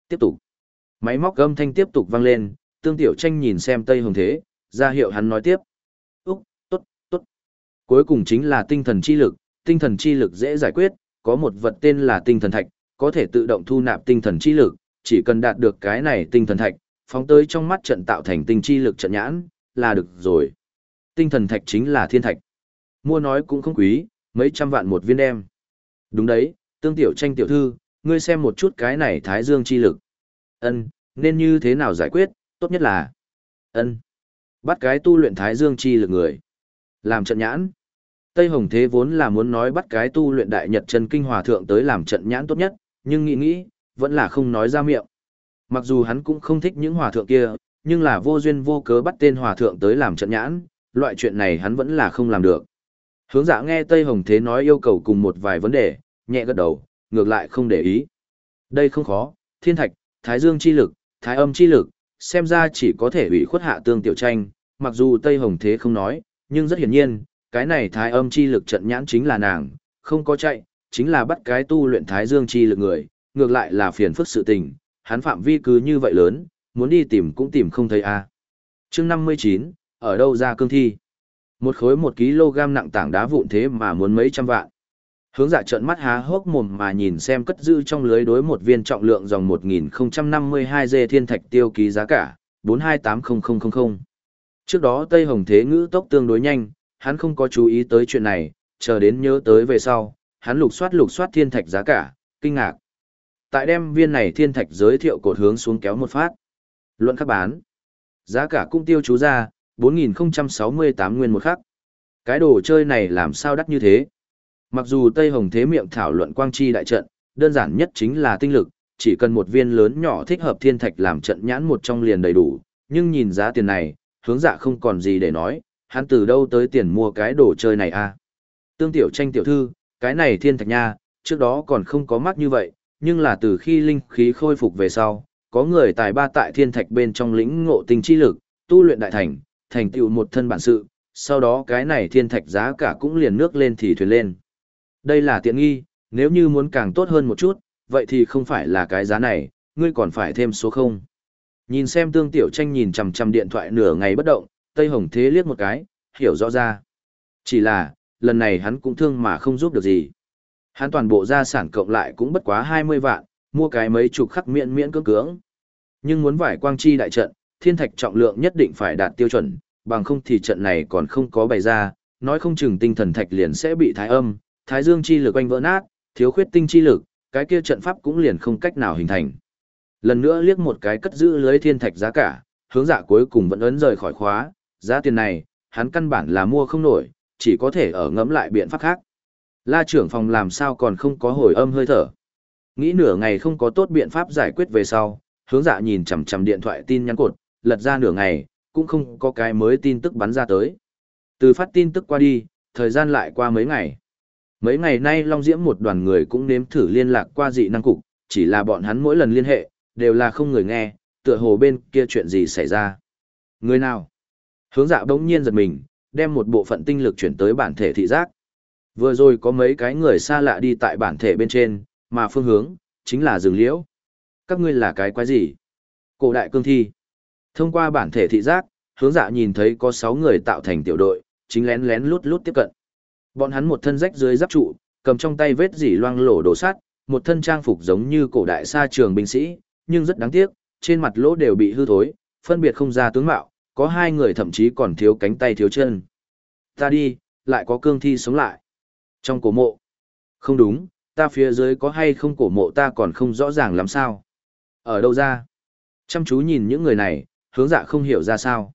Speaker 1: Tiếp tục. Máy móc gâm thanh tiếp tục vang lên, tương tiểu tranh nhìn xem Tây Hồng Thế, ra hiệu hắn nói tiếp. Úc, tốt, tốt. Cuối cùng chính là tinh thần chi lực, tinh thần chi lực dễ giải quyết, có một vật tên là tinh thần thạch, có thể tự động thu nạp tinh thần chi lực, chỉ cần đạt được cái này tinh thần thạch, phóng tới trong mắt trận tạo thành tinh chi lực trận nhãn, là được rồi. Tinh thần thạch chính là thiên thạch. mua nói cũng không quý, mấy trăm vạn một viên đem. Đúng đấy, tương tiểu tranh tiểu thư, ngươi xem một chút cái này thái dương chi lực. Ân, nên như thế nào giải quyết, tốt nhất là Ân, bắt cái tu luyện thái dương chi lực người. Làm trận nhãn. Tây Hồng Thế vốn là muốn nói bắt cái tu luyện đại nhật chân kinh hòa thượng tới làm trận nhãn tốt nhất, nhưng nghĩ nghĩ, vẫn là không nói ra miệng. Mặc dù hắn cũng không thích những hòa thượng kia, nhưng là vô duyên vô cớ bắt tên hòa thượng tới làm trận nhãn, loại chuyện này hắn vẫn là không làm được. Hướng dạ nghe Tây Hồng Thế nói yêu cầu cùng một vài vấn đề, nhẹ gật đầu, ngược lại không để ý. Đây không khó, thiên thạch, thái dương chi lực, thái âm chi lực, xem ra chỉ có thể ủy khuất hạ tương tiểu tranh, mặc dù Tây Hồng Thế không nói, nhưng rất hiển nhiên, cái này thái âm chi lực trận nhãn chính là nàng, không có chạy, chính là bắt cái tu luyện thái dương chi lực người, ngược lại là phiền phức sự tình, hắn phạm vi cứ như vậy lớn, muốn đi tìm cũng tìm không thấy a. À. Chương 59, ở đâu ra cương thi? Một khối một kg nặng tảng đá vụn thế mà muốn mấy trăm vạn. Hướng dạ trợn mắt há hốc mồm mà nhìn xem cất giữ trong lưới đối một viên trọng lượng dòng 1052 dê thiên thạch tiêu ký giá cả, 428000. Trước đó Tây Hồng Thế ngữ tốc tương đối nhanh, hắn không có chú ý tới chuyện này, chờ đến nhớ tới về sau, hắn lục soát lục soát thiên thạch giá cả, kinh ngạc. Tại đem viên này thiên thạch giới thiệu cột hướng xuống kéo một phát. Luận khắc bán. Giá cả cung tiêu chú ra, 4068 nguyên một khắc. Cái đồ chơi này làm sao đắt như thế? Mặc dù Tây Hồng Thế miệng thảo luận quang chi đại trận, đơn giản nhất chính là tinh lực, chỉ cần một viên lớn nhỏ thích hợp thiên thạch làm trận nhãn một trong liền đầy đủ, nhưng nhìn giá tiền này, hướng dạ không còn gì để nói, hắn từ đâu tới tiền mua cái đồ chơi này a? À? Tương tiểu tranh tiểu thư, cái này thiên thạch nha, trước đó còn không có mắc như vậy, nhưng là từ khi linh khí khôi phục về sau, có người tài ba tại thiên thạch bên trong lĩnh ngộ tinh chi lực, tu luyện đại thành, thành tựu một thân bản sự, sau đó cái này thiên thạch giá cả cũng liền nước lên thì thuyền lên. Đây là tiện nghi, nếu như muốn càng tốt hơn một chút, vậy thì không phải là cái giá này, ngươi còn phải thêm số không. Nhìn xem tương tiểu tranh nhìn chằm chằm điện thoại nửa ngày bất động, Tây Hồng Thế liếc một cái, hiểu rõ ra. Chỉ là, lần này hắn cũng thương mà không giúp được gì. Hắn toàn bộ gia sản cộng lại cũng bất quá 20 vạn, mua cái mấy chục khắc miễn miễn cưỡng cưỡng. Nhưng muốn vải quang chi đại trận, thiên thạch trọng lượng nhất định phải đạt tiêu chuẩn, bằng không thì trận này còn không có bày ra, nói không chừng tinh thần thạch liền sẽ bị thái âm, thái dương chi lực quanh vỡ nát, thiếu khuyết tinh chi lực, cái kia trận pháp cũng liền không cách nào hình thành. Lần nữa liếc một cái cất giữ lưới thiên thạch giá cả, hướng dạ cuối cùng vẫn ấn rời khỏi khóa, giá tiền này, hắn căn bản là mua không nổi, chỉ có thể ở ngẫm lại biện pháp khác. La trưởng phòng làm sao còn không có hồi âm hơi thở. Nghĩ nửa ngày không có tốt biện pháp giải quyết về sau, hướng dạ nhìn chằm chằm điện thoại tin nhắn cột, lật ra nửa ngày, cũng không có cái mới tin tức bắn ra tới. Từ phát tin tức qua đi, thời gian lại qua mấy ngày. Mấy ngày nay Long Diễm một đoàn người cũng nếm thử liên lạc qua dị năng cục, chỉ là bọn hắn mỗi lần liên hệ, đều là không người nghe, tựa hồ bên kia chuyện gì xảy ra. Người nào? Hướng dạ bỗng nhiên giật mình, đem một bộ phận tinh lực chuyển tới bản thể thị giác. Vừa rồi có mấy cái người xa lạ đi tại bản thể bên trên, mà phương hướng, chính là rừng liễu. Các ngươi là cái quái gì? Cổ đại cương thi. Thông qua bản thể thị giác, hướng dạ nhìn thấy có 6 người tạo thành tiểu đội, chính lén lén lút lút tiếp cận. Bọn hắn một thân rách dưới giáp trụ, cầm trong tay vết dỉ loang lổ đồ sắt, một thân trang phục giống như cổ đại sa trường binh sĩ, nhưng rất đáng tiếc, trên mặt lỗ đều bị hư thối, phân biệt không ra tướng mạo, có hai người thậm chí còn thiếu cánh tay thiếu chân. Ta đi, lại có cương thi sống lại. Trong cổ mộ. Không đúng, ta phía dưới có hay không cổ mộ ta còn không rõ ràng làm sao. Ở đâu ra? Chăm chú nhìn những người này, hướng dạ không hiểu ra sao.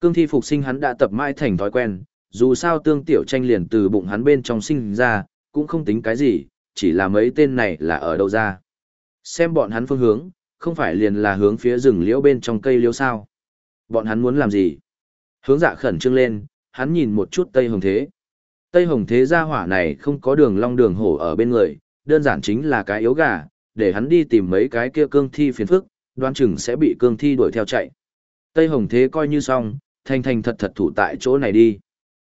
Speaker 1: Cương thi phục sinh hắn đã tập mãi thành thói quen, dù sao tương tiểu tranh liền từ bụng hắn bên trong sinh ra, cũng không tính cái gì, chỉ là mấy tên này là ở đâu ra. Xem bọn hắn phương hướng, không phải liền là hướng phía rừng liễu bên trong cây liễu sao. Bọn hắn muốn làm gì? Hướng dạ khẩn trương lên, hắn nhìn một chút Tây Hồng Thế. Tây Hồng Thế gia hỏa này không có đường long đường hổ ở bên người, đơn giản chính là cái yếu gà, để hắn đi tìm mấy cái kia cương thi phiền phức, đoán chừng sẽ bị cương thi đuổi theo chạy. Tây Hồng Thế coi như xong, thành thành thật thật thủ tại chỗ này đi.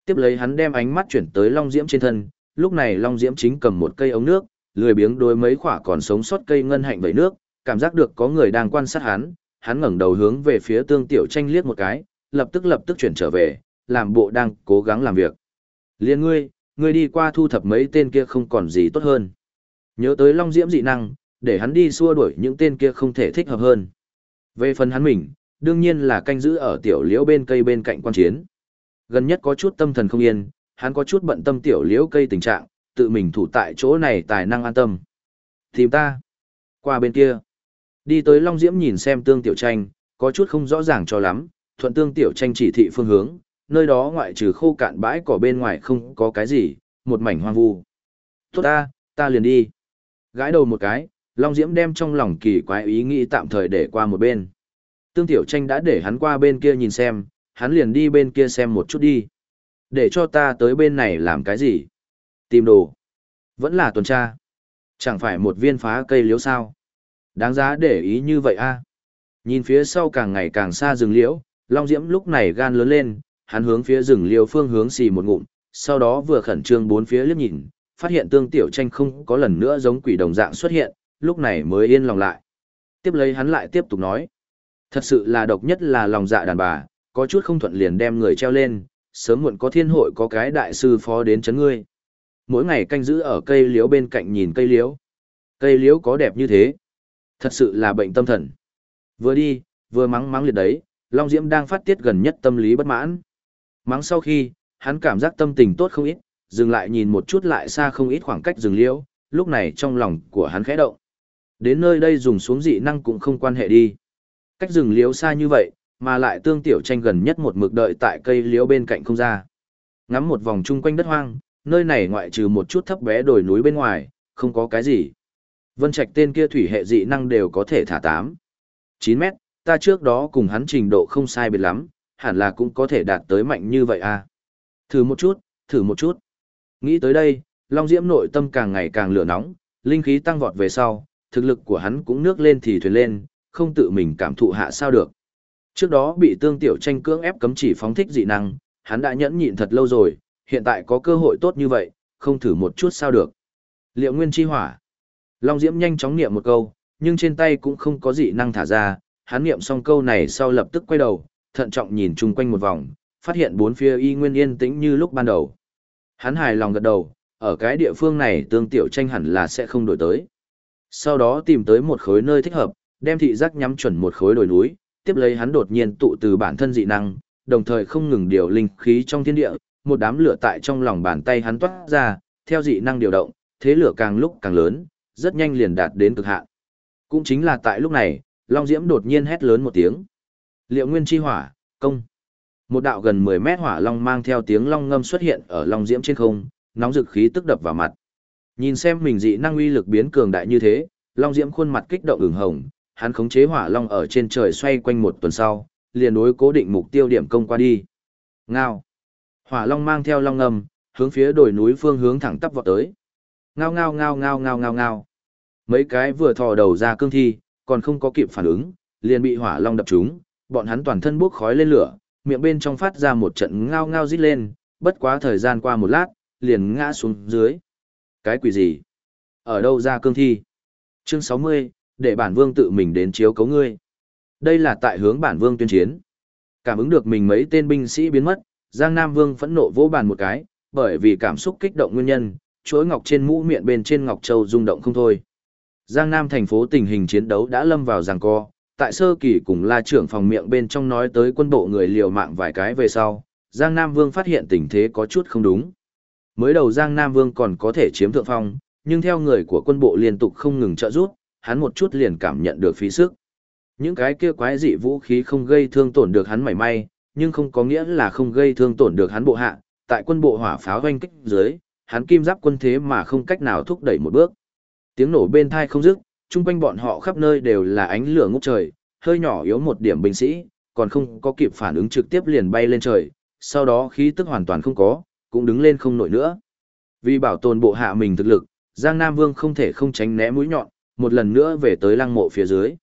Speaker 1: Tiếp lấy hắn đem ánh mắt chuyển tới Long Diễm trên thân, lúc này Long Diễm chính cầm một cây ống nước, lười biếng đối mấy khỏa còn sống sót cây ngân hạnh vẩy nước, cảm giác được có người đang quan sát hắn, hắn ngẩng đầu hướng về phía Tương Tiểu Tranh liếc một cái, lập tức lập tức chuyển trở về, làm bộ đang cố gắng làm việc. Liên ngươi, ngươi đi qua thu thập mấy tên kia không còn gì tốt hơn. Nhớ tới Long Diễm dị năng, để hắn đi xua đuổi những tên kia không thể thích hợp hơn. Về phần hắn mình, đương nhiên là canh giữ ở tiểu liễu bên cây bên cạnh quan chiến. Gần nhất có chút tâm thần không yên, hắn có chút bận tâm tiểu liễu cây tình trạng, tự mình thủ tại chỗ này tài năng an tâm. Tìm ta. Qua bên kia. Đi tới Long Diễm nhìn xem tương tiểu tranh, có chút không rõ ràng cho lắm, thuận tương tiểu tranh chỉ thị phương hướng, nơi đó ngoại trừ khô cạn bãi cỏ bên ngoài không có cái gì, một mảnh hoang vu. Tốt ta, ta liền đi. Gãi đầu một cái, Long Diễm đem trong lòng kỳ quái ý nghĩ tạm thời để qua một bên. Tương Tiểu Tranh đã để hắn qua bên kia nhìn xem, hắn liền đi bên kia xem một chút đi. Để cho ta tới bên này làm cái gì? Tìm đồ. Vẫn là tuần tra. Chẳng phải một viên phá cây liễu sao? Đáng giá để ý như vậy a Nhìn phía sau càng ngày càng xa rừng liễu, Long Diễm lúc này gan lớn lên, hắn hướng phía rừng liễu phương hướng xì một ngụm, sau đó vừa khẩn trương bốn phía liếc nhìn, phát hiện tương tiểu tranh không có lần nữa giống quỷ đồng dạng xuất hiện, lúc này mới yên lòng lại. Tiếp lấy hắn lại tiếp tục nói. Thật sự là độc nhất là lòng dạ đàn bà, có chút không thuận liền đem người treo lên, sớm muộn có thiên hội có cái đại sư phó đến chấn ngươi. Mỗi ngày canh giữ ở cây liễu bên cạnh nhìn cây liễu. Cây liễu có đẹp như thế. Thật sự là bệnh tâm thần. Vừa đi, vừa mắng mắng liệt đấy, Long Diễm đang phát tiết gần nhất tâm lý bất mãn. Mắng sau khi, hắn cảm giác tâm tình tốt không ít, dừng lại nhìn một chút lại xa không ít khoảng cách rừng liễu, lúc này trong lòng của hắn khẽ động. Đến nơi đây dùng xuống dị năng cũng không quan hệ đi. Cách rừng liễu xa như vậy, mà lại tương tiểu tranh gần nhất một mực đợi tại cây liễu bên cạnh không ra. Ngắm một vòng chung quanh đất hoang, nơi này ngoại trừ một chút thấp bé đồi núi bên ngoài, không có cái gì. Vân Trạch tên kia thủy hệ dị năng đều có thể thả 8. 9 mét, ta trước đó cùng hắn trình độ không sai biệt lắm, hẳn là cũng có thể đạt tới mạnh như vậy à. Thử một chút, thử một chút. Nghĩ tới đây, Long Diễm nội tâm càng ngày càng lửa nóng, linh khí tăng vọt về sau, thực lực của hắn cũng nước lên thì thuyền lên, không tự mình cảm thụ hạ sao được. Trước đó bị tương tiểu tranh cưỡng ép cấm chỉ phóng thích dị năng, hắn đã nhẫn nhịn thật lâu rồi, hiện tại có cơ hội tốt như vậy, không thử một chút sao được. Liệu nguyên chi hỏa. Long Diễm nhanh chóng niệm một câu, nhưng trên tay cũng không có dị năng thả ra, hắn niệm xong câu này sau lập tức quay đầu, thận trọng nhìn chung quanh một vòng, phát hiện bốn phía y nguyên yên tĩnh như lúc ban đầu. Hắn hài lòng gật đầu, ở cái địa phương này tương tiểu tranh hẳn là sẽ không đổi tới. Sau đó tìm tới một khối nơi thích hợp, đem thị giác nhắm chuẩn một khối đồi núi, tiếp lấy hắn đột nhiên tụ từ bản thân dị năng, đồng thời không ngừng điều linh khí trong thiên địa, một đám lửa tại trong lòng bàn tay hắn toát ra, theo dị năng điều động, thế lửa càng lúc càng lớn, rất nhanh liền đạt đến cực hạn. Cũng chính là tại lúc này, Long Diễm đột nhiên hét lớn một tiếng. Liệu nguyên chi hỏa, công. Một đạo gần 10 mét hỏa long mang theo tiếng long ngâm xuất hiện ở Long Diễm trên không, nóng dực khí tức đập vào mặt. Nhìn xem mình dị năng uy lực biến cường đại như thế, Long Diễm khuôn mặt kích động ửng hồng, hắn khống chế hỏa long ở trên trời xoay quanh một tuần sau, liền đối cố định mục tiêu điểm công qua đi. Ngao. Hỏa long mang theo long ngâm hướng phía đồi núi phương hướng thẳng tắp vọt tới. Ngao ngao ngao ngao ngao ngao ngao. Mấy cái vừa thò đầu ra cương thi, còn không có kịp phản ứng, liền bị hỏa long đập trúng, bọn hắn toàn thân bốc khói lên lửa, miệng bên trong phát ra một trận ngao ngao rít lên, bất quá thời gian qua một lát, liền ngã xuống dưới. Cái quỷ gì? Ở đâu ra cương thi? Chương 60, để bản vương tự mình đến chiếu cấu ngươi. Đây là tại hướng bản vương tuyên chiến. Cảm ứng được mình mấy tên binh sĩ biến mất, Giang Nam Vương phẫn nộ vỗ bàn một cái, bởi vì cảm xúc kích động nguyên nhân, chuỗi ngọc trên mũ miệng bên trên ngọc châu rung động không thôi. Giang Nam thành phố tình hình chiến đấu đã lâm vào giằng co, tại sơ kỳ cùng la trưởng phòng miệng bên trong nói tới quân bộ người liều mạng vài cái về sau, Giang Nam Vương phát hiện tình thế có chút không đúng. Mới đầu Giang Nam Vương còn có thể chiếm thượng phong, nhưng theo người của quân bộ liên tục không ngừng trợ giúp, hắn một chút liền cảm nhận được phí sức. Những cái kia quái dị vũ khí không gây thương tổn được hắn mảy may, nhưng không có nghĩa là không gây thương tổn được hắn bộ hạ, tại quân bộ hỏa pháo hoanh kích dưới, hắn kim giáp quân thế mà không cách nào thúc đẩy một bước. Tiếng nổ bên thai không dứt, chung quanh bọn họ khắp nơi đều là ánh lửa ngút trời, hơi nhỏ yếu một điểm binh sĩ, còn không có kịp phản ứng trực tiếp liền bay lên trời, sau đó khí tức hoàn toàn không có, cũng đứng lên không nổi nữa. Vì bảo tồn bộ hạ mình thực lực, Giang Nam Vương không thể không tránh né mũi nhọn, một lần nữa về tới lăng mộ phía dưới.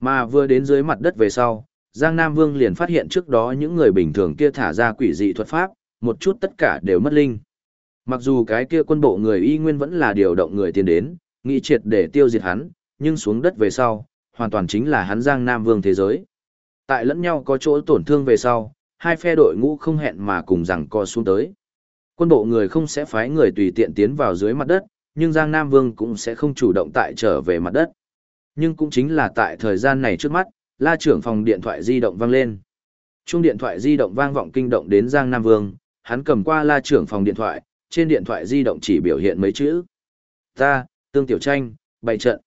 Speaker 1: Mà vừa đến dưới mặt đất về sau, Giang Nam Vương liền phát hiện trước đó những người bình thường kia thả ra quỷ dị thuật pháp, một chút tất cả đều mất linh. Mặc dù cái kia quân bộ người y nguyên vẫn là điều động người tiến đến, nghị triệt để tiêu diệt hắn, nhưng xuống đất về sau, hoàn toàn chính là hắn Giang Nam Vương thế giới. Tại lẫn nhau có chỗ tổn thương về sau, hai phe đội ngũ không hẹn mà cùng rằng co xuống tới. Quân bộ người không sẽ phái người tùy tiện tiến vào dưới mặt đất, nhưng Giang Nam Vương cũng sẽ không chủ động tại trở về mặt đất. Nhưng cũng chính là tại thời gian này trước mắt, la trưởng phòng điện thoại di động vang lên. Chuông điện thoại di động vang vọng kinh động đến Giang Nam Vương, hắn cầm qua la trưởng phòng điện thoại, trên điện thoại di động chỉ biểu hiện mấy chữ. Ta, tương tiểu tranh, bày trận.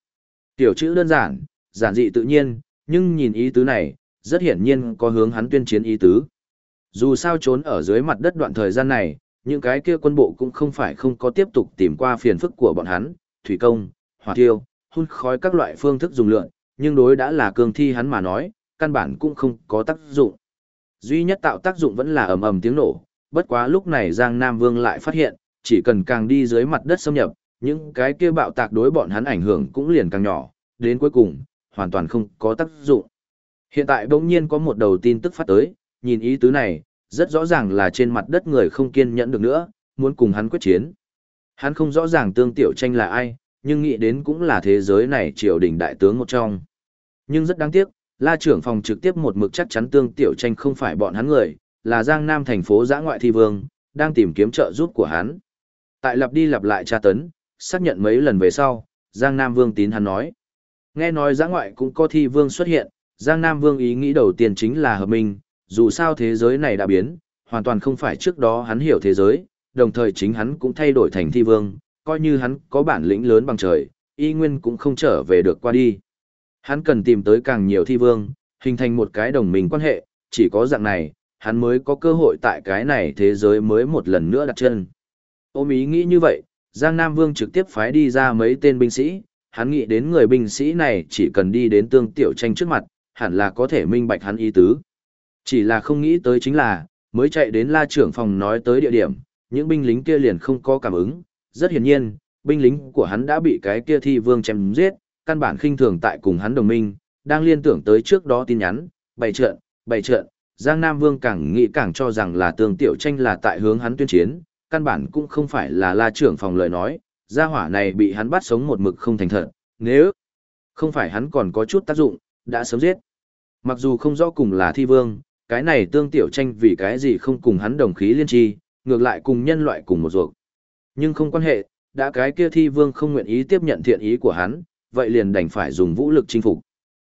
Speaker 1: Tiểu chữ đơn giản, giản dị tự nhiên, nhưng nhìn ý tứ này, rất hiển nhiên có hướng hắn tuyên chiến ý tứ. Dù sao trốn ở dưới mặt đất đoạn thời gian này, những cái kia quân bộ cũng không phải không có tiếp tục tìm qua phiền phức của bọn hắn, thủy công, hỏa tiêu, hun khói các loại phương thức dùng lượn, nhưng đối đã là cường thi hắn mà nói, căn bản cũng không có tác dụng. Duy nhất tạo tác dụng vẫn là ầm ầm tiếng nổ, bất quá lúc này Giang Nam Vương lại phát hiện, chỉ cần càng đi dưới mặt đất xâm nhập, những cái kia bạo tạc đối bọn hắn ảnh hưởng cũng liền càng nhỏ, đến cuối cùng, hoàn toàn không có tác dụng. Hiện tại bỗng nhiên có một đầu tin tức phát tới, nhìn ý tứ này, rất rõ ràng là trên mặt đất người không kiên nhẫn được nữa, muốn cùng hắn quyết chiến. Hắn không rõ ràng tương tiểu tranh là ai, nhưng nghĩ đến cũng là thế giới này triều đình đại tướng một trong. Nhưng rất đáng tiếc, la trưởng phòng trực tiếp một mực chắc chắn tương tiểu tranh không phải bọn hắn người, là Giang Nam thành phố giã ngoại thi vương, đang tìm kiếm trợ giúp của hắn. Tại lặp đi lặp lại tra tấn, xác nhận mấy lần về sau, Giang Nam Vương tín hắn nói. Nghe nói giã ngoại cũng có thi vương xuất hiện, Giang Nam Vương ý nghĩ đầu tiên chính là hợp minh, dù sao thế giới này đã biến, hoàn toàn không phải trước đó hắn hiểu thế giới, đồng thời chính hắn cũng thay đổi thành thi vương, coi như hắn có bản lĩnh lớn bằng trời, y nguyên cũng không trở về được qua đi. Hắn cần tìm tới càng nhiều thi vương, hình thành một cái đồng minh quan hệ, chỉ có dạng này, hắn mới có cơ hội tại cái này thế giới mới một lần nữa đặt chân. Ôm ý nghĩ như vậy, Giang Nam Vương trực tiếp phái đi ra mấy tên binh sĩ, hắn nghĩ đến người binh sĩ này chỉ cần đi đến tương tiểu tranh trước mặt, hẳn là có thể minh bạch hắn ý tứ. Chỉ là không nghĩ tới chính là, mới chạy đến la trưởng phòng nói tới địa điểm, những binh lính kia liền không có cảm ứng, rất hiển nhiên, binh lính của hắn đã bị cái kia thi vương chém giết, căn bản khinh thường tại cùng hắn đồng minh, đang liên tưởng tới trước đó tin nhắn, bày trợn, bày trợn, Giang Nam Vương càng nghĩ càng cho rằng là tương tiểu tranh là tại hướng hắn tuyên chiến, căn bản cũng không phải là la trưởng phòng lời nói, gia hỏa này bị hắn bắt sống một mực không thành thật, nếu không phải hắn còn có chút tác dụng, đã sớm giết. Mặc dù không rõ cùng là thi vương, cái này tương tiểu tranh vì cái gì không cùng hắn đồng khí liên tri, ngược lại cùng nhân loại cùng một ruột. Nhưng không quan hệ, đã cái kia thi vương không nguyện ý tiếp nhận thiện ý của hắn, vậy liền đành phải dùng vũ lực chinh phục.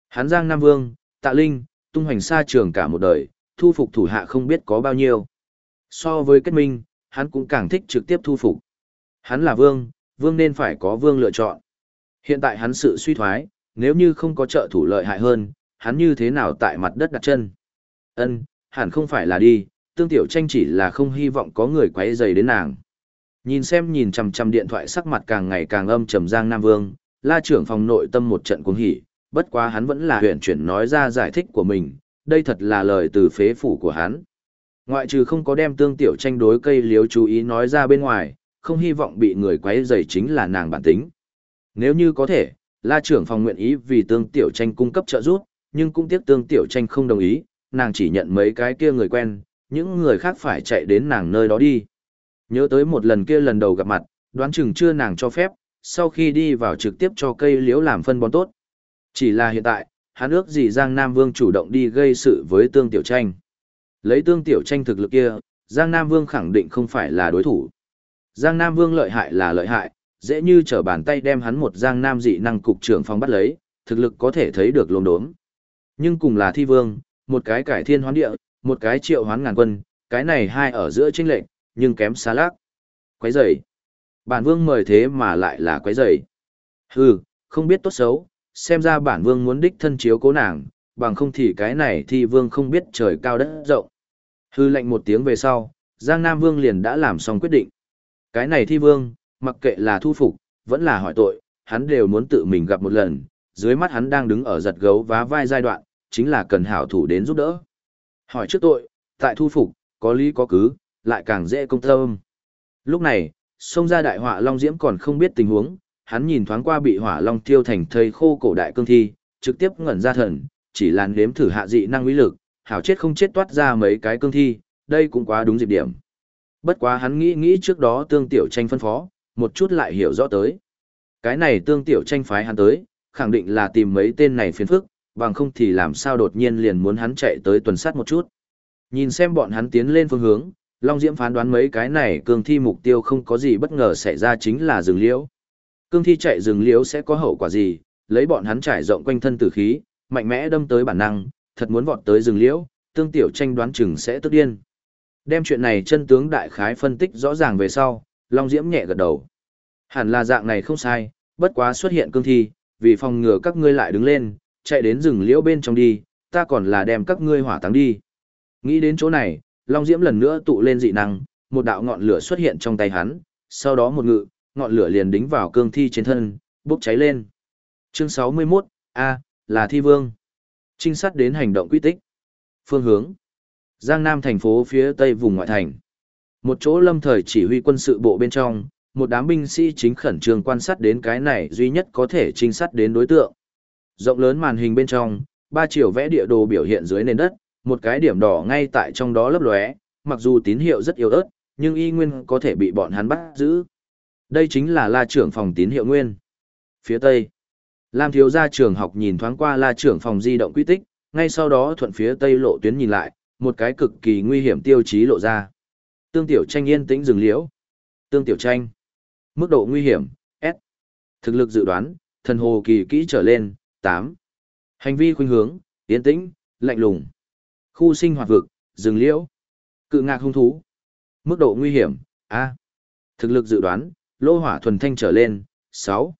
Speaker 1: Hắn Giang Nam Vương, Tạ Linh, tung hoành xa trường cả một đời, thu phục thủ hạ không biết có bao nhiêu. So với kết minh, hắn cũng càng thích trực tiếp thu phục. Hắn là vương, vương nên phải có vương lựa chọn. Hiện tại hắn sự suy thoái, nếu như không có trợ thủ lợi hại hơn, hắn như thế nào tại mặt đất đặt chân. Ân, hẳn không phải là đi, tương tiểu tranh chỉ là không hy vọng có người quấy rầy đến nàng. Nhìn xem nhìn chằm chằm điện thoại sắc mặt càng ngày càng âm trầm Giang Nam Vương, la trưởng phòng nội tâm một trận cuồng hỉ, bất quá hắn vẫn là huyền chuyển nói ra giải thích của mình, đây thật là lời từ phế phủ của hắn. Ngoại trừ không có đem tương tiểu tranh đối cây liếu chú ý nói ra bên ngoài, không hy vọng bị người quấy rầy chính là nàng bản tính. Nếu như có thể, la trưởng phòng nguyện ý vì tương tiểu tranh cung cấp trợ giúp, nhưng cũng tiếc tương tiểu tranh không đồng ý, nàng chỉ nhận mấy cái kia người quen, những người khác phải chạy đến nàng nơi đó đi. Nhớ tới một lần kia lần đầu gặp mặt, đoán chừng chưa nàng cho phép, sau khi đi vào trực tiếp cho cây liễu làm phân bón tốt. Chỉ là hiện tại, hắn ước gì Giang Nam Vương chủ động đi gây sự với Tương Tiểu Tranh. Lấy Tương Tiểu Tranh thực lực kia, Giang Nam Vương khẳng định không phải là đối thủ. Giang Nam Vương lợi hại là lợi hại, dễ như trở bàn tay đem hắn một Giang Nam dị năng cục trưởng phong bắt lấy, thực lực có thể thấy được lồn đốm. Nhưng cùng là thi vương, một cái cải thiên hoán địa, một cái triệu hoán ngàn quân, cái này hai ở giữa chênh lệnh, nhưng kém xa lác. Quấy rầy. Bản vương mời thế mà lại là quấy rầy. Hừ, không biết tốt xấu, xem ra bản vương muốn đích thân chiếu cố nàng, bằng không thì cái này thì vương không biết trời cao đất rộng. Hư lệnh một tiếng về sau, Giang Nam Vương liền đã làm xong quyết định. Cái này thi vương, mặc kệ là thu phục, vẫn là hỏi tội, hắn đều muốn tự mình gặp một lần, dưới mắt hắn đang đứng ở giật gấu vá vai giai đoạn, chính là cần hảo thủ đến giúp đỡ. Hỏi trước tội, tại thu phục, có lý có cứ, lại càng dễ công tâm. Lúc này, xông ra đại họa Long Diễm còn không biết tình huống, hắn nhìn thoáng qua bị hỏa long tiêu thành thây khô cổ đại cương thi, trực tiếp ngẩn ra thần, chỉ làn đếm thử hạ dị năng uy lực, hảo chết không chết toát ra mấy cái cương thi, đây cũng quá đúng dịp điểm. Bất quá hắn nghĩ nghĩ trước đó tương tiểu tranh phân phó, một chút lại hiểu rõ tới. Cái này tương tiểu tranh phái hắn tới, khẳng định là tìm mấy tên này phiền phức, bằng không thì làm sao đột nhiên liền muốn hắn chạy tới tuần sát một chút. Nhìn xem bọn hắn tiến lên phương hướng, Long Diễm phán đoán mấy cái này cương thi mục tiêu không có gì bất ngờ xảy ra chính là rừng liễu. Cương thi chạy rừng liễu sẽ có hậu quả gì, lấy bọn hắn trải rộng quanh thân tử khí, mạnh mẽ đâm tới bản năng, thật muốn vọt tới rừng liễu, tương tiểu tranh đoán chừng sẽ tức điên. Đem chuyện này chân tướng đại khái phân tích rõ ràng về sau, Long Diễm nhẹ gật đầu. Hẳn là dạng này không sai, bất quá xuất hiện cương thi, vì phòng ngừa các ngươi lại đứng lên, chạy đến rừng liễu bên trong đi, ta còn là đem các ngươi hỏa táng đi. Nghĩ đến chỗ này, Long Diễm lần nữa tụ lên dị năng, một đạo ngọn lửa xuất hiện trong tay hắn, sau đó một ngự, ngọn lửa liền đính vào cương thi trên thân, bốc cháy lên. Chương 61, A, là thi vương. Trinh sát đến hành động quy tích. Phương hướng. Giang Nam thành phố phía tây vùng ngoại thành. Một chỗ lâm thời chỉ huy quân sự bộ bên trong, một đám binh sĩ chính khẩn trương quan sát đến cái này duy nhất có thể trinh sát đến đối tượng. Rộng lớn màn hình bên trong, ba chiều vẽ địa đồ biểu hiện dưới nền đất, một cái điểm đỏ ngay tại trong đó lấp lóe, mặc dù tín hiệu rất yếu ớt, nhưng y nguyên có thể bị bọn hắn bắt giữ. Đây chính là la trưởng phòng tín hiệu nguyên. Phía tây, Lam thiếu gia trường học nhìn thoáng qua la trưởng phòng di động quy tích, ngay sau đó thuận phía tây lộ tuyến nhìn lại, một cái cực kỳ nguy hiểm tiêu chí lộ ra. Tương tiểu tranh yên tĩnh dừng liễu. Tương tiểu tranh. Mức độ nguy hiểm, S. Thực lực dự đoán, thần hồ kỳ kỹ trở lên, 8. Hành vi khuynh hướng, yên tĩnh, lạnh lùng. Khu sinh hoạt vực, dừng liễu. Cự ngạc hung thú. Mức độ nguy hiểm, A. Thực lực dự đoán, lô hỏa thuần thanh trở lên, 6.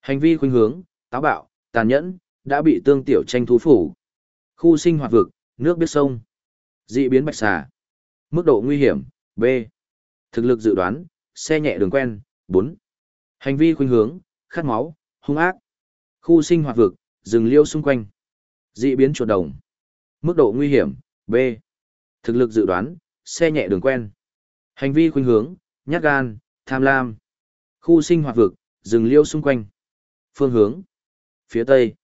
Speaker 1: Hành vi khuynh hướng, táo bạo, tàn nhẫn, đã bị tương tiểu tranh thú phủ. Khu sinh hoạt vực, nước biết sông. Dị biến bạch xà. Mức độ nguy hiểm, B. Thực lực dự đoán, xe nhẹ đường quen, 4. Hành vi khuynh hướng, khát máu, hung ác. Khu sinh hoạt vực, rừng liêu xung quanh. Dị biến chuột đồng. Mức độ nguy hiểm, B. Thực lực dự đoán, xe nhẹ đường quen. Hành vi khuynh hướng, nhát gan, tham lam. Khu sinh hoạt vực, rừng liêu xung quanh. Phương hướng. Phía Tây.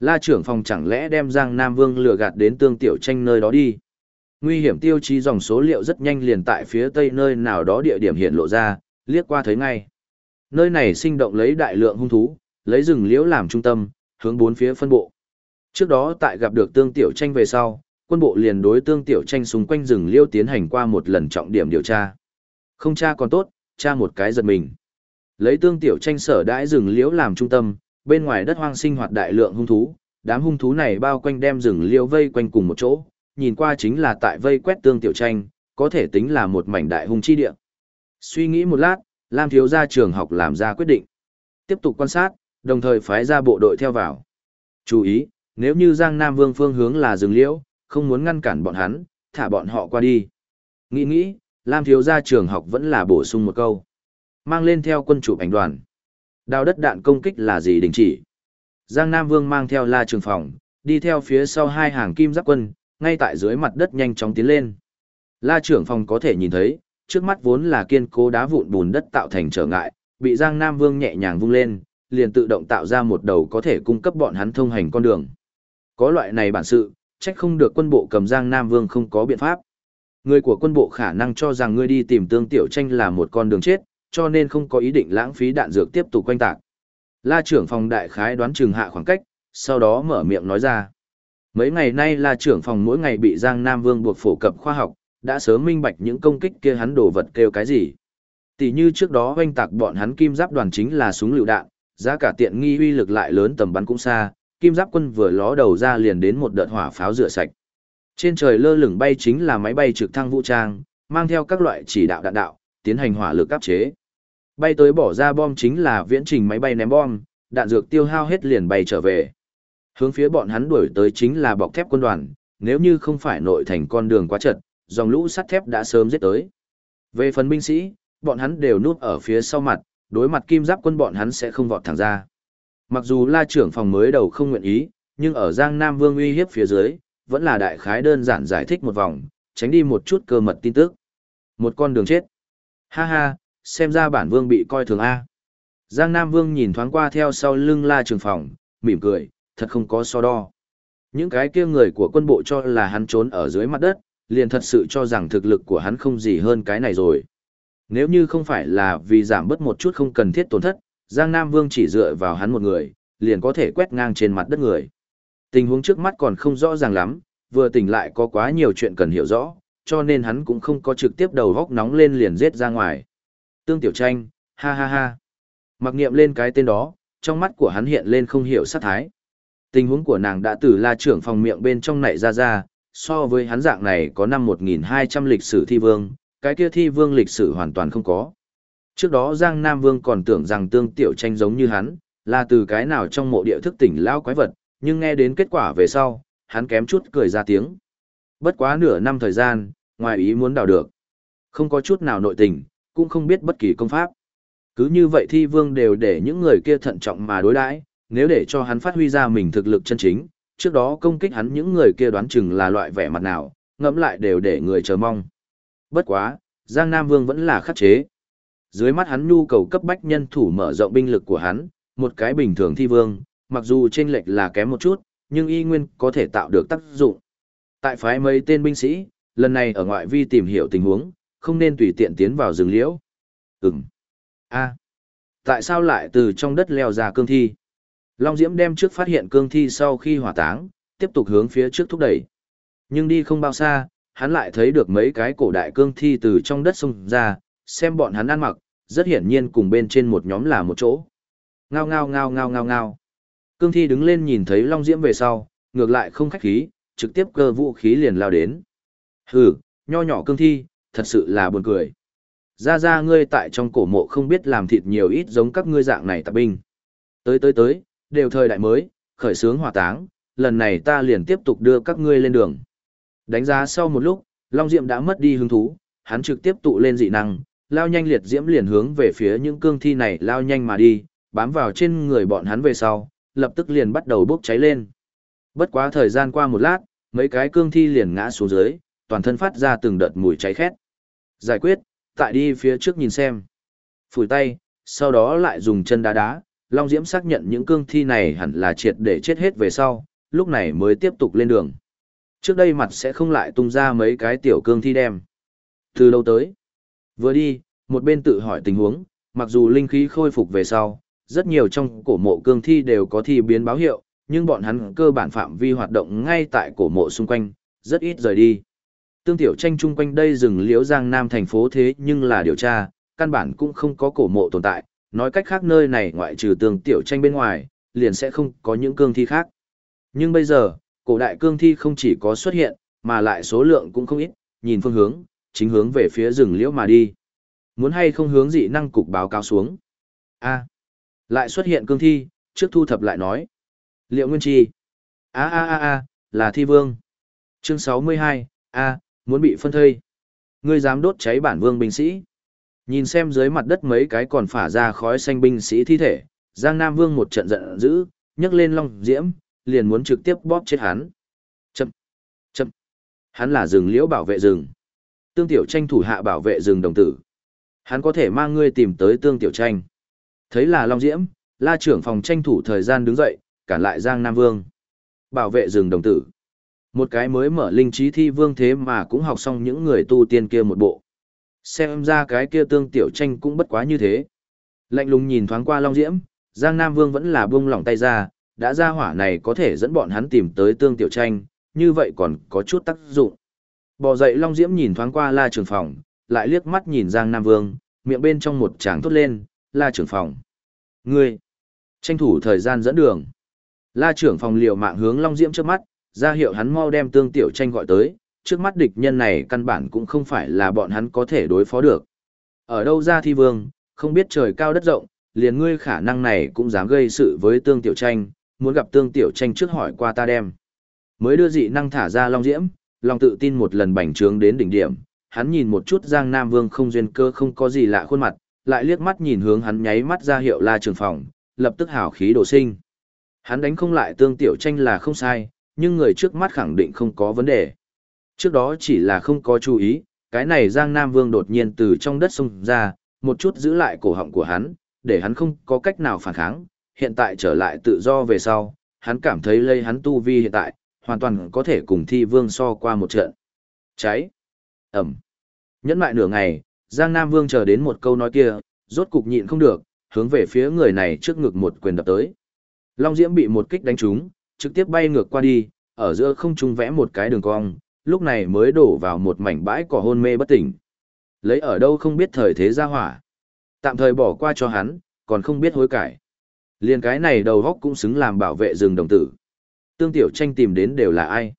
Speaker 1: La trưởng phòng chẳng lẽ đem Giang Nam Vương lừa gạt đến tương tiểu tranh nơi đó đi. Nguy hiểm tiêu chí dòng số liệu rất nhanh liền tại phía Tây nơi nào đó địa điểm hiện lộ ra, liếc qua thấy ngay. Nơi này sinh động lấy đại lượng hung thú, lấy rừng liễu làm trung tâm, hướng bốn phía phân bộ. Trước đó tại gặp được tương tiểu tranh về sau, quân bộ liền đối tương tiểu tranh xung quanh rừng liễu tiến hành qua một lần trọng điểm điều tra. Không tra còn tốt, tra một cái giật mình. Lấy tương tiểu tranh sở đãi rừng liễu làm trung tâm, bên ngoài đất hoang sinh hoạt đại lượng hung thú, đám hung thú này bao quanh đem rừng liêu vây quanh cùng một chỗ, nhìn qua chính là tại vây quét tương tiểu tranh, có thể tính là một mảnh đại hung chi địa. Suy nghĩ một lát, Lam thiếu gia trường học làm ra quyết định. Tiếp tục quan sát, đồng thời phái ra bộ đội theo vào. Chú ý, nếu như Giang Nam Vương phương hướng là rừng liễu, không muốn ngăn cản bọn hắn, thả bọn họ qua đi. Nghĩ nghĩ, Lam thiếu gia trường học vẫn là bổ sung một câu. Mang lên theo quân chủ ảnh đoàn. Đào đất đạn công kích là gì đình chỉ. Giang Nam Vương mang theo la trường phòng, đi theo phía sau hai hàng kim giáp quân, ngay tại dưới mặt đất nhanh chóng tiến lên. La trưởng phòng có thể nhìn thấy, trước mắt vốn là kiên cố đá vụn bùn đất tạo thành trở ngại, bị Giang Nam Vương nhẹ nhàng vung lên, liền tự động tạo ra một đầu có thể cung cấp bọn hắn thông hành con đường. Có loại này bản sự, trách không được quân bộ cầm Giang Nam Vương không có biện pháp. Người của quân bộ khả năng cho rằng ngươi đi tìm tương tiểu tranh là một con đường chết, cho nên không có ý định lãng phí đạn dược tiếp tục quanh tạc. La trưởng phòng đại khái đoán chừng hạ khoảng cách, sau đó mở miệng nói ra. Mấy ngày nay La trưởng phòng mỗi ngày bị Giang Nam Vương buộc phổ cập khoa học, đã sớm minh bạch những công kích kia hắn đổ vật kêu cái gì. Tỷ như trước đó oanh tạc bọn hắn kim giáp đoàn chính là súng lựu đạn, giá cả tiện nghi uy lực lại lớn tầm bắn cũng xa, kim giáp quân vừa ló đầu ra liền đến một đợt hỏa pháo rửa sạch. Trên trời lơ lửng bay chính là máy bay trực thăng vũ trang, mang theo các loại chỉ đạo đạn đạo, tiến hành hỏa lực áp chế. Bay tới bỏ ra bom chính là viễn trình máy bay ném bom, đạn dược tiêu hao hết liền bay trở về. Hướng phía bọn hắn đuổi tới chính là bọc thép quân đoàn, nếu như không phải nội thành con đường quá chật, dòng lũ sắt thép đã sớm giết tới. Về phần binh sĩ, bọn hắn đều núp ở phía sau mặt, đối mặt kim giáp quân bọn hắn sẽ không vọt thẳng ra. Mặc dù la trưởng phòng mới đầu không nguyện ý, nhưng ở Giang Nam Vương uy hiếp phía dưới, vẫn là đại khái đơn giản giải thích một vòng, tránh đi một chút cơ mật tin tức. Một con đường chết. Ha ha, xem ra bản vương bị coi thường A. Giang Nam Vương nhìn thoáng qua theo sau lưng la trường phòng, mỉm cười, thật không có so đo. Những cái kia người của quân bộ cho là hắn trốn ở dưới mặt đất, liền thật sự cho rằng thực lực của hắn không gì hơn cái này rồi. Nếu như không phải là vì giảm bớt một chút không cần thiết tổn thất, Giang Nam Vương chỉ dựa vào hắn một người, liền có thể quét ngang trên mặt đất người. Tình huống trước mắt còn không rõ ràng lắm, vừa tỉnh lại có quá nhiều chuyện cần hiểu rõ, cho nên hắn cũng không có trực tiếp đầu góc nóng lên liền giết ra ngoài. Tương Tiểu Tranh, ha ha ha. Mặc niệm lên cái tên đó, trong mắt của hắn hiện lên không hiểu sát thái. Tình huống của nàng đã từ la trưởng phòng miệng bên trong này ra ra, so với hắn dạng này có năm 1200 lịch sử thi vương, cái kia thi vương lịch sử hoàn toàn không có. Trước đó Giang Nam Vương còn tưởng rằng tương tiểu tranh giống như hắn, là từ cái nào trong mộ địa thức tỉnh lao quái vật, nhưng nghe đến kết quả về sau, hắn kém chút cười ra tiếng. Bất quá nửa năm thời gian, ngoài ý muốn đào được. Không có chút nào nội tình, cũng không biết bất kỳ công pháp. Cứ như vậy thi vương đều để những người kia thận trọng mà đối đãi, nếu để cho hắn phát huy ra mình thực lực chân chính, trước đó công kích hắn những người kia đoán chừng là loại vẻ mặt nào, ngẫm lại đều để người chờ mong. Bất quá, Giang Nam Vương vẫn là khắc chế. Dưới mắt hắn nhu cầu cấp bách nhân thủ mở rộng binh lực của hắn, một cái bình thường thi vương, mặc dù trên lệch là kém một chút, nhưng y nguyên có thể tạo được tác dụng. Tại phái mấy tên binh sĩ, lần này ở ngoại vi tìm hiểu tình huống, không nên tùy tiện tiến vào rừng liễu. Ừm. a Tại sao lại từ trong đất leo ra cương thi? Long Diễm đem trước phát hiện cương thi sau khi hỏa táng, tiếp tục hướng phía trước thúc đẩy. Nhưng đi không bao xa, hắn lại thấy được mấy cái cổ đại cương thi từ trong đất sông ra, xem bọn hắn ăn mặc, rất hiển nhiên cùng bên trên một nhóm là một chỗ. Ngao ngao ngao ngao ngao ngao. Cương thi đứng lên nhìn thấy Long Diễm về sau, ngược lại không khách khí, trực tiếp cơ vũ khí liền lao đến. Hừ, nho nhỏ cương thi, thật sự là buồn cười. Ra ra ngươi tại trong cổ mộ không biết làm thịt nhiều ít giống các ngươi dạng này tạp binh. Tới tới tới, đều thời đại mới, khởi sướng hỏa táng, lần này ta liền tiếp tục đưa các ngươi lên đường. Đánh giá sau một lúc, Long Diệm đã mất đi hứng thú, hắn trực tiếp tụ lên dị năng, lao nhanh liệt diễm liền hướng về phía những cương thi này lao nhanh mà đi, bám vào trên người bọn hắn về sau, lập tức liền bắt đầu bốc cháy lên. Bất quá thời gian qua một lát, mấy cái cương thi liền ngã xuống dưới, toàn thân phát ra từng đợt mùi cháy khét. Giải quyết, tại đi phía trước nhìn xem. Phủi tay, sau đó lại dùng chân đá đá, Long Diễm xác nhận những cương thi này hẳn là triệt để chết hết về sau, lúc này mới tiếp tục lên đường. Trước đây mặt sẽ không lại tung ra mấy cái tiểu cương thi đem. Từ lâu tới, vừa đi, một bên tự hỏi tình huống, mặc dù linh khí khôi phục về sau, rất nhiều trong cổ mộ cương thi đều có thi biến báo hiệu, nhưng bọn hắn cơ bản phạm vi hoạt động ngay tại cổ mộ xung quanh, rất ít rời đi. Tương tiểu tranh chung quanh đây rừng liễu giang nam thành phố thế nhưng là điều tra, căn bản cũng không có cổ mộ tồn tại, nói cách khác nơi này ngoại trừ tương tiểu tranh bên ngoài, liền sẽ không có những cương thi khác. Nhưng bây giờ, cổ đại cương thi không chỉ có xuất hiện, mà lại số lượng cũng không ít, nhìn phương hướng, chính hướng về phía rừng liễu mà đi. Muốn hay không hướng dị năng cục báo cáo xuống. A. lại xuất hiện cương thi, trước thu thập lại nói. Liệu nguyên chi? A a a a, là thi vương. Chương 62, a, muốn bị phân thây. Ngươi dám đốt cháy bản vương binh sĩ. Nhìn xem dưới mặt đất mấy cái còn phả ra khói xanh binh sĩ thi thể, Giang Nam Vương một trận giận dữ, nhấc lên long diễm, liền muốn trực tiếp bóp chết hắn. Chậm, chậm. Hắn là rừng liễu bảo vệ rừng. Tương Tiểu Tranh thủ hạ bảo vệ rừng đồng tử. Hắn có thể mang ngươi tìm tới Tương Tiểu Tranh. Thấy là long diễm, la trưởng phòng tranh thủ thời gian đứng dậy, cản lại Giang Nam Vương. Bảo vệ rừng đồng tử. Một cái mới mở linh trí thi vương thế mà cũng học xong những người tu tiên kia một bộ. Xem ra cái kia tương tiểu tranh cũng bất quá như thế. Lạnh lùng nhìn thoáng qua Long Diễm, Giang Nam Vương vẫn là buông lỏng tay ra, đã ra hỏa này có thể dẫn bọn hắn tìm tới tương tiểu tranh, như vậy còn có chút tác dụng. Bò dậy Long Diễm nhìn thoáng qua La Trường Phòng, lại liếc mắt nhìn Giang Nam Vương, miệng bên trong một tràng thốt lên, La Trường Phòng. Ngươi! Tranh thủ thời gian dẫn đường. La trưởng phòng liều mạng hướng Long Diễm trước mắt, ra hiệu hắn mau đem tương tiểu tranh gọi tới, trước mắt địch nhân này căn bản cũng không phải là bọn hắn có thể đối phó được. Ở đâu ra thi vương, không biết trời cao đất rộng, liền ngươi khả năng này cũng dám gây sự với tương tiểu tranh, muốn gặp tương tiểu tranh trước hỏi qua ta đem. Mới đưa dị năng thả ra long diễm, lòng tự tin một lần bành trướng đến đỉnh điểm, hắn nhìn một chút Giang Nam Vương không duyên cơ không có gì lạ khuôn mặt, lại liếc mắt nhìn hướng hắn nháy mắt ra hiệu la trường phòng, lập tức hào khí đổ sinh. Hắn đánh không lại tương tiểu tranh là không sai, nhưng người trước mắt khẳng định không có vấn đề. Trước đó chỉ là không có chú ý, cái này Giang Nam Vương đột nhiên từ trong đất xông ra, một chút giữ lại cổ họng của hắn, để hắn không có cách nào phản kháng, hiện tại trở lại tự do về sau, hắn cảm thấy lây hắn tu vi hiện tại, hoàn toàn có thể cùng thi vương so qua một trận. Cháy! Ẩm! Nhẫn lại nửa ngày, Giang Nam Vương chờ đến một câu nói kia, rốt cục nhịn không được, hướng về phía người này trước ngực một quyền đập tới. Long Diễm bị một kích đánh trúng, trực tiếp bay ngược qua đi, ở giữa không trung vẽ một cái đường cong, lúc này mới đổ vào một mảnh bãi cỏ hôn mê bất tỉnh. Lấy ở đâu không biết thời thế ra hỏa. Tạm thời bỏ qua cho hắn, còn không biết hối cải. Liên cái này đầu góc cũng xứng làm bảo vệ rừng đồng tử. Tương tiểu tranh tìm đến đều là ai?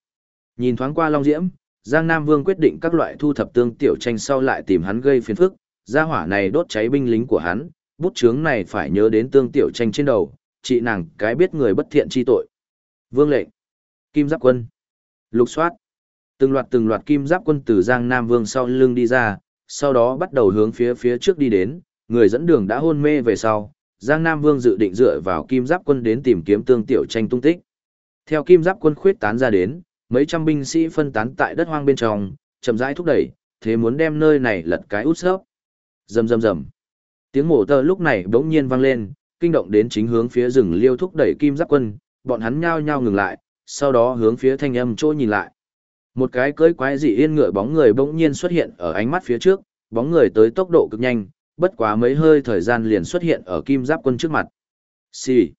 Speaker 1: Nhìn thoáng qua Long Diễm, Giang Nam Vương quyết định các loại thu thập tương tiểu tranh sau lại tìm hắn gây phiền phức, gia hỏa này đốt cháy binh lính của hắn, bút chướng này phải nhớ đến tương tiểu tranh trên đầu, chị nàng cái biết người bất thiện chi tội. Vương lệnh, Kim Giáp Quân, lục soát, từng loạt từng loạt Kim Giáp Quân từ Giang Nam Vương sau lưng đi ra, sau đó bắt đầu hướng phía phía trước đi đến, người dẫn đường đã hôn mê về sau, Giang Nam Vương dự định dựa vào Kim Giáp Quân đến tìm kiếm tương tiểu tranh tung tích. Theo Kim Giáp Quân khuyết tán ra đến, mấy trăm binh sĩ phân tán tại đất hoang bên trong, chậm rãi thúc đẩy, thế muốn đem nơi này lật cái út sấp. Rầm rầm rầm. Tiếng mổ tơ lúc này bỗng nhiên vang lên, kinh động đến chính hướng phía rừng liêu thúc đẩy Kim Giáp Quân, bọn hắn nhao nhao ngừng lại, sau đó hướng phía thanh âm chỗ nhìn lại. Một cái cưỡi quái dị yên ngựa bóng người bỗng nhiên xuất hiện ở ánh mắt phía trước, bóng người tới tốc độ cực nhanh, bất quá mấy hơi thời gian liền xuất hiện ở kim giáp quân trước mặt. Xì.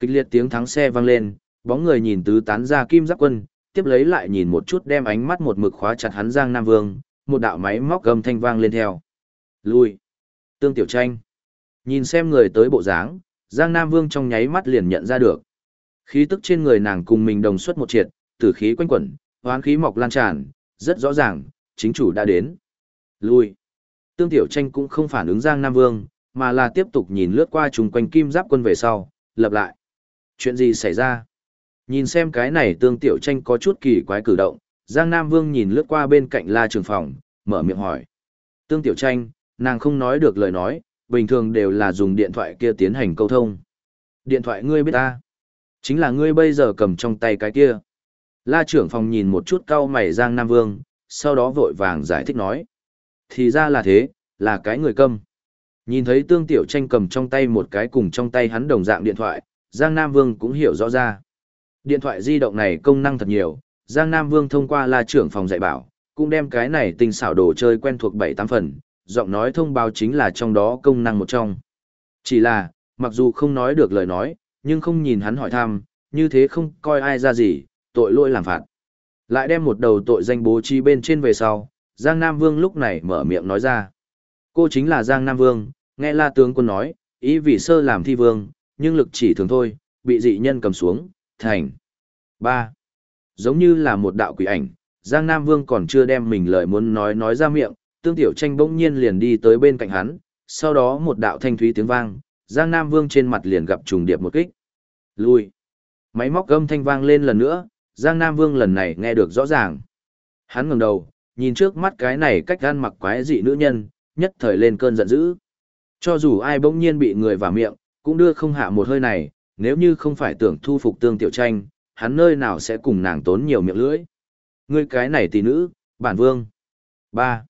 Speaker 1: Kịch liệt tiếng thắng xe vang lên, bóng người nhìn tứ tán ra kim giáp quân, tiếp lấy lại nhìn một chút đem ánh mắt một mực khóa chặt hắn Giang Nam Vương, một đạo máy móc gầm thanh vang lên theo. Lui. Tương Tiểu Tranh. Nhìn xem người tới bộ dáng, Giang Nam Vương trong nháy mắt liền nhận ra được. Khí tức trên người nàng cùng mình đồng xuất một triệt, tử khí quanh quẩn, hoán khí mọc lan tràn, rất rõ ràng, chính chủ đã đến. Lui. Tương Tiểu Tranh cũng không phản ứng Giang Nam Vương, mà là tiếp tục nhìn lướt qua chung quanh kim giáp quân về sau, lập lại. Chuyện gì xảy ra? Nhìn xem cái này Tương Tiểu Tranh có chút kỳ quái cử động, Giang Nam Vương nhìn lướt qua bên cạnh La Trường Phòng, mở miệng hỏi. Tương Tiểu Tranh, nàng không nói được lời nói, bình thường đều là dùng điện thoại kia tiến hành câu thông. Điện thoại ngươi biết ta? Chính là ngươi bây giờ cầm trong tay cái kia. La trưởng phòng nhìn một chút cau mày Giang Nam Vương, sau đó vội vàng giải thích nói. Thì ra là thế, là cái người câm. Nhìn thấy tương tiểu tranh cầm trong tay một cái cùng trong tay hắn đồng dạng điện thoại, Giang Nam Vương cũng hiểu rõ ra. Điện thoại di động này công năng thật nhiều, Giang Nam Vương thông qua la trưởng phòng dạy bảo, cũng đem cái này tinh xảo đồ chơi quen thuộc 7-8 phần, giọng nói thông báo chính là trong đó công năng một trong. Chỉ là, mặc dù không nói được lời nói, nhưng không nhìn hắn hỏi thăm, như thế không coi ai ra gì, tội lỗi làm phạt. Lại đem một đầu tội danh bố trí bên trên về sau, Giang Nam Vương lúc này mở miệng nói ra. Cô chính là Giang Nam Vương, nghe la tướng quân nói, ý vì sơ làm thi vương, nhưng lực chỉ thường thôi, bị dị nhân cầm xuống, thành. 3. Giống như là một đạo quỷ ảnh, Giang Nam Vương còn chưa đem mình lời muốn nói nói ra miệng, tương tiểu tranh bỗng nhiên liền đi tới bên cạnh hắn, sau đó một đạo thanh thúy tiếng vang, Giang Nam Vương trên mặt liền gặp trùng điệp một kích. Lui. Máy móc gâm thanh vang lên lần nữa, Giang Nam Vương lần này nghe được rõ ràng. Hắn ngẩng đầu, nhìn trước mắt cái này cách gan mặc quái dị nữ nhân, nhất thời lên cơn giận dữ. Cho dù ai bỗng nhiên bị người vào miệng, cũng đưa không hạ một hơi này, nếu như không phải tưởng thu phục tương tiểu tranh, hắn nơi nào sẽ cùng nàng tốn nhiều miệng lưỡi. Ngươi cái này tỷ nữ, bản vương. ba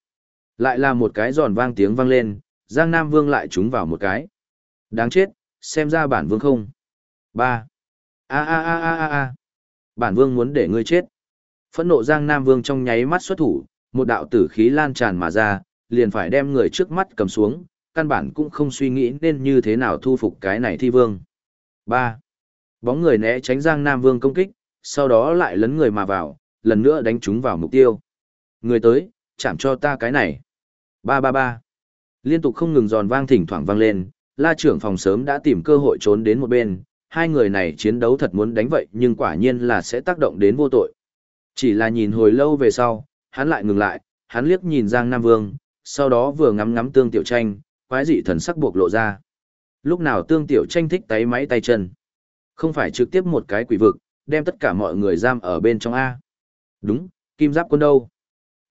Speaker 1: Lại là một cái giòn vang tiếng vang lên, Giang Nam Vương lại trúng vào một cái. Đáng chết, xem ra bản vương không ba A a a a a a. Bản vương muốn để ngươi chết. Phẫn nộ Giang Nam Vương trong nháy mắt xuất thủ, một đạo tử khí lan tràn mà ra, liền phải đem người trước mắt cầm xuống, căn bản cũng không suy nghĩ nên như thế nào thu phục cái này thi vương. Ba, Bóng người né tránh Giang Nam Vương công kích, sau đó lại lấn người mà vào, lần nữa đánh chúng vào mục tiêu. Người tới, chạm cho ta cái này. 333. Liên tục không ngừng giòn vang thỉnh thoảng vang lên, la trưởng phòng sớm đã tìm cơ hội trốn đến một bên, hai người này chiến đấu thật muốn đánh vậy nhưng quả nhiên là sẽ tác động đến vô tội. Chỉ là nhìn hồi lâu về sau, hắn lại ngừng lại, hắn liếc nhìn Giang Nam Vương, sau đó vừa ngắm ngắm tương tiểu tranh, quái dị thần sắc buộc lộ ra. Lúc nào tương tiểu tranh thích tay máy tay chân. Không phải trực tiếp một cái quỷ vực, đem tất cả mọi người giam ở bên trong A. Đúng, kim giáp quân đâu.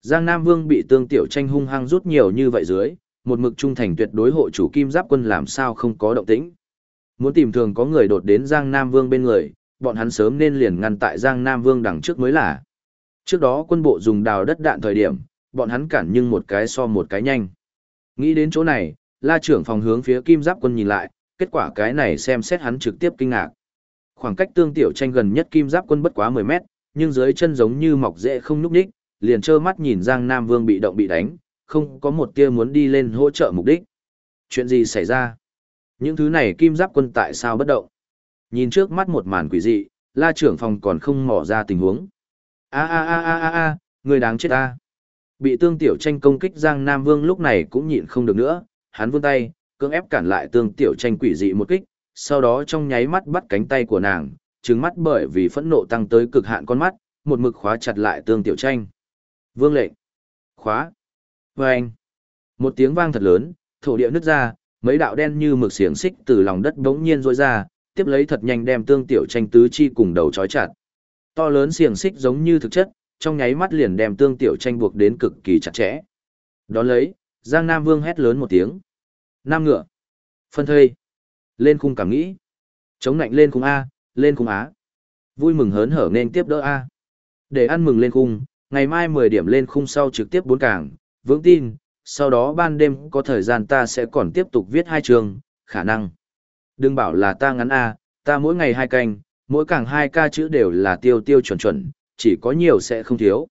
Speaker 1: Giang Nam Vương bị tương tiểu tranh hung hăng rút nhiều như vậy dưới, một mực trung thành tuyệt đối hộ chủ kim giáp quân làm sao không có động tĩnh. Muốn tìm thường có người đột đến Giang Nam Vương bên người, bọn hắn sớm nên liền ngăn tại Giang Nam Vương đằng trước mới là. Trước đó quân bộ dùng đào đất đạn thời điểm, bọn hắn cản nhưng một cái so một cái nhanh. Nghĩ đến chỗ này, la trưởng phòng hướng phía kim giáp quân nhìn lại, kết quả cái này xem xét hắn trực tiếp kinh ngạc. Khoảng cách tương tiểu tranh gần nhất kim giáp quân bất quá 10 mét, nhưng dưới chân giống như mọc rễ không nhúc đích, liền trơ mắt nhìn Giang Nam Vương bị động bị đánh, không có một tia muốn đi lên hỗ trợ mục đích. Chuyện gì xảy ra? Những thứ này kim giáp quân tại sao bất động? Nhìn trước mắt một màn quỷ dị, la trưởng phòng còn không mỏ ra tình huống. a a a a a a, người đáng chết ta. Bị tương tiểu tranh công kích Giang Nam Vương lúc này cũng nhịn không được nữa, hắn vươn tay, cưỡng ép cản lại tương tiểu tranh quỷ dị một kích, sau đó trong nháy mắt bắt cánh tay của nàng, trừng mắt bởi vì phẫn nộ tăng tới cực hạn con mắt, một mực khóa chặt lại tương tiểu tranh. Vương lệnh. Khóa. Vâng. Một tiếng vang thật lớn, thổ địa nứt ra, mấy đạo đen như mực xiềng xích từ lòng đất bỗng nhiên rỗi ra, tiếp lấy thật nhanh đem tương tiểu tranh tứ chi cùng đầu trói chặt. To lớn xiềng xích giống như thực chất, trong nháy mắt liền đem tương tiểu tranh buộc đến cực kỳ chặt chẽ. Đón lấy, Giang Nam Vương hét lớn một tiếng. Nam ngựa. Phân thây. Lên khung cảm nghĩ. Chống nạnh lên khung A, lên khung Á. Vui mừng hớn hở nên tiếp đỡ A. Để ăn mừng lên khung, ngày mai 10 điểm lên khung sau trực tiếp bốn cảng, vững tin, sau đó ban đêm có thời gian ta sẽ còn tiếp tục viết hai trường, khả năng. Đừng bảo là ta ngắn A, ta mỗi ngày hai canh, mỗi càng hai ca chữ đều là tiêu tiêu chuẩn chuẩn, chỉ có nhiều sẽ không thiếu.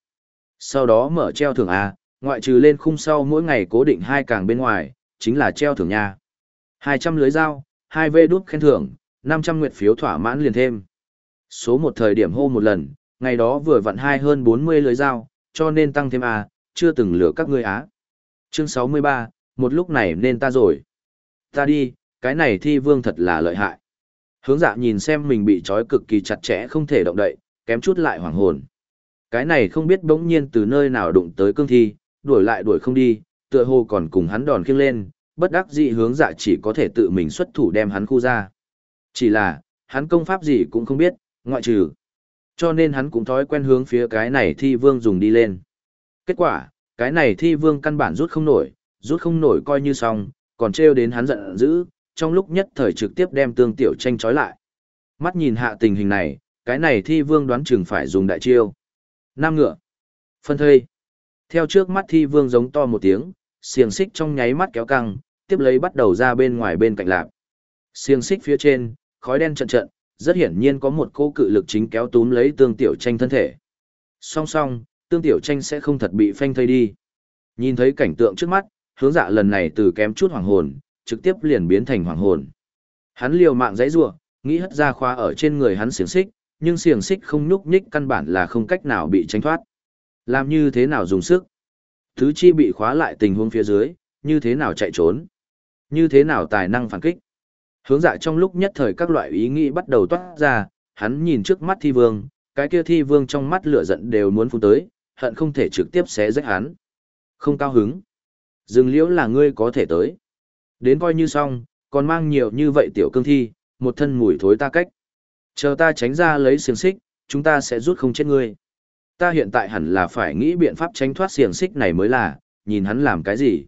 Speaker 1: Sau đó mở treo thưởng A, ngoại trừ lên khung sau mỗi ngày cố định hai càng bên ngoài, chính là treo thưởng nha. 200 lưới dao, 2 vê đút khen thưởng, 500 nguyệt phiếu thỏa mãn liền thêm. Số một thời điểm hô một lần, ngày đó vừa vặn hai hơn 40 lưới dao, cho nên tăng thêm A, chưa từng lửa các ngươi á. Chương 63, một lúc này nên ta rồi. Ta đi, cái này thi vương thật là lợi hại. Hướng dạ nhìn xem mình bị trói cực kỳ chặt chẽ không thể động đậy, kém chút lại hoảng hồn. Cái này không biết bỗng nhiên từ nơi nào đụng tới cương thi, đuổi lại đuổi không đi, tựa hồ còn cùng hắn đòn khiêng lên, bất đắc dĩ hướng dạ chỉ có thể tự mình xuất thủ đem hắn khu ra. Chỉ là, hắn công pháp gì cũng không biết, ngoại trừ. Cho nên hắn cũng thói quen hướng phía cái này thi vương dùng đi lên. Kết quả, cái này thi vương căn bản rút không nổi, rút không nổi coi như xong, còn trêu đến hắn giận dữ, trong lúc nhất thời trực tiếp đem tương tiểu tranh trói lại. Mắt nhìn hạ tình hình này, cái này thi vương đoán chừng phải dùng đại chiêu. Nam ngựa. Phân thây. Theo trước mắt thi vương giống to một tiếng, xiềng xích trong nháy mắt kéo căng, tiếp lấy bắt đầu ra bên ngoài bên cạnh lạp. Xiềng xích phía trên, khói đen trận trận, rất hiển nhiên có một cô cự lực chính kéo túm lấy tương tiểu tranh thân thể. Song song, tương tiểu tranh sẽ không thật bị phanh thây đi. Nhìn thấy cảnh tượng trước mắt, hướng dạ lần này từ kém chút hoàng hồn, trực tiếp liền biến thành hoàng hồn. Hắn liều mạng dãy rủa, nghĩ hất ra khóa ở trên người hắn xiềng xích, nhưng xiềng xích không nhúc nhích căn bản là không cách nào bị tránh thoát. Làm như thế nào dùng sức? Thứ chi bị khóa lại tình huống phía dưới, như thế nào chạy trốn? Như thế nào tài năng phản kích? Hướng dạ trong lúc nhất thời các loại ý nghĩ bắt đầu toát ra, hắn nhìn trước mắt thi vương, cái kia thi vương trong mắt lửa giận đều muốn phun tới, hận không thể trực tiếp xé rách hắn. Không cao hứng. Dừng liễu là ngươi có thể tới. Đến coi như xong, còn mang nhiều như vậy tiểu cương thi, một thân mùi thối ta cách. Chờ ta tránh ra lấy xiềng xích, chúng ta sẽ rút không chết ngươi. Ta hiện tại hẳn là phải nghĩ biện pháp tránh thoát xiềng xích này mới là, nhìn hắn làm cái gì.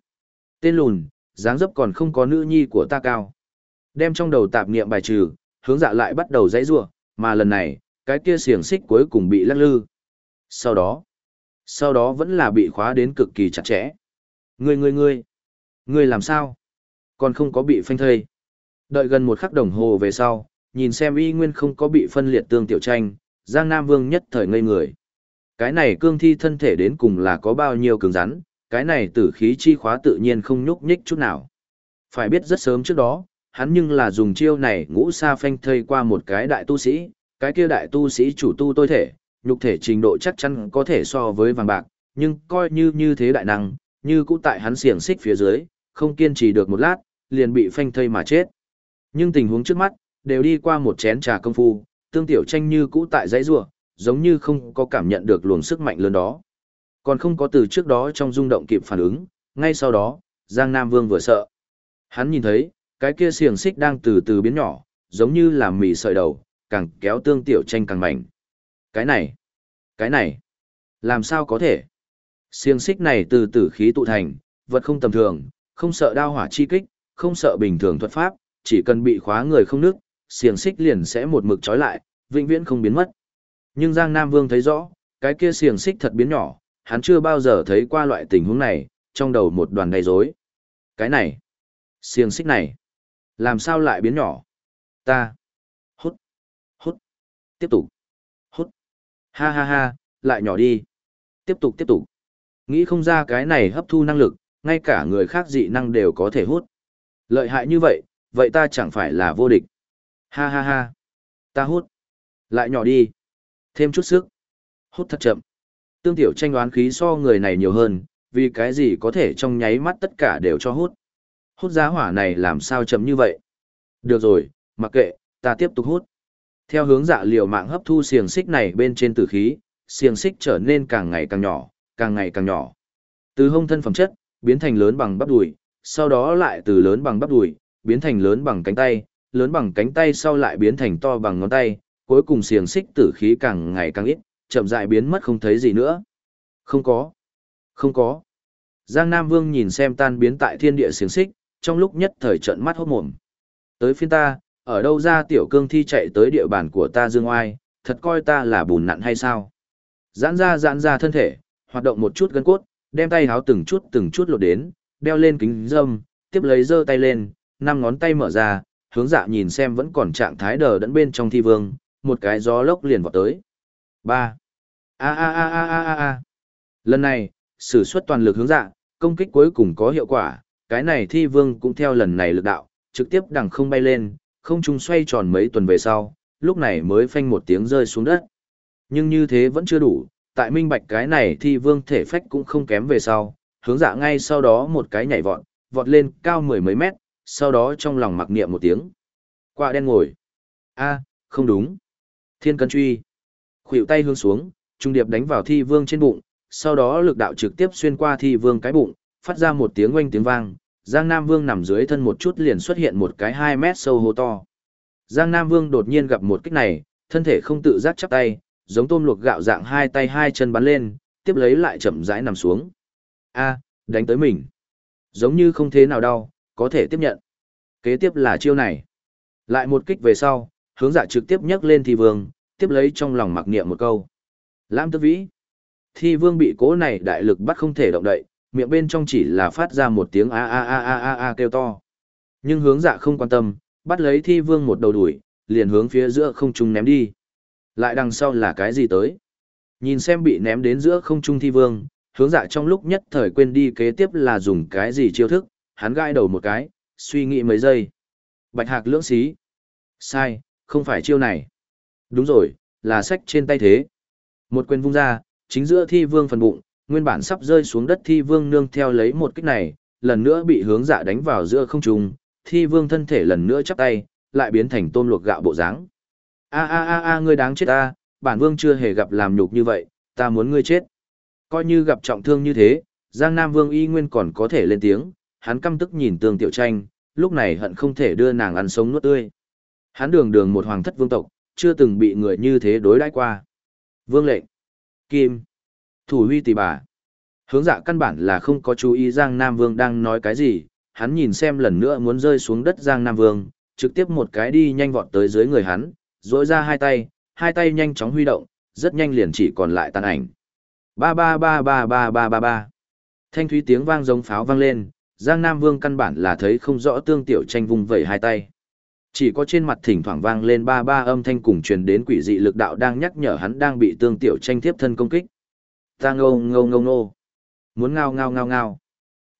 Speaker 1: Tên lùn, dáng dấp còn không có nữ nhi của ta cao. Đem trong đầu tạp niệm bài trừ, hướng dạ lại bắt đầu dãy rủa, mà lần này, cái kia xiềng xích cuối cùng bị lắc lư. Sau đó, sau đó vẫn là bị khóa đến cực kỳ chặt chẽ. Ngươi ngươi ngươi, ngươi làm sao? Còn không có bị phanh thây. Đợi gần một khắc đồng hồ về sau, nhìn xem y nguyên không có bị phân liệt tương tiểu tranh, Giang Nam Vương nhất thời ngây người. Cái này cương thi thân thể đến cùng là có bao nhiêu cứng rắn, cái này tử khí chi khóa tự nhiên không nhúc nhích chút nào. Phải biết rất sớm trước đó, hắn nhưng là dùng chiêu này ngũ sa phanh thây qua một cái đại tu sĩ, cái kia đại tu sĩ chủ tu tôi thể, nhục thể trình độ chắc chắn có thể so với vàng bạc, nhưng coi như như thế đại năng, như cũ tại hắn xiềng xích phía dưới, không kiên trì được một lát, liền bị phanh thây mà chết. Nhưng tình huống trước mắt, đều đi qua một chén trà công phu, tương tiểu tranh như cũ tại dãy rủa, giống như không có cảm nhận được luồng sức mạnh lớn đó. Còn không có từ trước đó trong rung động kịp phản ứng, ngay sau đó, Giang Nam Vương vừa sợ. Hắn nhìn thấy, cái kia xiềng xích đang từ từ biến nhỏ, giống như là mì sợi đầu, càng kéo tương tiểu tranh càng mạnh. Cái này, cái này, làm sao có thể? Xiềng xích này từ tử khí tụ thành, vật không tầm thường, không sợ đao hỏa chi kích, không sợ bình thường thuật pháp, chỉ cần bị khóa người không nước, xiềng xích liền sẽ một mực trói lại, vĩnh viễn không biến mất. Nhưng Giang Nam Vương thấy rõ, cái kia xiềng xích thật biến nhỏ, hắn chưa bao giờ thấy qua loại tình huống này, trong đầu một đoàn đầy rối. Cái này, xiềng xích này, làm sao lại biến nhỏ? Ta, hút, hút, tiếp tục, ha ha ha, lại nhỏ đi, tiếp tục tiếp tục. Nghĩ không ra cái này hấp thu năng lực, ngay cả người khác dị năng đều có thể hút. Lợi hại như vậy, vậy ta chẳng phải là vô địch. Ha ha ha, ta hút, lại nhỏ đi. Thêm chút sức. Hút thật chậm. Tương tiểu tranh đoán khí so người này nhiều hơn, vì cái gì có thể trong nháy mắt tất cả đều cho hút. Hút giá hỏa này làm sao chậm như vậy? Được rồi, mặc kệ, ta tiếp tục hút. Theo hướng dạ liều mạng hấp thu xiềng xích này bên trên tử khí, xiềng xích trở nên càng ngày càng nhỏ, càng ngày càng nhỏ. Từ hông thân phẩm chất, biến thành lớn bằng bắp đùi, sau đó lại từ lớn bằng bắp đùi, biến thành lớn bằng cánh tay, lớn bằng cánh tay sau lại biến thành to bằng ngón tay, cuối cùng xiềng xích tử khí càng ngày càng ít, chậm rãi biến mất không thấy gì nữa. Không có. Không có. Giang Nam Vương nhìn xem tan biến tại thiên địa xiềng xích, trong lúc nhất thời trận mắt hốt mồm. Tới phiên ta, ở đâu ra tiểu cương thi chạy tới địa bàn của ta dương oai, thật coi ta là bùn nặn hay sao? Giãn ra giãn ra thân thể, hoạt động một chút gân cốt, đem tay háo từng chút từng chút lột đến, đeo lên kính dâm, tiếp lấy giơ tay lên, năm ngón tay mở ra, hướng dạ nhìn xem vẫn còn trạng thái đờ đẫn bên trong thi vương, một cái gió lốc liền vọt tới. ba, A a a a a a a. Lần này, sử xuất toàn lực hướng dạ, công kích cuối cùng có hiệu quả, cái này thi vương cũng theo lần này lực đạo, trực tiếp đằng không bay lên, không trung xoay tròn mấy tuần về sau, lúc này mới phanh một tiếng rơi xuống đất. Nhưng như thế vẫn chưa đủ, tại minh bạch cái này thì vương thể phách cũng không kém về sau, hướng dạ ngay sau đó một cái nhảy vọt, vọt lên cao mười mấy mét, sau đó trong lòng mặc niệm một tiếng. Quả đen ngồi. a không đúng. Thiên cân truy. Khuỷu tay hướng xuống, trung điệp đánh vào thi vương trên bụng, sau đó lực đạo trực tiếp xuyên qua thi vương cái bụng, phát ra một tiếng oanh tiếng vang. Giang Nam Vương nằm dưới thân một chút liền xuất hiện một cái 2 mét sâu hố to. Giang Nam Vương đột nhiên gặp một kích này, thân thể không tự giác chắp tay, giống tôm luộc gạo dạng hai tay hai chân bắn lên, tiếp lấy lại chậm rãi nằm xuống. A, đánh tới mình. Giống như không thế nào đau, có thể tiếp nhận. Kế tiếp là chiêu này. Lại một kích về sau, hướng dạ trực tiếp nhấc lên thi vương, tiếp lấy trong lòng mặc niệm một câu. Lam tức vĩ. Thi vương bị cố này đại lực bắt không thể động đậy, miệng bên trong chỉ là phát ra một tiếng a a a a a a kêu to. Nhưng hướng dạ không quan tâm, bắt lấy thi vương một đầu đuổi, liền hướng phía giữa không trung ném đi. Lại đằng sau là cái gì tới? Nhìn xem bị ném đến giữa không trung thi vương, hướng dạ trong lúc nhất thời quên đi kế tiếp là dùng cái gì chiêu thức, hắn gai đầu một cái, suy nghĩ mấy giây. Bạch hạc lưỡng xí. Sai, không phải chiêu này. Đúng rồi, là sách trên tay thế. Một quyền vung ra, chính giữa thi vương phần bụng, nguyên bản sắp rơi xuống đất thi vương nương theo lấy một kích này, lần nữa bị hướng dạ đánh vào giữa không trung, thi vương thân thể lần nữa chắp tay, lại biến thành tôm luộc gạo bộ dáng. A a a a ngươi đáng chết ta, bản vương chưa hề gặp làm nhục như vậy, ta muốn ngươi chết. Coi như gặp trọng thương như thế, Giang Nam Vương y nguyên còn có thể lên tiếng, hắn căm tức nhìn Tương Tiểu Tranh, lúc này hận không thể đưa nàng ăn sống nuốt tươi. Hắn đường đường một hoàng thất vương tộc, chưa từng bị người như thế đối đãi qua. Vương lệnh. Kim. Thủ huy tỷ bà. Hướng dạ căn bản là không có chú ý Giang Nam Vương đang nói cái gì, hắn nhìn xem lần nữa muốn rơi xuống đất Giang Nam Vương, trực tiếp một cái đi nhanh vọt tới dưới người hắn, rỗi ra hai tay, hai tay nhanh chóng huy động, rất nhanh liền chỉ còn lại tàn ảnh. Ba ba ba ba ba ba ba ba. Thanh thúy tiếng vang giống pháo vang lên, Giang Nam Vương căn bản là thấy không rõ tương tiểu tranh vùng vẩy hai tay. Chỉ có trên mặt thỉnh thoảng vang lên ba ba âm thanh cùng truyền đến quỷ dị lực đạo đang nhắc nhở hắn đang bị tương tiểu tranh tiếp thân công kích. Ta ngâu ngâu ngâu ngô Muốn ngao ngao ngao ngao.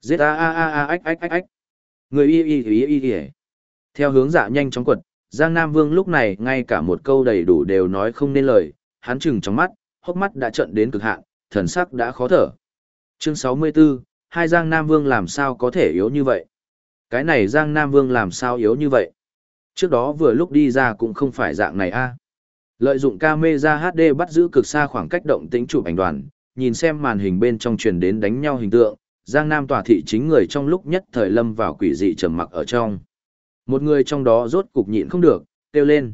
Speaker 1: Giết a a a a ách ách ách ách. Người y y y y y. Theo hướng dạ nhanh chóng quật, Giang Nam Vương lúc này ngay cả một câu đầy đủ đều nói không nên lời, hắn chừng trong mắt, hốc mắt đã trận đến cực hạn, thần sắc đã khó thở. Chương 64, hai Giang Nam Vương làm sao có thể yếu như vậy? Cái này Giang Nam Vương làm sao yếu như vậy? Trước đó vừa lúc đi ra cũng không phải dạng này a. Lợi dụng camera HD bắt giữ cực xa khoảng cách động tĩnh chụp ảnh đoàn, nhìn xem màn hình bên trong truyền đến đánh nhau hình tượng, Giang Nam tòa thị chính người trong lúc nhất thời lâm vào quỷ dị trầm mặc ở trong. Một người trong đó rốt cục nhịn không được, kêu lên.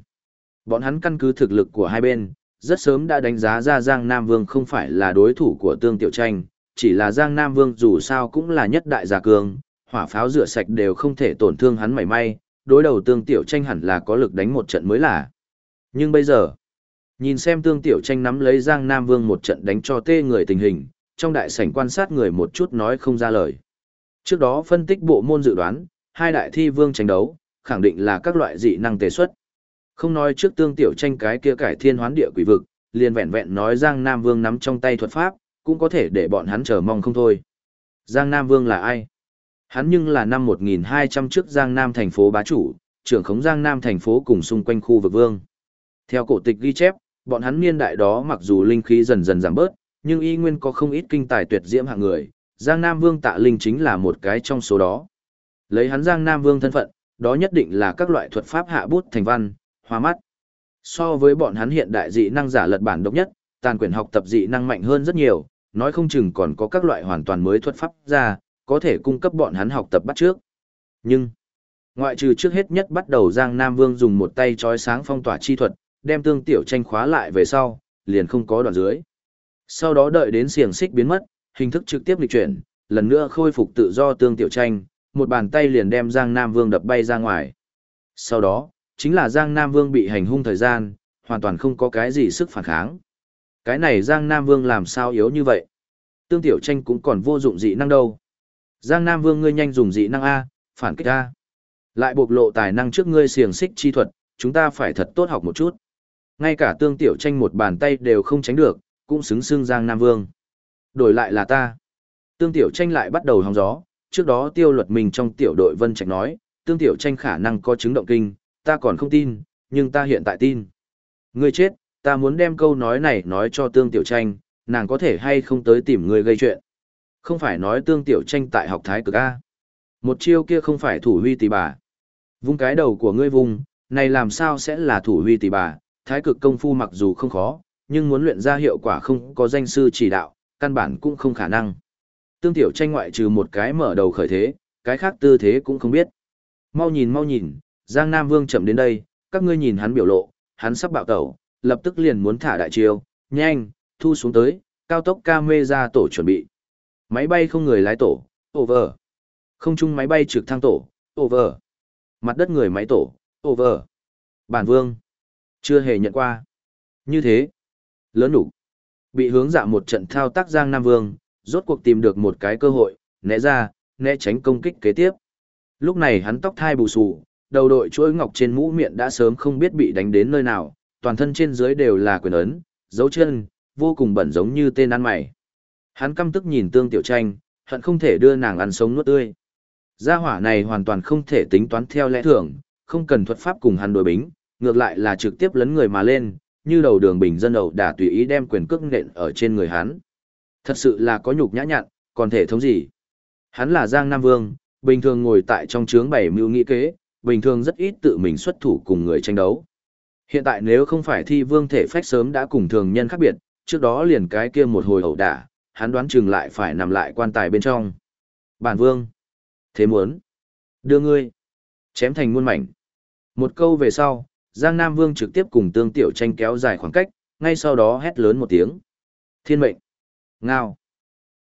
Speaker 1: Bọn hắn căn cứ thực lực của hai bên, rất sớm đã đánh giá ra Giang Nam Vương không phải là đối thủ của Tương Tiểu Tranh, chỉ là Giang Nam Vương dù sao cũng là nhất đại gia cường, hỏa pháo rửa sạch đều không thể tổn thương hắn mảy may, đối đầu Tương Tiểu Tranh hẳn là có lực đánh một trận mới là. Nhưng bây giờ, nhìn xem Tương Tiểu Tranh nắm lấy Giang Nam Vương một trận đánh cho tê người tình hình, trong đại sảnh quan sát người một chút nói không ra lời. Trước đó phân tích bộ môn dự đoán, hai đại thi vương tranh đấu, khẳng định là các loại dị năng tế xuất. Không nói trước tương tiểu tranh cái kia cải thiên hoán địa quỷ vực, liền vẹn vẹn nói Giang Nam Vương nắm trong tay thuật pháp, cũng có thể để bọn hắn chờ mong không thôi. Giang Nam Vương là ai? Hắn nhưng là năm 1200 trước Giang Nam thành phố bá chủ, trưởng khống Giang Nam thành phố cùng xung quanh khu vực vương. Theo cổ tịch ghi chép, bọn hắn niên đại đó mặc dù linh khí dần dần giảm bớt, nhưng y nguyên có không ít kinh tài tuyệt diễm hạng người, Giang Nam Vương Tạ Linh chính là một cái trong số đó. Lấy hắn Giang Nam Vương thân phận, đó nhất định là các loại thuật pháp hạ bút thành văn, hoa mắt. So với bọn hắn hiện đại dị năng giả lật bản độc nhất, tàn quyền học tập dị năng mạnh hơn rất nhiều, nói không chừng còn có các loại hoàn toàn mới thuật pháp ra, có thể cung cấp bọn hắn học tập bắt trước. Nhưng, ngoại trừ trước hết nhất bắt đầu Giang Nam Vương dùng một tay trói sáng phong tỏa chi thuật, đem tương tiểu tranh khóa lại về sau, liền không có đoạn dưới. Sau đó đợi đến xiềng xích biến mất, hình thức trực tiếp lịch chuyển, lần nữa khôi phục tự do tương tiểu tranh, một bàn tay liền đem Giang Nam Vương đập bay ra ngoài. Sau đó, chính là Giang Nam Vương bị hành hung thời gian, hoàn toàn không có cái gì sức phản kháng. Cái này Giang Nam Vương làm sao yếu như vậy? Tương Tiểu Tranh cũng còn vô dụng dị năng đâu. Giang Nam Vương ngươi nhanh dùng dị năng A, phản kích A. Lại bộc lộ tài năng trước ngươi xiềng xích chi thuật, chúng ta phải thật tốt học một chút. Ngay cả Tương Tiểu Tranh một bàn tay đều không tránh được, cũng xứng xưng Giang Nam Vương. Đổi lại là ta. Tương Tiểu Tranh lại bắt đầu hóng gió, trước đó tiêu luật mình trong tiểu đội Vân Trạch nói, Tương Tiểu Tranh khả năng có chứng động kinh, ta còn không tin, nhưng ta hiện tại tin. Ngươi chết, ta muốn đem câu nói này nói cho Tương Tiểu Tranh, nàng có thể hay không tới tìm ngươi gây chuyện. Không phải nói Tương Tiểu Tranh tại học thái cực A. Một chiêu kia không phải thủ huy tỷ bà. Vung cái đầu của ngươi vùng, này làm sao sẽ là thủ huy tỷ bà, thái cực công phu mặc dù không khó, nhưng muốn luyện ra hiệu quả không có danh sư chỉ đạo, căn bản cũng không khả năng. Tương Tiểu Tranh ngoại trừ một cái mở đầu khởi thế, cái khác tư thế cũng không biết. Mau nhìn mau nhìn, Giang Nam Vương chậm đến đây, các ngươi nhìn hắn biểu lộ, hắn sắp bạo tẩu, lập tức liền muốn thả đại chiêu, nhanh, thu xuống tới, cao tốc camera tổ chuẩn bị. Máy bay không người lái tổ, over. Không trung máy bay trực thăng tổ, over. Mặt đất người máy tổ, over. Bản vương, chưa hề nhận qua. Như thế, lớn đủ. Bị hướng dạ một trận thao tác Giang Nam Vương, rốt cuộc tìm được một cái cơ hội, né ra, né tránh công kích kế tiếp. Lúc này hắn tóc thai bù xù, đầu đội chuỗi ngọc trên mũ miệng đã sớm không biết bị đánh đến nơi nào, toàn thân trên dưới đều là quyền ấn, dấu chân, vô cùng bẩn giống như tên ăn mày. Hắn căm tức nhìn tương tiểu tranh, hận không thể đưa nàng ăn sống nuốt tươi. Gia hỏa này hoàn toàn không thể tính toán theo lẽ thường, không cần thuật pháp cùng hắn đối bính, ngược lại là trực tiếp lấn người mà lên, như đầu đường bình dân ẩu đả tùy ý đem quyền cước nện ở trên người hắn. Thật sự là có nhục nhã nhặn, còn thể thống gì? Hắn là Giang Nam Vương, bình thường ngồi tại trong trướng bảy mưu nghĩ kế, bình thường rất ít tự mình xuất thủ cùng người tranh đấu. Hiện tại nếu không phải thi vương thể phách sớm đã cùng thường nhân khác biệt, trước đó liền cái kia một hồi ẩu đả, hắn đoán chừng lại phải nằm lại quan tài bên trong. Bản vương. Thế muốn. Đưa ngươi. Chém thành muôn mảnh. Một câu về sau, Giang Nam Vương trực tiếp cùng tương tiểu tranh kéo dài khoảng cách, ngay sau đó hét lớn một tiếng. Thiên mệnh. Ngao.